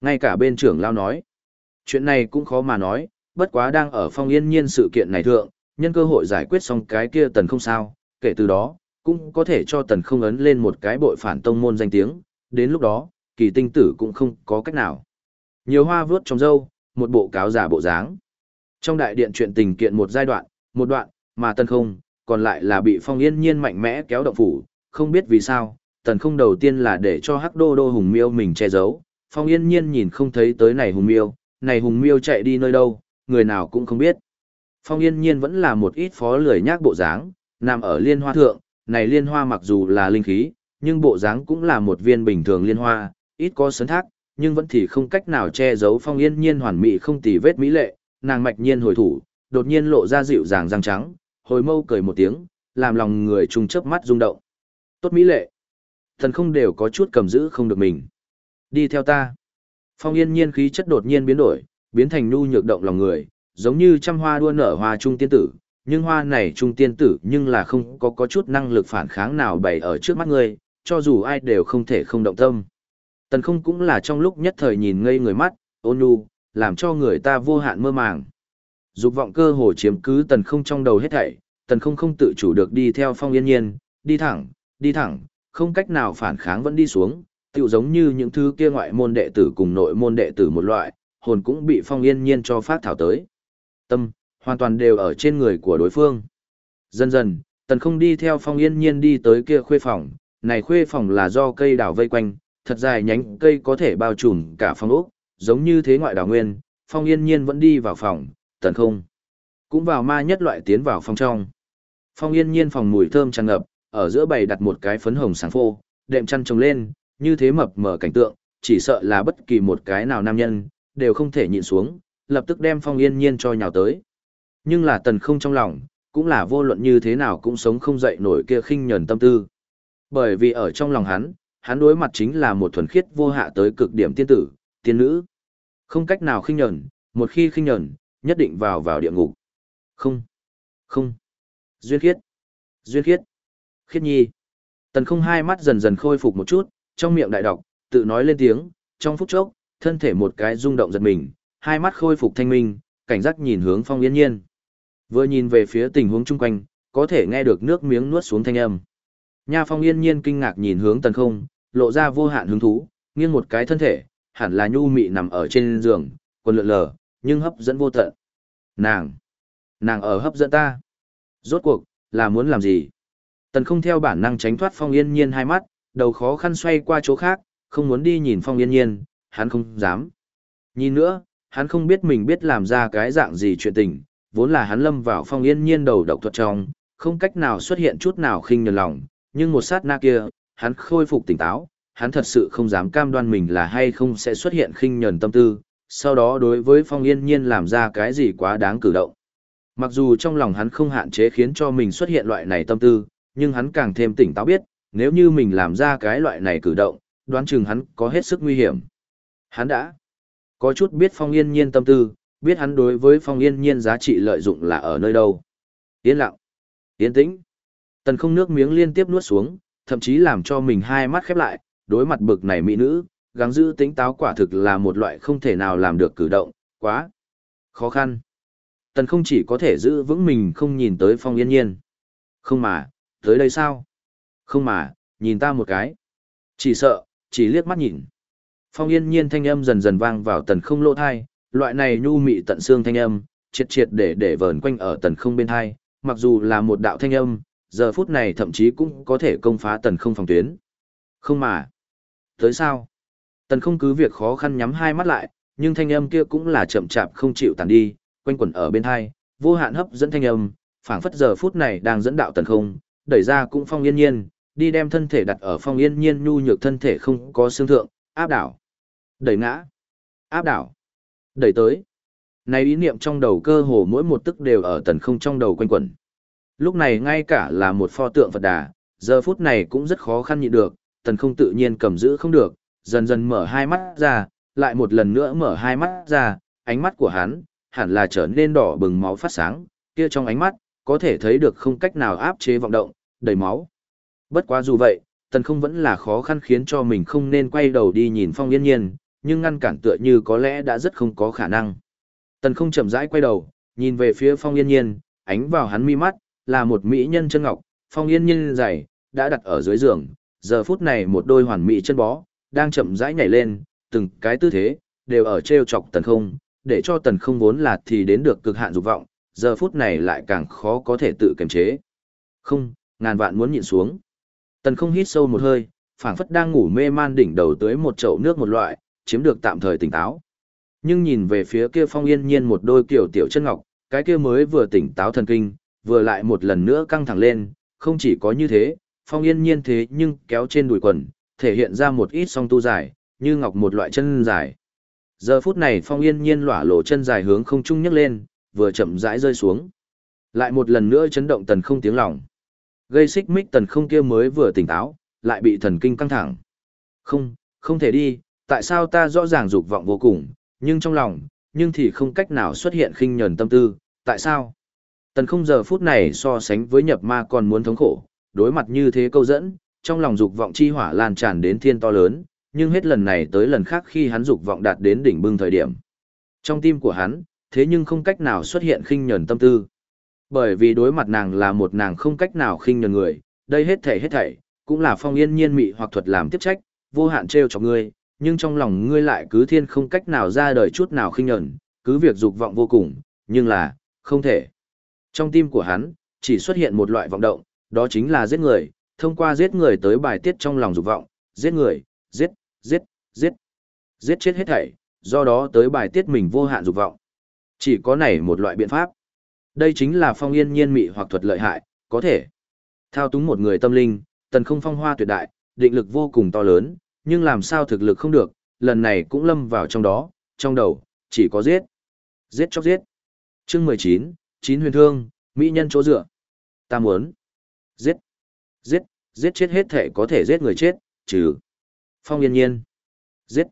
Ngay cả bên trưởng lao nói. Chuyện này cũng khó mà nói, bất quá đang ở phong yên nhiên sự kiện này thượng, nhân cơ hội giải quyết xong cái kia tần không sao, kể từ đó, cũng có thể cho tần không ấn lên một cái bội phản tông môn danh tiếng, đến lúc đó, kỳ tinh tử cũng không có cách nào. Nhiều hoa vướt trong dâu, một bộ cáo giả bộ dáng. Trong đại điện chuyện tình kiện một giai đoạn, một đoạn, mà tần không, còn lại là bị phong yên nhiên mạnh mẽ kéo động phủ, không biết vì sao, tần không đầu tiên là để cho hắc đô đô hùng miêu mình che giấu, phong yên nhiên nhìn không thấy tới này hùng miêu, này hùng miêu chạy đi nơi đâu, người nào cũng không biết. Phong yên nhiên vẫn là một ít phó lười nhác bộ dáng, nằm ở liên hoa thượng, này liên hoa mặc dù là linh khí, nhưng bộ dáng cũng là một viên bình thường liên hoa, ít có sấn thác, nhưng vẫn thì không cách nào che giấu phong yên nhiên hoàn mỹ không tì vết mỹ lệ, nàng mạch nhiên hồi thủ, đột nhiên lộ ra dịu dàng răng trắng, hồi mâu cười một tiếng, làm lòng người trùng chớp mắt rung động. Tốt mỹ lệ. Thần không đều có chút cầm giữ không được mình. Đi theo ta. Phong yên nhiên khí chất đột nhiên biến đổi, biến thành nhu nhược động lòng người, giống như trăm hoa đua nở hoa trung tiên tử, nhưng hoa này trung tiên tử nhưng là không có có chút năng lực phản kháng nào bày ở trước mắt ngươi, cho dù ai đều không thể không động tâm. Tần không cũng là trong lúc nhất thời nhìn ngây người mắt, ôn nhu, làm cho người ta vô hạn mơ màng. Dục vọng cơ hồ chiếm cứ tần không trong đầu hết thảy, tần không không tự chủ được đi theo phong yên nhiên, đi thẳng, đi thẳng, không cách nào phản kháng vẫn đi xuống, tựu giống như những thứ kia ngoại môn đệ tử cùng nội môn đệ tử một loại, hồn cũng bị phong yên nhiên cho phát thảo tới. Tâm, hoàn toàn đều ở trên người của đối phương. Dần dần, tần không đi theo phong yên nhiên đi tới kia khuê phòng, này khuê phòng là do cây đào vây quanh, thật dài nhánh cây có thể bao trùm cả phòng ốc, giống như thế ngoại đào nguyên, phong yên nhiên vẫn đi vào phòng, tần không. Cũng vào ma nhất loại tiến vào phòng trong. Phong yên nhiên phòng mùi thơm tràn ngập, ở giữa bày đặt một cái phấn hồng sáng phô, đệm chăn trồng lên, như thế mập mờ cảnh tượng, chỉ sợ là bất kỳ một cái nào nam nhân, đều không thể nhịn xuống, lập tức đem phong yên nhiên cho nhào tới. Nhưng là tần không trong lòng, cũng là vô luận như thế nào cũng sống không dậy nổi kia khinh nhẫn tâm tư. Bởi vì ở trong lòng hắn, hắn đối mặt chính là một thuần khiết vô hạ tới cực điểm tiên tử, tiên nữ. Không cách nào khinh nhẫn, một khi khinh nhẫn, nhất định vào vào địa ngục. Không, không. Duyên khiết, duyên khiết, khiết nhi. Tần không hai mắt dần dần khôi phục một chút, trong miệng đại đọc, tự nói lên tiếng, trong phút chốc, thân thể một cái rung động giật mình, hai mắt khôi phục thanh minh, cảnh giác nhìn hướng phong yên nhiên. Vừa nhìn về phía tình huống chung quanh, có thể nghe được nước miếng nuốt xuống thanh âm. Nha phong yên nhiên kinh ngạc nhìn hướng tần không, lộ ra vô hạn hứng thú, nghiêng một cái thân thể, hẳn là nhu mị nằm ở trên giường, quần lượn lờ, nhưng hấp dẫn vô tận. Nàng! Nàng ở hấp dẫn ta! Rốt cuộc, là muốn làm gì? Tần không theo bản năng tránh thoát phong yên nhiên hai mắt, đầu khó khăn xoay qua chỗ khác, không muốn đi nhìn phong yên nhiên, hắn không dám. Nhìn nữa, hắn không biết mình biết làm ra cái dạng gì chuyện tình, vốn là hắn lâm vào phong yên nhiên đầu độc thuật trong, không cách nào xuất hiện chút nào khinh nhờn lòng, nhưng một sát na kia, hắn khôi phục tỉnh táo, hắn thật sự không dám cam đoan mình là hay không sẽ xuất hiện khinh nhẫn tâm tư, sau đó đối với Phong Yên Nhiên làm ra cái gì quá đáng cử động. Mặc dù trong lòng hắn không hạn chế khiến cho mình xuất hiện loại này tâm tư, nhưng hắn càng thêm tỉnh táo biết, nếu như mình làm ra cái loại này cử động, đoán chừng hắn có hết sức nguy hiểm. Hắn đã có chút biết Phong Yên Nhiên tâm tư, biết hắn đối với Phong Yên Nhiên giá trị lợi dụng là ở nơi đâu. Yên lặng, yên tĩnh. Tần không nước miếng liên tiếp nuốt xuống, thậm chí làm cho mình hai mắt khép lại, đối mặt bực này mỹ nữ, gắng giữ tính táo quả thực là một loại không thể nào làm được cử động, quá khó khăn. Tần không chỉ có thể giữ vững mình không nhìn tới Phong Yên Nhiên. Không mà, tới đây sao? Không mà, nhìn ta một cái. Chỉ sợ, chỉ liếc mắt nhìn. Phong yên nhiên thanh âm dần dần vang vào tần không lỗ thai, loại này nhu mị tận xương thanh âm, triệt triệt để để vờn quanh ở tần không bên thai, mặc dù là một đạo thanh âm, giờ phút này thậm chí cũng có thể công phá tần không phòng tuyến. Không mà. Tới sao? Tần không cứ việc khó khăn nhắm hai mắt lại, nhưng thanh âm kia cũng là chậm chạp không chịu tàn đi, quanh quẩn ở bên thai, vô hạn hấp dẫn thanh âm, phảng phất giờ phút này đang dẫn đạo tần không, đẩy ra cũng phong yên nhiên, đi đem thân thể đặt ở phong yên nhiên nhu nhược thân thể không có xương thượng, áp đảo, đẩy ngã, áp đảo, đẩy tới. Này ý niệm trong đầu cơ hồ mỗi một tức đều ở tần không trong đầu quanh quẩn. Lúc này ngay cả là một pho tượng Phật Đà, giờ phút này cũng rất khó khăn nhịn được, tần không tự nhiên cầm giữ không được, dần dần mở hai mắt ra, lại một lần nữa mở hai mắt ra, ánh mắt của hắn, hẳn là trở nên đỏ bừng máu phát sáng, kia trong ánh mắt, có thể thấy được không cách nào áp chế vọng động, đầy máu. Bất quá dù vậy, tần không vẫn là khó khăn khiến cho mình không nên quay đầu đi nhìn phong yên nhiên, nhưng ngăn cản tựa như có lẽ đã rất không có khả năng. Tần không chậm rãi quay đầu, nhìn về phía phong yên nhiên, ánh vào hắn mi mắt, là một mỹ nhân chân ngọc, phong yên nhiên dày, đã đặt ở dưới giường, giờ phút này một đôi hoàn mỹ chân bó, đang chậm rãi nhảy lên, từng cái tư thế, đều ở treo chọc tần không, để cho tần không vốn là thì đến được cực hạn dục vọng, giờ phút này lại càng khó có thể tự kiềm chế. Không, ngàn vạn muốn nhịn xuống. Tần không hít sâu một hơi, phảng phất đang ngủ mê man đỉnh đầu tới một chậu nước một loại, chiếm được tạm thời tỉnh táo. Nhưng nhìn về phía kia phong yên nhiên một đôi kiểu tiểu chân ngọc, cái kia mới vừa tỉnh táo thần kinh, vừa lại một lần nữa căng thẳng lên, không chỉ có như thế, phong yên nhiên thế nhưng kéo trên đùi quần, thể hiện ra một ít song tu dài, như ngọc một loại chân dài. Giờ phút này phong yên nhiên lỏa lộ chân dài hướng không trung nhấc lên, vừa chậm rãi rơi xuống. Lại một lần nữa chấn động tần không tiếng lòng. Gây xích mích tần không kia mới vừa tỉnh táo, lại bị thần kinh căng thẳng. Không, không thể đi, tại sao ta rõ ràng dục vọng vô cùng, nhưng trong lòng, nhưng thì không cách nào xuất hiện khinh nhờn tâm tư, tại sao? Tần không giờ phút này so sánh với nhập ma còn muốn thống khổ, đối mặt như thế câu dẫn, trong lòng dục vọng chi hỏa lan tràn đến thiên to lớn, nhưng hết lần này tới lần khác khi hắn dục vọng đạt đến đỉnh bưng thời điểm. Trong tim của hắn, thế nhưng không cách nào xuất hiện khinh nhẫn tâm tư. Bởi vì đối mặt nàng là một nàng không cách nào khinh nhường người, đây hết thảy hết thảy, cũng là phong yên nhiên mị hoặc thuật làm tiếp trách, vô hạn treo cho ngươi, nhưng trong lòng ngươi lại cứ thiên không cách nào ra đời chút nào khinh nhẫn, cứ việc dục vọng vô cùng, nhưng là, không thể. Trong tim của hắn, chỉ xuất hiện một loại vọng động, đó chính là giết người, thông qua giết người tới bài tiết trong lòng dục vọng, giết người, giết, giết, giết, giết chết hết thảy, do đó tới bài tiết mình vô hạn dục vọng. Chỉ có này một loại biện pháp. Đây chính là phong yên nhiên mị hoặc thuật lợi hại, có thể thao túng một người tâm linh, tần không phong hoa tuyệt đại, định lực vô cùng to lớn, nhưng làm sao thực lực không được, lần này cũng lâm vào trong đó, trong đầu, chỉ có giết. Giết chóc giết. Chương 19, chín huyền thương, mỹ nhân chỗ dựa. Ta muốn giết, giết, giết chết hết thể có thể giết người chết, trừ. Phong yên nhiên. Giết,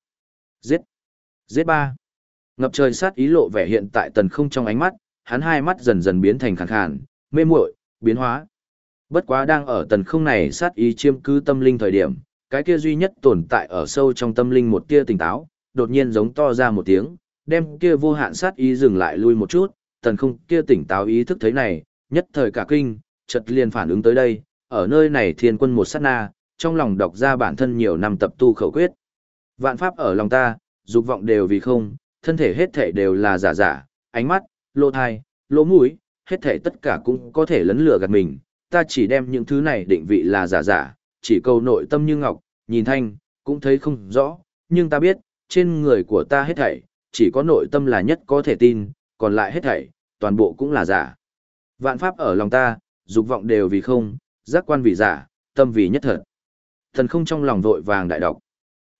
giết, giết ba. Ngập trời sát ý lộ vẻ hiện tại tần không trong ánh mắt, hắn hai mắt dần dần biến thành khàn khàn, mê muội, biến hóa. Bất quá đang ở tần không này sát ý chiêm cứ tâm linh thời điểm, cái kia duy nhất tồn tại ở sâu trong tâm linh một tia tỉnh táo, đột nhiên giống to ra một tiếng, đem kia vô hạn sát ý dừng lại lui một chút, tần không kia tỉnh táo ý thức thấy này, nhất thời cả kinh, chợt liền phản ứng tới đây, ở nơi này thiên quân một sát na, trong lòng đọc ra bản thân nhiều năm tập tu khẩu quyết. Vạn pháp ở lòng ta, dục vọng đều vì không, thân thể hết thể đều là giả giả, ánh mắt, lỗ thai, lỗ mũi, hết thể tất cả cũng có thể lấn lửa gạt mình, ta chỉ đem những thứ này định vị là giả giả, chỉ cầu nội tâm như ngọc, nhìn thanh, cũng thấy không rõ, nhưng ta biết, trên người của ta hết thảy, chỉ có nội tâm là nhất có thể tin, còn lại hết thảy, toàn bộ cũng là giả. Vạn pháp ở lòng ta, dục vọng đều vì không, giác quan vì giả, tâm vì nhất thật. Thần không trong lòng vội vàng đại đọc.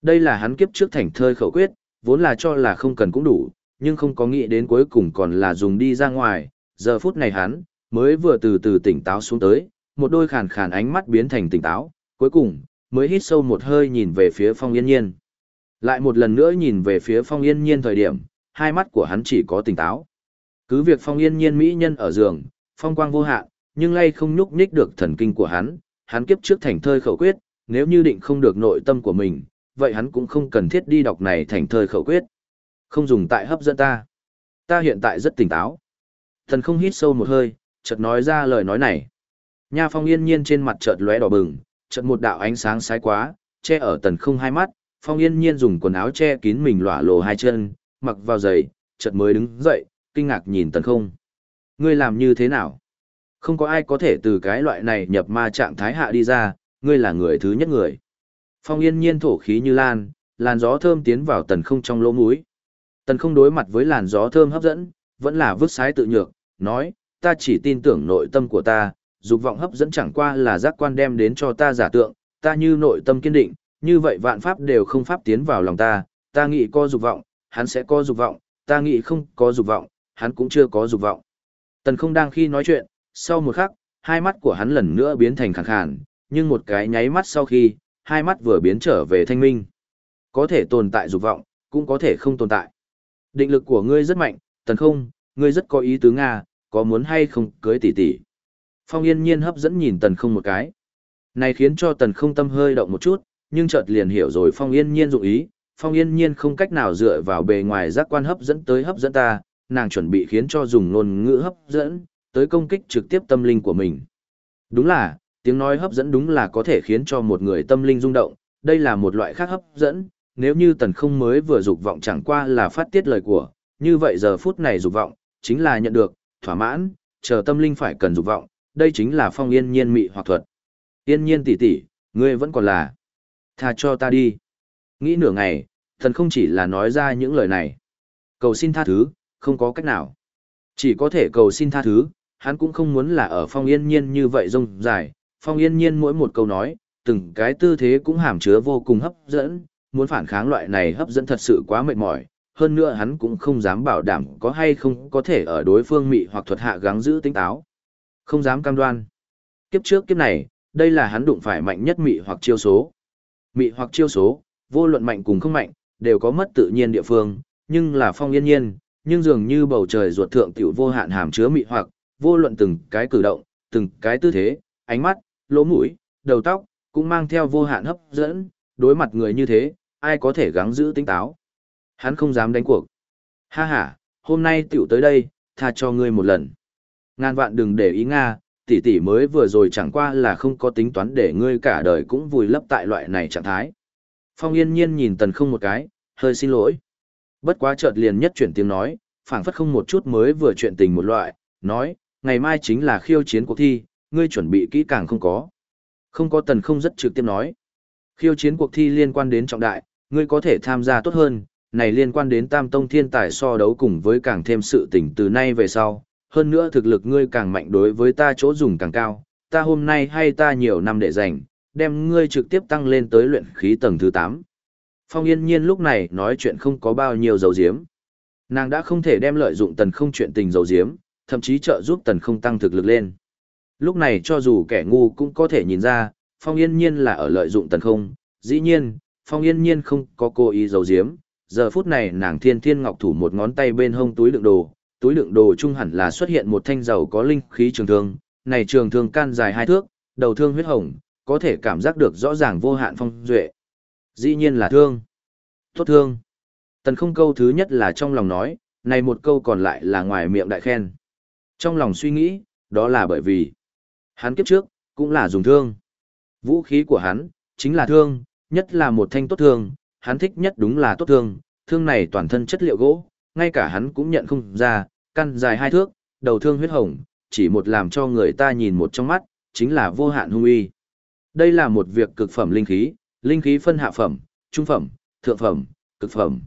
Đây là hắn kiếp trước thành thơi khẩu quyết, vốn là cho là không cần cũng đủ, nhưng không có nghĩ đến cuối cùng còn là dùng đi ra ngoài. Giờ phút này hắn, mới vừa từ từ tỉnh táo xuống tới, một đôi khàn khàn ánh mắt biến thành tỉnh táo, cuối cùng, mới hít sâu một hơi nhìn về phía phong yên nhiên. Lại một lần nữa nhìn về phía phong yên nhiên thời điểm, hai mắt của hắn chỉ có tỉnh táo. Cứ việc phong yên nhiên mỹ nhân ở giường, phong quang vô hạn, nhưng lay không nhúc nhích được thần kinh của hắn, hắn kiếp trước thành thơi khẩu quyết, nếu như định không được nội tâm của mình, vậy hắn cũng không cần thiết đi đọc này thành thơi khẩu quyết. Không dùng tại hấp dẫn ta. Ta hiện tại rất tỉnh táo. Thần không hít sâu một hơi, chợt nói ra lời nói này. Nha phong yên nhiên trên mặt chợt lóe đỏ bừng, chợt một đạo ánh sáng sái quá, che ở tần không hai mắt, phong yên nhiên dùng quần áo che kín mình lỏa lồ hai chân, mặc vào giày, chợt mới đứng dậy, kinh ngạc nhìn tần không. Ngươi làm như thế nào? Không có ai có thể từ cái loại này nhập ma trạng thái hạ đi ra, ngươi là người thứ nhất người. Phong yên nhiên thổ khí như lan, làn gió thơm tiến vào tần không trong lỗ mũi. Tần không đối mặt với làn gió thơm hấp dẫn, vẫn là vứt sái tự nhược, nói, ta chỉ tin tưởng nội tâm của ta, dục vọng hấp dẫn chẳng qua là giác quan đem đến cho ta giả tượng, ta như nội tâm kiên định, như vậy vạn pháp đều không pháp tiến vào lòng ta, ta nghĩ có dục vọng, hắn sẽ có dục vọng, ta nghĩ không có dục vọng, hắn cũng chưa có dục vọng. Tần không đang khi nói chuyện, sau một khắc, hai mắt của hắn lần nữa biến thành khẳng khàn, nhưng một cái nháy mắt sau khi, hai mắt vừa biến trở về thanh minh. Có thể tồn tại dục vọng, cũng có thể không tồn tại. Định lực của ngươi rất mạnh, tần không, ngươi rất có ý tứ Nga, có muốn hay không cưới tỷ tỷ. Phong yên nhiên hấp dẫn nhìn tần không một cái. Này khiến cho tần không tâm hơi động một chút, nhưng chợt liền hiểu rồi phong yên nhiên dụng ý. Phong yên nhiên không cách nào dựa vào bề ngoài giác quan hấp dẫn tới hấp dẫn ta, nàng chuẩn bị khiến cho dùng ngôn ngữ hấp dẫn, tới công kích trực tiếp tâm linh của mình. Đúng là, tiếng nói hấp dẫn đúng là có thể khiến cho một người tâm linh rung động, đây là một loại khác hấp dẫn, nếu như tần không mới vừa dục vọng chẳng qua là phát tiết lời của, như vậy giờ phút này dục vọng, chính là nhận được, thỏa mãn, chờ tâm linh phải cần dục vọng, đây chính là phong yên nhiên mị hoặc thuật. Yên nhiên tỷ tỷ, ngươi vẫn còn là, tha cho ta đi. Nghĩ nửa ngày, thần không chỉ là nói ra những lời này. Cầu xin tha thứ, không có cách nào. Chỉ có thể cầu xin tha thứ, hắn cũng không muốn là ở phong yên nhiên như vậy rông dài. Phong yên nhiên mỗi một câu nói, từng cái tư thế cũng hàm chứa vô cùng hấp dẫn, muốn phản kháng loại này hấp dẫn thật sự quá mệt mỏi. Hơn nữa hắn cũng không dám bảo đảm có hay không có thể ở đối phương mị hoặc thuật hạ gắng giữ tinh táo. Không dám cam đoan. Kiếp trước kiếp này, đây là hắn đụng phải mạnh nhất mị hoặc chiêu số. Mị hoặc chiêu số, vô luận mạnh cùng không mạnh, đều có mất tự nhiên địa phương, nhưng là phong yên nhiên, nhưng dường như bầu trời ruột thượng tiểu vô hạn hàm chứa mị hoặc, vô luận từng cái cử động, từng cái tư thế, ánh mắt, lỗ mũi, đầu tóc, cũng mang theo vô hạn hấp dẫn, đối mặt người như thế, ai có thể gắng giữ tinh táo. Hắn không dám đánh cuộc. Ha ha, hôm nay tiểu tới đây, tha cho ngươi một lần. Ngàn vạn đừng để ý Nga, tỷ tỷ mới vừa rồi chẳng qua là không có tính toán để ngươi cả đời cũng vùi lấp tại loại này trạng thái. Phong yên nhiên nhìn tần không một cái, hơi xin lỗi. Bất quá chợt liền nhất chuyển tiếng nói, phảng phất không một chút mới vừa chuyện tình một loại, nói, ngày mai chính là khiêu chiến cuộc thi, ngươi chuẩn bị kỹ càng không có. Không có tần không rất trực tiếp nói. Khiêu chiến cuộc thi liên quan đến trọng đại, ngươi có thể tham gia tốt hơn, này liên quan đến tam tông thiên tài so đấu cùng với càng thêm sự tỉnh từ nay về sau. Hơn nữa thực lực ngươi càng mạnh đối với ta chỗ dùng càng cao, ta hôm nay hay ta nhiều năm để dành, đem ngươi trực tiếp tăng lên tới luyện khí tầng thứ 8. Phong yên nhiên lúc này nói chuyện không có bao nhiêu dầu diếm. Nàng đã không thể đem lợi dụng tần không chuyện tình dầu diếm, thậm chí trợ giúp tần không tăng thực lực lên. Lúc này cho dù kẻ ngu cũng có thể nhìn ra, phong yên nhiên là ở lợi dụng tần không, dĩ nhiên, phong yên nhiên không có cố ý dầu diếm. Giờ phút này nàng thiên thiên ngọc thủ một ngón tay bên hông túi đựng đồ, túi đựng đồ chung hẳn là xuất hiện một thanh dầu có linh khí trường thương, này trường thương can dài hai thước, đầu thương huyết hồng, có thể cảm giác được rõ ràng vô hạn phong duệ. Dĩ nhiên là thương. Tốt thương. Tần không câu thứ nhất là trong lòng nói, này một câu còn lại là ngoài miệng đại khen. Trong lòng suy nghĩ, đó là bởi vì hắn kiếp trước, cũng là dùng thương. Vũ khí của hắn, chính là thương, nhất là một thanh tốt thương, hắn thích nhất đúng là tốt thương, thương này toàn thân chất liệu gỗ, ngay cả hắn cũng nhận không ra, căn dài hai thước, đầu thương huyết hồng, chỉ một làm cho người ta nhìn một trong mắt, chính là vô hạn hung uy. Đây là một việc cực phẩm linh khí, linh khí phân hạ phẩm, trung phẩm, thượng phẩm, cực phẩm.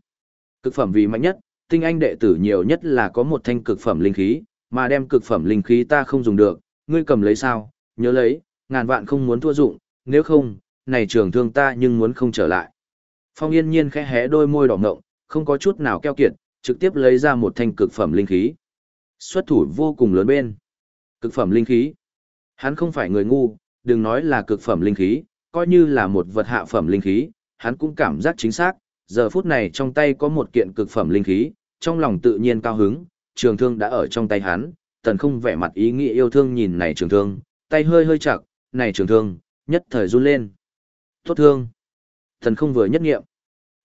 Cực phẩm vì mạnh nhất, tinh anh đệ tử nhiều nhất là có một thanh cực phẩm linh khí, mà đem cực phẩm linh khí ta không dùng được, ngươi cầm lấy sao, nhớ lấy, ngàn vạn không muốn thua dụng, nếu không, này trường thương ta nhưng muốn không trở lại. Phong yên nhiên khẽ hé đôi môi đỏ ngộng, không có chút nào keo kiệt, trực tiếp lấy ra một thanh cực phẩm linh khí. Xuất thủ vô cùng lớn bên. Cực phẩm linh khí. Hắn không phải người ngu, đừng nói là cực phẩm linh khí, coi như là một vật hạ phẩm linh khí, hắn cũng cảm giác chính xác, giờ phút này trong tay có một kiện cực phẩm linh khí, trong lòng tự nhiên cao hứng, trường thương đã ở trong tay hắn, tần không vẻ mặt ý nghĩa yêu thương nhìn này trường thương, tay hơi hơi chặt, này trường thương, nhất thời run lên. Tốt thương. thần không vừa nhất nghiệm.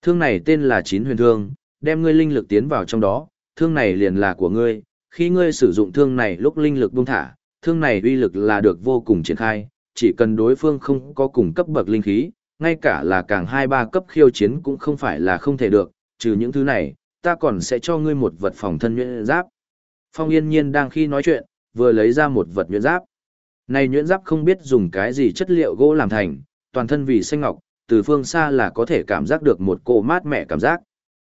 Thương này tên là chín huyền thương, đem ngươi linh lực tiến vào trong đó, thương này liền là của ngươi, khi ngươi sử dụng thương này lúc linh lực buông thả, thương này uy lực là được vô cùng triển khai, chỉ cần đối phương không có cùng cấp bậc linh khí, ngay cả là càng hai ba cấp khiêu chiến cũng không phải là không thể được, trừ những thứ này, ta còn sẽ cho ngươi một vật phòng thân nhuyễn giáp. Phong yên nhiên đang khi nói chuyện, vừa lấy ra một vật nhuyễn giáp. Này nhuyễn giáp không biết dùng cái gì chất liệu gỗ làm thành, toàn thân vì xanh ngọc, từ phương xa là có thể cảm giác được một cỗ mát mẻ cảm giác.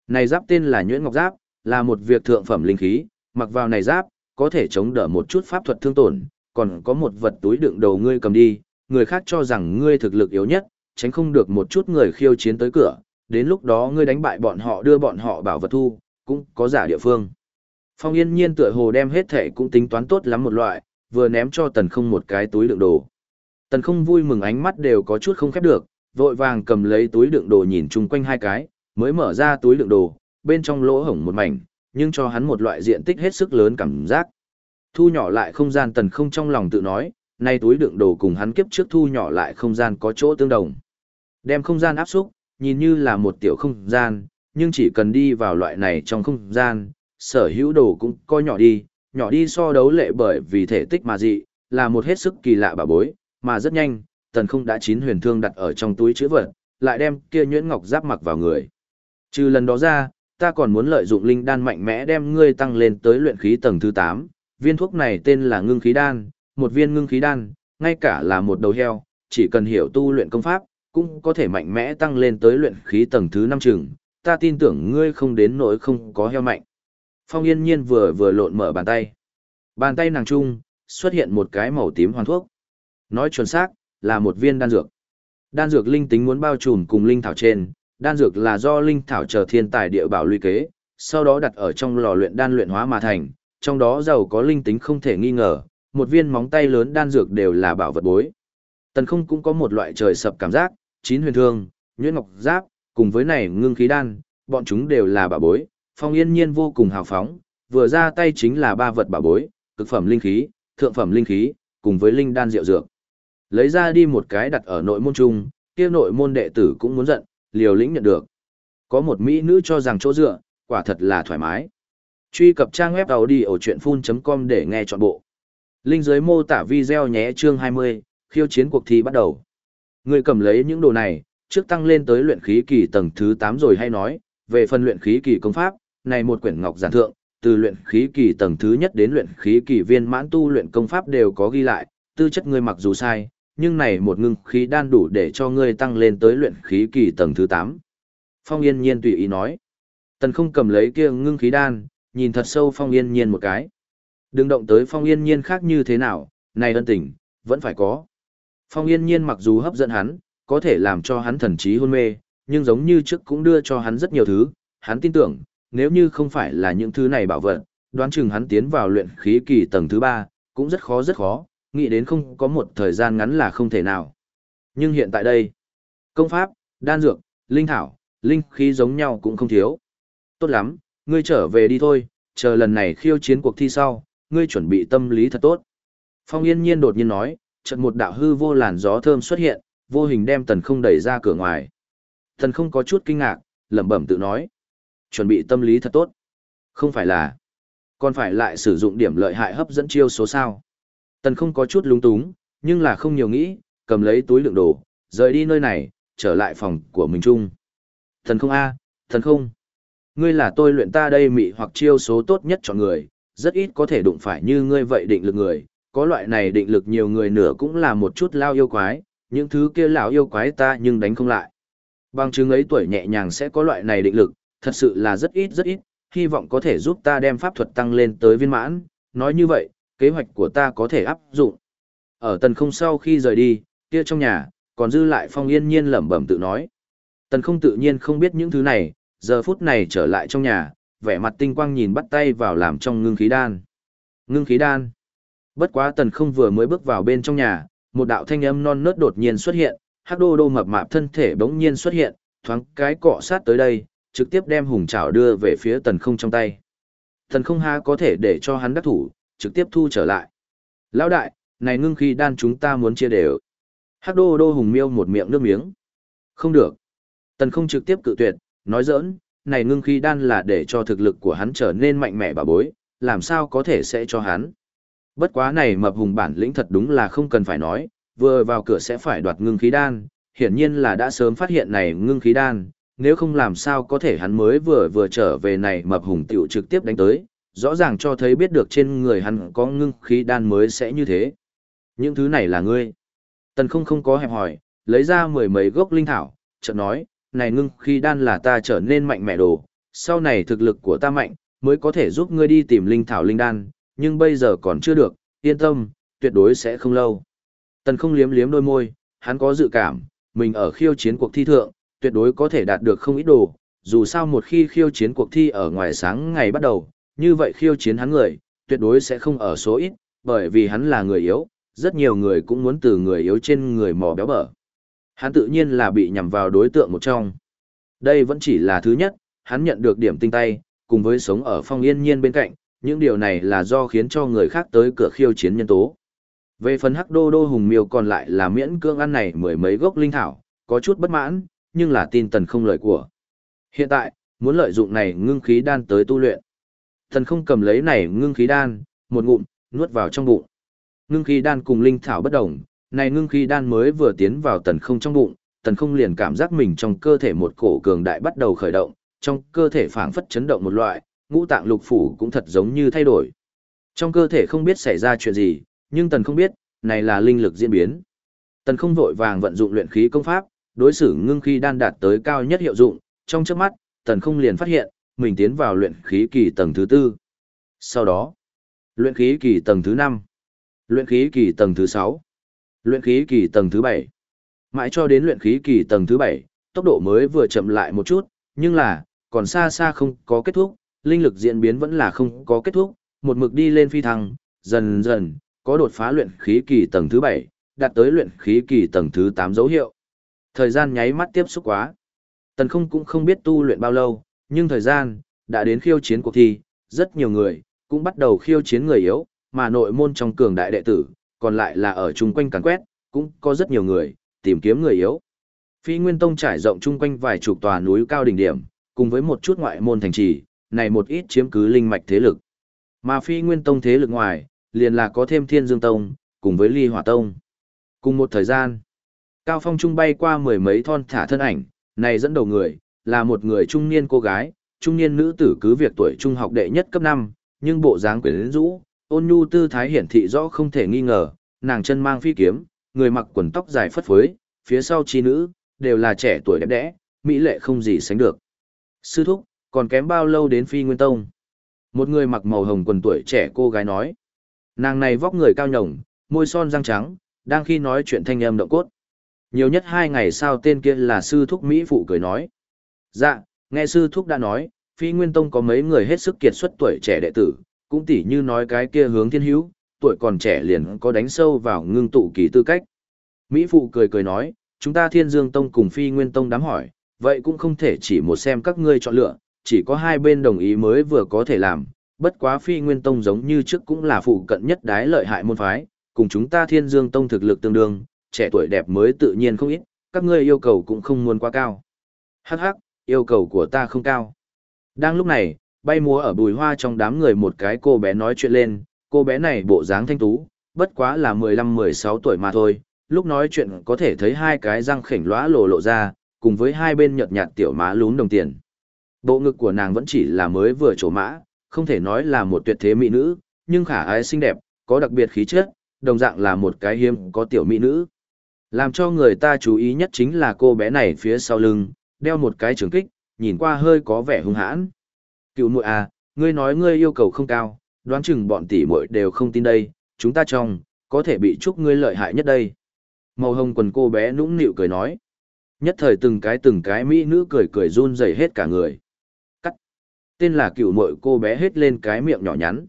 Này giáp tên là nhuyễn ngọc giáp, là một việc thượng phẩm linh khí, mặc vào này giáp, có thể chống đỡ một chút pháp thuật thương tổn, còn có một vật túi đựng đầu ngươi cầm đi, người khác cho rằng ngươi thực lực yếu nhất, tránh không được một chút người khiêu chiến tới cửa, đến lúc đó ngươi đánh bại bọn họ đưa bọn họ bảo vật thu, cũng có giả địa phương. Phong yên nhiên tựa hồ đem hết thể cũng tính toán tốt lắm một loại, vừa ném cho tần không một cái túi đựng đồ. Tần không vui mừng ánh mắt đều có chút không khép được, vội vàng cầm lấy túi đựng đồ nhìn chung quanh hai cái, mới mở ra túi đựng đồ, bên trong lỗ hổng một mảnh, nhưng cho hắn một loại diện tích hết sức lớn cảm giác. Thu nhỏ lại không gian tần không trong lòng tự nói, nay túi đựng đồ cùng hắn kiếp trước thu nhỏ lại không gian có chỗ tương đồng. Đem không gian áp xúc, nhìn như là một tiểu không gian, nhưng chỉ cần đi vào loại này trong không gian, sở hữu đồ cũng coi nhỏ đi, nhỏ đi so đấu lệ bởi vì thể tích mà dị, là một hết sức kỳ lạ bà bối, mà rất nhanh, tần không đã chín huyền thương đặt ở trong túi chữ vật, lại đem kia nhuyễn ngọc giáp mặc vào người. Trừ lần đó ra, ta còn muốn lợi dụng linh đan mạnh mẽ đem ngươi tăng lên tới luyện khí tầng thứ 8, viên thuốc này tên là ngưng khí đan, một viên ngưng khí đan, ngay cả là một đầu heo, chỉ cần hiểu tu luyện công pháp, cũng có thể mạnh mẽ tăng lên tới luyện khí tầng thứ 5 chừng, ta tin tưởng ngươi không đến nỗi không có heo mạnh. Phong yên nhiên vừa vừa lộn mở bàn tay. Bàn tay nàng trung, xuất hiện một cái màu tím hoàn thuốc. Nói chuẩn xác, là một viên đan dược. Đan dược linh tính muốn bao trùm cùng linh thảo trên, đan dược là do linh thảo chờ thiên tài địa bảo lũy kế, sau đó đặt ở trong lò luyện đan luyện hóa mà thành, trong đó giàu có linh tính không thể nghi ngờ, một viên móng tay lớn đan dược đều là bảo vật bối. Tần không cũng có một loại trời sập cảm giác, chín huyền thương, nhuyễn ngọc giáp, cùng với này ngưng khí đan, bọn chúng đều là bảo bối, phong yên nhiên vô cùng hào phóng, vừa ra tay chính là ba vật bảo bối, cực phẩm linh khí, thượng phẩm linh khí, cùng với linh đan rượu dược. Lấy ra đi một cái đặt ở nội môn trung, kia nội môn đệ tử cũng muốn giận, liều lĩnh nhận được. Có một mỹ nữ cho rằng chỗ dựa, quả thật là thoải mái. Truy cập trang web đầu đi ở chuyện full.com để nghe trọn bộ. Linh dưới mô tả video nhé chương 20, khiêu chiến cuộc thi bắt đầu. Người cầm lấy những đồ này, trước tăng lên tới luyện khí kỳ tầng thứ 8 rồi hay nói, về phần luyện khí kỳ công pháp, này một quyển ngọc giản thượng, từ luyện khí kỳ tầng thứ nhất đến luyện khí kỳ viên mãn tu luyện công pháp đều có ghi lại, tư chất ngươi mặc dù sai, nhưng này một ngưng khí đan đủ để cho ngươi tăng lên tới luyện khí kỳ tầng thứ 8. Phong Yên Nhiên tùy ý nói. Tần không cầm lấy kia ngưng khí đan, nhìn thật sâu Phong Yên Nhiên một cái. Đừng động tới Phong Yên Nhiên khác như thế nào, này ân tình, vẫn phải có. Phong Yên Nhiên mặc dù hấp dẫn hắn, có thể làm cho hắn thần trí hôn mê, nhưng giống như trước cũng đưa cho hắn rất nhiều thứ, hắn tin tưởng, nếu như không phải là những thứ này bảo vật, đoán chừng hắn tiến vào luyện khí kỳ tầng thứ 3, cũng rất khó rất khó, nghĩ đến không có một thời gian ngắn là không thể nào. Nhưng hiện tại đây, công pháp, đan dược, linh thảo, linh khí giống nhau cũng không thiếu. Tốt lắm, ngươi trở về đi thôi, chờ lần này khiêu chiến cuộc thi sau, ngươi chuẩn bị tâm lý thật tốt. Phong yên nhiên đột nhiên nói, chợt một đạo hư vô làn gió thơm xuất hiện, vô hình đem tần không đẩy ra cửa ngoài. Tần không có chút kinh ngạc, lẩm bẩm tự nói. Chuẩn bị tâm lý thật tốt. Không phải là, còn phải lại sử dụng điểm lợi hại hấp dẫn chiêu số sao. Tần không có chút lúng túng, nhưng là không nhiều nghĩ, cầm lấy túi lượng đồ, rời đi nơi này, trở lại phòng của mình chung. Thần không a, thần không. Ngươi là tôi luyện ta đây mị hoặc chiêu số tốt nhất cho người, rất ít có thể đụng phải như ngươi vậy định lực người, có loại này định lực nhiều người nửa cũng là một chút lao yêu quái, những thứ kia lão yêu quái ta nhưng đánh không lại. Bằng chứng ấy tuổi nhẹ nhàng sẽ có loại này định lực, thật sự là rất ít rất ít, hy vọng có thể giúp ta đem pháp thuật tăng lên tới viên mãn, nói như vậy, kế hoạch của ta có thể áp dụng. Ở tần không sau khi rời đi, kia trong nhà, còn dư lại phong yên nhiên lẩm bẩm tự nói. Tần không tự nhiên không biết những thứ này, giờ phút này trở lại trong nhà, vẻ mặt tinh quang nhìn bắt tay vào làm trong ngưng khí đan. Ngưng khí đan. Bất quá tần không vừa mới bước vào bên trong nhà, một đạo thanh âm non nớt đột nhiên xuất hiện, hắc đô đô mập mạp thân thể bỗng nhiên xuất hiện, thoáng cái cọ sát tới đây, trực tiếp đem hùng chảo đưa về phía tần không trong tay. Tần không ha có thể để cho hắn đắc thủ, trực tiếp thu trở lại. Lão đại, này ngưng khí đan chúng ta muốn chia đều. Hắc đô đô hùng miêu một miệng nước miếng. Không được. Tần không trực tiếp cự tuyệt, nói giỡn, này ngưng khí đan là để cho thực lực của hắn trở nên mạnh mẽ bà bối, làm sao có thể sẽ cho hắn. Bất quá này mập hùng bản lĩnh thật đúng là không cần phải nói, vừa vào cửa sẽ phải đoạt ngưng khí đan, hiển nhiên là đã sớm phát hiện này ngưng khí đan, nếu không làm sao có thể hắn mới vừa vừa trở về này mập hùng tiểu trực tiếp đánh tới, rõ ràng cho thấy biết được trên người hắn có ngưng khí đan mới sẽ như thế. Những thứ này là ngươi. Tần không không có hẹp hỏi, lấy ra mười mấy gốc linh thảo, chợt nói, này ngưng khí đan là ta trở nên mạnh mẽ đồ, sau này thực lực của ta mạnh, mới có thể giúp ngươi đi tìm linh thảo linh đan, nhưng bây giờ còn chưa được, yên tâm, tuyệt đối sẽ không lâu. Tần không liếm liếm đôi môi, hắn có dự cảm, mình ở khiêu chiến cuộc thi thượng, tuyệt đối có thể đạt được không ít đồ, dù sao một khi khiêu chiến cuộc thi ở ngoài sáng ngày bắt đầu, như vậy khiêu chiến hắn người, tuyệt đối sẽ không ở số ít, bởi vì hắn là người yếu, rất nhiều người cũng muốn từ người yếu trên người mò béo bở. Hắn tự nhiên là bị nhằm vào đối tượng một trong. Đây vẫn chỉ là thứ nhất, hắn nhận được điểm tinh tay, cùng với sống ở phong yên nhiên bên cạnh, những điều này là do khiến cho người khác tới cửa khiêu chiến nhân tố. Về phần hắc đô đô hùng miêu còn lại là miễn cương ăn này mười mấy gốc linh thảo, có chút bất mãn, nhưng là tin tần không lợi của. Hiện tại, muốn lợi dụng này ngưng khí đan tới tu luyện. Tần không cầm lấy này ngưng khí đan, một ngụm, nuốt vào trong bụng. Ngưng khí đan cùng linh thảo bất đồng, này ngưng khí đan mới vừa tiến vào tần không trong bụng, tần không liền cảm giác mình trong cơ thể một cổ cường đại bắt đầu khởi động, trong cơ thể phảng phất chấn động một loại, ngũ tạng lục phủ cũng thật giống như thay đổi. Trong cơ thể không biết xảy ra chuyện gì, nhưng tần không biết, này là linh lực diễn biến. Tần không vội vàng vận dụng luyện khí công pháp, đối xử ngưng khí đan đạt tới cao nhất hiệu dụng, trong chớp mắt, tần không liền phát hiện, mình tiến vào luyện khí kỳ tầng thứ tư. Sau đó, luyện khí kỳ tầng thứ năm, luyện khí kỳ tầng thứ sáu, luyện khí kỳ tầng thứ bảy. Mãi cho đến luyện khí kỳ tầng thứ bảy, tốc độ mới vừa chậm lại một chút, nhưng là, còn xa xa không có kết thúc, linh lực diễn biến vẫn là không có kết thúc, một mực đi lên phi thăng, dần dần, có đột phá luyện khí kỳ tầng thứ bảy, đạt tới luyện khí kỳ tầng thứ tám dấu hiệu. Thời gian nháy mắt tiếp xúc quá. Tần không cũng không biết tu luyện bao lâu, nhưng thời gian, đã đến khiêu chiến cuộc thi, rất nhiều người, cũng bắt đầu khiêu chiến người yếu, mà nội môn trong cường đại đệ tử, còn lại là ở chung quanh càn quét, cũng có rất nhiều người, tìm kiếm người yếu. Phi Nguyên Tông trải rộng chung quanh vài chục tòa núi cao đỉnh điểm, cùng với một chút ngoại môn thành trì, này một ít chiếm cứ linh mạch thế lực. Mà Phi Nguyên Tông thế lực ngoài, liền là có thêm Thiên Dương Tông, cùng với Ly Hỏa Tông. Cùng một thời gian, Cao Phong Trung bay qua mười mấy thon thả thân ảnh, này dẫn đầu người, là một người trung niên cô gái, trung niên nữ tử cứ việc tuổi trung học đệ nhất cấp 5, nhưng bộ dáng quyến rũ, ôn nhu tư thái hiển thị rõ không thể nghi ngờ, nàng chân mang phi kiếm, người mặc quần tóc dài phất phới, phía sau chi nữ, đều là trẻ tuổi đẹp đẽ, mỹ lệ không gì sánh được. Sư thúc, còn kém bao lâu đến phi nguyên tông? Một người mặc màu hồng quần tuổi trẻ cô gái nói. Nàng này vóc người cao nhồng, môi son răng trắng, đang khi nói chuyện thanh âm động cốt. Nhiều nhất hai ngày sau tên kia là sư thúc Mỹ phụ cười nói. Dạ, nghe sư thúc đã nói, phi nguyên tông có mấy người hết sức kiệt xuất tuổi trẻ đệ tử, cũng tỉ như nói cái kia hướng thiên hữu, tuổi còn trẻ liền có đánh sâu vào ngưng tụ kỳ tư cách. Mỹ phụ cười cười nói, chúng ta thiên dương tông cùng phi nguyên tông đám hỏi, vậy cũng không thể chỉ một xem các ngươi chọn lựa, chỉ có hai bên đồng ý mới vừa có thể làm, bất quá phi nguyên tông giống như trước cũng là phụ cận nhất đái lợi hại môn phái, cùng chúng ta thiên dương tông thực lực tương đương, trẻ tuổi đẹp mới tự nhiên không ít, các ngươi yêu cầu cũng không muốn quá cao. Hắc hắc, yêu cầu của ta không cao. Đang lúc này, bay múa ở bùi hoa trong đám người một cái cô bé nói chuyện lên, cô bé này bộ dáng thanh tú, bất quá là 15-16 tuổi mà thôi, lúc nói chuyện có thể thấy hai cái răng khỉnh lóa lộ lộ ra, cùng với hai bên nhợt nhạt tiểu má lún đồng tiền. Bộ ngực của nàng vẫn chỉ là mới vừa trổ mã, không thể nói là một tuyệt thế mỹ nữ, nhưng khả ái xinh đẹp, có đặc biệt khí chất, đồng dạng là một cái hiếm có tiểu mỹ nữ. Làm cho người ta chú ý nhất chính là cô bé này phía sau lưng, đeo một cái trường kích, nhìn qua hơi có vẻ hung hãn. Cựu muội à, ngươi nói ngươi yêu cầu không cao, đoán chừng bọn tỷ muội đều không tin đây, chúng ta trong, có thể bị chúc ngươi lợi hại nhất đây. Màu hồng quần cô bé nũng nịu cười nói. Nhất thời từng cái từng cái mỹ nữ cười cười run rẩy hết cả người. Cắt. Tên là cựu muội cô bé hết lên cái miệng nhỏ nhắn.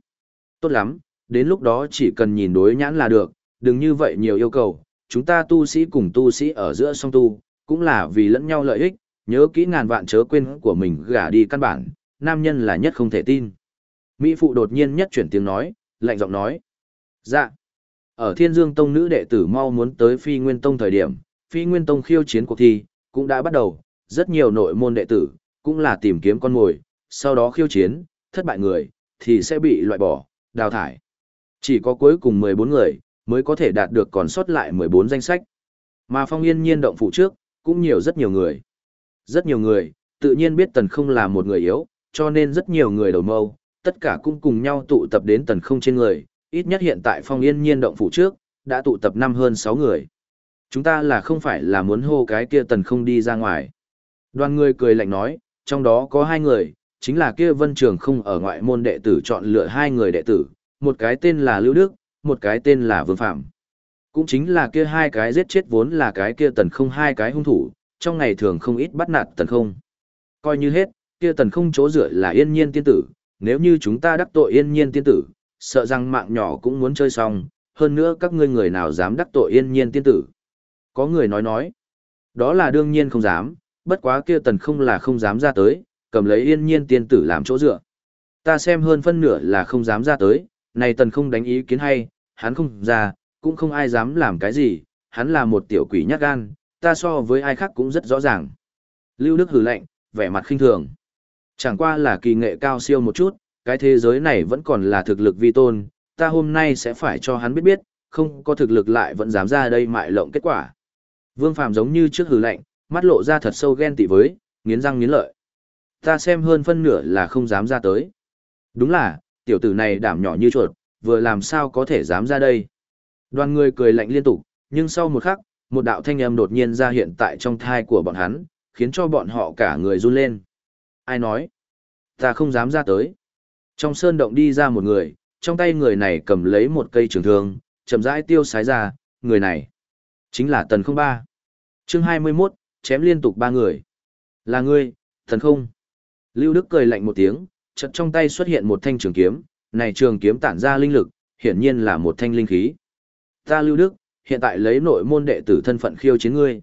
Tốt lắm, đến lúc đó chỉ cần nhìn đối nhãn là được, đừng như vậy nhiều yêu cầu. Chúng ta tu sĩ cùng tu sĩ ở giữa song tu, cũng là vì lẫn nhau lợi ích, nhớ kỹ ngàn vạn chớ quên của mình gả đi căn bản, nam nhân là nhất không thể tin. Mỹ phụ đột nhiên nhất chuyển tiếng nói, lạnh giọng nói. Dạ. Ở Thiên Dương Tông nữ đệ tử mau muốn tới Phi Nguyên Tông thời điểm, Phi Nguyên Tông khiêu chiến cuộc thi, cũng đã bắt đầu, rất nhiều nội môn đệ tử, cũng là tìm kiếm con mồi, sau đó khiêu chiến, thất bại người, thì sẽ bị loại bỏ, đào thải. Chỉ có cuối cùng 14 người, mới có thể đạt được còn sót lại 14 danh sách. Mà phong yên nhiên động phủ trước, cũng nhiều rất nhiều người. Rất nhiều người, tự nhiên biết tần không là một người yếu, cho nên rất nhiều người đầu mâu, tất cả cũng cùng nhau tụ tập đến tần không trên người, ít nhất hiện tại phong yên nhiên động phủ trước, đã tụ tập năm hơn 6 người. Chúng ta là không phải là muốn hô cái kia tần không đi ra ngoài. Đoàn người cười lạnh nói, trong đó có hai người, chính là kia vân trường không ở ngoại môn đệ tử chọn lựa hai người đệ tử, một cái tên là Lưu Đức, một cái tên là Vương Phạm. Cũng chính là kia hai cái giết chết vốn là cái kia tần không hai cái hung thủ, trong ngày thường không ít bắt nạt tần không. Coi như hết, kia tần không chỗ dựa là yên nhiên tiên tử, nếu như chúng ta đắc tội yên nhiên tiên tử, sợ rằng mạng nhỏ cũng muốn chơi xong, hơn nữa các ngươi người nào dám đắc tội yên nhiên tiên tử. Có người nói nói, đó là đương nhiên không dám, bất quá kia tần không là không dám ra tới, cầm lấy yên nhiên tiên tử làm chỗ dựa. Ta xem hơn phân nửa là không dám ra tới, này tần không đánh ý kiến hay, hắn không ra, cũng không ai dám làm cái gì, hắn là một tiểu quỷ nhát gan, ta so với ai khác cũng rất rõ ràng. Lưu Đức hử lạnh, vẻ mặt khinh thường. Chẳng qua là kỳ nghệ cao siêu một chút, cái thế giới này vẫn còn là thực lực vi tôn, ta hôm nay sẽ phải cho hắn biết biết, không có thực lực lại vẫn dám ra đây mại lộng kết quả. Vương Phàm giống như trước hử lạnh, mắt lộ ra thật sâu ghen tị với, nghiến răng nghiến lợi. Ta xem hơn phân nửa là không dám ra tới. Đúng là, tiểu tử này đảm nhỏ như chuột, vừa làm sao có thể dám ra đây. Đoàn người cười lạnh liên tục, nhưng sau một khắc, một đạo thanh âm đột nhiên ra hiện tại trong thai của bọn hắn, khiến cho bọn họ cả người run lên. Ai nói? Ta không dám ra tới. Trong sơn động đi ra một người, trong tay người này cầm lấy một cây trường thương, chậm rãi tiêu sái ra, người này. Chính là Tần không ba. chương 21, chém liên tục ba người. Là ngươi, Tần không. Lưu Đức cười lạnh một tiếng, chợt trong tay xuất hiện một thanh trường kiếm, này trường kiếm tản ra linh lực, hiển nhiên là một thanh linh khí. Ta Lưu Đức, hiện tại lấy nội môn đệ tử thân phận khiêu chiến ngươi.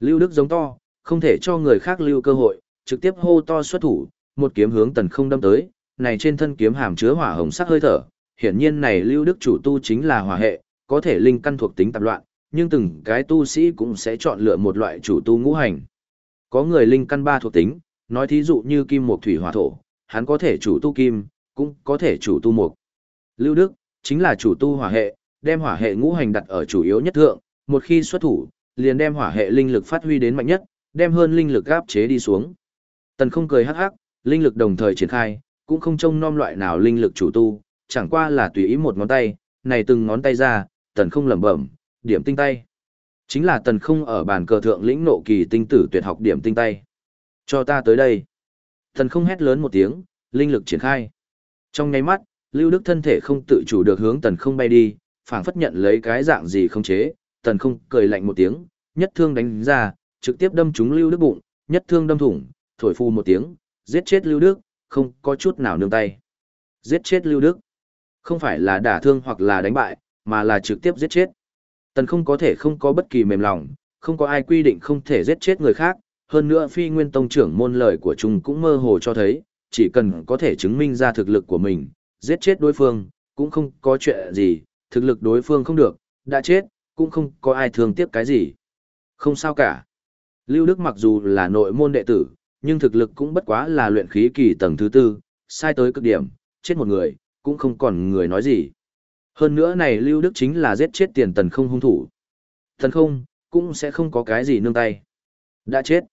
Lưu Đức giống to, không thể cho người khác lưu cơ hội, trực tiếp hô to xuất thủ, một kiếm hướng tần không đâm tới, này trên thân kiếm hàm chứa hỏa hồng sắc hơi thở, hiển nhiên này Lưu Đức chủ tu chính là hỏa hệ, có thể linh căn thuộc tính tạp loạn, nhưng từng cái tu sĩ cũng sẽ chọn lựa một loại chủ tu ngũ hành. Có người linh căn ba thuộc tính, nói thí dụ như kim mộc thủy hỏa thổ, hắn có thể chủ tu kim, cũng có thể chủ tu mộc. Lưu Đức chính là chủ tu hỏa hệ, đem hỏa hệ ngũ hành đặt ở chủ yếu nhất thượng, một khi xuất thủ, liền đem hỏa hệ linh lực phát huy đến mạnh nhất, đem hơn linh lực áp chế đi xuống. Tần không cười hắc hắc, linh lực đồng thời triển khai, cũng không trông nom loại nào linh lực chủ tu, chẳng qua là tùy ý một ngón tay, này từng ngón tay ra, tần không lẩm bẩm, điểm tinh tay. Chính là tần không ở bàn cờ thượng lĩnh nộ kỳ tinh tử tuyệt học điểm tinh tay. Cho ta tới đây. Tần không hét lớn một tiếng, linh lực triển khai. Trong nháy mắt, Lưu Đức thân thể không tự chủ được hướng tần không bay đi, phảng phất nhận lấy cái dạng gì không chế, tần không cười lạnh một tiếng, nhất thương đánh ra, trực tiếp đâm trúng Lưu Đức bụng, nhất thương đâm thủng, thổi phu một tiếng, giết chết Lưu Đức, không có chút nào nương tay. Giết chết Lưu Đức. Không phải là đả thương hoặc là đánh bại, mà là trực tiếp giết chết. Tần không có thể không có bất kỳ mềm lòng, không có ai quy định không thể giết chết người khác, hơn nữa phi nguyên tông trưởng môn lời của chúng cũng mơ hồ cho thấy, chỉ cần có thể chứng minh ra thực lực của mình, giết chết đối phương, cũng không có chuyện gì, thực lực đối phương không được, đã chết, cũng không có ai thương tiếc cái gì. Không sao cả. Lưu Đức mặc dù là nội môn đệ tử, nhưng thực lực cũng bất quá là luyện khí kỳ tầng thứ tư, sai tới cực điểm, chết một người, cũng không còn người nói gì. Hơn nữa này Lưu Đức chính là giết chết tiền tần không hung thủ. Thần không, cũng sẽ không có cái gì nương tay. Đã chết.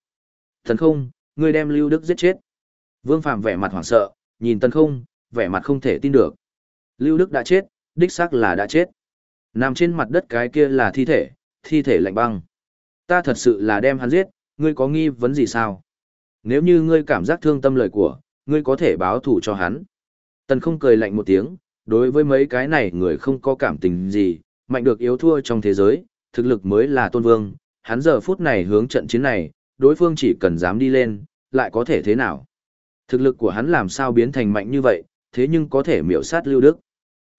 Thần không, người đem Lưu Đức giết chết. Vương Phạm vẻ mặt hoảng sợ, nhìn tần không, vẻ mặt không thể tin được. Lưu Đức đã chết, đích xác là đã chết. Nằm trên mặt đất cái kia là thi thể, thi thể lạnh băng. Ta thật sự là đem hắn giết, ngươi có nghi vấn gì sao? Nếu như ngươi cảm giác thương tâm lời của, ngươi có thể báo thủ cho hắn. Tần không cười lạnh một tiếng, đối với mấy cái này người không có cảm tình gì, mạnh được yếu thua trong thế giới, thực lực mới là tôn vương, hắn giờ phút này hướng trận chiến này, đối phương chỉ cần dám đi lên, lại có thể thế nào. Thực lực của hắn làm sao biến thành mạnh như vậy, thế nhưng có thể miểu sát Lưu Đức.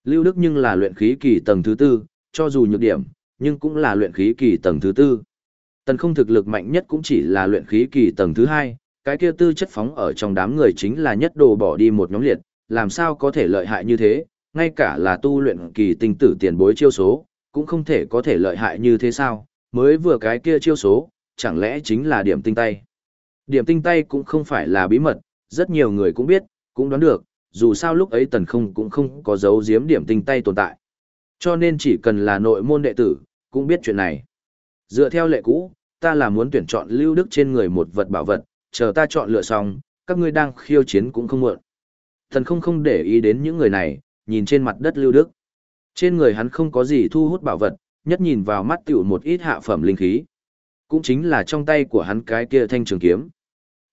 Lưu Đức nhưng là luyện khí kỳ tầng thứ tư, cho dù nhược điểm, nhưng cũng là luyện khí kỳ tầng thứ tư. Tần không thực lực mạnh nhất cũng chỉ là luyện khí kỳ tầng thứ hai, cái kia tư chất phóng ở trong đám người chính là nhất đồ bỏ đi một nhóm liệt, làm sao có thể lợi hại như thế, ngay cả là tu luyện kỳ tinh tử tiền bối chiêu số, cũng không thể có thể lợi hại như thế sao, mới vừa cái kia chiêu số, chẳng lẽ chính là điểm tinh tay. Điểm tinh tay cũng không phải là bí mật, rất nhiều người cũng biết, cũng đoán được, dù sao lúc ấy tần không cũng không có dấu giếm điểm tinh tay tồn tại. Cho nên chỉ cần là nội môn đệ tử, cũng biết chuyện này. Dựa theo lệ cũ, ta là muốn tuyển chọn lưu đức trên người một vật bảo vật, chờ ta chọn lựa xong, các ngươi đang khiêu chiến cũng không muộn. Thần không không để ý đến những người này, nhìn trên mặt đất lưu đức. Trên người hắn không có gì thu hút bảo vật, nhất nhìn vào mắt tiểu một ít hạ phẩm linh khí. Cũng chính là trong tay của hắn cái kia thanh trường kiếm.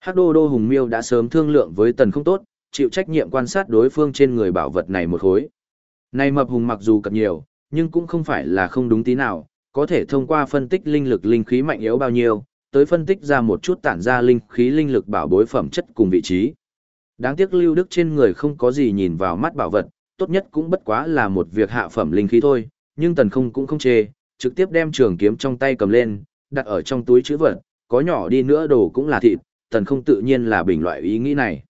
Hắc đô đô hùng miêu đã sớm thương lượng với tần không tốt, chịu trách nhiệm quan sát đối phương trên người bảo vật này một khối. Này mập hùng mặc dù cật nhiều, nhưng cũng không phải là không đúng tí nào, có thể thông qua phân tích linh lực linh khí mạnh yếu bao nhiêu, tới phân tích ra một chút tản ra linh khí linh lực bảo bối phẩm chất cùng vị trí. Đáng tiếc lưu đức trên người không có gì nhìn vào mắt bảo vật, tốt nhất cũng bất quá là một việc hạ phẩm linh khí thôi, nhưng tần không cũng không chê, trực tiếp đem trường kiếm trong tay cầm lên, đặt ở trong túi chữ vật, có nhỏ đi nữa đồ cũng là thịt, tần không tự nhiên là bình loại ý nghĩ này.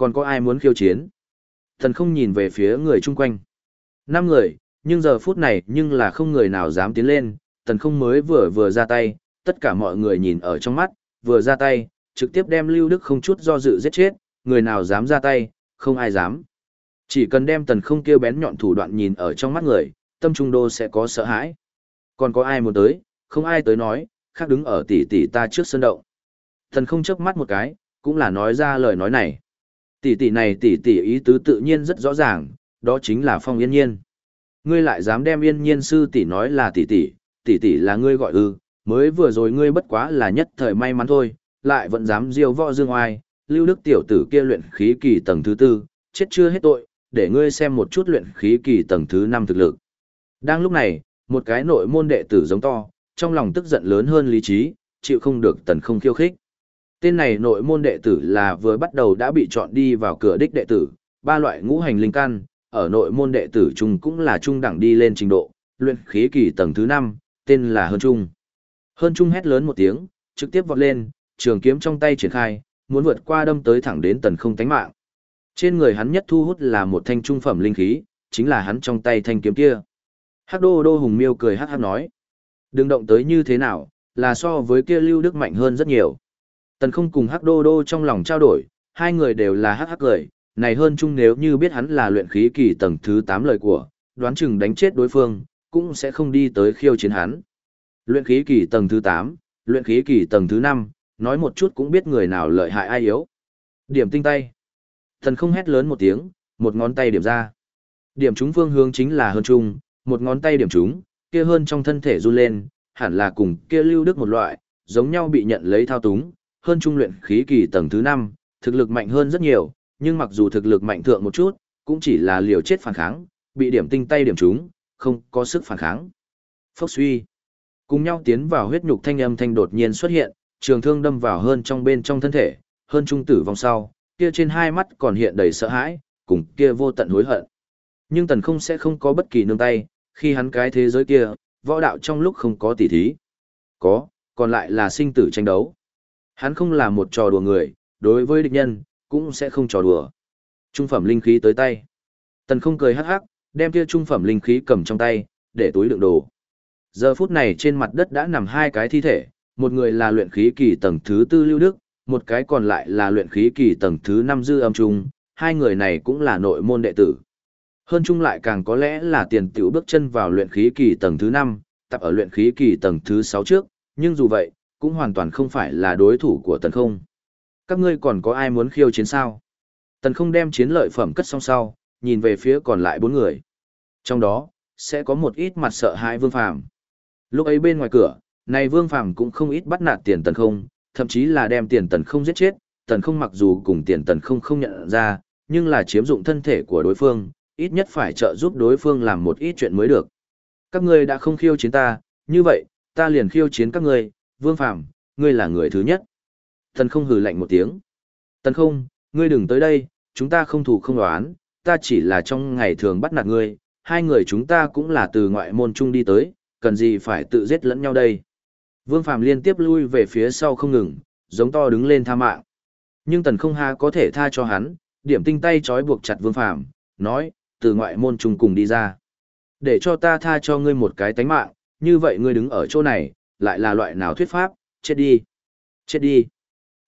Còn có ai muốn khiêu chiến? thần không nhìn về phía người chung quanh. Năm người, nhưng giờ phút này nhưng là không người nào dám tiến lên, thần không mới vừa vừa ra tay, tất cả mọi người nhìn ở trong mắt, vừa ra tay, trực tiếp đem Lưu Đức không chút do dự giết chết, người nào dám ra tay, không ai dám. Chỉ cần đem tần không kêu bén nhọn thủ đoạn nhìn ở trong mắt người, tâm trung đô sẽ có sợ hãi. Còn có ai muốn tới, không ai tới nói, khác đứng ở tỷ tỷ ta trước sân động. Tần không chớp mắt một cái, cũng là nói ra lời nói này. Tỷ tỷ này tỷ tỷ ý tứ tự nhiên rất rõ ràng, đó chính là phong yên nhiên. Ngươi lại dám đem yên nhiên sư tỷ nói là tỷ tỷ, tỷ tỷ là ngươi gọi ư, mới vừa rồi ngươi bất quá là nhất thời may mắn thôi, lại vẫn dám diêu võ dương oai, lưu đức tiểu tử kia luyện khí kỳ tầng thứ tư, chết chưa hết tội, để ngươi xem một chút luyện khí kỳ tầng thứ năm thực lực. Đang lúc này, một cái nội môn đệ tử giống to, trong lòng tức giận lớn hơn lý trí, chịu không được tần không khiêu khích. Tên này nội môn đệ tử là vừa bắt đầu đã bị chọn đi vào cửa đích đệ tử, ba loại ngũ hành linh căn, ở nội môn đệ tử trung cũng là trung đẳng đi lên trình độ, luyện khí kỳ tầng thứ 5, tên là Hơn Trung. Hơn Trung hét lớn một tiếng, trực tiếp vọt lên, trường kiếm trong tay triển khai, muốn vượt qua đâm tới thẳng đến tần không tánh mạng. Trên người hắn nhất thu hút là một thanh trung phẩm linh khí, chính là hắn trong tay thanh kiếm kia. Hắc đô đô hùng miêu cười hắc hắc nói. Đừng động tới như thế nào, là so với kia lưu đức mạnh hơn rất nhiều. Tần không cùng hắc đô đô trong lòng trao đổi, hai người đều là hắc hắc cười, này hơn chung nếu như biết hắn là luyện khí kỳ tầng thứ 8 lời của, đoán chừng đánh chết đối phương, cũng sẽ không đi tới khiêu chiến hắn. Luyện khí kỳ tầng thứ 8, luyện khí kỳ tầng thứ 5, nói một chút cũng biết người nào lợi hại ai yếu. Điểm tinh tay. Thần không hét lớn một tiếng, một ngón tay điểm ra. Điểm trúng phương hướng chính là hơn chung, một ngón tay điểm trúng, kia hơn trong thân thể run lên, hẳn là cùng kia lưu đức một loại, giống nhau bị nhận lấy thao túng, hơn trung luyện khí kỳ tầng thứ 5, thực lực mạnh hơn rất nhiều, nhưng mặc dù thực lực mạnh thượng một chút, cũng chỉ là liều chết phản kháng, bị điểm tinh tay điểm trúng, không có sức phản kháng. Phốc suy. Cùng nhau tiến vào huyết nhục thanh âm thanh đột nhiên xuất hiện, trường thương đâm vào hơn trong bên trong thân thể, hơn trung tử vòng sau, kia trên hai mắt còn hiện đầy sợ hãi, cùng kia vô tận hối hận. Nhưng tần không sẽ không có bất kỳ nương tay, khi hắn cái thế giới kia, võ đạo trong lúc không có tỉ thí. Có, còn lại là sinh tử tranh đấu. Hắn không là một trò đùa người, đối với địch nhân, cũng sẽ không trò đùa. Trung phẩm linh khí tới tay. Tần không cười hắc hắc, đem kia trung phẩm linh khí cầm trong tay, để túi đựng đồ. Giờ phút này trên mặt đất đã nằm hai cái thi thể, một người là luyện khí kỳ tầng thứ tư lưu đức, một cái còn lại là luyện khí kỳ tầng thứ năm dư âm trung, hai người này cũng là nội môn đệ tử. Hơn chung lại càng có lẽ là tiền tiểu bước chân vào luyện khí kỳ tầng thứ năm, tập ở luyện khí kỳ tầng thứ sáu trước, nhưng dù vậy, cũng hoàn toàn không phải là đối thủ của tần không các ngươi còn có ai muốn khiêu chiến sao? Tần không đem chiến lợi phẩm cất xong sau, nhìn về phía còn lại bốn người. Trong đó, sẽ có một ít mặt sợ hãi vương phàm. Lúc ấy bên ngoài cửa, này vương phàm cũng không ít bắt nạt tiền tần không, thậm chí là đem tiền tần không giết chết, tần không mặc dù cùng tiền tần không không nhận ra, nhưng là chiếm dụng thân thể của đối phương, ít nhất phải trợ giúp đối phương làm một ít chuyện mới được. Các ngươi đã không khiêu chiến ta, Như vậy, ta liền khiêu chiến các ngươi, Vương Phàm, ngươi là người thứ nhất. Tần không hừ lạnh một tiếng. Tần không, ngươi đừng tới đây, chúng ta không thủ không đoán, ta chỉ là trong ngày thường bắt nạt ngươi, hai người chúng ta cũng là từ ngoại môn chung đi tới, cần gì phải tự giết lẫn nhau đây. Vương Phàm liên tiếp lui về phía sau không ngừng, giống to đứng lên tha mạng. Nhưng tần không ha có thể tha cho hắn, điểm tinh tay trói buộc chặt Vương Phàm nói, từ ngoại môn chung cùng đi ra. Để cho ta tha cho ngươi một cái tánh mạng, như vậy ngươi đứng ở chỗ này, lại là loại nào thuyết pháp, chết đi. Chết đi.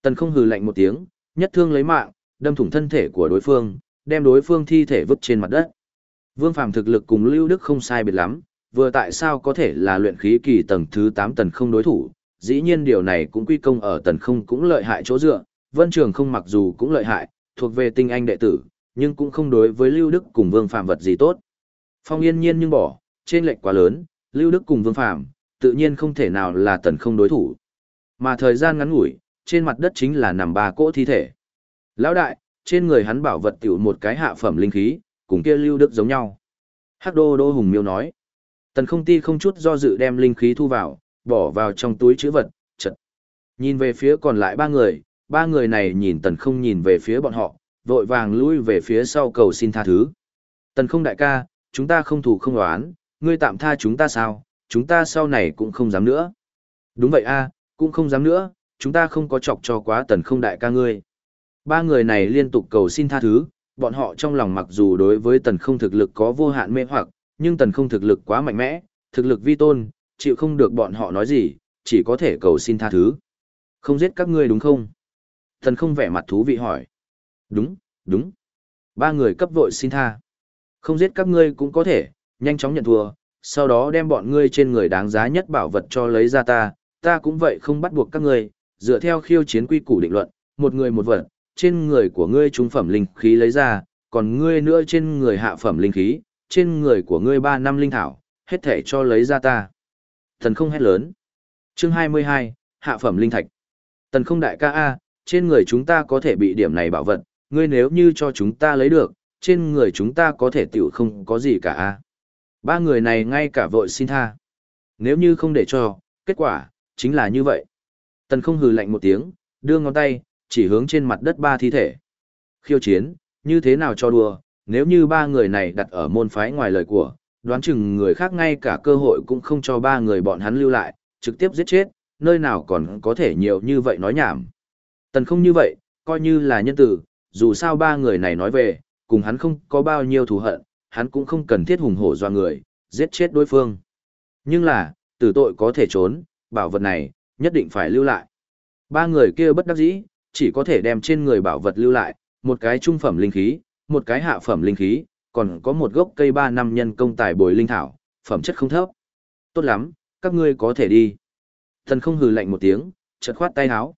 Tần không hừ lạnh một tiếng, nhất thương lấy mạng, đâm thủng thân thể của đối phương, đem đối phương thi thể vứt trên mặt đất. Vương Phàm thực lực cùng Lưu Đức không sai biệt lắm, vừa tại sao có thể là luyện khí kỳ tầng thứ 8 tần không đối thủ, dĩ nhiên điều này cũng quy công ở tần không cũng lợi hại chỗ dựa, Vân Trường không mặc dù cũng lợi hại, thuộc về tinh anh đệ tử, nhưng cũng không đối với Lưu Đức cùng Vương Phàm vật gì tốt. Phong yên nhiên nhưng bỏ, trên lệnh quá lớn, Lưu Đức cùng Vương Phàm tự nhiên không thể nào là tần không đối thủ. Mà thời gian ngắn ngủi, trên mặt đất chính là nằm ba cỗ thi thể. Lão đại, trên người hắn bảo vật tiểu một cái hạ phẩm linh khí, cùng kia lưu đức giống nhau. Hắc đô đô hùng miêu nói. Tần không ti không chút do dự đem linh khí thu vào, bỏ vào trong túi chữ vật, chật. Nhìn về phía còn lại ba người, ba người này nhìn tần không nhìn về phía bọn họ, vội vàng lui về phía sau cầu xin tha thứ. Tần không đại ca, chúng ta không thủ không đoán, ngươi tạm tha chúng ta sao, chúng ta sau này cũng không dám nữa. Đúng vậy a, cũng không dám nữa, chúng ta không có chọc cho quá tần không đại ca ngươi. Ba người này liên tục cầu xin tha thứ, bọn họ trong lòng mặc dù đối với tần không thực lực có vô hạn mê hoặc, nhưng tần không thực lực quá mạnh mẽ, thực lực vi tôn, chịu không được bọn họ nói gì, chỉ có thể cầu xin tha thứ. Không giết các ngươi đúng không? Tần không vẻ mặt thú vị hỏi. Đúng, đúng. Ba người cấp vội xin tha. Không giết các ngươi cũng có thể, nhanh chóng nhận thua, sau đó đem bọn ngươi trên người đáng giá nhất bảo vật cho lấy ra ta, ta cũng vậy không bắt buộc các ngươi, dựa theo khiêu chiến quy củ định luận, một người một vật, trên người của ngươi trung phẩm linh khí lấy ra, còn ngươi nữa trên người hạ phẩm linh khí, trên người của ngươi ba năm linh thảo, hết thể cho lấy ra ta. Thần không hét lớn. Chương 22, hạ phẩm linh thạch. Tần không đại ca A, trên người chúng ta có thể bị điểm này bảo vật, ngươi nếu như cho chúng ta lấy được, trên người chúng ta có thể tiểu không có gì cả A. Ba người này ngay cả vội xin tha. Nếu như không để cho, kết quả, chính là như vậy. Tần không hừ lạnh một tiếng, đưa ngón tay, chỉ hướng trên mặt đất ba thi thể. Khiêu chiến, như thế nào cho đùa, nếu như ba người này đặt ở môn phái ngoài lời của, đoán chừng người khác ngay cả cơ hội cũng không cho ba người bọn hắn lưu lại, trực tiếp giết chết, nơi nào còn có thể nhiều như vậy nói nhảm. Tần không như vậy, coi như là nhân tử, dù sao ba người này nói về, cùng hắn không có bao nhiêu thù hận, hắn cũng không cần thiết hùng hổ doa người, giết chết đối phương. Nhưng là, tử tội có thể trốn, bảo vật này, nhất định phải lưu lại. Ba người kia bất đắc dĩ, chỉ có thể đem trên người bảo vật lưu lại, một cái trung phẩm linh khí, một cái hạ phẩm linh khí, còn có một gốc cây ba năm nhân công tài bồi linh thảo, phẩm chất không thấp. Tốt lắm, các ngươi có thể đi. Thần không hừ lạnh một tiếng, chợt khoát tay áo.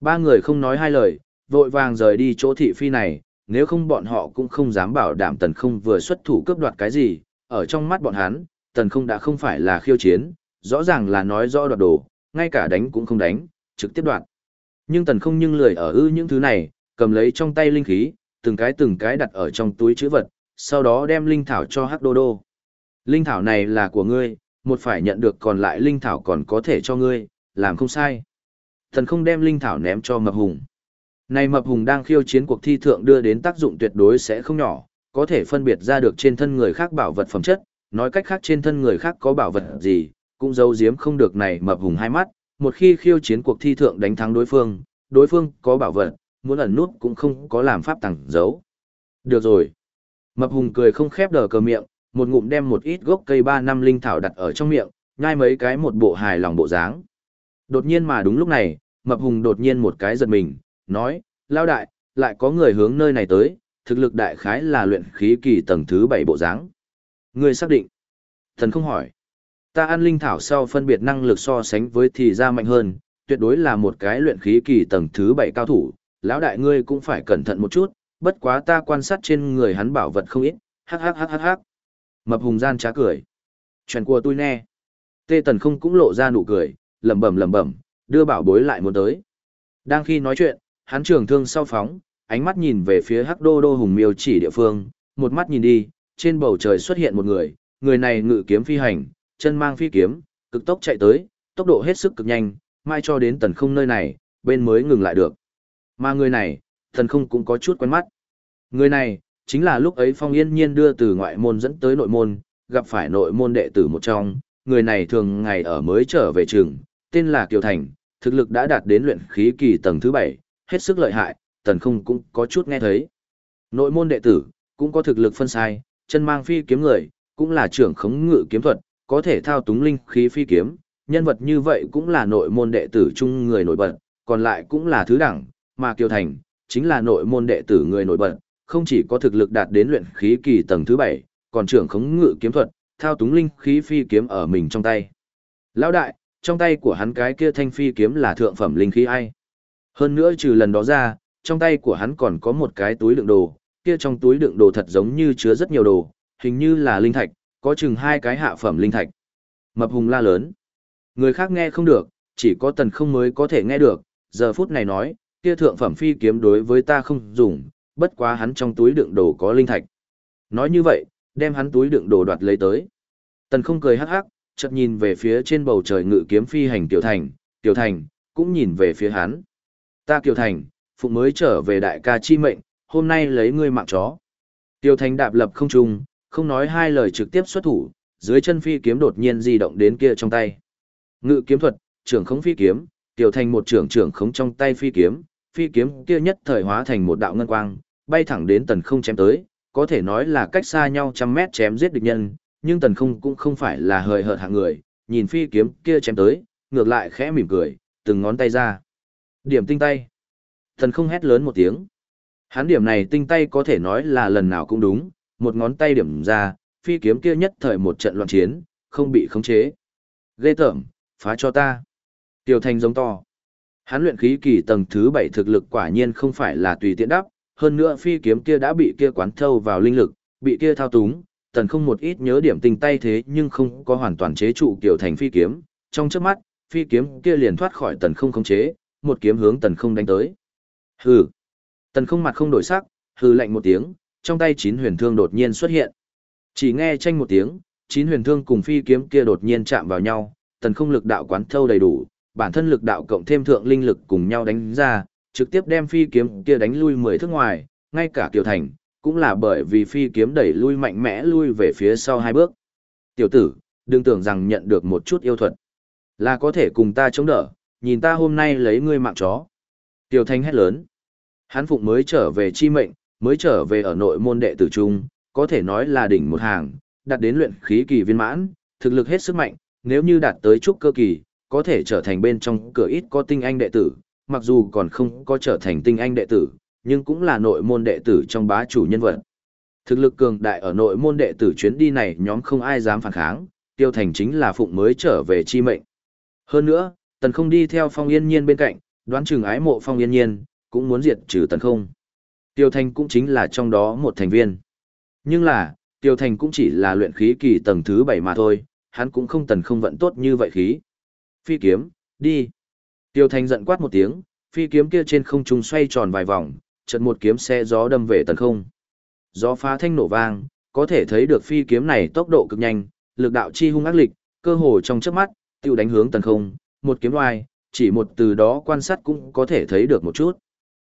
Ba người không nói hai lời, vội vàng rời đi chỗ thị phi này, nếu không bọn họ cũng không dám bảo đảm tần không vừa xuất thủ cướp đoạt cái gì, ở trong mắt bọn hắn, tần không đã không phải là khiêu chiến, rõ ràng là nói rõ đoạt đồ, ngay cả đánh cũng không đánh, trực tiếp đoạt. Nhưng tần không nhưng lười ở ư những thứ này, cầm lấy trong tay linh khí, từng cái từng cái đặt ở trong túi chữ vật, sau đó đem linh thảo cho hắc đô đô. Linh thảo này là của ngươi, một phải nhận được còn lại linh thảo còn có thể cho ngươi, làm không sai. Tần không đem linh thảo ném cho mập hùng. Này mập hùng đang khiêu chiến cuộc thi thượng đưa đến tác dụng tuyệt đối sẽ không nhỏ, có thể phân biệt ra được trên thân người khác bảo vật phẩm chất, nói cách khác trên thân người khác có bảo vật gì, cũng giấu giếm không được này mập hùng hai mắt, một khi khiêu chiến cuộc thi thượng đánh thắng đối phương, đối phương có bảo vật, muốn ẩn nút cũng không có làm pháp tàng giấu. Được rồi. Mập hùng cười không khép đờ cờ miệng, một ngụm đem một ít gốc cây ba năm linh thảo đặt ở trong miệng, nhai mấy cái một bộ hài lòng bộ dáng. Đột nhiên mà đúng lúc này, mập hùng đột nhiên một cái giật mình, nói, lao đại, lại có người hướng nơi này tới, thực lực đại khái là luyện khí kỳ tầng thứ bảy bộ dáng. Người xác định. Thần không hỏi. Ta ăn linh thảo sau phân biệt năng lực so sánh với thì ra mạnh hơn, tuyệt đối là một cái luyện khí kỳ tầng thứ bảy cao thủ, lão đại ngươi cũng phải cẩn thận một chút, bất quá ta quan sát trên người hắn bảo vật không ít, hắc hắc hắc hắc hắc. Mập hùng gian trá cười. Chuyện của tôi nè. Tê Tần không cũng lộ ra nụ cười, lẩm bẩm lẩm bẩm, đưa bảo bối lại muốn tới. Đang khi nói chuyện, hắn trường thương sau phóng, ánh mắt nhìn về phía hắc đô đô hùng miêu chỉ địa phương, một mắt nhìn đi, trên bầu trời xuất hiện một người, người này ngự kiếm phi hành, chân mang phi kiếm, cực tốc chạy tới, tốc độ hết sức cực nhanh, mai cho đến tần không nơi này, bên mới ngừng lại được. Mà người này, tần không cũng có chút quen mắt. Người này, chính là lúc ấy Phong Yên Nhiên đưa từ ngoại môn dẫn tới nội môn, gặp phải nội môn đệ tử một trong, người này thường ngày ở mới trở về trường, tên là Kiều Thành, thực lực đã đạt đến luyện khí kỳ tầng thứ 7, hết sức lợi hại, tần không cũng có chút nghe thấy. Nội môn đệ tử, cũng có thực lực phân sai, chân mang phi kiếm người, cũng là trưởng khống ngự kiếm thuật, có thể thao túng linh khí phi kiếm, nhân vật như vậy cũng là nội môn đệ tử chung người nổi bật, còn lại cũng là thứ đẳng, mà Kiều Thành, chính là nội môn đệ tử người nổi bật, không chỉ có thực lực đạt đến luyện khí kỳ tầng thứ 7, còn trưởng khống ngự kiếm thuật, thao túng linh khí phi kiếm ở mình trong tay. Lão đại, trong tay của hắn cái kia thanh phi kiếm là thượng phẩm linh khí ai? Hơn nữa trừ lần đó ra, trong tay của hắn còn có một cái túi đựng đồ, kia trong túi đựng đồ thật giống như chứa rất nhiều đồ, hình như là linh thạch, có chừng hai cái hạ phẩm linh thạch. Mập hùng la lớn. Người khác nghe không được, chỉ có tần không mới có thể nghe được, giờ phút này nói, kia thượng phẩm phi kiếm đối với ta không dùng, bất quá hắn trong túi đựng đồ có linh thạch. Nói như vậy, đem hắn túi đựng đồ đoạt lấy tới. Tần không cười hắc hắc, chợt nhìn về phía trên bầu trời ngự kiếm phi hành Tiểu Thành, Tiểu Thành, cũng nhìn về phía hắn. Ta Kiều Thành, phụng mới trở về đại ca chi mệnh, hôm nay lấy ngươi mạng chó. Tiêu Thành đạp lập không trung, không nói hai lời trực tiếp xuất thủ, dưới chân phi kiếm đột nhiên di động đến kia trong tay. Ngự kiếm thuật, trưởng khống phi kiếm, Tiểu Thành một trưởng trưởng khống trong tay phi kiếm, phi kiếm kia nhất thời hóa thành một đạo ngân quang, bay thẳng đến tần không chém tới, có thể nói là cách xa nhau trăm mét chém giết địch nhân, nhưng tần không cũng không phải là hời hợt hạng người, nhìn phi kiếm kia chém tới, ngược lại khẽ mỉm cười, từng ngón tay ra. Điểm tinh tay. thần không hét lớn một tiếng. Hắn điểm này tinh tay có thể nói là lần nào cũng đúng, một ngón tay điểm ra, phi kiếm kia nhất thời một trận loạn chiến, không bị khống chế. Ghê tởm, phá cho ta. Tiểu thành giống to. Hắn luyện khí kỳ tầng thứ 7 thực lực quả nhiên không phải là tùy tiện đắp, hơn nữa phi kiếm kia đã bị kia quán thâu vào linh lực, bị kia thao túng, tần không một ít nhớ điểm tình tay thế nhưng không có hoàn toàn chế trụ kiểu thành phi kiếm, trong chớp mắt, phi kiếm kia liền thoát khỏi tần không khống chế, một kiếm hướng tần không đánh tới. Hừ. Tần không mặt không đổi sắc, hừ lạnh một tiếng, trong tay chín huyền thương đột nhiên xuất hiện. Chỉ nghe tranh một tiếng, chín huyền thương cùng phi kiếm kia đột nhiên chạm vào nhau, tần không lực đạo quán thâu đầy đủ, bản thân lực đạo cộng thêm thượng linh lực cùng nhau đánh ra, trực tiếp đem phi kiếm kia đánh lui mười thước ngoài, ngay cả Kiều Thành, cũng là bởi vì phi kiếm đẩy lui mạnh mẽ lui về phía sau hai bước. Tiểu tử, đừng tưởng rằng nhận được một chút yêu thuật, là có thể cùng ta chống đỡ, nhìn ta hôm nay lấy ngươi mạng chó. Tiểu Thanh hét lớn. Hắn phụng mới trở về chi mệnh, mới trở về ở nội môn đệ tử trung, có thể nói là đỉnh một hàng, đạt đến luyện khí kỳ viên mãn, thực lực hết sức mạnh, nếu như đạt tới trúc cơ kỳ, có thể trở thành bên trong cửa ít có tinh anh đệ tử, mặc dù còn không có trở thành tinh anh đệ tử, nhưng cũng là nội môn đệ tử trong bá chủ nhân vật. Thực lực cường đại ở nội môn đệ tử chuyến đi này nhóm không ai dám phản kháng, tiêu thành chính là phụng mới trở về chi mệnh. Hơn nữa, tần không đi theo phong yên nhiên bên cạnh, đoán chừng ái mộ phong yên nhiên, cũng muốn diệt trừ tần không. Tiêu thành cũng chính là trong đó một thành viên. Nhưng là, tiêu thành cũng chỉ là luyện khí kỳ tầng thứ 7 mà thôi, hắn cũng không tần không vận tốt như vậy khí. Phi kiếm, đi. Tiêu Thành giận quát một tiếng, phi kiếm kia trên không trung xoay tròn vài vòng, chợt một kiếm xe gió đâm về tần không. Gió phá thanh nổ vang, có thể thấy được phi kiếm này tốc độ cực nhanh, lực đạo chi hung ác lịch, cơ hồ trong chớp mắt, tiêu đánh hướng tần không, một kiếm oai, chỉ một từ đó quan sát cũng có thể thấy được một chút.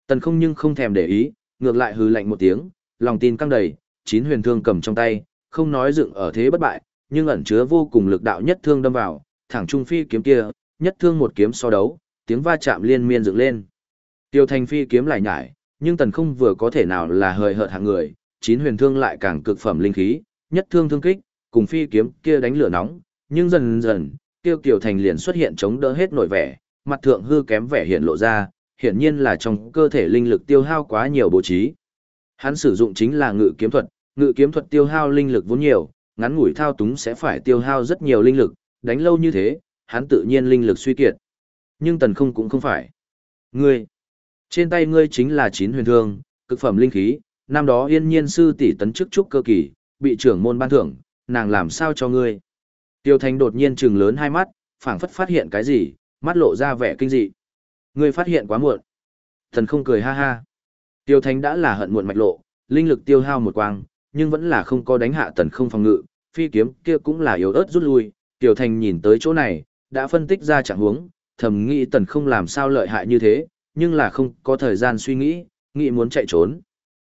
Tần không nhưng không thèm để ý, ngược lại hừ lạnh một tiếng, lòng tin căng đầy, chín huyền thương cầm trong tay, không nói dựng ở thế bất bại, nhưng ẩn chứa vô cùng lực đạo nhất thương đâm vào, thẳng trung phi kiếm kia, nhất thương một kiếm so đấu, tiếng va chạm liên miên dựng lên. Tiêu Thành phi kiếm lại nhải, nhưng tần không vừa có thể nào là hời hợt hạng người, chín huyền thương lại càng cực phẩm linh khí, nhất thương thương kích, cùng phi kiếm kia đánh lửa nóng, nhưng dần dần, tiêu Kiều Thành liền xuất hiện chống đỡ hết nổi vẻ, mặt thượng hư kém vẻ hiện lộ ra, hiển nhiên là trong cơ thể linh lực tiêu hao quá nhiều bố trí. Hắn sử dụng chính là ngự kiếm thuật, ngự kiếm thuật tiêu hao linh lực vốn nhiều, ngắn ngủi thao túng sẽ phải tiêu hao rất nhiều linh lực, đánh lâu như thế, hắn tự nhiên linh lực suy kiệt. Nhưng tần không cũng không phải. Ngươi, trên tay ngươi chính là chín huyền thương, cực phẩm linh khí, năm đó yên nhiên sư tỷ tấn chức trúc cơ kỳ, bị trưởng môn ban thưởng, nàng làm sao cho ngươi. Tiêu Thành đột nhiên trừng lớn hai mắt, phảng phất phát hiện cái gì, mắt lộ ra vẻ kinh dị. Ngươi phát hiện quá muộn. Thần không cười ha ha. Tiêu Thành đã là hận muộn mạch lộ, linh lực tiêu hao một quang, nhưng vẫn là không có đánh hạ tần không phòng ngự, phi kiếm kia cũng là yếu ớt rút lui, Tiêu Thành nhìn tới chỗ này, đã phân tích ra trạng huống, thầm nghĩ tần không làm sao lợi hại như thế, nhưng là không có thời gian suy nghĩ, nghĩ muốn chạy trốn.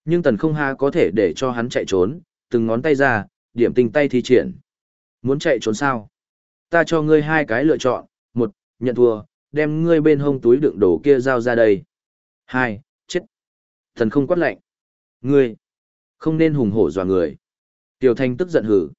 Nhưng tần không ha có thể để cho hắn chạy trốn, từng ngón tay ra, điểm tinh tay thi triển. Muốn chạy trốn sao? Ta cho ngươi hai cái lựa chọn, một, nhận thua, đem ngươi bên hông túi đựng đồ kia giao ra đây. Hai, chết. Thần không quát lạnh. Ngươi, không nên hùng hổ dọa người. Tiểu Thanh tức giận hử.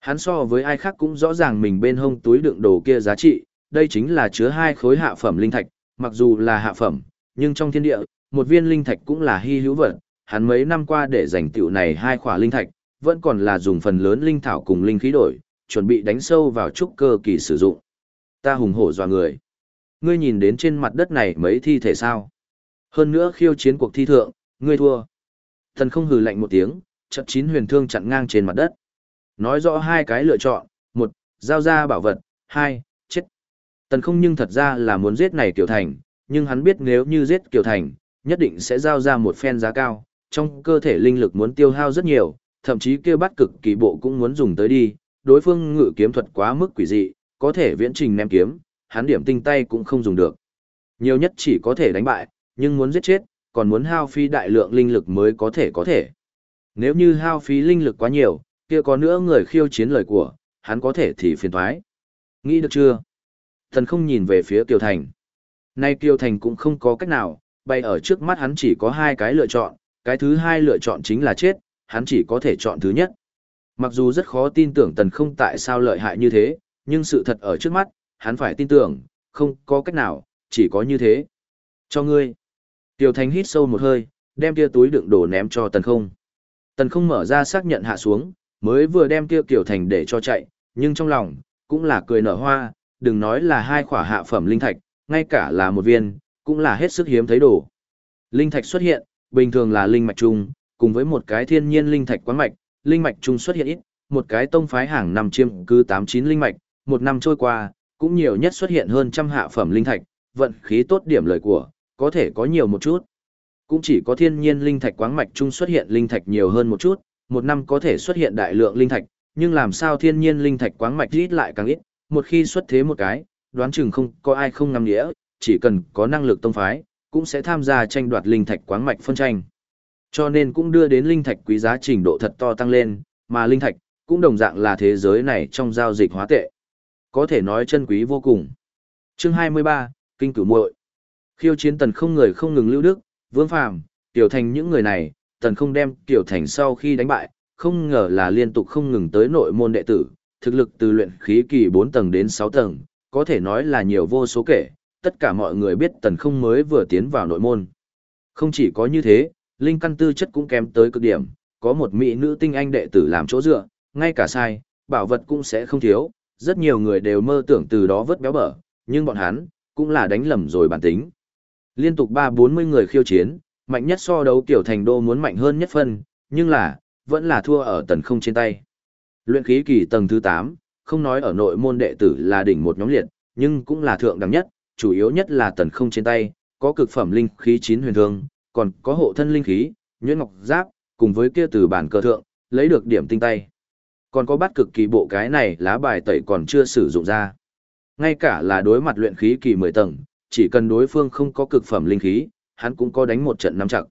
Hắn so với ai khác cũng rõ ràng mình bên hông túi đựng đồ kia giá trị, đây chính là chứa hai khối hạ phẩm linh thạch, mặc dù là hạ phẩm, nhưng trong thiên địa, một viên linh thạch cũng là hy hữu vật, hắn mấy năm qua để giành tiểu này hai khỏa linh thạch, vẫn còn là dùng phần lớn linh thảo cùng linh khí đổi, chuẩn bị đánh sâu vào trúc cơ kỳ sử dụng. Ta hùng hổ dọa người. Ngươi nhìn đến trên mặt đất này mấy thi thể sao? Hơn nữa khiêu chiến cuộc thi thượng, ngươi thua. Thần không hừ lạnh một tiếng, chật chín huyền thương chặn ngang trên mặt đất. Nói rõ hai cái lựa chọn, một, giao ra bảo vật, hai, chết. Tần không nhưng thật ra là muốn giết này Kiều Thành, nhưng hắn biết nếu như giết Kiều Thành, nhất định sẽ giao ra một phen giá cao, trong cơ thể linh lực muốn tiêu hao rất nhiều, thậm chí kêu bắt cực kỳ bộ cũng muốn dùng tới đi, đối phương ngự kiếm thuật quá mức quỷ dị, có thể viễn trình ném kiếm, hắn điểm tinh tay cũng không dùng được. Nhiều nhất chỉ có thể đánh bại, nhưng muốn giết chết, còn muốn hao phí đại lượng linh lực mới có thể có thể. Nếu như hao phí linh lực quá nhiều, kia có nữa người khiêu chiến lời của, hắn có thể thì phiền thoái. Nghĩ được chưa? Thần không nhìn về phía Kiều Thành. Nay Kiều Thành cũng không có cách nào, bay ở trước mắt hắn chỉ có hai cái lựa chọn, cái thứ hai lựa chọn chính là chết, hắn chỉ có thể chọn thứ nhất. Mặc dù rất khó tin tưởng tần không tại sao lợi hại như thế, nhưng sự thật ở trước mắt, hắn phải tin tưởng, không có cách nào, chỉ có như thế. Cho ngươi. Tiểu thánh hít sâu một hơi, đem kia túi đựng đồ ném cho tần không. Tần không mở ra xác nhận hạ xuống, mới vừa đem kia Tiểu Thành để cho chạy, nhưng trong lòng, cũng là cười nở hoa, đừng nói là hai khỏa hạ phẩm linh thạch, ngay cả là một viên, cũng là hết sức hiếm thấy đồ. Linh thạch xuất hiện, bình thường là linh mạch trung, cùng với một cái thiên nhiên linh thạch quán mạch, linh mạch trung xuất hiện ít, một cái tông phái hàng năm chiêm cứ 89 linh mạch, một năm trôi qua, cũng nhiều nhất xuất hiện hơn trăm hạ phẩm linh thạch, vận khí tốt điểm lời của, có thể có nhiều một chút. Cũng chỉ có thiên nhiên linh thạch quáng mạch trung xuất hiện linh thạch nhiều hơn một chút, một năm có thể xuất hiện đại lượng linh thạch, nhưng làm sao thiên nhiên linh thạch quáng mạch ít lại càng ít, một khi xuất thế một cái, đoán chừng không có ai không ngắm nghĩa, chỉ cần có năng lực tông phái, cũng sẽ tham gia tranh đoạt linh thạch quáng mạch phân tranh. Cho nên cũng đưa đến linh thạch quý giá trình độ thật to tăng lên, mà linh thạch cũng đồng dạng là thế giới này trong giao dịch hóa tệ. Có thể nói chân quý vô cùng. Chương 23, Kinh cửu muội. Khiêu chiến tần không người không ngừng lưu đức, vương phàm, tiểu thành những người này, tần không đem tiểu thành sau khi đánh bại, không ngờ là liên tục không ngừng tới nội môn đệ tử, thực lực từ luyện khí kỳ 4 tầng đến 6 tầng, có thể nói là nhiều vô số kể, tất cả mọi người biết tần không mới vừa tiến vào nội môn. Không chỉ có như thế, linh căn tư chất cũng kém tới cực điểm, có một mỹ nữ tinh anh đệ tử làm chỗ dựa, ngay cả sai, bảo vật cũng sẽ không thiếu, rất nhiều người đều mơ tưởng từ đó vớt béo bở, nhưng bọn hắn, cũng là đánh lầm rồi bản tính. Liên tục ba bốn mươi người khiêu chiến, mạnh nhất so đấu tiểu thành đô muốn mạnh hơn nhất phân, nhưng là, vẫn là thua ở tần không trên tay. Luyện khí kỳ tầng thứ tám, không nói ở nội môn đệ tử là đỉnh một nhóm liệt, nhưng cũng là thượng đẳng nhất, chủ yếu nhất là tần không trên tay, có cực phẩm linh khí chín huyền thương, còn có hộ thân linh khí, nhuyễn ngọc giáp, cùng với kia từ bản cơ thượng, lấy được điểm tinh tay. Còn có bắt cực kỳ bộ cái này lá bài tẩy còn chưa sử dụng ra. Ngay cả là đối mặt luyện khí kỳ 10 tầng, chỉ cần đối phương không có cực phẩm linh khí, hắn cũng có đánh một trận nắm chặt.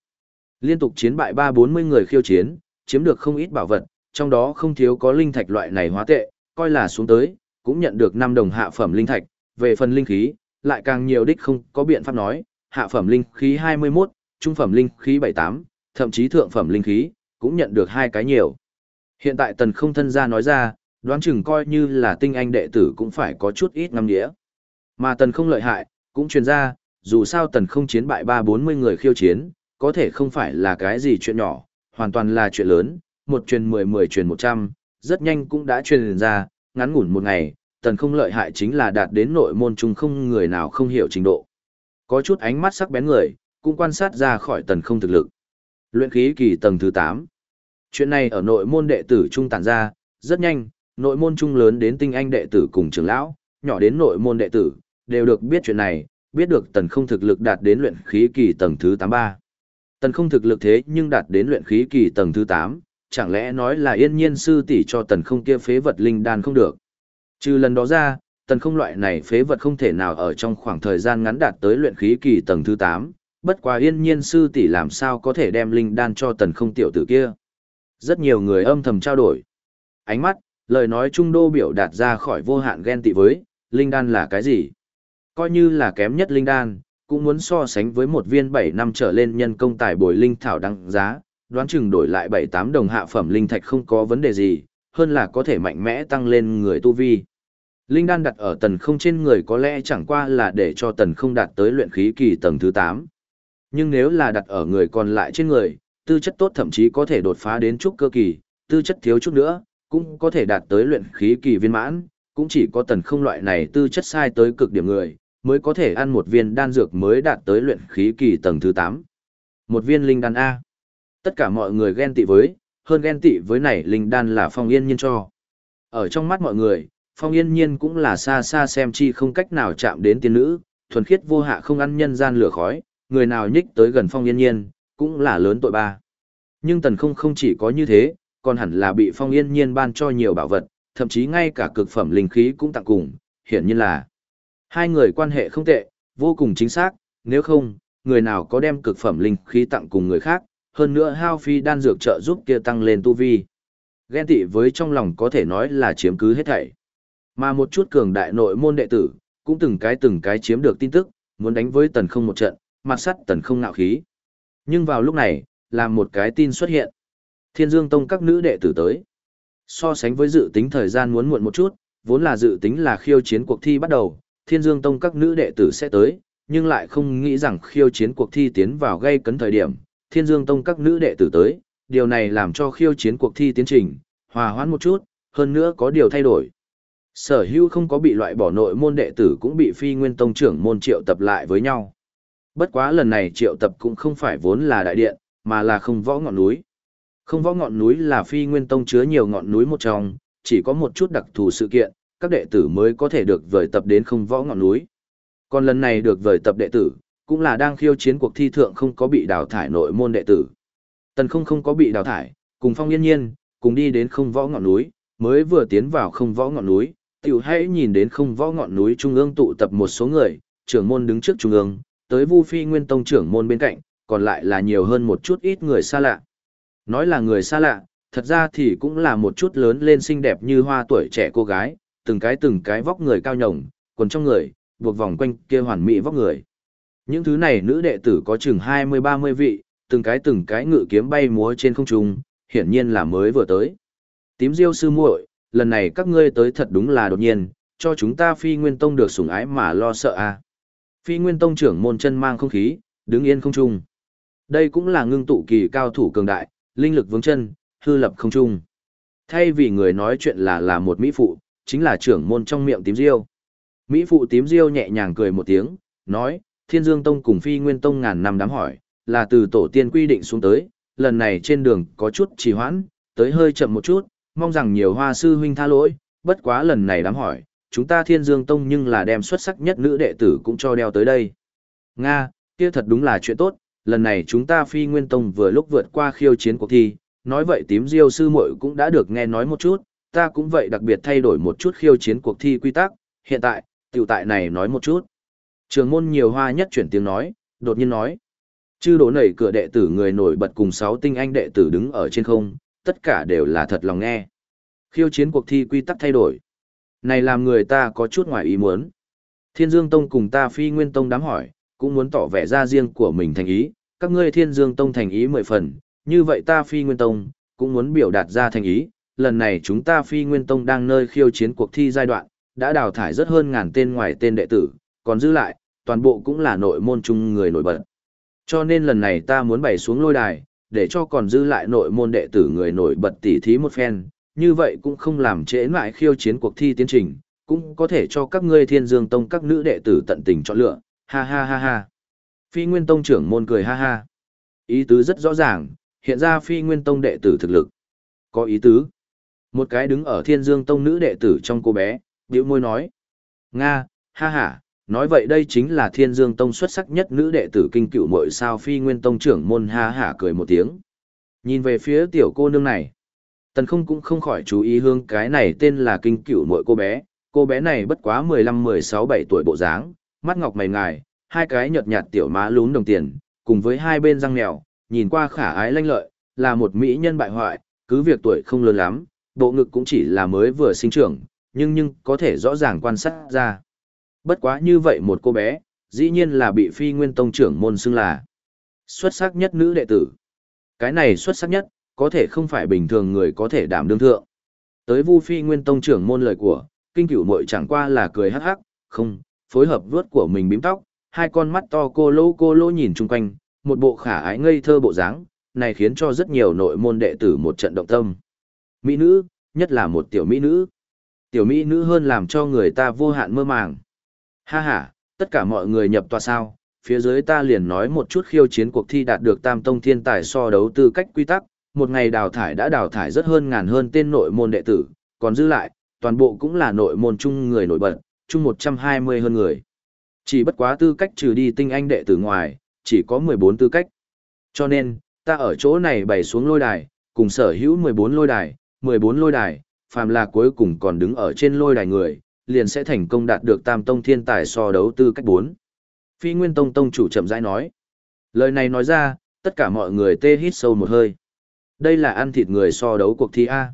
Liên tục chiến bại 3-40 người khiêu chiến, chiếm được không ít bảo vật, trong đó không thiếu có linh thạch loại này hóa tệ, coi là xuống tới, cũng nhận được 5 đồng hạ phẩm linh thạch, về phần linh khí, lại càng nhiều đích không có biện pháp nói, hạ phẩm linh khí 21, trung phẩm linh khí 78, thậm chí thượng phẩm linh khí, cũng nhận được hai cái nhiều. Hiện tại tần không thân ra nói ra, đoán chừng coi như là tinh anh đệ tử cũng phải có chút ít ngâm nghĩa. Mà tần không lợi hại, cũng truyền ra, dù sao tần không chiến bại ba bốn mươi người khiêu chiến, có thể không phải là cái gì chuyện nhỏ, hoàn toàn là chuyện lớn, một truyền mười mười truyền một trăm, rất nhanh cũng đã truyền ra, ngắn ngủn một ngày, tần không lợi hại chính là đạt đến nội môn trung không người nào không hiểu trình độ. Có chút ánh mắt sắc bén người, cũng quan sát ra khỏi tần không thực lực. Luyện khí kỳ tầng thứ tám Chuyện này ở nội môn đệ tử trung tản ra, rất nhanh, nội môn trung lớn đến tinh anh đệ tử cùng trưởng lão, nhỏ đến nội môn đệ tử, đều được biết chuyện này, biết được tần không thực lực đạt đến luyện khí kỳ tầng thứ 83. Tần không thực lực thế nhưng đạt đến luyện khí kỳ tầng thứ 8, chẳng lẽ nói là yên nhiên sư tỷ cho tần không kia phế vật linh đan không được. Trừ lần đó ra, tần không loại này phế vật không thể nào ở trong khoảng thời gian ngắn đạt tới luyện khí kỳ tầng thứ 8, bất quá yên nhiên sư tỷ làm sao có thể đem linh đan cho tần không tiểu tử kia. Rất nhiều người âm thầm trao đổi. Ánh mắt, lời nói trung đô biểu đạt ra khỏi vô hạn ghen tị với, linh đan là cái gì? Coi như là kém nhất linh đan, cũng muốn so sánh với một viên 7 năm trở lên nhân công tài bồi linh thảo đăng giá, đoán chừng đổi lại 7-8 đồng hạ phẩm linh thạch không có vấn đề gì, hơn là có thể mạnh mẽ tăng lên người tu vi. Linh đan đặt ở tần không trên người có lẽ chẳng qua là để cho tần không đạt tới luyện khí kỳ tầng thứ 8. Nhưng nếu là đặt ở người còn lại trên người, tư chất tốt thậm chí có thể đột phá đến trúc cơ kỳ, tư chất thiếu chút nữa, cũng có thể đạt tới luyện khí kỳ viên mãn, cũng chỉ có tần không loại này tư chất sai tới cực điểm người, mới có thể ăn một viên đan dược mới đạt tới luyện khí kỳ tầng thứ 8. Một viên linh đan A. Tất cả mọi người ghen tị với, hơn ghen tị với này linh đan là phong yên nhiên cho. Ở trong mắt mọi người, phong yên nhiên cũng là xa xa xem chi không cách nào chạm đến tiên nữ, thuần khiết vô hạ không ăn nhân gian lửa khói, người nào nhích tới gần phong yên nhiên, cũng là lớn tội ba. Nhưng tần không không chỉ có như thế, còn hẳn là bị phong yên nhiên ban cho nhiều bảo vật, thậm chí ngay cả cực phẩm linh khí cũng tặng cùng, hiển nhiên là hai người quan hệ không tệ, vô cùng chính xác, nếu không, người nào có đem cực phẩm linh khí tặng cùng người khác, hơn nữa hao phi đan dược trợ giúp kia tăng lên tu vi. Ghen tị với trong lòng có thể nói là chiếm cứ hết thảy. Mà một chút cường đại nội môn đệ tử, cũng từng cái từng cái chiếm được tin tức, muốn đánh với tần không một trận, mặt sắt tần không ngạo khí. Nhưng vào lúc này, làm một cái tin xuất hiện. Thiên Dương Tông các nữ đệ tử tới. So sánh với dự tính thời gian muốn muộn một chút, vốn là dự tính là khiêu chiến cuộc thi bắt đầu, Thiên Dương Tông các nữ đệ tử sẽ tới, nhưng lại không nghĩ rằng khiêu chiến cuộc thi tiến vào gây cấn thời điểm, Thiên Dương Tông các nữ đệ tử tới, điều này làm cho khiêu chiến cuộc thi tiến trình, hòa hoãn một chút, hơn nữa có điều thay đổi. Sở hữu không có bị loại bỏ nội môn đệ tử cũng bị phi nguyên tông trưởng môn triệu tập lại với nhau. Bất quá lần này triệu tập cũng không phải vốn là đại điện, mà là không võ ngọn núi. Không võ ngọn núi là phi nguyên tông chứa nhiều ngọn núi một trong, chỉ có một chút đặc thù sự kiện, các đệ tử mới có thể được vời tập đến không võ ngọn núi. Còn lần này được vời tập đệ tử, cũng là đang khiêu chiến cuộc thi thượng không có bị đào thải nội môn đệ tử. Tần không không có bị đào thải, cùng phong yên nhiên, cùng đi đến không võ ngọn núi, mới vừa tiến vào không võ ngọn núi, tiểu hãy nhìn đến không võ ngọn núi trung ương tụ tập một số người, trưởng môn đứng trước trung ương, tới Vu Phi Nguyên Tông trưởng môn bên cạnh, còn lại là nhiều hơn một chút ít người xa lạ. Nói là người xa lạ, thật ra thì cũng là một chút lớn lên xinh đẹp như hoa tuổi trẻ cô gái, từng cái từng cái vóc người cao nhồng, quần trong người, buộc vòng quanh kia hoàn mỹ vóc người. Những thứ này nữ đệ tử có chừng 20-30 vị, từng cái từng cái ngự kiếm bay múa trên không trung, hiển nhiên là mới vừa tới. Tím diêu sư muội, lần này các ngươi tới thật đúng là đột nhiên, cho chúng ta phi nguyên tông được sủng ái mà lo sợ à. Phi nguyên tông trưởng môn chân mang không khí, đứng yên không trung. Đây cũng là ngưng tụ kỳ cao thủ cường đại, linh lực vững chân, hư lập không trung. Thay vì người nói chuyện là là một mỹ phụ, chính là trưởng môn trong miệng tím diêu. Mỹ phụ tím diêu nhẹ nhàng cười một tiếng, nói, Thiên Dương Tông cùng Phi Nguyên Tông ngàn năm đám hỏi, là từ tổ tiên quy định xuống tới, lần này trên đường có chút trì hoãn, tới hơi chậm một chút, mong rằng nhiều hoa sư huynh tha lỗi, bất quá lần này đám hỏi, chúng ta Thiên Dương Tông nhưng là đem xuất sắc nhất nữ đệ tử cũng cho đeo tới đây. Nga, kia thật đúng là chuyện tốt, lần này chúng ta Phi Nguyên Tông vừa lúc vượt qua khiêu chiến cuộc thi, nói vậy tím diêu sư muội cũng đã được nghe nói một chút, ta cũng vậy đặc biệt thay đổi một chút khiêu chiến cuộc thi quy tắc, hiện tại, tiểu tại này nói một chút. Trường môn nhiều hoa nhất chuyển tiếng nói, đột nhiên nói. Chư đổ nảy cửa đệ tử người nổi bật cùng sáu tinh anh đệ tử đứng ở trên không, tất cả đều là thật lòng nghe. Khiêu chiến cuộc thi quy tắc thay đổi. Này làm người ta có chút ngoài ý muốn. Thiên Dương Tông cùng ta phi nguyên tông đám hỏi, cũng muốn tỏ vẻ ra riêng của mình thành ý, các ngươi Thiên Dương Tông thành ý mười phần, như vậy ta phi nguyên tông, cũng muốn biểu đạt ra thành ý. Lần này chúng ta phi nguyên tông đang nơi khiêu chiến cuộc thi giai đoạn, đã đào thải rất hơn ngàn tên ngoài tên đệ tử, còn giữ lại, toàn bộ cũng là nội môn chung người nổi bật. Cho nên lần này ta muốn bày xuống lôi đài, để cho còn giữ lại nội môn đệ tử người nổi bật tỉ thí một phen, như vậy cũng không làm trễ lại khiêu chiến cuộc thi tiến trình, cũng có thể cho các ngươi thiên dương tông các nữ đệ tử tận tình chọn lựa, ha ha ha ha. Phi Nguyên Tông trưởng môn cười ha ha. Ý tứ rất rõ ràng, hiện ra Phi Nguyên Tông đệ tử thực lực. Có ý tứ. Một cái đứng ở Thiên Dương Tông nữ đệ tử trong cô bé, điệu môi nói. Nga, ha ha, nói vậy đây chính là Thiên Dương Tông xuất sắc nhất nữ đệ tử kinh cựu mội sao Phi Nguyên Tông trưởng môn ha ha cười một tiếng. Nhìn về phía tiểu cô nương này. Tần không cũng không khỏi chú ý hương cái này tên là kinh cựu mội cô bé, cô bé này bất quá 15-16-7 tuổi bộ dáng, mắt ngọc mày ngài, hai cái nhợt nhạt tiểu má lún đồng tiền, cùng với hai bên răng mèo, nhìn qua khả ái lanh lợi, là một mỹ nhân bại hoại, cứ việc tuổi không lớn lắm, bộ ngực cũng chỉ là mới vừa sinh trưởng, nhưng nhưng có thể rõ ràng quan sát ra. Bất quá như vậy một cô bé, dĩ nhiên là bị phi nguyên tông trưởng môn xưng là xuất sắc nhất nữ đệ tử. Cái này xuất sắc nhất, có thể không phải bình thường người có thể đảm đương thượng. Tới vu phi nguyên tông trưởng môn lời của, kinh cửu muội chẳng qua là cười hắc hắc, không, phối hợp vuốt của mình bím tóc, hai con mắt to cô lô cô lô nhìn chung quanh, một bộ khả ái ngây thơ bộ dáng, này khiến cho rất nhiều nội môn đệ tử một trận động tâm. Mỹ nữ, nhất là một tiểu mỹ nữ. Tiểu mỹ nữ hơn làm cho người ta vô hạn mơ màng. Ha ha, tất cả mọi người nhập tòa sao, phía dưới ta liền nói một chút khiêu chiến cuộc thi đạt được tam tông thiên tài so đấu tư cách quy tắc, một ngày đào thải đã đào thải rất hơn ngàn hơn tên nội môn đệ tử, còn dư lại, toàn bộ cũng là nội môn chung người nổi bật, chung 120 hơn người. Chỉ bất quá tư cách trừ đi tinh anh đệ tử ngoài, chỉ có 14 tư cách. Cho nên, ta ở chỗ này bày xuống lôi đài, cùng sở hữu 14 lôi đài, 14 lôi đài, phàm là cuối cùng còn đứng ở trên lôi đài người, liền sẽ thành công đạt được tam tông thiên tài so đấu tư cách 4. Phi Nguyên Tông Tông chủ chậm rãi nói. Lời này nói ra, tất cả mọi người tê hít sâu một hơi. Đây là ăn thịt người so đấu cuộc thi A.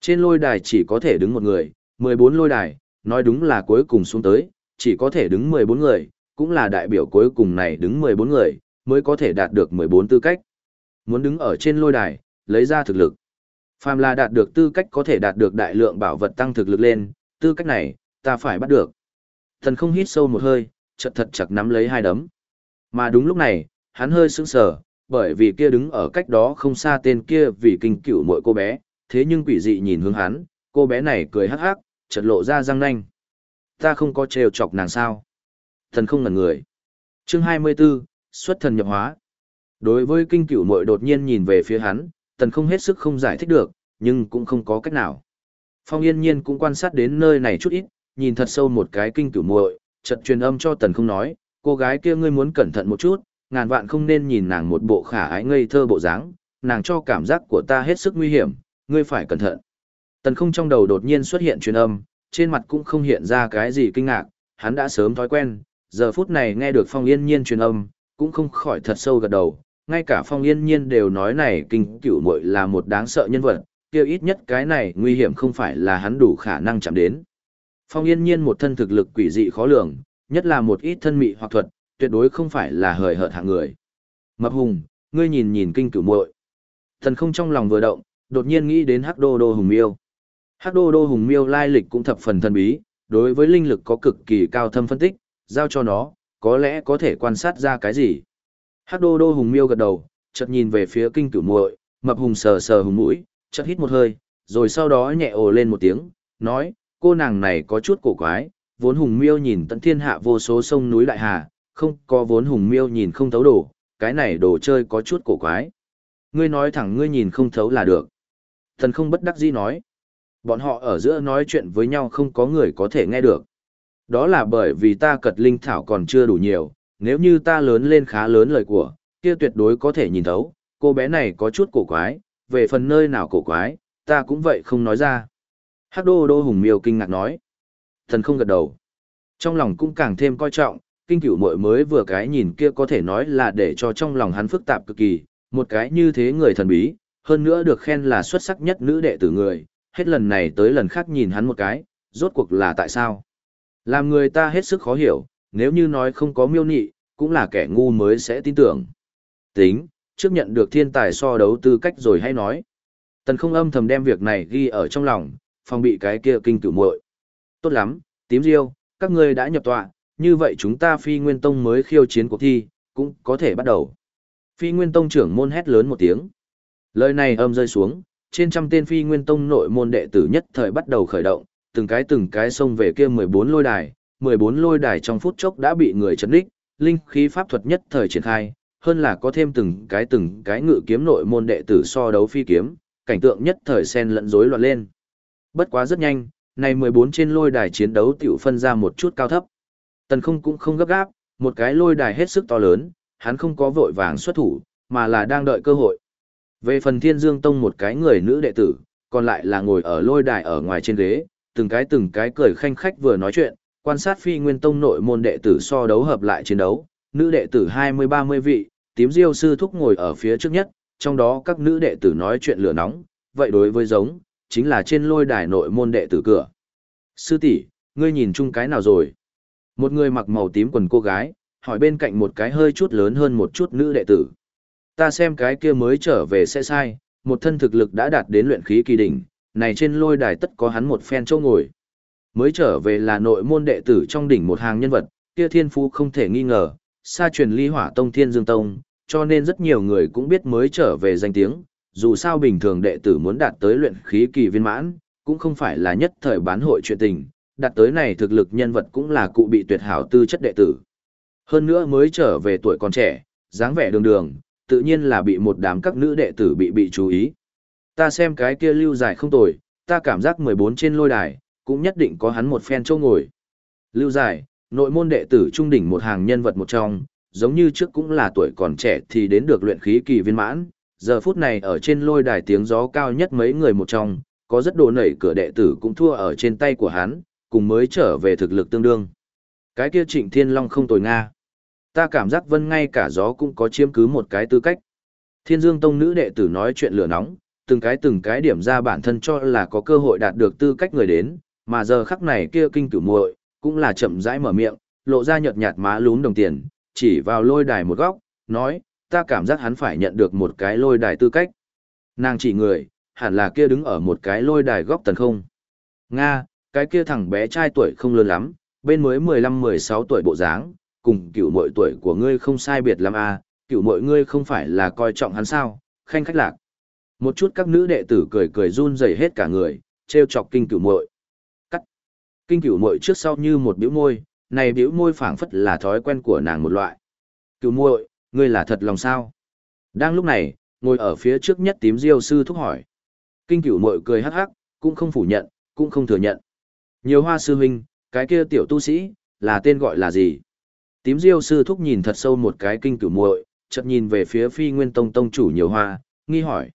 Trên lôi đài chỉ có thể đứng một người, 14 lôi đài, nói đúng là cuối cùng xuống tới, chỉ có thể đứng 14 người, cũng là đại biểu cuối cùng này đứng 14 người, mới có thể đạt được 14 tư cách. Muốn đứng ở trên lôi đài, lấy ra thực lực. Phàm là đạt được tư cách có thể đạt được đại lượng bảo vật tăng thực lực lên, tư cách này, ta phải bắt được. Thần không hít sâu một hơi, chật thật chặt nắm lấy hai đấm. Mà đúng lúc này, hắn hơi sững sờ, bởi vì kia đứng ở cách đó không xa tên kia vì kinh cửu mỗi cô bé, thế nhưng quỷ dị nhìn hướng hắn, cô bé này cười hắc hắc, chợt lộ ra răng nanh. Ta không có trêu chọc nàng sao? Thần không ngần người. Chương 24, xuất thần nhập hóa. Đối với kinh cửu muội đột nhiên nhìn về phía hắn, tần không hết sức không giải thích được, nhưng cũng không có cách nào. Phong yên nhiên cũng quan sát đến nơi này chút ít, nhìn thật sâu một cái kinh cửu muội, chợt truyền âm cho tần không nói, cô gái kia ngươi muốn cẩn thận một chút, ngàn vạn không nên nhìn nàng một bộ khả ái ngây thơ bộ dáng, nàng cho cảm giác của ta hết sức nguy hiểm, ngươi phải cẩn thận. Tần không trong đầu đột nhiên xuất hiện truyền âm, trên mặt cũng không hiện ra cái gì kinh ngạc, hắn đã sớm thói quen, giờ phút này nghe được phong yên nhiên truyền âm, cũng không khỏi thật sâu gật đầu, ngay cả phong yên nhiên đều nói này kinh cửu muội là một đáng sợ nhân vật, kia ít nhất cái này nguy hiểm không phải là hắn đủ khả năng chạm đến. Phong yên nhiên một thân thực lực quỷ dị khó lường, nhất là một ít thân mị hoặc thuật, tuyệt đối không phải là hời hợt hạng người. Mập hùng, ngươi nhìn nhìn kinh cửu muội. Thần không trong lòng vừa động, đột nhiên nghĩ đến Hắc Đô Đô Hùng Miêu. Hắc Đô Đô Hùng Miêu lai lịch cũng thập phần thần bí, đối với linh lực có cực kỳ cao thâm phân tích, giao cho nó, có lẽ có thể quan sát ra cái gì. Hắc Đô Đô Hùng Miêu gật đầu, chợt nhìn về phía kinh cửu muội, mập hùng sờ sờ hùng mũi, chợt hít một hơi, rồi sau đó nhẹ ồ lên một tiếng, nói, cô nàng này có chút cổ quái, vốn hùng miêu nhìn tận thiên hạ vô số sông núi đại hà, không có vốn hùng miêu nhìn không thấu đồ, cái này đồ chơi có chút cổ quái. Ngươi nói thẳng ngươi nhìn không thấu là được. Thần không bất đắc dĩ nói. Bọn họ ở giữa nói chuyện với nhau không có người có thể nghe được. Đó là bởi vì ta cật linh thảo còn chưa đủ nhiều, nếu như ta lớn lên khá lớn lời của, kia tuyệt đối có thể nhìn thấu, cô bé này có chút cổ quái, về phần nơi nào cổ quái, ta cũng vậy không nói ra. Hắc đô đô hùng miêu kinh ngạc nói. Thần không gật đầu. Trong lòng cũng càng thêm coi trọng, kinh cửu muội mới vừa cái nhìn kia có thể nói là để cho trong lòng hắn phức tạp cực kỳ, một cái như thế người thần bí, hơn nữa được khen là xuất sắc nhất nữ đệ tử người, hết lần này tới lần khác nhìn hắn một cái, rốt cuộc là tại sao? Làm người ta hết sức khó hiểu, nếu như nói không có miêu nị, cũng là kẻ ngu mới sẽ tin tưởng. Tính, trước nhận được thiên tài so đấu tư cách rồi hay nói. Tần không âm thầm đem việc này ghi ở trong lòng, phòng bị cái kia kinh cửu muội. Tốt lắm, tím diêu, các ngươi đã nhập tọa, như vậy chúng ta phi nguyên tông mới khiêu chiến cuộc thi, cũng có thể bắt đầu. Phi nguyên tông trưởng môn hét lớn một tiếng. Lời này âm rơi xuống, trên trăm tên phi nguyên tông nội môn đệ tử nhất thời bắt đầu khởi động, từng cái từng cái xông về kia 14 lôi đài, 14 lôi đài trong phút chốc đã bị người chấn đích, linh khí pháp thuật nhất thời triển khai, hơn là có thêm từng cái từng cái ngự kiếm nội môn đệ tử so đấu phi kiếm, cảnh tượng nhất thời xen lẫn rối loạn lên. Bất quá rất nhanh, này 14 trên lôi đài chiến đấu tiểu phân ra một chút cao thấp. Tần không cũng không gấp gáp, một cái lôi đài hết sức to lớn, hắn không có vội vàng xuất thủ, mà là đang đợi cơ hội. Về phần Thiên Dương Tông một cái người nữ đệ tử, còn lại là ngồi ở lôi đài ở ngoài trên ghế, từng cái từng cái cười khanh khách vừa nói chuyện, quan sát phi nguyên tông nội môn đệ tử so đấu hợp lại chiến đấu, nữ đệ tử 20-30 vị, tím diêu sư thúc ngồi ở phía trước nhất, trong đó các nữ đệ tử nói chuyện lửa nóng, vậy đối với giống, chính là trên lôi đài nội môn đệ tử cửa. Sư tỷ, ngươi nhìn chung cái nào rồi? Một người mặc màu tím quần cô gái, hỏi bên cạnh một cái hơi chút lớn hơn một chút nữ đệ tử. Ta xem cái kia mới trở về sẽ sai, một thân thực lực đã đạt đến luyện khí kỳ đỉnh, này trên lôi đài tất có hắn một phen chỗ ngồi. Mới trở về là nội môn đệ tử trong đỉnh một hàng nhân vật, kia thiên phú không thể nghi ngờ, xa truyền ly hỏa tông thiên dương tông, cho nên rất nhiều người cũng biết mới trở về danh tiếng, dù sao bình thường đệ tử muốn đạt tới luyện khí kỳ viên mãn, cũng không phải là nhất thời bán hội chuyện tình, đặt tới này thực lực nhân vật cũng là cụ bị tuyệt hảo tư chất đệ tử. Hơn nữa mới trở về tuổi còn trẻ, dáng vẻ đường đường, tự nhiên là bị một đám các nữ đệ tử bị bị chú ý. Ta xem cái kia lưu giải không tồi, ta cảm giác 14 trên lôi đài, cũng nhất định có hắn một phen châu ngồi. Lưu giải nội môn đệ tử trung đỉnh một hàng nhân vật một trong, giống như trước cũng là tuổi còn trẻ thì đến được luyện khí kỳ viên mãn, giờ phút này ở trên lôi đài tiếng gió cao nhất mấy người một trong, có rất đồ nảy cửa đệ tử cũng thua ở trên tay của hắn, cùng mới trở về thực lực tương đương. Cái kia trịnh thiên long không tồi Nga. Ta cảm giác vân ngay cả gió cũng có chiếm cứ một cái tư cách. Thiên dương tông nữ đệ tử nói chuyện lửa nóng, từng cái từng cái điểm ra bản thân cho là có cơ hội đạt được tư cách người đến, mà giờ khắc này kia kinh cửu muội cũng là chậm rãi mở miệng, lộ ra nhợt nhạt má lún đồng tiền, chỉ vào lôi đài một góc, nói, ta cảm giác hắn phải nhận được một cái lôi đài tư cách. Nàng chỉ người, hẳn là kia đứng ở một cái lôi đài góc tần không. Nga, cái kia thằng bé trai tuổi không lớn lắm, bên mới 15-16 tuổi bộ dáng, cùng cựu mội tuổi của ngươi không sai biệt lắm à, cựu mội ngươi không phải là coi trọng hắn sao, khanh khách lạc. Một chút các nữ đệ tử cười cười run rẩy hết cả người, treo chọc kinh cựu muội. Cắt. Kinh cựu muội trước sau như một biểu môi, này biểu môi phảng phất là thói quen của nàng một loại. Cựu muội, ngươi là thật lòng sao? Đang lúc này, ngồi ở phía trước nhất tím diêu sư thúc hỏi. Kinh cửu mội cười hắc hắc, cũng không phủ nhận, cũng không thừa nhận. Nhiều hoa sư huynh, cái kia tiểu tu sĩ, là tên gọi là gì? Tím diêu sư thúc nhìn thật sâu một cái kinh cửu muội, chợt nhìn về phía phi nguyên tông tông chủ nhiều hoa, nghi hỏi.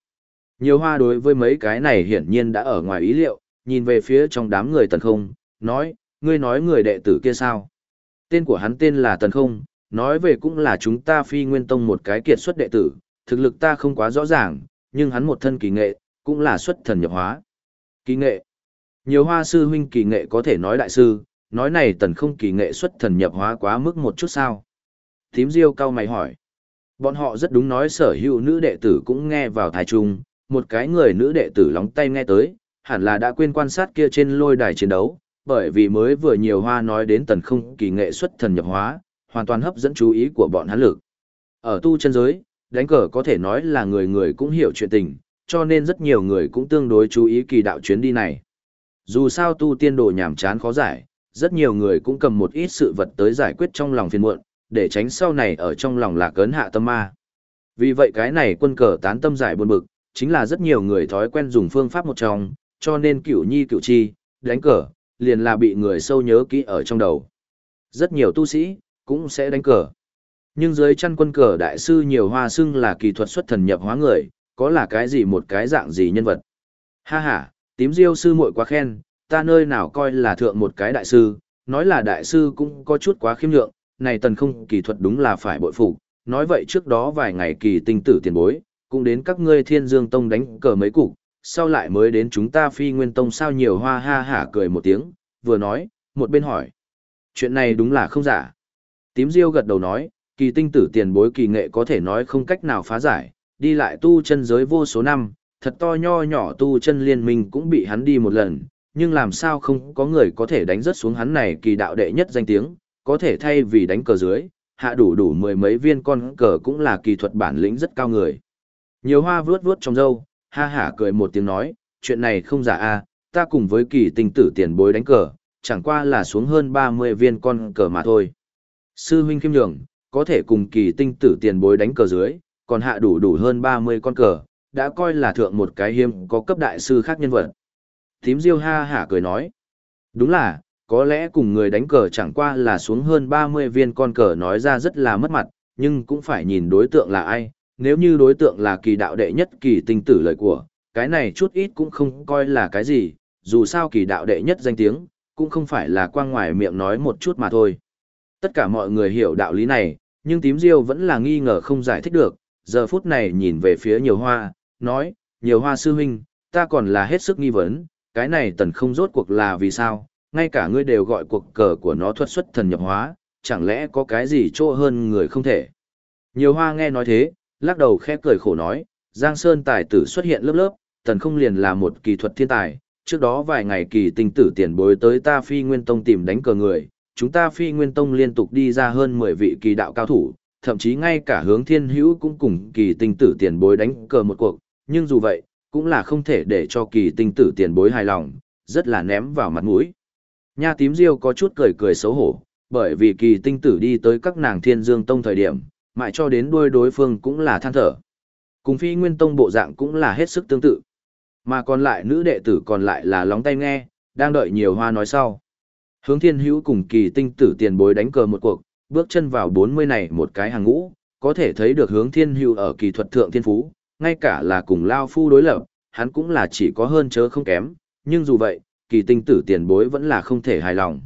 Nhiều hoa đối với mấy cái này hiển nhiên đã ở ngoài ý liệu, nhìn về phía trong đám người tần không, nói, ngươi nói người đệ tử kia sao? Tên của hắn tên là tần không, nói về cũng là chúng ta phi nguyên tông một cái kiệt xuất đệ tử, thực lực ta không quá rõ ràng, nhưng hắn một thân kỳ nghệ, cũng là xuất thần nhập hóa. Kỳ nghệ. Nhiều hoa sư huynh kỳ nghệ có thể nói đại sư, nói này tần không kỳ nghệ xuất thần nhập hóa quá mức một chút sao. Thím diêu cao mày hỏi. Bọn họ rất đúng nói sở hữu nữ đệ tử cũng nghe vào thái trung, một cái người nữ đệ tử lóng tay nghe tới, hẳn là đã quên quan sát kia trên lôi đài chiến đấu, bởi vì mới vừa nhiều hoa nói đến tần không kỳ nghệ xuất thần nhập hóa, hoàn toàn hấp dẫn chú ý của bọn hắn lực. Ở tu chân giới, đánh cờ có thể nói là người người cũng hiểu chuyện tình, cho nên rất nhiều người cũng tương đối chú ý kỳ đạo chuyến đi này. Dù sao tu tiên đồ nhảm chán khó giải, rất nhiều người cũng cầm một ít sự vật tới giải quyết trong lòng phiền muộn, để tránh sau này ở trong lòng lạc cấn hạ tâm ma. Vì vậy cái này quân cờ tán tâm giải buồn bực, chính là rất nhiều người thói quen dùng phương pháp một trong, cho nên cửu nhi cửu chi, đánh cờ, liền là bị người sâu nhớ kỹ ở trong đầu. Rất nhiều tu sĩ, cũng sẽ đánh cờ. Nhưng dưới chăn quân cờ đại sư nhiều hoa xưng là kỳ thuật xuất thần nhập hóa người, có là cái gì một cái dạng gì nhân vật. Ha ha, tím diêu sư muội quá khen, ta nơi nào coi là thượng một cái đại sư, nói là đại sư cũng có chút quá khiêm nhượng, này tần không kỳ thuật đúng là phải bội phục nói vậy trước đó vài ngày kỳ tinh tử tiền bối, cũng đến các ngươi thiên dương tông đánh cờ mấy cục, sau lại mới đến chúng ta phi nguyên tông sao nhiều hoa ha hả cười một tiếng, vừa nói, một bên hỏi. Chuyện này đúng là không giả. Tím Diêu gật đầu nói, kỳ tinh tử tiền bối kỳ nghệ có thể nói không cách nào phá giải, đi lại tu chân giới vô số năm, thật to nho nhỏ tu chân liên minh cũng bị hắn đi một lần, nhưng làm sao không có người có thể đánh rớt xuống hắn này kỳ đạo đệ nhất danh tiếng, có thể thay vì đánh cờ dưới, hạ đủ đủ mười mấy viên con cờ cũng là kỳ thuật bản lĩnh rất cao người. Nhiều hoa vướt vướt trong râu, ha hả cười một tiếng nói, chuyện này không giả a, ta cùng với kỳ tinh tử tiền bối đánh cờ, chẳng qua là xuống hơn 30 viên con cờ mà thôi. Sư huynh kim nhường, có thể cùng kỳ tinh tử tiền bối đánh cờ dưới, còn hạ đủ đủ hơn 30 con cờ, đã coi là thượng một cái hiếm có cấp đại sư khác nhân vật. Thím Diêu ha hả cười nói. Đúng là, có lẽ cùng người đánh cờ chẳng qua là xuống hơn 30 viên con cờ nói ra rất là mất mặt, nhưng cũng phải nhìn đối tượng là ai. Nếu như đối tượng là kỳ đạo đệ nhất kỳ tinh tử lời của, cái này chút ít cũng không coi là cái gì, dù sao kỳ đạo đệ nhất danh tiếng, cũng không phải là quang ngoài miệng nói một chút mà thôi. Tất cả mọi người hiểu đạo lý này, nhưng tím diêu vẫn là nghi ngờ không giải thích được, giờ phút này nhìn về phía nhiều hoa, nói, nhiều hoa sư huynh, ta còn là hết sức nghi vấn, cái này tần không rốt cuộc là vì sao, ngay cả ngươi đều gọi cuộc cờ của nó thuật xuất thần nhập hóa, chẳng lẽ có cái gì chỗ hơn người không thể. Nhiều hoa nghe nói thế, lắc đầu khẽ cười khổ nói, Giang Sơn tài tử xuất hiện lớp lớp, tần không liền là một kỳ thuật thiên tài, trước đó vài ngày kỳ tinh tử tiền bối tới ta phi nguyên tông tìm đánh cờ người, chúng ta phi nguyên tông liên tục đi ra hơn 10 vị kỳ đạo cao thủ, thậm chí ngay cả hướng thiên hữu cũng cùng kỳ tinh tử tiền bối đánh cờ một cuộc, nhưng dù vậy, cũng là không thể để cho kỳ tinh tử tiền bối hài lòng, rất là ném vào mặt mũi. Nha tím diêu có chút cười cười xấu hổ, bởi vì kỳ tinh tử đi tới các nàng thiên dương tông thời điểm, mãi cho đến đuôi đối phương cũng là than thở. Cùng phi nguyên tông bộ dạng cũng là hết sức tương tự. Mà còn lại nữ đệ tử còn lại là lóng tay nghe, đang đợi nhiều hoa nói sau. Hướng thiên hữu cùng kỳ tinh tử tiền bối đánh cờ một cuộc, bước chân vào 40 này một cái hàng ngũ, có thể thấy được hướng thiên hữu ở kỳ thuật thượng thiên phú, ngay cả là cùng Lao Phu đối lập, hắn cũng là chỉ có hơn chớ không kém, nhưng dù vậy, kỳ tinh tử tiền bối vẫn là không thể hài lòng.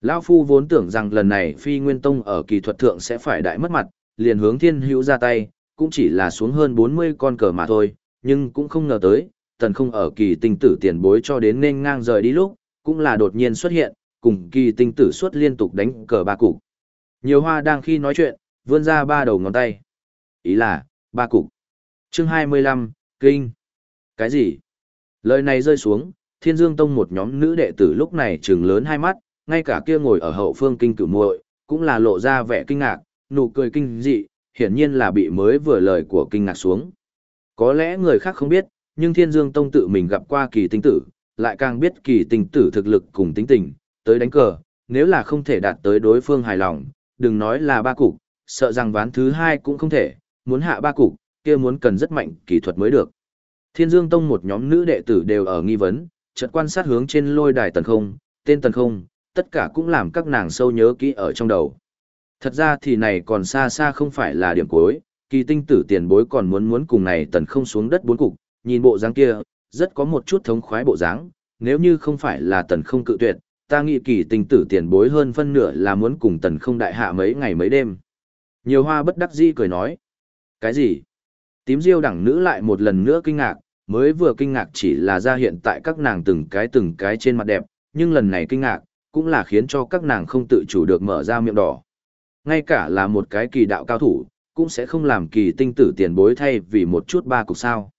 Lao Phu vốn tưởng rằng lần này Phi Nguyên Tông ở kỳ thuật thượng sẽ phải đại mất mặt, liền hướng thiên hữu ra tay, cũng chỉ là xuống hơn 40 con cờ mà thôi, nhưng cũng không ngờ tới, tần không ở kỳ tinh tử tiền bối cho đến nên ngang rời đi lúc, cũng là đột nhiên xuất hiện, cùng kỳ tinh tử suốt liên tục đánh cờ ba cục. Nhiều hoa đang khi nói chuyện, vươn ra ba đầu ngón tay. Ý là, ba cục. Chương 25, Kinh. Cái gì? Lời này rơi xuống, Thiên Dương Tông một nhóm nữ đệ tử lúc này trừng lớn hai mắt, ngay cả kia ngồi ở hậu phương kinh cửu muội cũng là lộ ra vẻ kinh ngạc, nụ cười kinh dị, hiển nhiên là bị mới vừa lời của kinh ngạc xuống. Có lẽ người khác không biết, nhưng Thiên Dương Tông tự mình gặp qua kỳ tinh tử, lại càng biết kỳ tinh tử thực lực cùng tính tình, tới đánh cờ, nếu là không thể đạt tới đối phương hài lòng, đừng nói là ba cục, sợ rằng ván thứ hai cũng không thể, muốn hạ ba cục, kia muốn cần rất mạnh kỹ thuật mới được. Thiên Dương Tông một nhóm nữ đệ tử đều ở nghi vấn, chợt quan sát hướng trên lôi đài tần không, tên tần không, tất cả cũng làm các nàng sâu nhớ kỹ ở trong đầu. Thật ra thì này còn xa xa không phải là điểm cuối, kỳ tinh tử tiền bối còn muốn muốn cùng này tần không xuống đất bốn cục, nhìn bộ dáng kia, rất có một chút thống khoái bộ dáng, nếu như không phải là tần không cự tuyệt, ta nghĩ kỳ tinh tử tiền bối hơn phân nửa là muốn cùng tần không đại hạ mấy ngày mấy đêm. Nhiều hoa bất đắc dĩ cười nói. Cái gì? Tím diêu đẳng nữ lại một lần nữa kinh ngạc, mới vừa kinh ngạc chỉ là ra hiện tại các nàng từng cái từng cái trên mặt đẹp, nhưng lần này kinh ngạc, cũng là khiến cho các nàng không tự chủ được mở ra miệng đỏ. Ngay cả là một cái kỳ đạo cao thủ, cũng sẽ không làm kỳ tinh tử tiền bối thay vì một chút ba cục sao.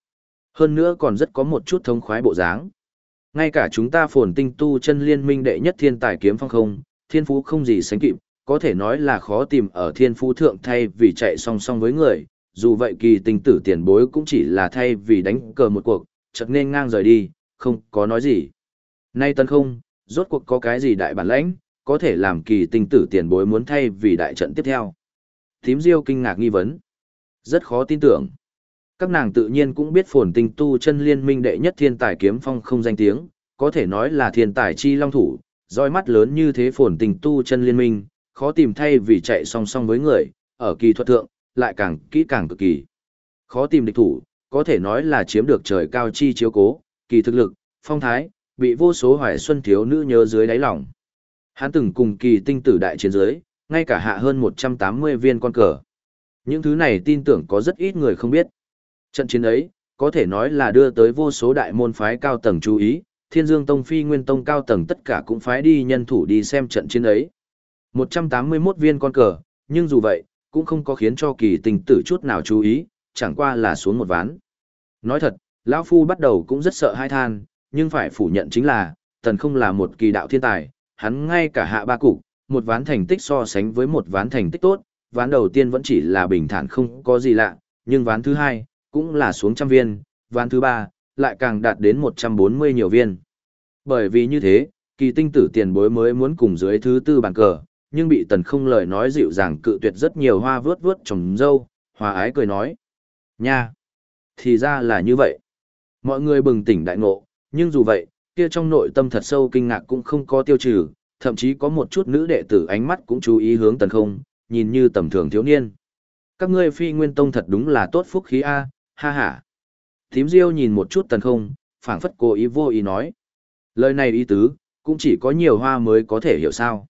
Hơn nữa còn rất có một chút thống khoái bộ dáng. Ngay cả chúng ta phồn tinh tu chân liên minh đệ nhất thiên tài kiếm phong không, thiên phú không gì sánh kịp, có thể nói là khó tìm ở thiên phú thượng thay vì chạy song song với người, dù vậy kỳ tình tử tiền bối cũng chỉ là thay vì đánh cờ một cuộc, chợt nên ngang rời đi, không có nói gì. Nay tân không, rốt cuộc có cái gì đại bản lãnh, có thể làm kỳ tình tử tiền bối muốn thay vì đại trận tiếp theo. Thím Diêu kinh ngạc nghi vấn. Rất khó tin tưởng. Các nàng tự nhiên cũng biết phồn tinh tu chân liên minh đệ nhất thiên tài kiếm phong không danh tiếng, có thể nói là thiên tài chi long thủ, roi mắt lớn như thế phồn tình tu chân liên minh, khó tìm thay vì chạy song song với người, ở kỳ thuật thượng, lại càng kỹ càng cực kỳ. Khó tìm địch thủ, có thể nói là chiếm được trời cao chi chiếu cố, kỳ thực lực, phong thái, bị vô số hoài xuân thiếu nữ nhớ dưới đáy lòng. Hắn từng cùng kỳ tinh tử đại chiến giới, ngay cả hạ hơn 180 viên con cờ. Những thứ này tin tưởng có rất ít người không biết. Trận chiến ấy, có thể nói là đưa tới vô số đại môn phái cao tầng chú ý, Thiên Dương Tông Phi Nguyên Tông cao tầng tất cả cũng phái đi nhân thủ đi xem trận chiến ấy. 181 viên con cờ, nhưng dù vậy, cũng không có khiến cho kỳ tình tử chút nào chú ý, chẳng qua là xuống một ván. Nói thật, lão Phu bắt đầu cũng rất sợ hai than, nhưng phải phủ nhận chính là, tần không là một kỳ đạo thiên tài, hắn ngay cả hạ ba cục, một ván thành tích so sánh với một ván thành tích tốt, ván đầu tiên vẫn chỉ là bình thản không có gì lạ, nhưng ván thứ hai, cũng là xuống trăm viên, ván thứ ba, lại càng đạt đến 140 nhiều viên. Bởi vì như thế, kỳ tinh tử tiền bối mới muốn cùng dưới thứ tư bàn cờ, nhưng bị tần không lời nói dịu dàng cự tuyệt rất nhiều hoa vớt vớt trồng dâu, hòa ái cười nói. Nha! Thì ra là như vậy. Mọi người bừng tỉnh đại ngộ, nhưng dù vậy, kia trong nội tâm thật sâu kinh ngạc cũng không có tiêu trừ, thậm chí có một chút nữ đệ tử ánh mắt cũng chú ý hướng tần không, nhìn như tầm thường thiếu niên. Các ngươi phi nguyên tông thật đúng là tốt phúc khí A, ha ha. Thím Diêu nhìn một chút tần không, phảng phất cố ý vô ý nói. Lời này ý tứ, cũng chỉ có nhiều hoa mới có thể hiểu sao.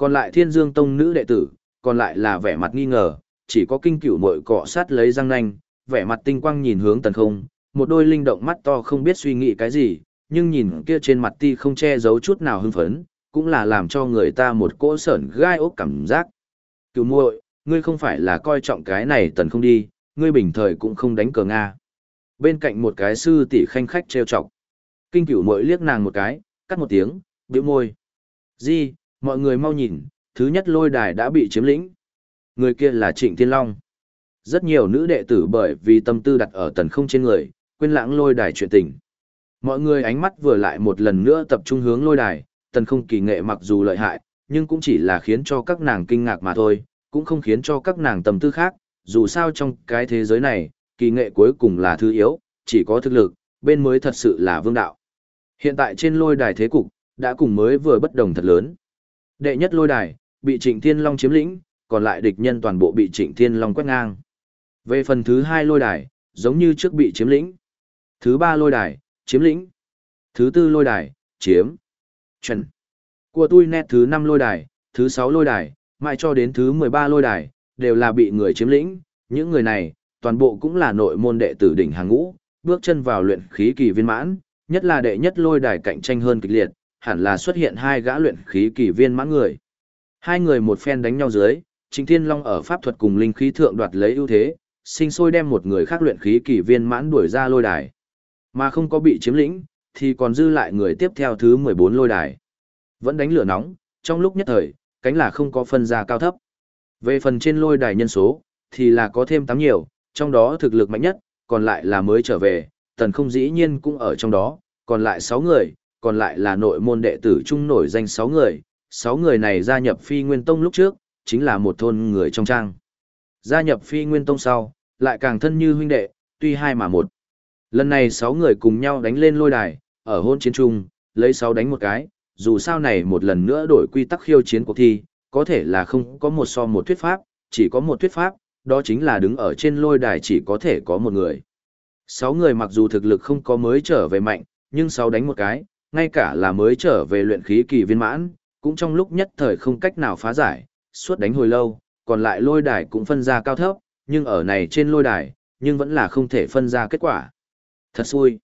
Còn lại thiên dương tông nữ đệ tử, còn lại là vẻ mặt nghi ngờ, chỉ có kinh cửu mội cọ sát lấy răng nanh, vẻ mặt tinh quang nhìn hướng tần không, một đôi linh động mắt to không biết suy nghĩ cái gì, nhưng nhìn kia trên mặt ti không che giấu chút nào hưng phấn, cũng là làm cho người ta một cỗ sởn gai ốc cảm giác. Cửu muội, ngươi không phải là coi trọng cái này tần không đi, ngươi bình thời cũng không đánh cờ Nga. Bên cạnh một cái sư tỷ khanh khách trêu chọc. Kinh cửu muội liếc nàng một cái, cắt một tiếng, bĩu môi. Di, mọi người mau nhìn, thứ nhất lôi đài đã bị chiếm lĩnh. Người kia là Trịnh Thiên Long. Rất nhiều nữ đệ tử bởi vì tâm tư đặt ở tần không trên người, quên lãng lôi đài chuyện tình. Mọi người ánh mắt vừa lại một lần nữa tập trung hướng lôi đài, tần không kỳ nghệ mặc dù lợi hại, nhưng cũng chỉ là khiến cho các nàng kinh ngạc mà thôi, cũng không khiến cho các nàng tâm tư khác, dù sao trong cái thế giới này, kỳ nghệ cuối cùng là thứ yếu, chỉ có thực lực, bên mới thật sự là vương đạo. Hiện tại trên lôi đài thế cục, đã cùng mới vừa bất đồng thật lớn. Đệ nhất lôi đài, bị Trịnh Thiên Long chiếm lĩnh, còn lại địch nhân toàn bộ bị Trịnh Thiên Long quét ngang. Về phần thứ hai lôi đài, giống như trước bị chiếm lĩnh. Thứ ba lôi đài, chiếm lĩnh. Thứ tư lôi đài, chiếm. Chuẩn. Của tôi nét thứ năm lôi đài, thứ sáu lôi đài, mãi cho đến thứ mười ba lôi đài, đều là bị người chiếm lĩnh. Những người này, toàn bộ cũng là nội môn đệ tử đỉnh hàng ngũ, bước chân vào luyện khí kỳ viên mãn, nhất là đệ nhất lôi đài cạnh tranh hơn kịch liệt, hẳn là xuất hiện hai gã luyện khí kỳ viên mãn người. Hai người một phen đánh nhau dưới, Trình Thiên Long ở pháp thuật cùng linh khí thượng đoạt lấy ưu thế, sinh sôi đem một người khác luyện khí kỳ viên mãn đuổi ra lôi đài. Mà không có bị chiếm lĩnh, thì còn dư lại người tiếp theo thứ 14 lôi đài. Vẫn đánh lửa nóng, trong lúc nhất thời, cánh là không có phân ra cao thấp. Về phần trên lôi đài nhân số, thì là có thêm tám nhiều, trong đó thực lực mạnh nhất, còn lại là mới trở về, tần không dĩ nhiên cũng ở trong đó, còn lại 6 người, còn lại là nội môn đệ tử trung nổi danh 6 người, 6 người này gia nhập phi nguyên tông lúc trước, chính là một thôn người trong trang. Gia nhập phi nguyên tông sau, lại càng thân như huynh đệ, tuy hai mà một. Lần này 6 người cùng nhau đánh lên lôi đài, ở hôn chiến trung, lấy 6 đánh một cái, dù sao này một lần nữa đổi quy tắc khiêu chiến cuộc thi, có thể là không có một so một thuyết pháp, chỉ có một thuyết pháp, đó chính là đứng ở trên lôi đài chỉ có thể có một người. 6 người mặc dù thực lực không có mới trở về mạnh, nhưng 6 đánh một cái, ngay cả là mới trở về luyện khí kỳ viên mãn, cũng trong lúc nhất thời không cách nào phá giải, suốt đánh hồi lâu, còn lại lôi đài cũng phân ra cao thấp, nhưng ở này trên lôi đài, nhưng vẫn là không thể phân ra kết quả. Thật xui.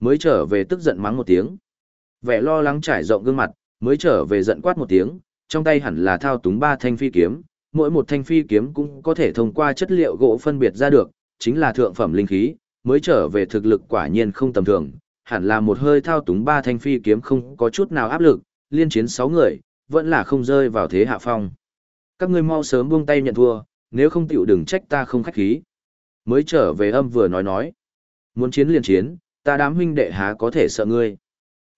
Mới trở về tức giận mắng một tiếng. Vẻ lo lắng trải rộng gương mặt, mới trở về giận quát một tiếng, trong tay hẳn là thao túng ba thanh phi kiếm, mỗi một thanh phi kiếm cũng có thể thông qua chất liệu gỗ phân biệt ra được, chính là thượng phẩm linh khí, mới trở về thực lực quả nhiên không tầm thường, hẳn là một hơi thao túng ba thanh phi kiếm không có chút nào áp lực, liên chiến sáu người, vẫn là không rơi vào thế hạ phong. Các ngươi mau sớm buông tay nhận thua, nếu không tiểu đừng trách ta không khách khí. Mới trở về âm vừa nói nói. Muốn chiến liền chiến, ta đám huynh đệ há có thể sợ ngươi.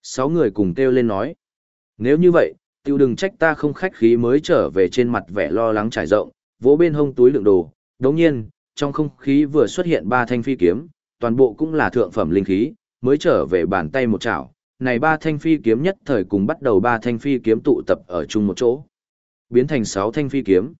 Sáu người cùng kêu lên nói. Nếu như vậy, tiểu đừng trách ta không khách khí mới trở về trên mặt vẻ lo lắng trải rộng, vỗ bên hông túi đựng đồ. Đồng nhiên, trong không khí vừa xuất hiện ba thanh phi kiếm, toàn bộ cũng là thượng phẩm linh khí, mới trở về bàn tay một chảo. Này ba thanh phi kiếm nhất thời cùng bắt đầu ba thanh phi kiếm tụ tập ở chung một chỗ. Biến thành sáu thanh phi kiếm.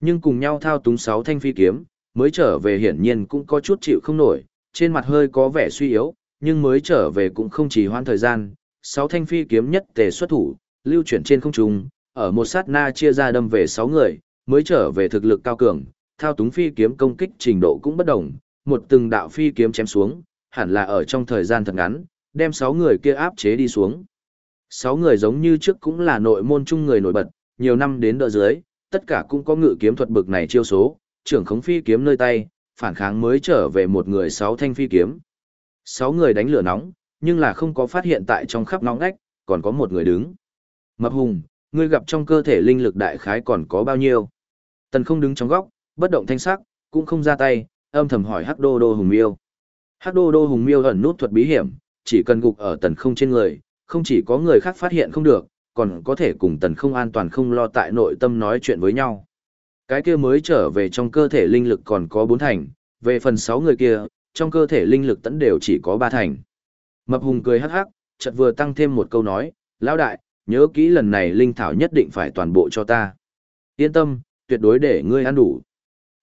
Nhưng cùng nhau thao túng sáu thanh phi kiếm, mới trở về hiển nhiên cũng có chút chịu không nổi, trên mặt hơi có vẻ suy yếu, nhưng mới trở về cũng không chỉ hoãn thời gian, sáu thanh phi kiếm nhất tề xuất thủ, lưu chuyển trên không trung, ở một sát na chia ra đâm về sáu người, mới trở về thực lực cao cường, thao túng phi kiếm công kích trình độ cũng bất đồng, một từng đạo phi kiếm chém xuống, hẳn là ở trong thời gian thật ngắn, đem sáu người kia áp chế đi xuống. Sáu người giống như trước cũng là nội môn chung người nổi bật, nhiều năm đến đỡ dưới, tất cả cũng có ngự kiếm thuật bực này chiêu số, trưởng khống phi kiếm nơi tay, phản kháng mới trở về một người sáu thanh phi kiếm. Sáu người đánh lửa nóng, nhưng là không có phát hiện tại trong khắp nóng ngách, còn có một người đứng. Mập hùng, ngươi gặp trong cơ thể linh lực đại khái còn có bao nhiêu? Tần không đứng trong góc, bất động thanh sắc, cũng không ra tay, âm thầm hỏi Hắc Đô Đô Hùng Miêu. Hắc Đô Đô Hùng Miêu ẩn nút thuật bí hiểm, chỉ cần gục ở tần không trên người, không chỉ có người khác phát hiện không được, còn có thể cùng tần không an toàn không lo tại nội tâm nói chuyện với nhau. Cái kia mới trở về trong cơ thể linh lực còn có bốn thành, về phần sáu người kia, trong cơ thể linh lực tẫn đều chỉ có ba thành. Mập hùng cười hắc hắc, chợt vừa tăng thêm một câu nói, lão đại, nhớ kỹ lần này linh thảo nhất định phải toàn bộ cho ta. Yên tâm, tuyệt đối để ngươi ăn đủ.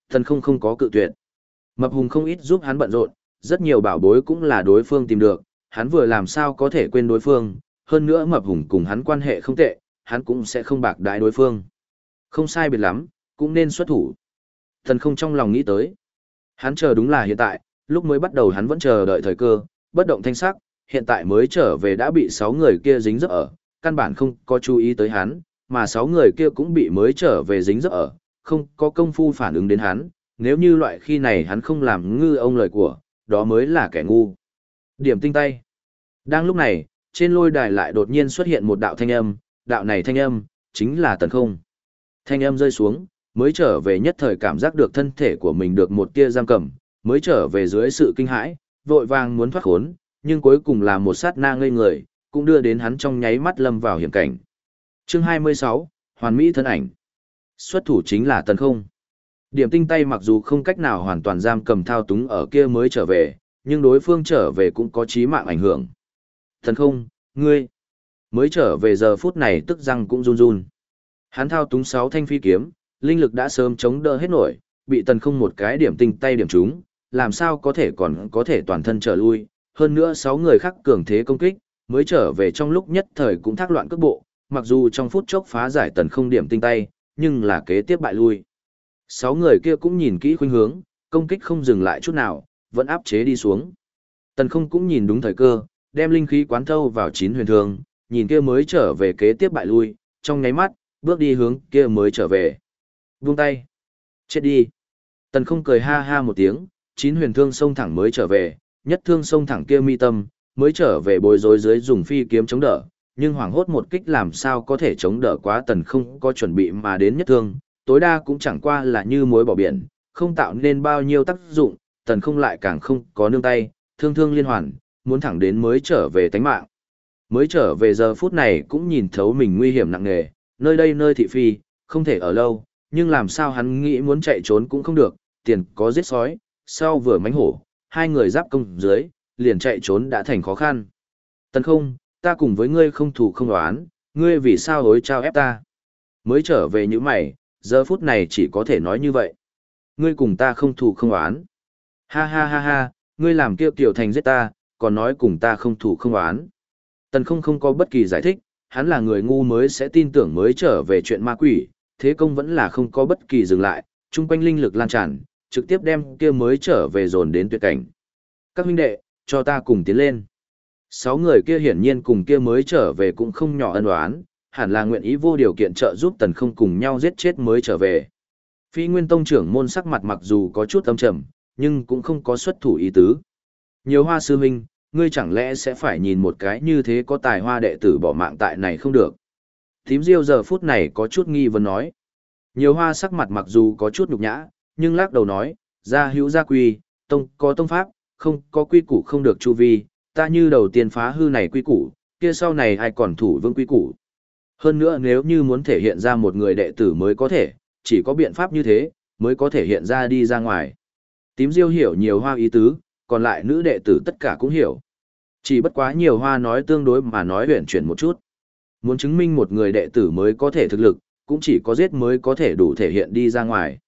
Thần không không có cự tuyệt. Mập hùng không ít giúp hắn bận rộn, rất nhiều bảo bối cũng là đối phương tìm được, hắn vừa làm sao có thể quên đối phương, hơn nữa mập hùng cùng hắn quan hệ không tệ, hắn cũng sẽ không bạc đại đối phương. Không sai biệt lắm, cũng nên xuất thủ. Thần không trong lòng nghĩ tới. Hắn chờ đúng là hiện tại, lúc mới bắt đầu hắn vẫn chờ đợi thời cơ, bất động thanh sắc, hiện tại mới trở về đã bị 6 người kia dính dấp ở, căn bản không có chú ý tới hắn, mà 6 người kia cũng bị mới trở về dính dấp ở, không có công phu phản ứng đến hắn, nếu như loại khi này hắn không làm ngư ông lời của, đó mới là kẻ ngu. Điểm tinh tay. Đang lúc này, trên lôi đài lại đột nhiên xuất hiện một đạo thanh âm, đạo này thanh âm, chính là tần không. Thanh âm rơi xuống, mới trở về nhất thời cảm giác được thân thể của mình được một tia giam cầm, mới trở về dưới sự kinh hãi, vội vàng muốn thoát khốn, nhưng cuối cùng là một sát na ngây người, cũng đưa đến hắn trong nháy mắt lâm vào hiểm cảnh. Chương 26, Hoàn Mỹ thân ảnh. Xuất thủ chính là tần không. Điểm tinh tay mặc dù không cách nào hoàn toàn giam cầm thao túng ở kia mới trở về, nhưng đối phương trở về cũng có chí mạng ảnh hưởng. Thần không, ngươi, mới trở về giờ phút này tức răng cũng run run. Hắn thao túng sáu thanh phi kiếm, linh lực đã sớm chống đỡ hết nổi, bị tần không một cái điểm tinh tay điểm trúng, làm sao có thể còn có thể toàn thân trở lui, hơn nữa sáu người khác cường thế công kích, mới trở về trong lúc nhất thời cũng thác loạn cước bộ, mặc dù trong phút chốc phá giải tần không điểm tinh tay, nhưng là kế tiếp bại lui. Sáu người kia cũng nhìn kỹ khuynh hướng, công kích không dừng lại chút nào, vẫn áp chế đi xuống. Tần không cũng nhìn đúng thời cơ, đem linh khí quán thâu vào chín huyền thương, nhìn kia mới trở về kế tiếp bại lui, trong nháy mắt, bước đi hướng kia mới trở về. Buông tay. Chết đi. Tần không cười ha ha một tiếng, chín huyền thương xông thẳng mới trở về, nhất thương xông thẳng kia mi tâm, mới trở về bối rối dưới dùng phi kiếm chống đỡ, nhưng hoảng hốt một kích làm sao có thể chống đỡ quá tần không có chuẩn bị mà đến nhất thương, tối đa cũng chẳng qua là như muối bỏ biển, không tạo nên bao nhiêu tác dụng, tần không lại càng không có nương tay, thương thương liên hoàn, muốn thẳng đến mới trở về tánh mạng. Mới trở về giờ phút này cũng nhìn thấu mình nguy hiểm nặng nề, nơi đây nơi thị phi, không thể ở lâu, nhưng làm sao hắn nghĩ muốn chạy trốn cũng không được, tiền có giết sói, sau vừa mánh hổ, hai người giáp công dưới, liền chạy trốn đã thành khó khăn. Tần không, ta cùng với ngươi không thủ không đoán, ngươi vì sao hối trao ép ta. Mới trở về như mày, giờ phút này chỉ có thể nói như vậy. Ngươi cùng ta không thủ không oán. Ha ha ha ha, ngươi làm kia tiểu thành giết ta, còn nói cùng ta không thủ không oán. Tần không không có bất kỳ giải thích, hắn là người ngu mới sẽ tin tưởng mới trở về chuyện ma quỷ, thế công vẫn là không có bất kỳ dừng lại, chung quanh linh lực lan tràn, trực tiếp đem kia mới trở về dồn đến tuyệt cảnh. Các huynh đệ, cho ta cùng tiến lên. Sáu người kia hiển nhiên cùng kia mới trở về cũng không nhỏ ân oán, hẳn là nguyện ý vô điều kiện trợ giúp tần không cùng nhau giết chết mới trở về. Phi Nguyên Tông trưởng môn sắc mặt mặc dù có chút âm trầm, nhưng cũng không có xuất thủ ý tứ. Nhiều hoa sư huynh, ngươi chẳng lẽ sẽ phải nhìn một cái như thế có tài hoa đệ tử bỏ mạng tại này không được. Thím Diêu giờ phút này có chút nghi vấn nói. Nhiều hoa sắc mặt mặc dù có chút nhục nhã, nhưng lắc đầu nói, gia hữu gia quy, tông có tông pháp, không có quy củ không được chu vi, ta như đầu tiên phá hư này quy củ, kia sau này ai còn thủ vương quy củ. Hơn nữa nếu như muốn thể hiện ra một người đệ tử mới có thể, chỉ có biện pháp như thế, mới có thể hiện ra đi ra ngoài. Tím diêu hiểu nhiều hoa ý tứ, còn lại nữ đệ tử tất cả cũng hiểu. Chỉ bất quá nhiều hoa nói tương đối mà nói huyển chuyển một chút. Muốn chứng minh một người đệ tử mới có thể thực lực, cũng chỉ có giết mới có thể đủ thể hiện đi ra ngoài.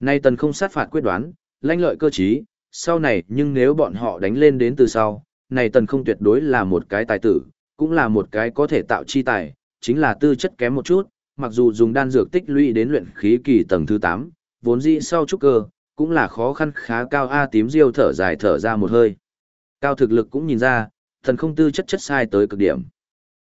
Nay tần không sát phạt quyết đoán, lãnh lợi cơ trí, sau này nhưng nếu bọn họ đánh lên đến từ sau, này tần không tuyệt đối là một cái tài tử, cũng là một cái có thể tạo chi tài, chính là tư chất kém một chút, mặc dù dùng đan dược tích lũy đến luyện khí kỳ tầng thứ 8, vốn dĩ sau trúc cơ, cũng là khó khăn khá cao A tím diêu thở dài thở ra một hơi. Cao thực lực cũng nhìn ra, thần không tư chất chất sai tới cực điểm.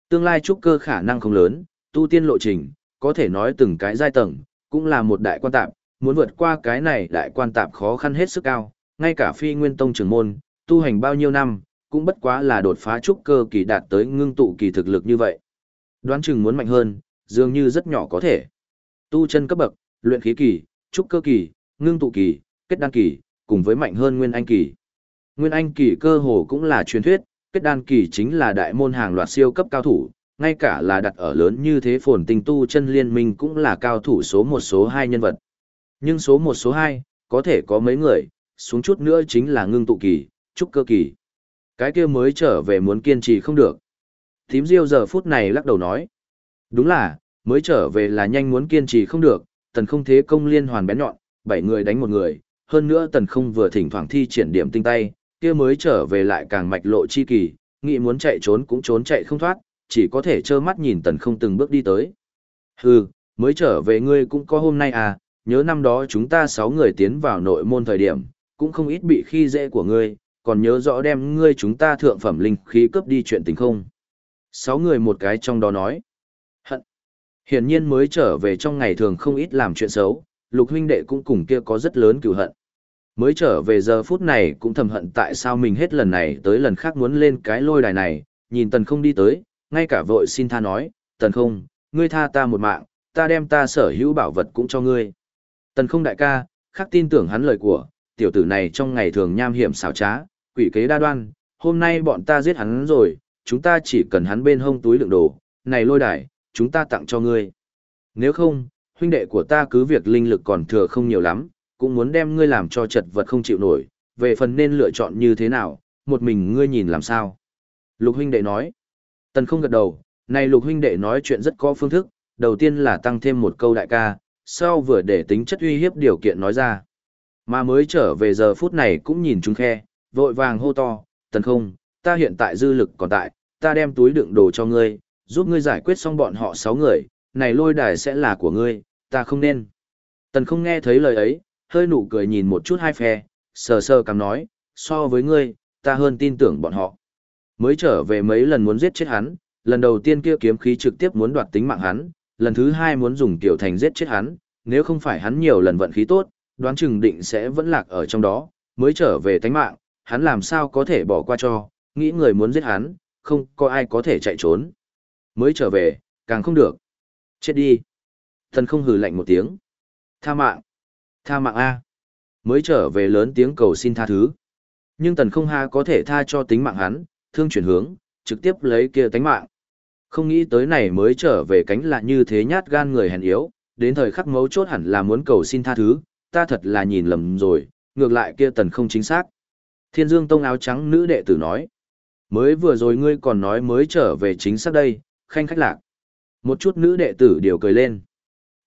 Tương lai trúc cơ khả năng không lớn, tu tiên lộ trình, có thể nói từng cái giai tầng, cũng là một đại quan tạp, muốn vượt qua cái này đại quan tạp khó khăn hết sức cao, ngay cả phi nguyên tông trưởng môn, tu hành bao nhiêu năm, cũng bất quá là đột phá trúc cơ kỳ đạt tới ngưng tụ kỳ thực lực như vậy. Đoán chừng muốn mạnh hơn, dường như rất nhỏ có thể. Tu chân cấp bậc, luyện khí kỳ, trúc cơ kỳ, ngưng tụ kỳ, kết đan kỳ, cùng với mạnh hơn nguyên anh kỳ. Nguyên anh kỳ cơ hồ cũng là truyền thuyết, kết đan kỳ chính là đại môn hàng loạt siêu cấp cao thủ, ngay cả là đặt ở lớn như thế phồn tinh tu chân liên minh cũng là cao thủ số một số hai nhân vật. Nhưng số một số hai, có thể có mấy người, xuống chút nữa chính là ngưng tụ kỳ, trúc cơ kỳ. Cái kia mới trở về muốn kiên trì không được. Thím Diêu giờ phút này lắc đầu nói. Đúng là, mới trở về là nhanh muốn kiên trì không được, tần không thế công liên hoàn bén nhọn, bảy người đánh một người, hơn nữa tần không vừa thỉnh thoảng thi triển điểm tinh tay, kia mới trở về lại càng mạch lộ chi kỳ, nghĩ muốn chạy trốn cũng trốn chạy không thoát, chỉ có thể trơ mắt nhìn tần không từng bước đi tới. Hừ, mới trở về ngươi cũng có hôm nay à, nhớ năm đó chúng ta sáu người tiến vào nội môn thời điểm, cũng không ít bị khi dễ của ngươi, còn nhớ rõ đem ngươi chúng ta thượng phẩm linh khí cướp đi chuyện tình không. Sáu người một cái trong đó nói. Hận. Hiển nhiên mới trở về trong ngày thường không ít làm chuyện xấu, lục huynh đệ cũng cùng kia có rất lớn cựu hận. Mới trở về giờ phút này cũng thầm hận tại sao mình hết lần này tới lần khác muốn lên cái lôi đài này, nhìn tần không đi tới, ngay cả vội xin tha nói, tần không, ngươi tha ta một mạng, ta đem ta sở hữu bảo vật cũng cho ngươi. Tần không đại ca, khắc tin tưởng hắn lời của, tiểu tử này trong ngày thường nham hiểm xảo trá, quỷ kế đa đoan, hôm nay bọn ta giết hắn rồi, chúng ta chỉ cần hắn bên hông túi đựng đồ, này lôi đài, chúng ta tặng cho ngươi. Nếu không, huynh đệ của ta cứ việc linh lực còn thừa không nhiều lắm, cũng muốn đem ngươi làm cho chật vật không chịu nổi, về phần nên lựa chọn như thế nào, một mình ngươi nhìn làm sao. Lục huynh đệ nói, tần không gật đầu, này lục huynh đệ nói chuyện rất có phương thức, đầu tiên là tăng thêm một câu đại ca, sau vừa để tính chất uy hiếp điều kiện nói ra. Mà mới trở về giờ phút này cũng nhìn chúng khe, vội vàng hô to, tần không, ta hiện tại dư lực còn tại, ta đem túi đựng đồ cho ngươi, giúp ngươi giải quyết xong bọn họ sáu người, này lôi đài sẽ là của ngươi, ta không nên. Tần không nghe thấy lời ấy, hơi nụ cười nhìn một chút hai phe, sờ sờ cằm nói, so với ngươi, ta hơn tin tưởng bọn họ. Mới trở về mấy lần muốn giết chết hắn, lần đầu tiên kia kiếm khí trực tiếp muốn đoạt tính mạng hắn, lần thứ hai muốn dùng tiểu thành giết chết hắn, nếu không phải hắn nhiều lần vận khí tốt, đoán chừng định sẽ vẫn lạc ở trong đó, mới trở về tánh mạng, hắn làm sao có thể bỏ qua cho, nghĩ người muốn giết hắn, không có ai có thể chạy trốn. Mới trở về, càng không được. Chết đi. Thần không hừ lạnh một tiếng. Tha mạng. Tha mạng A. Mới trở về lớn tiếng cầu xin tha thứ. Nhưng tần không ha có thể tha cho tính mạng hắn, thương chuyển hướng, trực tiếp lấy kia tánh mạng. Không nghĩ tới này mới trở về cánh là như thế nhát gan người hèn yếu, đến thời khắc mấu chốt hẳn là muốn cầu xin tha thứ, ta thật là nhìn lầm rồi, ngược lại kia tần không chính xác. Thiên Dương Tông áo trắng nữ đệ tử nói. Mới vừa rồi ngươi còn nói mới trở về chính xác đây, khanh khách lạc. Một chút nữ đệ tử đều cười lên.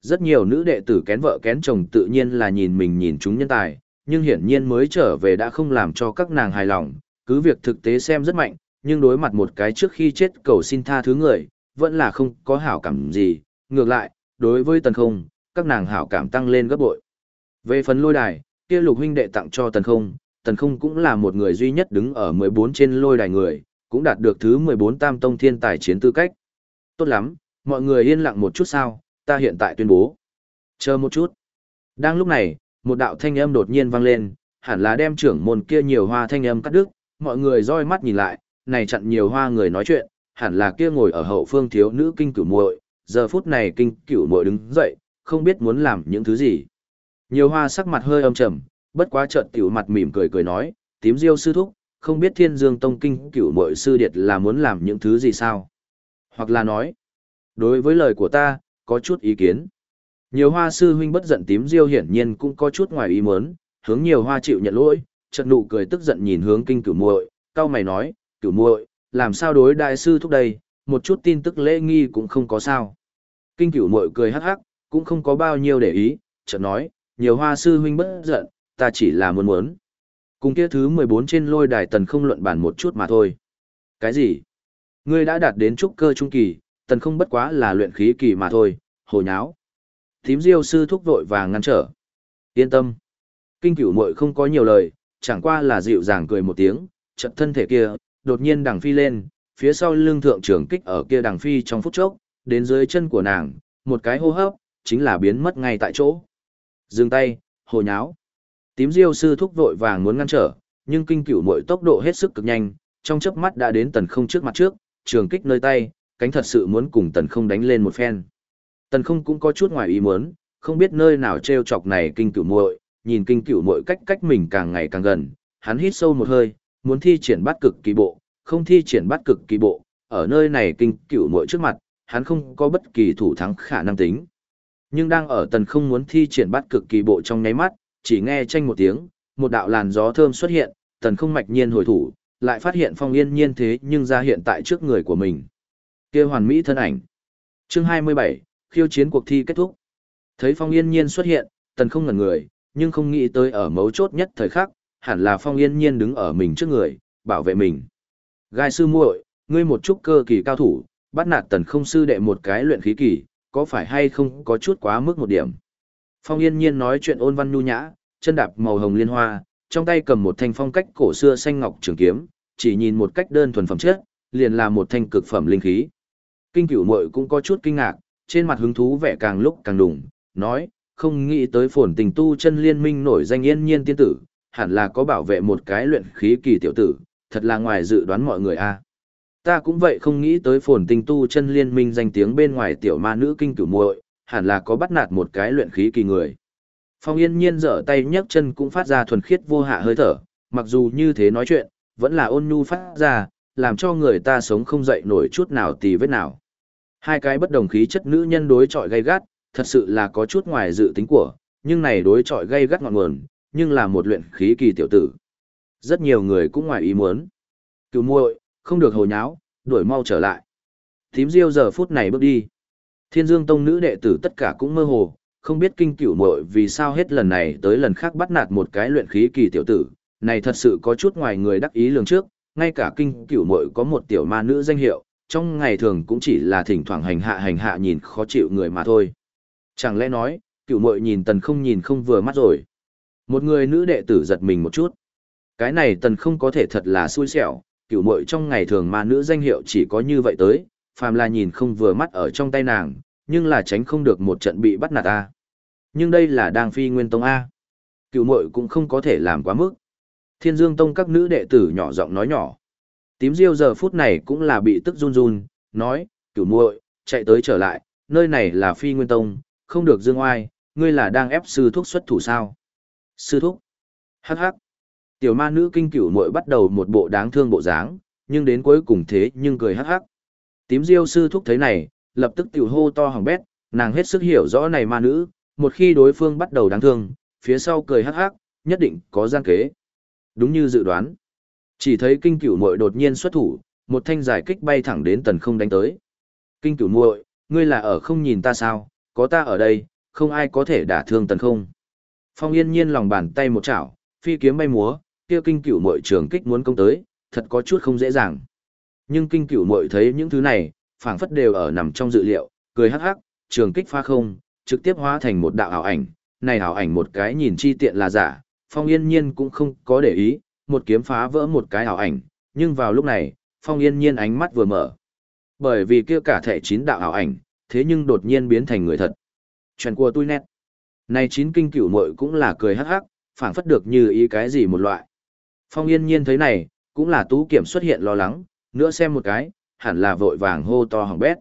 Rất nhiều nữ đệ tử kén vợ kén chồng tự nhiên là nhìn mình nhìn chúng nhân tài, nhưng hiển nhiên mới trở về đã không làm cho các nàng hài lòng, cứ việc thực tế xem rất mạnh, nhưng đối mặt một cái trước khi chết cầu xin tha thứ người, vẫn là không có hảo cảm gì, ngược lại, đối với tần không, các nàng hảo cảm tăng lên gấp bội. Về phần lôi đài, kia lục huynh đệ tặng cho tần không, tần không cũng là một người duy nhất đứng ở 14 trên lôi đài người, cũng đạt được thứ 14 tam tông thiên tài chiến tư cách. Tốt lắm, mọi người yên lặng một chút sao, ta hiện tại tuyên bố. Chờ một chút. Đang lúc này, một đạo thanh âm đột nhiên vang lên, hẳn là đem trưởng môn kia nhiều hoa thanh âm cắt đứt, mọi người roi mắt nhìn lại, này chặn nhiều hoa người nói chuyện, hẳn là kia ngồi ở hậu phương thiếu nữ kinh cửu muội, giờ phút này kinh cửu muội đứng dậy, không biết muốn làm những thứ gì. Nhiều hoa sắc mặt hơi âm trầm, bất quá chợt tiểu mặt mỉm cười cười nói, tím diêu sư thúc, không biết thiên dương tông kinh cửu muội sư điệt là muốn làm những thứ gì sao? Hoặc là nói, đối với lời của ta, có chút ý kiến. Nhiều hoa sư huynh bất giận tím diêu hiển nhiên cũng có chút ngoài ý muốn, hướng nhiều hoa chịu nhận lỗi, chợt nụ cười tức giận nhìn hướng kinh cửu muội, cao mày nói, cửu muội, làm sao đối đại sư thúc đây, một chút tin tức lễ nghi cũng không có sao. Kinh cửu muội cười hắc hắc, cũng không có bao nhiêu để ý, chợt nói, nhiều hoa sư huynh bất giận, ta chỉ là muốn muốn. Cùng kia thứ 14 trên lôi đài tần không luận bàn một chút mà thôi. Cái gì? Ngươi đã đạt đến trúc cơ trung kỳ, tần không bất quá là luyện khí kỳ mà thôi, hồ nháo. Tím diêu sư thúc vội vàng ngăn trở. Yên tâm. Kinh cửu muội không có nhiều lời, chẳng qua là dịu dàng cười một tiếng, trận thân thể kia, đột nhiên đằng phi lên, phía sau lưng thượng trưởng kích ở kia đằng phi trong phút chốc, đến dưới chân của nàng, một cái hô hấp, chính là biến mất ngay tại chỗ. Dừng tay, hồ nháo. Tím diêu sư thúc vội vàng muốn ngăn trở, nhưng kinh cửu muội tốc độ hết sức cực nhanh, trong chớp mắt đã đến tần không trước mặt trước, trường kích nơi tay, cánh thật sự muốn cùng tần không đánh lên một phen. Tần không cũng có chút ngoài ý muốn, không biết nơi nào treo chọc này kinh cửu muội, nhìn kinh cửu muội cách cách mình càng ngày càng gần, hắn hít sâu một hơi, muốn thi triển bắt cực kỳ bộ, không thi triển bắt cực kỳ bộ, ở nơi này kinh cửu muội trước mặt, hắn không có bất kỳ thủ thắng khả năng tính. Nhưng đang ở tần không muốn thi triển bắt cực kỳ bộ trong nháy mắt, chỉ nghe tranh một tiếng, một đạo làn gió thơm xuất hiện, tần không mạch nhiên hồi thủ, lại phát hiện phong yên nhiên thế nhưng ra hiện tại trước người của mình. kia hoàn mỹ thân ảnh. Chương 27, khiêu chiến cuộc thi kết thúc. Thấy phong yên nhiên xuất hiện, tần không ngẩn người, nhưng không nghĩ tới ở mấu chốt nhất thời khắc, hẳn là phong yên nhiên đứng ở mình trước người, bảo vệ mình. Gai sư muội, ngươi một chút cơ kỳ cao thủ, bắt nạt tần không sư đệ một cái luyện khí kỳ, có phải hay không có chút quá mức một điểm. Phong yên nhiên nói chuyện ôn văn nhu nhã, chân đạp màu hồng liên hoa, trong tay cầm một thanh phong cách cổ xưa xanh ngọc trường kiếm, chỉ nhìn một cách đơn thuần phẩm chất, liền là một thanh cực phẩm linh khí. Kinh cửu muội cũng có chút kinh ngạc, trên mặt hứng thú vẻ càng lúc càng đùng, nói, không nghĩ tới phồn tình tu chân liên minh nổi danh yên nhiên tiên tử, hẳn là có bảo vệ một cái luyện khí kỳ tiểu tử, thật là ngoài dự đoán mọi người a. À. Ta cũng vậy không nghĩ tới phồn tình tu chân liên minh danh tiếng bên ngoài tiểu ma nữ kinh cửu muội, hẳn là có bắt nạt một cái luyện khí kỳ người. Phong yên nhiên giở tay nhấc chân cũng phát ra thuần khiết vô hạ hơi thở, mặc dù như thế nói chuyện, vẫn là ôn nhu phát ra, làm cho người ta sống không dậy nổi chút nào tì vết nào. Hai cái bất đồng khí chất nữ nhân đối chọi gay gắt, thật sự là có chút ngoài dự tính của, nhưng này đối chọi gay gắt ngọn nguồn, nhưng là một luyện khí kỳ tiểu tử. Rất nhiều người cũng ngoài ý muốn. Cứu muội, không được hồ nháo, đuổi mau trở lại. Tím Diêu giờ phút này bước đi. Thiên Dương Tông nữ đệ tử tất cả cũng mơ hồ, không biết kinh cửu muội vì sao hết lần này tới lần khác bắt nạt một cái luyện khí kỳ tiểu tử, này thật sự có chút ngoài người đắc ý lường trước, ngay cả kinh cửu muội có một tiểu ma nữ danh hiệu, trong ngày thường cũng chỉ là thỉnh thoảng hành hạ hành hạ nhìn khó chịu người mà thôi. Chẳng lẽ nói, cửu muội nhìn tần không nhìn không vừa mắt rồi. Một người nữ đệ tử giật mình một chút. Cái này tần không có thể thật là xui xẻo, cửu muội trong ngày thường ma nữ danh hiệu chỉ có như vậy tới, phàm là nhìn không vừa mắt ở trong tay nàng, nhưng là tránh không được một trận bị bắt nạt a. Nhưng đây là đang phi nguyên tông a. Cửu muội cũng không có thể làm quá mức. Thiên Dương tông các nữ đệ tử nhỏ giọng nói nhỏ. Tím Diêu giờ phút này cũng là bị tức run run, nói, cửu muội, chạy tới trở lại, nơi này là phi nguyên tông, không được dương oai, ngươi là đang ép sư thúc xuất thủ sao? Sư thúc. Hắc hắc. Tiểu ma nữ kinh cửu muội bắt đầu một bộ đáng thương bộ dáng, nhưng đến cuối cùng thế nhưng cười hắc hắc. Tím Diêu sư thúc thấy này, lập tức tiểu hô to hỏng bét, nàng hết sức hiểu rõ này ma nữ, một khi đối phương bắt đầu đáng thương, phía sau cười hắc hắc, nhất định có gian kế. Đúng như dự đoán. Chỉ thấy kinh cửu muội đột nhiên xuất thủ, một thanh giải kích bay thẳng đến tần không đánh tới. Kinh cửu muội, ngươi là ở không nhìn ta sao, có ta ở đây, không ai có thể đả thương tần không. Phong yên nhiên lòng bàn tay một chảo, phi kiếm bay múa, kia kinh cửu muội trường kích muốn công tới, thật có chút không dễ dàng. Nhưng kinh cửu muội thấy những thứ này, phảng phất đều ở nằm trong dự liệu, cười hắc hắc, trường kích pha không, trực tiếp hóa thành một đạo ảo ảnh, này ảo ảnh một cái nhìn chi tiện là giả, Phong Yên Nhiên cũng không có để ý, một kiếm phá vỡ một cái ảo ảnh, nhưng vào lúc này, Phong Yên Nhiên ánh mắt vừa mở. Bởi vì kia cả thể chín đạo ảo ảnh, thế nhưng đột nhiên biến thành người thật. Chuyện của tôi nét. Này chín kinh cửu muội cũng là cười hắc hắc, phảng phất được như ý cái gì một loại. Phong Yên Nhiên thấy này, cũng là tú kiểm xuất hiện lo lắng, nữa xem một cái, hẳn là vội vàng hô to hỏng bét.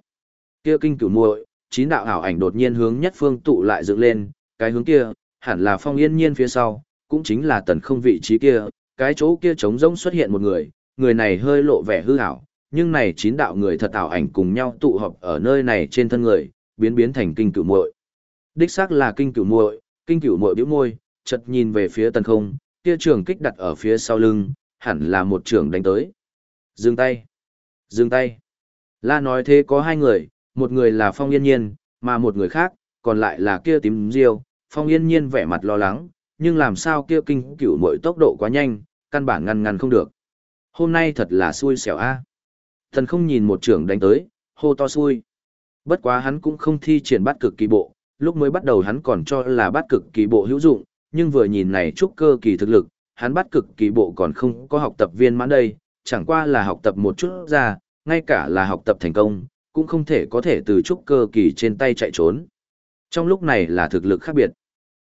Kia kinh cửu muội, chín đạo ảo ảnh đột nhiên hướng nhất phương tụ lại dựng lên, cái hướng kia, hẳn là Phong Yên Nhiên phía sau, cũng chính là tần không vị trí kia, cái chỗ kia trống rỗng xuất hiện một người, người này hơi lộ vẻ hư ảo, nhưng này chín đạo người thật ảo ảnh cùng nhau tụ họp ở nơi này trên thân người, biến biến thành kinh cửu muội. Đích xác là kinh cửu muội, kinh cửu muội bĩu môi, chợt nhìn về phía tần không, kia trường kích đặt ở phía sau lưng, hẳn là một trường đánh tới. Dừng tay. Dừng tay. La nói thế có hai người, một người là Phong Yên Nhiên, mà một người khác, còn lại là kia tím diêu. Phong Yên Nhiên vẻ mặt lo lắng, nhưng làm sao kia kinh cửu mỗi tốc độ quá nhanh, căn bản ngăn ngăn không được. Hôm nay thật là xui xẻo a. Thần không nhìn một trưởng đánh tới, hô to xui. Bất quá hắn cũng không thi triển bát cực kỳ bộ, lúc mới bắt đầu hắn còn cho là bát cực kỳ bộ hữu dụng, nhưng vừa nhìn này trúc cơ kỳ thực lực, hắn bắt cực kỳ bộ còn không có học tập viên mãn đây, chẳng qua là học tập một chút ra, ngay cả là học tập thành công, cũng không thể có thể từ trúc cơ kỳ trên tay chạy trốn. Trong lúc này là thực lực khác biệt.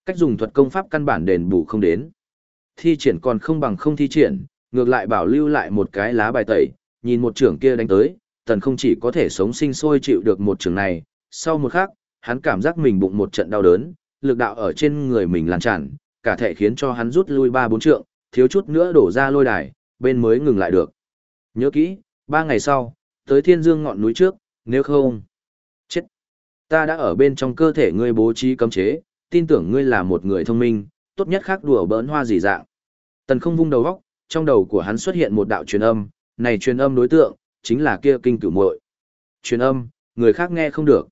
Cách dùng thuật công pháp căn bản đền bù không đến. Thi triển còn không bằng không thi triển, ngược lại bảo lưu lại một cái lá bài tẩy, nhìn một trưởng kia đánh tới, tần không chỉ có thể sống sinh sôi chịu được một trường này, sau một khắc, hắn cảm giác mình bụng một trận đau đớn, lực đạo ở trên người mình lan tràn, cả thể khiến cho hắn rút lui ba bốn trượng, thiếu chút nữa đổ ra lôi đài, bên mới ngừng lại được. Nhớ kỹ, ba ngày sau, tới thiên dương ngọn núi trước, nếu không, chết. Ta đã ở bên trong cơ thể ngươi bố trí cấm chế, tin tưởng ngươi là một người thông minh, tốt nhất khác đùa bỡn hoa gì dạng. Tần không vung đầu góc, trong đầu của hắn xuất hiện một đạo truyền âm, này truyền âm đối tượng, chính là kia kinh cửu muội. Truyền âm, người khác nghe không được.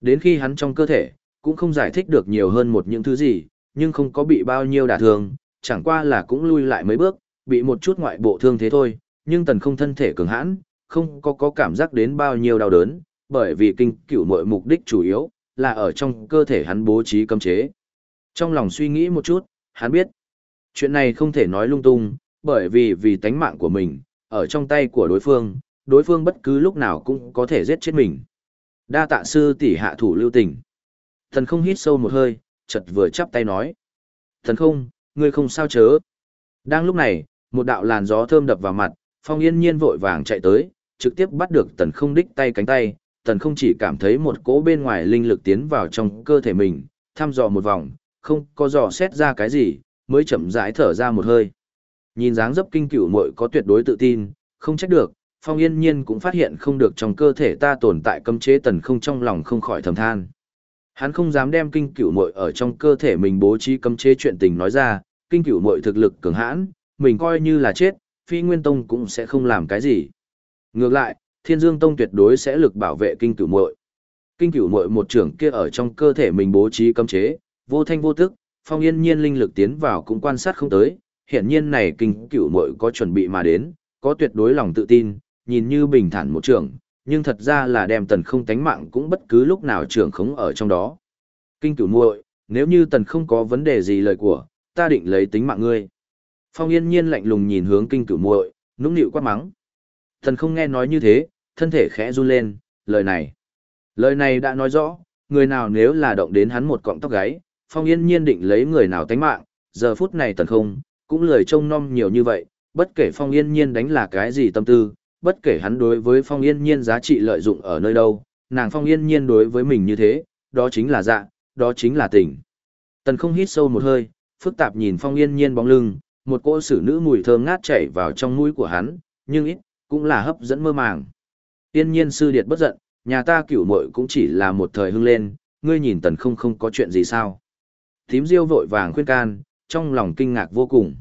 Đến khi hắn trong cơ thể, cũng không giải thích được nhiều hơn một những thứ gì, nhưng không có bị bao nhiêu đả thương, chẳng qua là cũng lui lại mấy bước, bị một chút ngoại bộ thương thế thôi, nhưng tần không thân thể cường hãn, không có có cảm giác đến bao nhiêu đau đớn, bởi vì kinh cửu mội mục đích chủ yếu là ở trong cơ thể hắn bố trí cấm chế. Trong lòng suy nghĩ một chút, hắn biết, chuyện này không thể nói lung tung, bởi vì vì tánh mạng của mình, ở trong tay của đối phương, đối phương bất cứ lúc nào cũng có thể giết chết mình. Đa tạ sư tỷ hạ thủ lưu tình. Thần không hít sâu một hơi, chật vừa chắp tay nói. Thần không, ngươi không sao chớ. Đang lúc này, một đạo làn gió thơm đập vào mặt, phong yên nhiên vội vàng chạy tới, trực tiếp bắt được tần không đích tay cánh tay. Tần không chỉ cảm thấy một cỗ bên ngoài linh lực tiến vào trong cơ thể mình, thăm dò một vòng, không có dò xét ra cái gì, mới chậm rãi thở ra một hơi. Nhìn dáng dấp kinh cửu muội có tuyệt đối tự tin, không trách được, Phong Yên Nhiên cũng phát hiện không được trong cơ thể ta tồn tại cấm chế tần không trong lòng không khỏi thầm than. Hắn không dám đem kinh cửu muội ở trong cơ thể mình bố trí cấm chế chuyện tình nói ra, kinh cửu muội thực lực cường hãn, mình coi như là chết, Phi Nguyên Tông cũng sẽ không làm cái gì. Ngược lại, Thiên Dương Tông tuyệt đối sẽ lực bảo vệ kinh cửu muội. Kinh cửu muội một trưởng kia ở trong cơ thể mình bố trí cấm chế, vô thanh vô tức, Phong Yên Nhiên linh lực tiến vào cũng quan sát không tới, hiện nhiên này kinh cửu muội có chuẩn bị mà đến, có tuyệt đối lòng tự tin, nhìn như bình thản một trưởng, nhưng thật ra là đem tần không tánh mạng cũng bất cứ lúc nào trưởng khống ở trong đó. Kinh cửu muội, nếu như tần không có vấn đề gì lời của, ta định lấy tính mạng ngươi. Phong yên nhiên lạnh lùng nhìn hướng kinh cửu muội, nũng nịu quát mắng. Thần không nghe nói như thế, thân thể khẽ run lên, lời này. Lời này đã nói rõ, người nào nếu là động đến hắn một cọng tóc gáy, phong yên nhiên định lấy người nào tánh mạng, giờ phút này tần không, cũng lời trông nom nhiều như vậy, bất kể phong yên nhiên đánh là cái gì tâm tư, bất kể hắn đối với phong yên nhiên giá trị lợi dụng ở nơi đâu, nàng phong yên nhiên đối với mình như thế, đó chính là dạ, đó chính là tình. Tần không hít sâu một hơi, phức tạp nhìn phong yên nhiên bóng lưng, một cô xử nữ mùi thơm ngát chảy vào trong mũi của hắn, nhưng ít, cũng là hấp dẫn mơ màng. Yên nhiên sư điệt bất giận, nhà ta cửu muội cũng chỉ là một thời hưng lên, ngươi nhìn tần không không có chuyện gì sao. Thím diêu vội vàng khuyên can, trong lòng kinh ngạc vô cùng.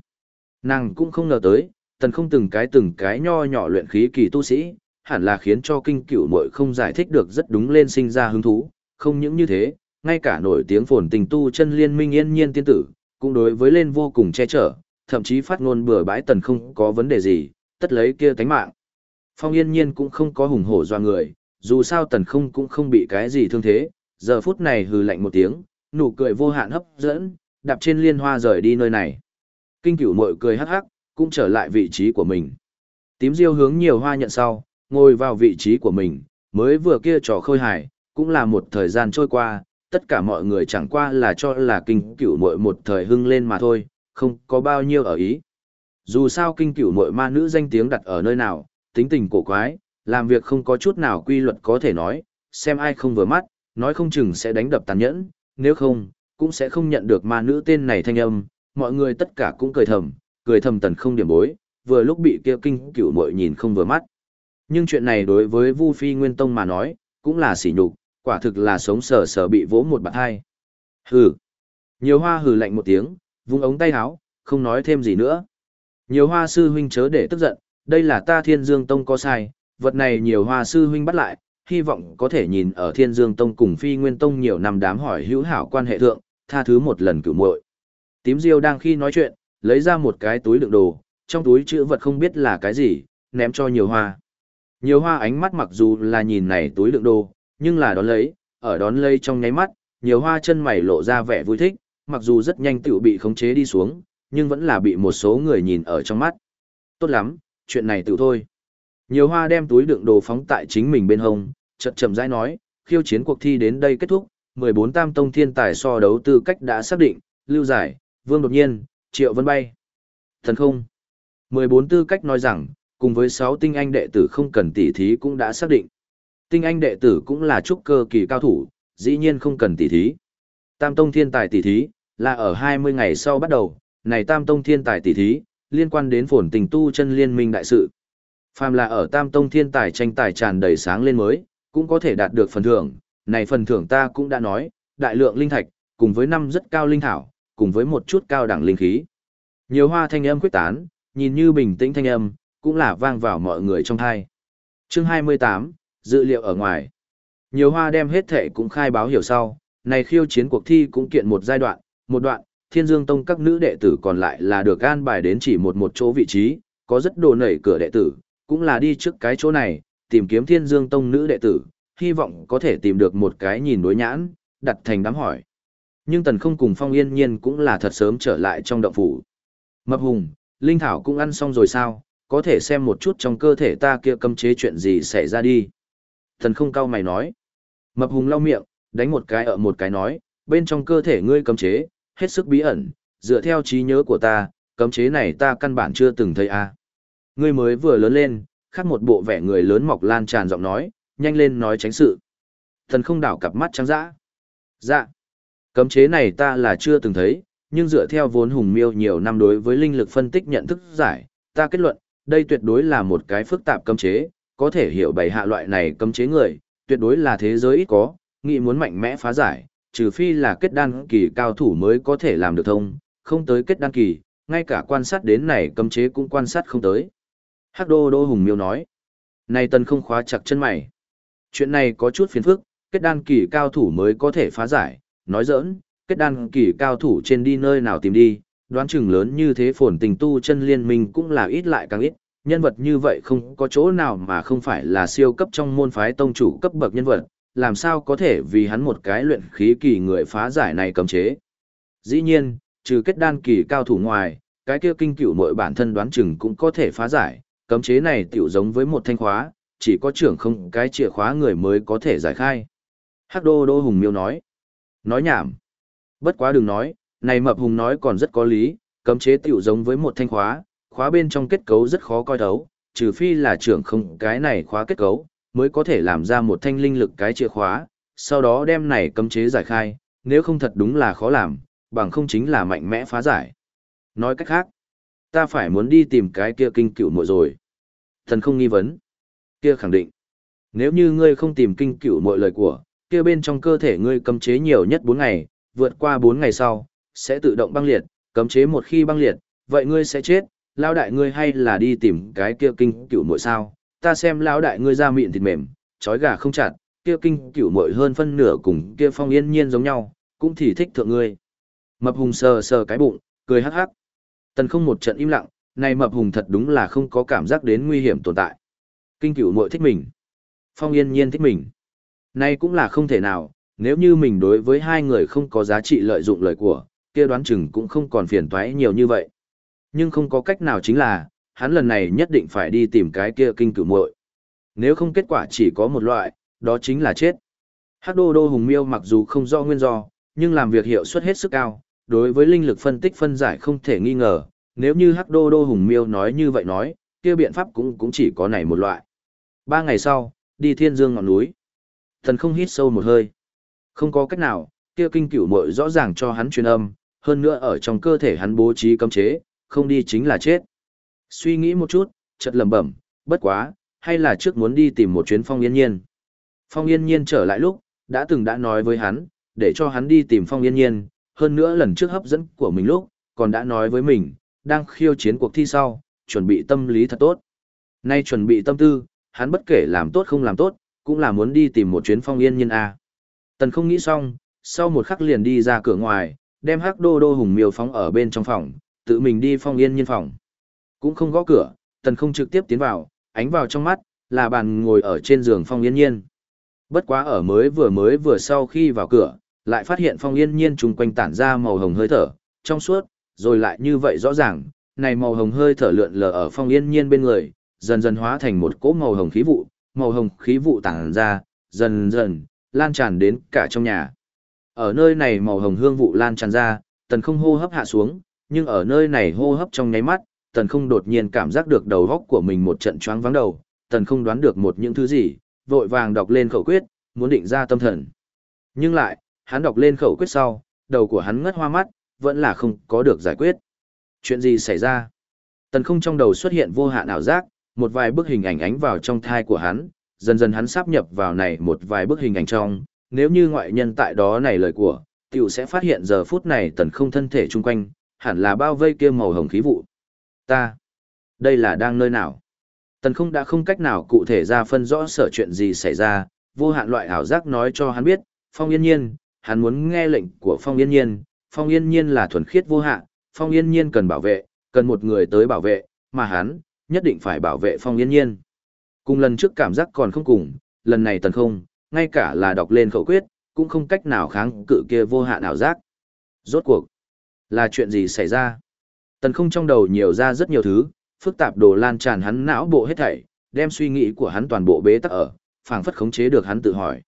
Nàng cũng không ngờ tới, tần không từng cái từng cái nho nhỏ luyện khí kỳ tu sĩ, hẳn là khiến cho kinh cửu muội không giải thích được rất đúng lên sinh ra hứng thú, không những như thế, ngay cả nổi tiếng phồn tình tu chân liên minh yên nhiên tiên tử, cũng đối với lên vô cùng che chở, thậm chí phát ngôn bừa bãi tần không có vấn đề gì, tất lấy kia tánh mạng. Phong yên nhiên cũng không có hùng hổ doa người, dù sao tần không cũng không bị cái gì thương thế, giờ phút này hừ lạnh một tiếng, nụ cười vô hạn hấp dẫn, đạp trên liên hoa rời đi nơi này. Kinh cửu mội cười hắc hắc, cũng trở lại vị trí của mình. Tím diêu hướng nhiều hoa nhận sau, ngồi vào vị trí của mình, mới vừa kia trò khôi hài, cũng là một thời gian trôi qua, tất cả mọi người chẳng qua là cho là kinh cửu mội một thời hưng lên mà thôi, không có bao nhiêu ở ý. Dù sao kinh cửu mội ma nữ danh tiếng đặt ở nơi nào, tính tình cổ quái, làm việc không có chút nào quy luật có thể nói, xem ai không vừa mắt, nói không chừng sẽ đánh đập tàn nhẫn, nếu không, cũng sẽ không nhận được ma nữ tên này thanh âm, mọi người tất cả cũng cười thầm, cười thầm tần không điểm bối, vừa lúc bị kia kinh cửu muội nhìn không vừa mắt. Nhưng chuyện này đối với Vu Phi Nguyên Tông mà nói, cũng là sỉ nhục, quả thực là sống sờ sờ bị vỗ một bạt hai. Hừ. Nhiều hoa hừ lạnh một tiếng, vung ống tay áo, không nói thêm gì nữa. Nhiều hoa sư huynh chớ để tức giận, đây là ta Thiên Dương Tông có sai, vật này nhiều hoa sư huynh bắt lại, hy vọng có thể nhìn ở Thiên Dương Tông cùng Phi Nguyên Tông nhiều năm đám hỏi hữu hảo quan hệ thượng, tha thứ một lần cửu muội. Tím Diêu đang khi nói chuyện, lấy ra một cái túi đựng đồ, trong túi chữ vật không biết là cái gì, ném cho nhiều hoa. Nhiều hoa ánh mắt mặc dù là nhìn này túi đựng đồ, nhưng là đón lấy, ở đón lấy trong nháy mắt, nhiều hoa chân mày lộ ra vẻ vui thích, mặc dù rất nhanh tựu bị khống chế đi xuống, nhưng vẫn là bị một số người nhìn ở trong mắt. Tốt lắm, chuyện này tự thôi. Nhiều hoa đem túi đựng đồ phóng tại chính mình bên hông, chậm chậm rãi nói, khiêu chiến cuộc thi đến đây kết thúc, 14 tam tông thiên tài so đấu tư cách đã xác định, lưu giải, vương đột nhiên, triệu vân bay. Thần không. 14 tư cách nói rằng, cùng với 6 tinh anh đệ tử không cần tỉ thí cũng đã xác định. Tinh anh đệ tử cũng là trúc cơ kỳ cao thủ, dĩ nhiên không cần tỉ thí. Tam tông thiên tài Tỷ thí, là ở 20 ngày sau bắt đầu, này tam tông thiên tài Tỷ thí, liên quan đến phồn tình tu chân liên minh đại sự. Phàm là ở tam tông thiên tài tranh tài tràn đầy sáng lên mới, cũng có thể đạt được phần thưởng, này phần thưởng ta cũng đã nói, đại lượng linh thạch, cùng với năm rất cao linh thảo, cùng với một chút cao đẳng linh khí. Nhiều hoa thanh âm quyết tán, nhìn như bình tĩnh thanh âm, cũng là vang vào mọi người trong thai. Chương 28, dự liệu ở ngoài. Nhiều hoa đem hết thể cũng khai báo hiểu sau, này khiêu chiến cuộc thi cũng kiện một giai đoạn, một đoạn, thiên dương tông các nữ đệ tử còn lại là được an bài đến chỉ một một chỗ vị trí, có rất đồ nảy cửa đệ tử, cũng là đi trước cái chỗ này, tìm kiếm thiên dương tông nữ đệ tử, hy vọng có thể tìm được một cái nhìn đối nhãn, đặt thành đám hỏi. Nhưng tần không cùng phong yên nhiên cũng là thật sớm trở lại trong động phủ. Mập hùng, Linh Thảo cũng ăn xong rồi sao, có thể xem một chút trong cơ thể ta kia cấm chế chuyện gì xảy ra đi. Thần không cao mày nói. Mập hùng lau miệng, đánh một cái ở một cái nói, bên trong cơ thể ngươi cấm chế, hết sức bí ẩn, dựa theo trí nhớ của ta, cấm chế này ta căn bản chưa từng thấy a. Ngươi mới vừa lớn lên, khác một bộ vẻ người lớn mọc lan tràn giọng nói, nhanh lên nói tránh sự. Thần không đảo cặp mắt trắng dã. Dạ. Cấm chế này ta là chưa từng thấy, nhưng dựa theo vốn hùng miêu nhiều năm đối với linh lực phân tích nhận thức giải, ta kết luận, đây tuyệt đối là một cái phức tạp cấm chế, có thể hiểu bảy hạ loại này cấm chế người, tuyệt đối là thế giới ít có, nghĩ muốn mạnh mẽ phá giải, trừ phi là kết đan kỳ cao thủ mới có thể làm được thông, không tới kết đan kỳ, ngay cả quan sát đến này cấm chế cũng quan sát không tới. Hắc đô đô hùng miêu nói, này tần không khóa chặt chân mày. Chuyện này có chút phiền phức, kết đan kỳ cao thủ mới có thể phá giải, nói giỡn, kết đan kỳ cao thủ trên đi nơi nào tìm đi, đoán chừng lớn như thế phồn tình tu chân liên minh cũng là ít lại càng ít, nhân vật như vậy không có chỗ nào mà không phải là siêu cấp trong môn phái tông chủ cấp bậc nhân vật, làm sao có thể vì hắn một cái luyện khí kỳ người phá giải này cấm chế. Dĩ nhiên, trừ kết đan kỳ cao thủ ngoài, cái kia kinh cửu mội bản thân đoán chừng cũng có thể phá giải, cấm chế này tiểu giống với một thanh khóa, chỉ có trưởng không cái chìa khóa người mới có thể giải khai. Hắc đô đô hùng miêu nói. Nói nhảm. Bất quá đừng nói, này mập hùng nói còn rất có lý, cấm chế tiểu giống với một thanh khóa, khóa bên trong kết cấu rất khó coi thấu, trừ phi là trưởng không cái này khóa kết cấu, mới có thể làm ra một thanh linh lực cái chìa khóa, sau đó đem này cấm chế giải khai, nếu không thật đúng là khó làm, bằng không chính là mạnh mẽ phá giải. Nói cách khác, ta phải muốn đi tìm cái kia kinh cựu muội rồi. Thần không nghi vấn. Kia khẳng định. Nếu như ngươi không tìm kinh cựu muội lời của, kia bên trong cơ thể ngươi cấm chế nhiều nhất 4 ngày, vượt qua 4 ngày sau, sẽ tự động băng liệt, cấm chế một khi băng liệt, vậy ngươi sẽ chết, lao đại ngươi hay là đi tìm cái kia kinh cựu muội sao, ta xem lão đại ngươi da mịn thịt mềm, trói gà không chặt, kia kinh cửu muội hơn phân nửa cùng kia phong yên nhiên giống nhau, cũng thì thích thượng ngươi. Mập hùng sờ sờ cái bụng, cười hắc hắc. Tần không một trận im lặng, này mập hùng thật đúng là không có cảm giác đến nguy hiểm tồn tại. Kinh cửu muội thích mình. Phong yên nhiên thích mình. Này cũng là không thể nào, nếu như mình đối với hai người không có giá trị lợi dụng lời của, kia đoán chừng cũng không còn phiền toái nhiều như vậy. Nhưng không có cách nào chính là, hắn lần này nhất định phải đi tìm cái kia kinh cửu muội. Nếu không kết quả chỉ có một loại, đó chính là chết. Hắc đô đô hùng miêu mặc dù không rõ nguyên do, nhưng làm việc hiệu suất hết sức cao, đối với linh lực phân tích phân giải không thể nghi ngờ, nếu như Hắc đô đô hùng miêu nói như vậy nói, kia biện pháp cũng cũng chỉ có này một loại. Ba ngày sau, đi thiên dương ngọn núi. Thần không hít sâu một hơi. Không có cách nào, kia kinh cửu muội rõ ràng cho hắn truyền âm, hơn nữa ở trong cơ thể hắn bố trí cấm chế, không đi chính là chết. Suy nghĩ một chút, chợt lẩm bẩm, bất quá, hay là trước muốn đi tìm một chuyến Phong Yên Nhiên. Phong Yên Nhiên trở lại lúc, đã từng đã nói với hắn, để cho hắn đi tìm Phong Yên Nhiên, hơn nữa lần trước hấp dẫn của mình lúc, còn đã nói với mình, đang khiêu chiến cuộc thi sau, chuẩn bị tâm lý thật tốt. Nay chuẩn bị tâm tư, hắn bất kể làm tốt không làm tốt, cũng là muốn đi tìm một chuyến Phong Yên Nhiên A. Tần không nghĩ xong, sau một khắc liền đi ra cửa ngoài, đem hắc đô đô hùng miêu phóng ở bên trong phòng, tự mình đi phong yên nhiên phòng. Cũng không gõ cửa, tần không trực tiếp tiến vào, ánh vào trong mắt, là bàn ngồi ở trên giường phong yên nhiên. Bất quá ở mới vừa mới vừa sau khi vào cửa, lại phát hiện phong yên nhiên chung quanh tản ra màu hồng hơi thở, trong suốt, rồi lại như vậy rõ ràng, này màu hồng hơi thở lượn lờ ở phong yên nhiên bên người, dần dần hóa thành một cỗ màu hồng khí vụ, màu hồng khí vụ tản ra, dần dần, lan tràn đến cả trong nhà. Ở nơi này màu hồng hương vụ lan tràn ra, tần không hô hấp hạ xuống, nhưng ở nơi này hô hấp trong nháy mắt, tần không đột nhiên cảm giác được đầu góc của mình một trận choáng vắng đầu, tần không đoán được một những thứ gì, vội vàng đọc lên khẩu quyết, muốn định ra tâm thần. Nhưng lại, hắn đọc lên khẩu quyết sau, đầu của hắn ngất hoa mắt, vẫn là không có được giải quyết. Chuyện gì xảy ra? Tần không trong đầu xuất hiện vô hạn ảo giác, một vài bức hình ảnh ánh vào trong thai của hắn, dần dần hắn sáp nhập vào này một vài bức hình ảnh trong, nếu như ngoại nhân tại đó này lời của, tiểu sẽ phát hiện giờ phút này tần không thân thể chung quanh, hẳn là bao vây kia màu hồng khí vụ. Ta, đây là đang nơi nào? Tần không đã không cách nào cụ thể ra phân rõ sở chuyện gì xảy ra, vô hạn loại ảo giác nói cho hắn biết, phong yên nhiên, hắn muốn nghe lệnh của phong yên nhiên, phong yên nhiên là thuần khiết vô hạn, phong yên nhiên cần bảo vệ, cần một người tới bảo vệ, mà hắn, nhất định phải bảo vệ phong yên nhiên. Cùng lần trước cảm giác còn không cùng, lần này tần không, ngay cả là đọc lên khẩu quyết, cũng không cách nào kháng cự kia vô hạn ảo giác. Rốt cuộc, là chuyện gì xảy ra? Tần không trong đầu nhiều ra rất nhiều thứ, phức tạp đồ lan tràn hắn não bộ hết thảy, đem suy nghĩ của hắn toàn bộ bế tắc ở, phảng phất khống chế được hắn tự hỏi.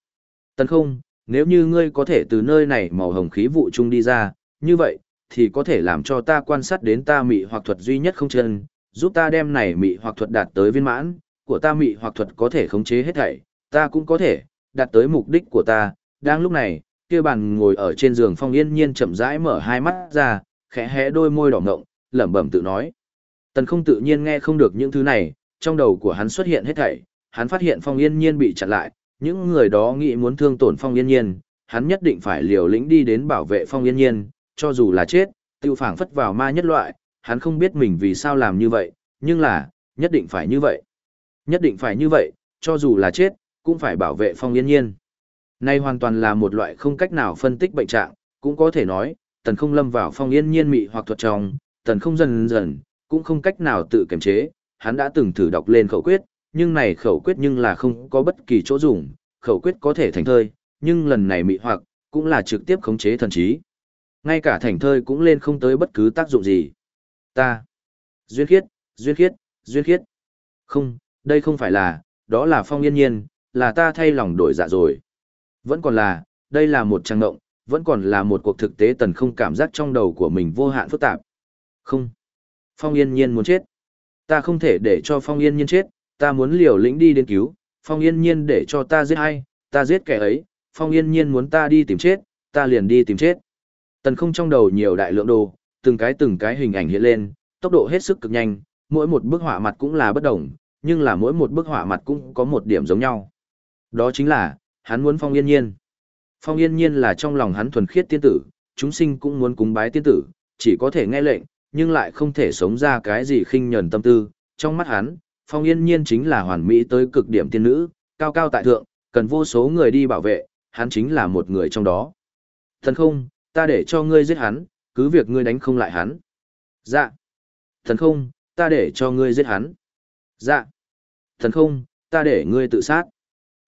Tần không, nếu như ngươi có thể từ nơi này màu hồng khí vụ chung đi ra, như vậy, thì có thể làm cho ta quan sát đến ta mị hoặc thuật duy nhất không chân, giúp ta đem này mị hoặc thuật đạt tới viên mãn, của ta mị hoặc thuật có thể khống chế hết thảy, ta cũng có thể đạt tới mục đích của ta. Đang lúc này, kia bàn ngồi ở trên giường Phong Yên Nhiên chậm rãi mở hai mắt ra, khẽ hé đôi môi đỏ ngộng, lẩm bẩm tự nói. Tần không tự nhiên nghe không được những thứ này, trong đầu của hắn xuất hiện hết thảy, hắn phát hiện Phong Yên Nhiên bị chặn lại, những người đó nghĩ muốn thương tổn Phong Yên Nhiên, hắn nhất định phải liều lĩnh đi đến bảo vệ Phong Yên Nhiên, cho dù là chết, tiêu phảng phất vào ma nhất loại, hắn không biết mình vì sao làm như vậy, nhưng là, nhất định phải như vậy. Nhất định phải như vậy, cho dù là chết, cũng phải bảo vệ Phong Yên Nhiên. nay hoàn toàn là một loại không cách nào phân tích bệnh trạng, cũng có thể nói, tần không lâm vào Phong Yên Nhiên mị hoặc thuật trong, tần không dần dần, cũng không cách nào tự kiềm chế, hắn đã từng thử đọc lên khẩu quyết, nhưng này khẩu quyết nhưng là không có bất kỳ chỗ dùng, khẩu quyết có thể thành thơi, nhưng lần này mị hoặc, cũng là trực tiếp khống chế thần trí. Ngay cả thành thơi cũng lên không tới bất cứ tác dụng gì. Ta. Duyên khiết, duyên khiết, duyên khiết. Không, đây không phải là, đó là phong yên nhiên, là ta thay lòng đổi dạ rồi. Vẫn còn là, đây là một trang động, vẫn còn là một cuộc thực tế tần không cảm giác trong đầu của mình vô hạn phức tạp. Không. Phong yên nhiên muốn chết. Ta không thể để cho phong yên nhiên chết, ta muốn liều lĩnh đi đến cứu, phong yên nhiên để cho ta giết hay, ta giết kẻ ấy, phong yên nhiên muốn ta đi tìm chết, ta liền đi tìm chết. Tần không trong đầu nhiều đại lượng đồ, từng cái từng cái hình ảnh hiện lên, tốc độ hết sức cực nhanh, mỗi một bức họa mặt cũng là bất đồng, nhưng là mỗi một bức họa mặt cũng có một điểm giống nhau. Đó chính là, hắn muốn phong yên nhiên. Phong yên nhiên là trong lòng hắn thuần khiết tiên tử, chúng sinh cũng muốn cúng bái tiên tử, chỉ có thể nghe lệnh, nhưng lại không thể sống ra cái gì khinh nhẫn tâm tư. Trong mắt hắn, phong yên nhiên chính là hoàn mỹ tới cực điểm tiên nữ, cao cao tại thượng, cần vô số người đi bảo vệ, hắn chính là một người trong đó. Thần không, ta để cho ngươi giết hắn, cứ việc ngươi đánh không lại hắn. Dạ. Thần không, ta để cho ngươi giết hắn. Dạ. Thần không, ta để ngươi tự sát.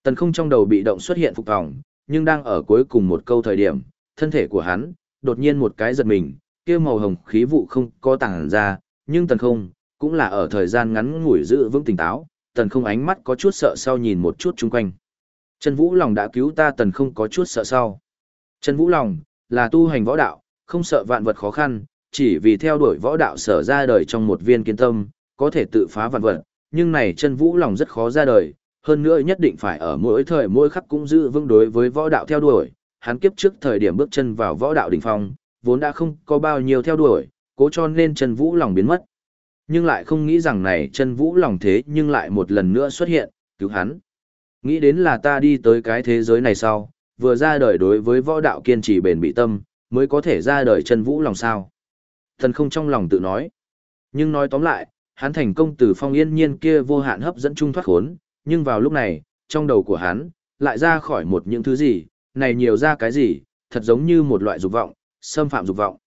Tần không trong đầu bị động xuất hiện phục vòng, nhưng đang ở cuối cùng một câu thời điểm, thân thể của hắn, đột nhiên một cái giật mình, kia màu hồng khí vụ không có tàng ra, nhưng tần không, cũng là ở thời gian ngắn ngủi giữ vững tỉnh táo, tần không ánh mắt có chút sợ sau nhìn một chút chung quanh. Trần Vũ lòng đã cứu ta tần không có chút sợ sau. Trần Vũ lòng, là tu hành võ đạo, không sợ vạn vật khó khăn, chỉ vì theo đuổi võ đạo sở ra đời trong một viên kiên tâm, có thể tự phá vạn vật, nhưng này chân vũ lòng rất khó ra đời, hơn nữa nhất định phải ở mỗi thời mỗi khắc cũng giữ vững đối với võ đạo theo đuổi, hắn kiếp trước thời điểm bước chân vào võ đạo đỉnh phong, vốn đã không có bao nhiêu theo đuổi, cố cho nên chân vũ lòng biến mất. Nhưng lại không nghĩ rằng này chân vũ lòng thế nhưng lại một lần nữa xuất hiện, cứu hắn. Nghĩ đến là ta đi tới cái thế giới này sau, vừa ra đời đối với võ đạo kiên trì bền bị tâm, mới có thể ra đời chân vũ lòng sao. Thần không trong lòng tự nói. Nhưng nói tóm lại, hắn thành công từ phong yên nhiên kia vô hạn hấp dẫn trung thoát khốn, nhưng vào lúc này, trong đầu của hắn, lại ra khỏi một những thứ gì, này nhiều ra cái gì, thật giống như một loại dục vọng, xâm phạm dục vọng.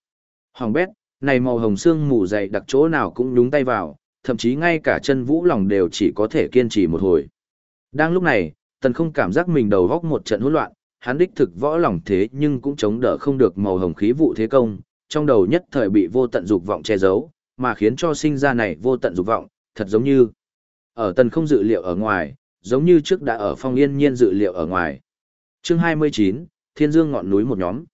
Hoàng bét, này màu hồng xương mù dày đặc chỗ nào cũng nhúng tay vào, thậm chí ngay cả chân vũ lòng đều chỉ có thể kiên trì một hồi. Đang lúc này, tần không cảm giác mình đầu góc một trận hỗn loạn, hắn đích thực võ lòng thế nhưng cũng chống đỡ không được màu hồng khí vụ thế công, trong đầu nhất thời bị vô tận dục vọng che giấu, mà khiến cho sinh ra này vô tận dục vọng, thật giống như ở tần không dự liệu ở ngoài, giống như trước đã ở phong yên nhiên dự liệu ở ngoài. Chương 29, Thiên Dương ngọn núi một nhóm.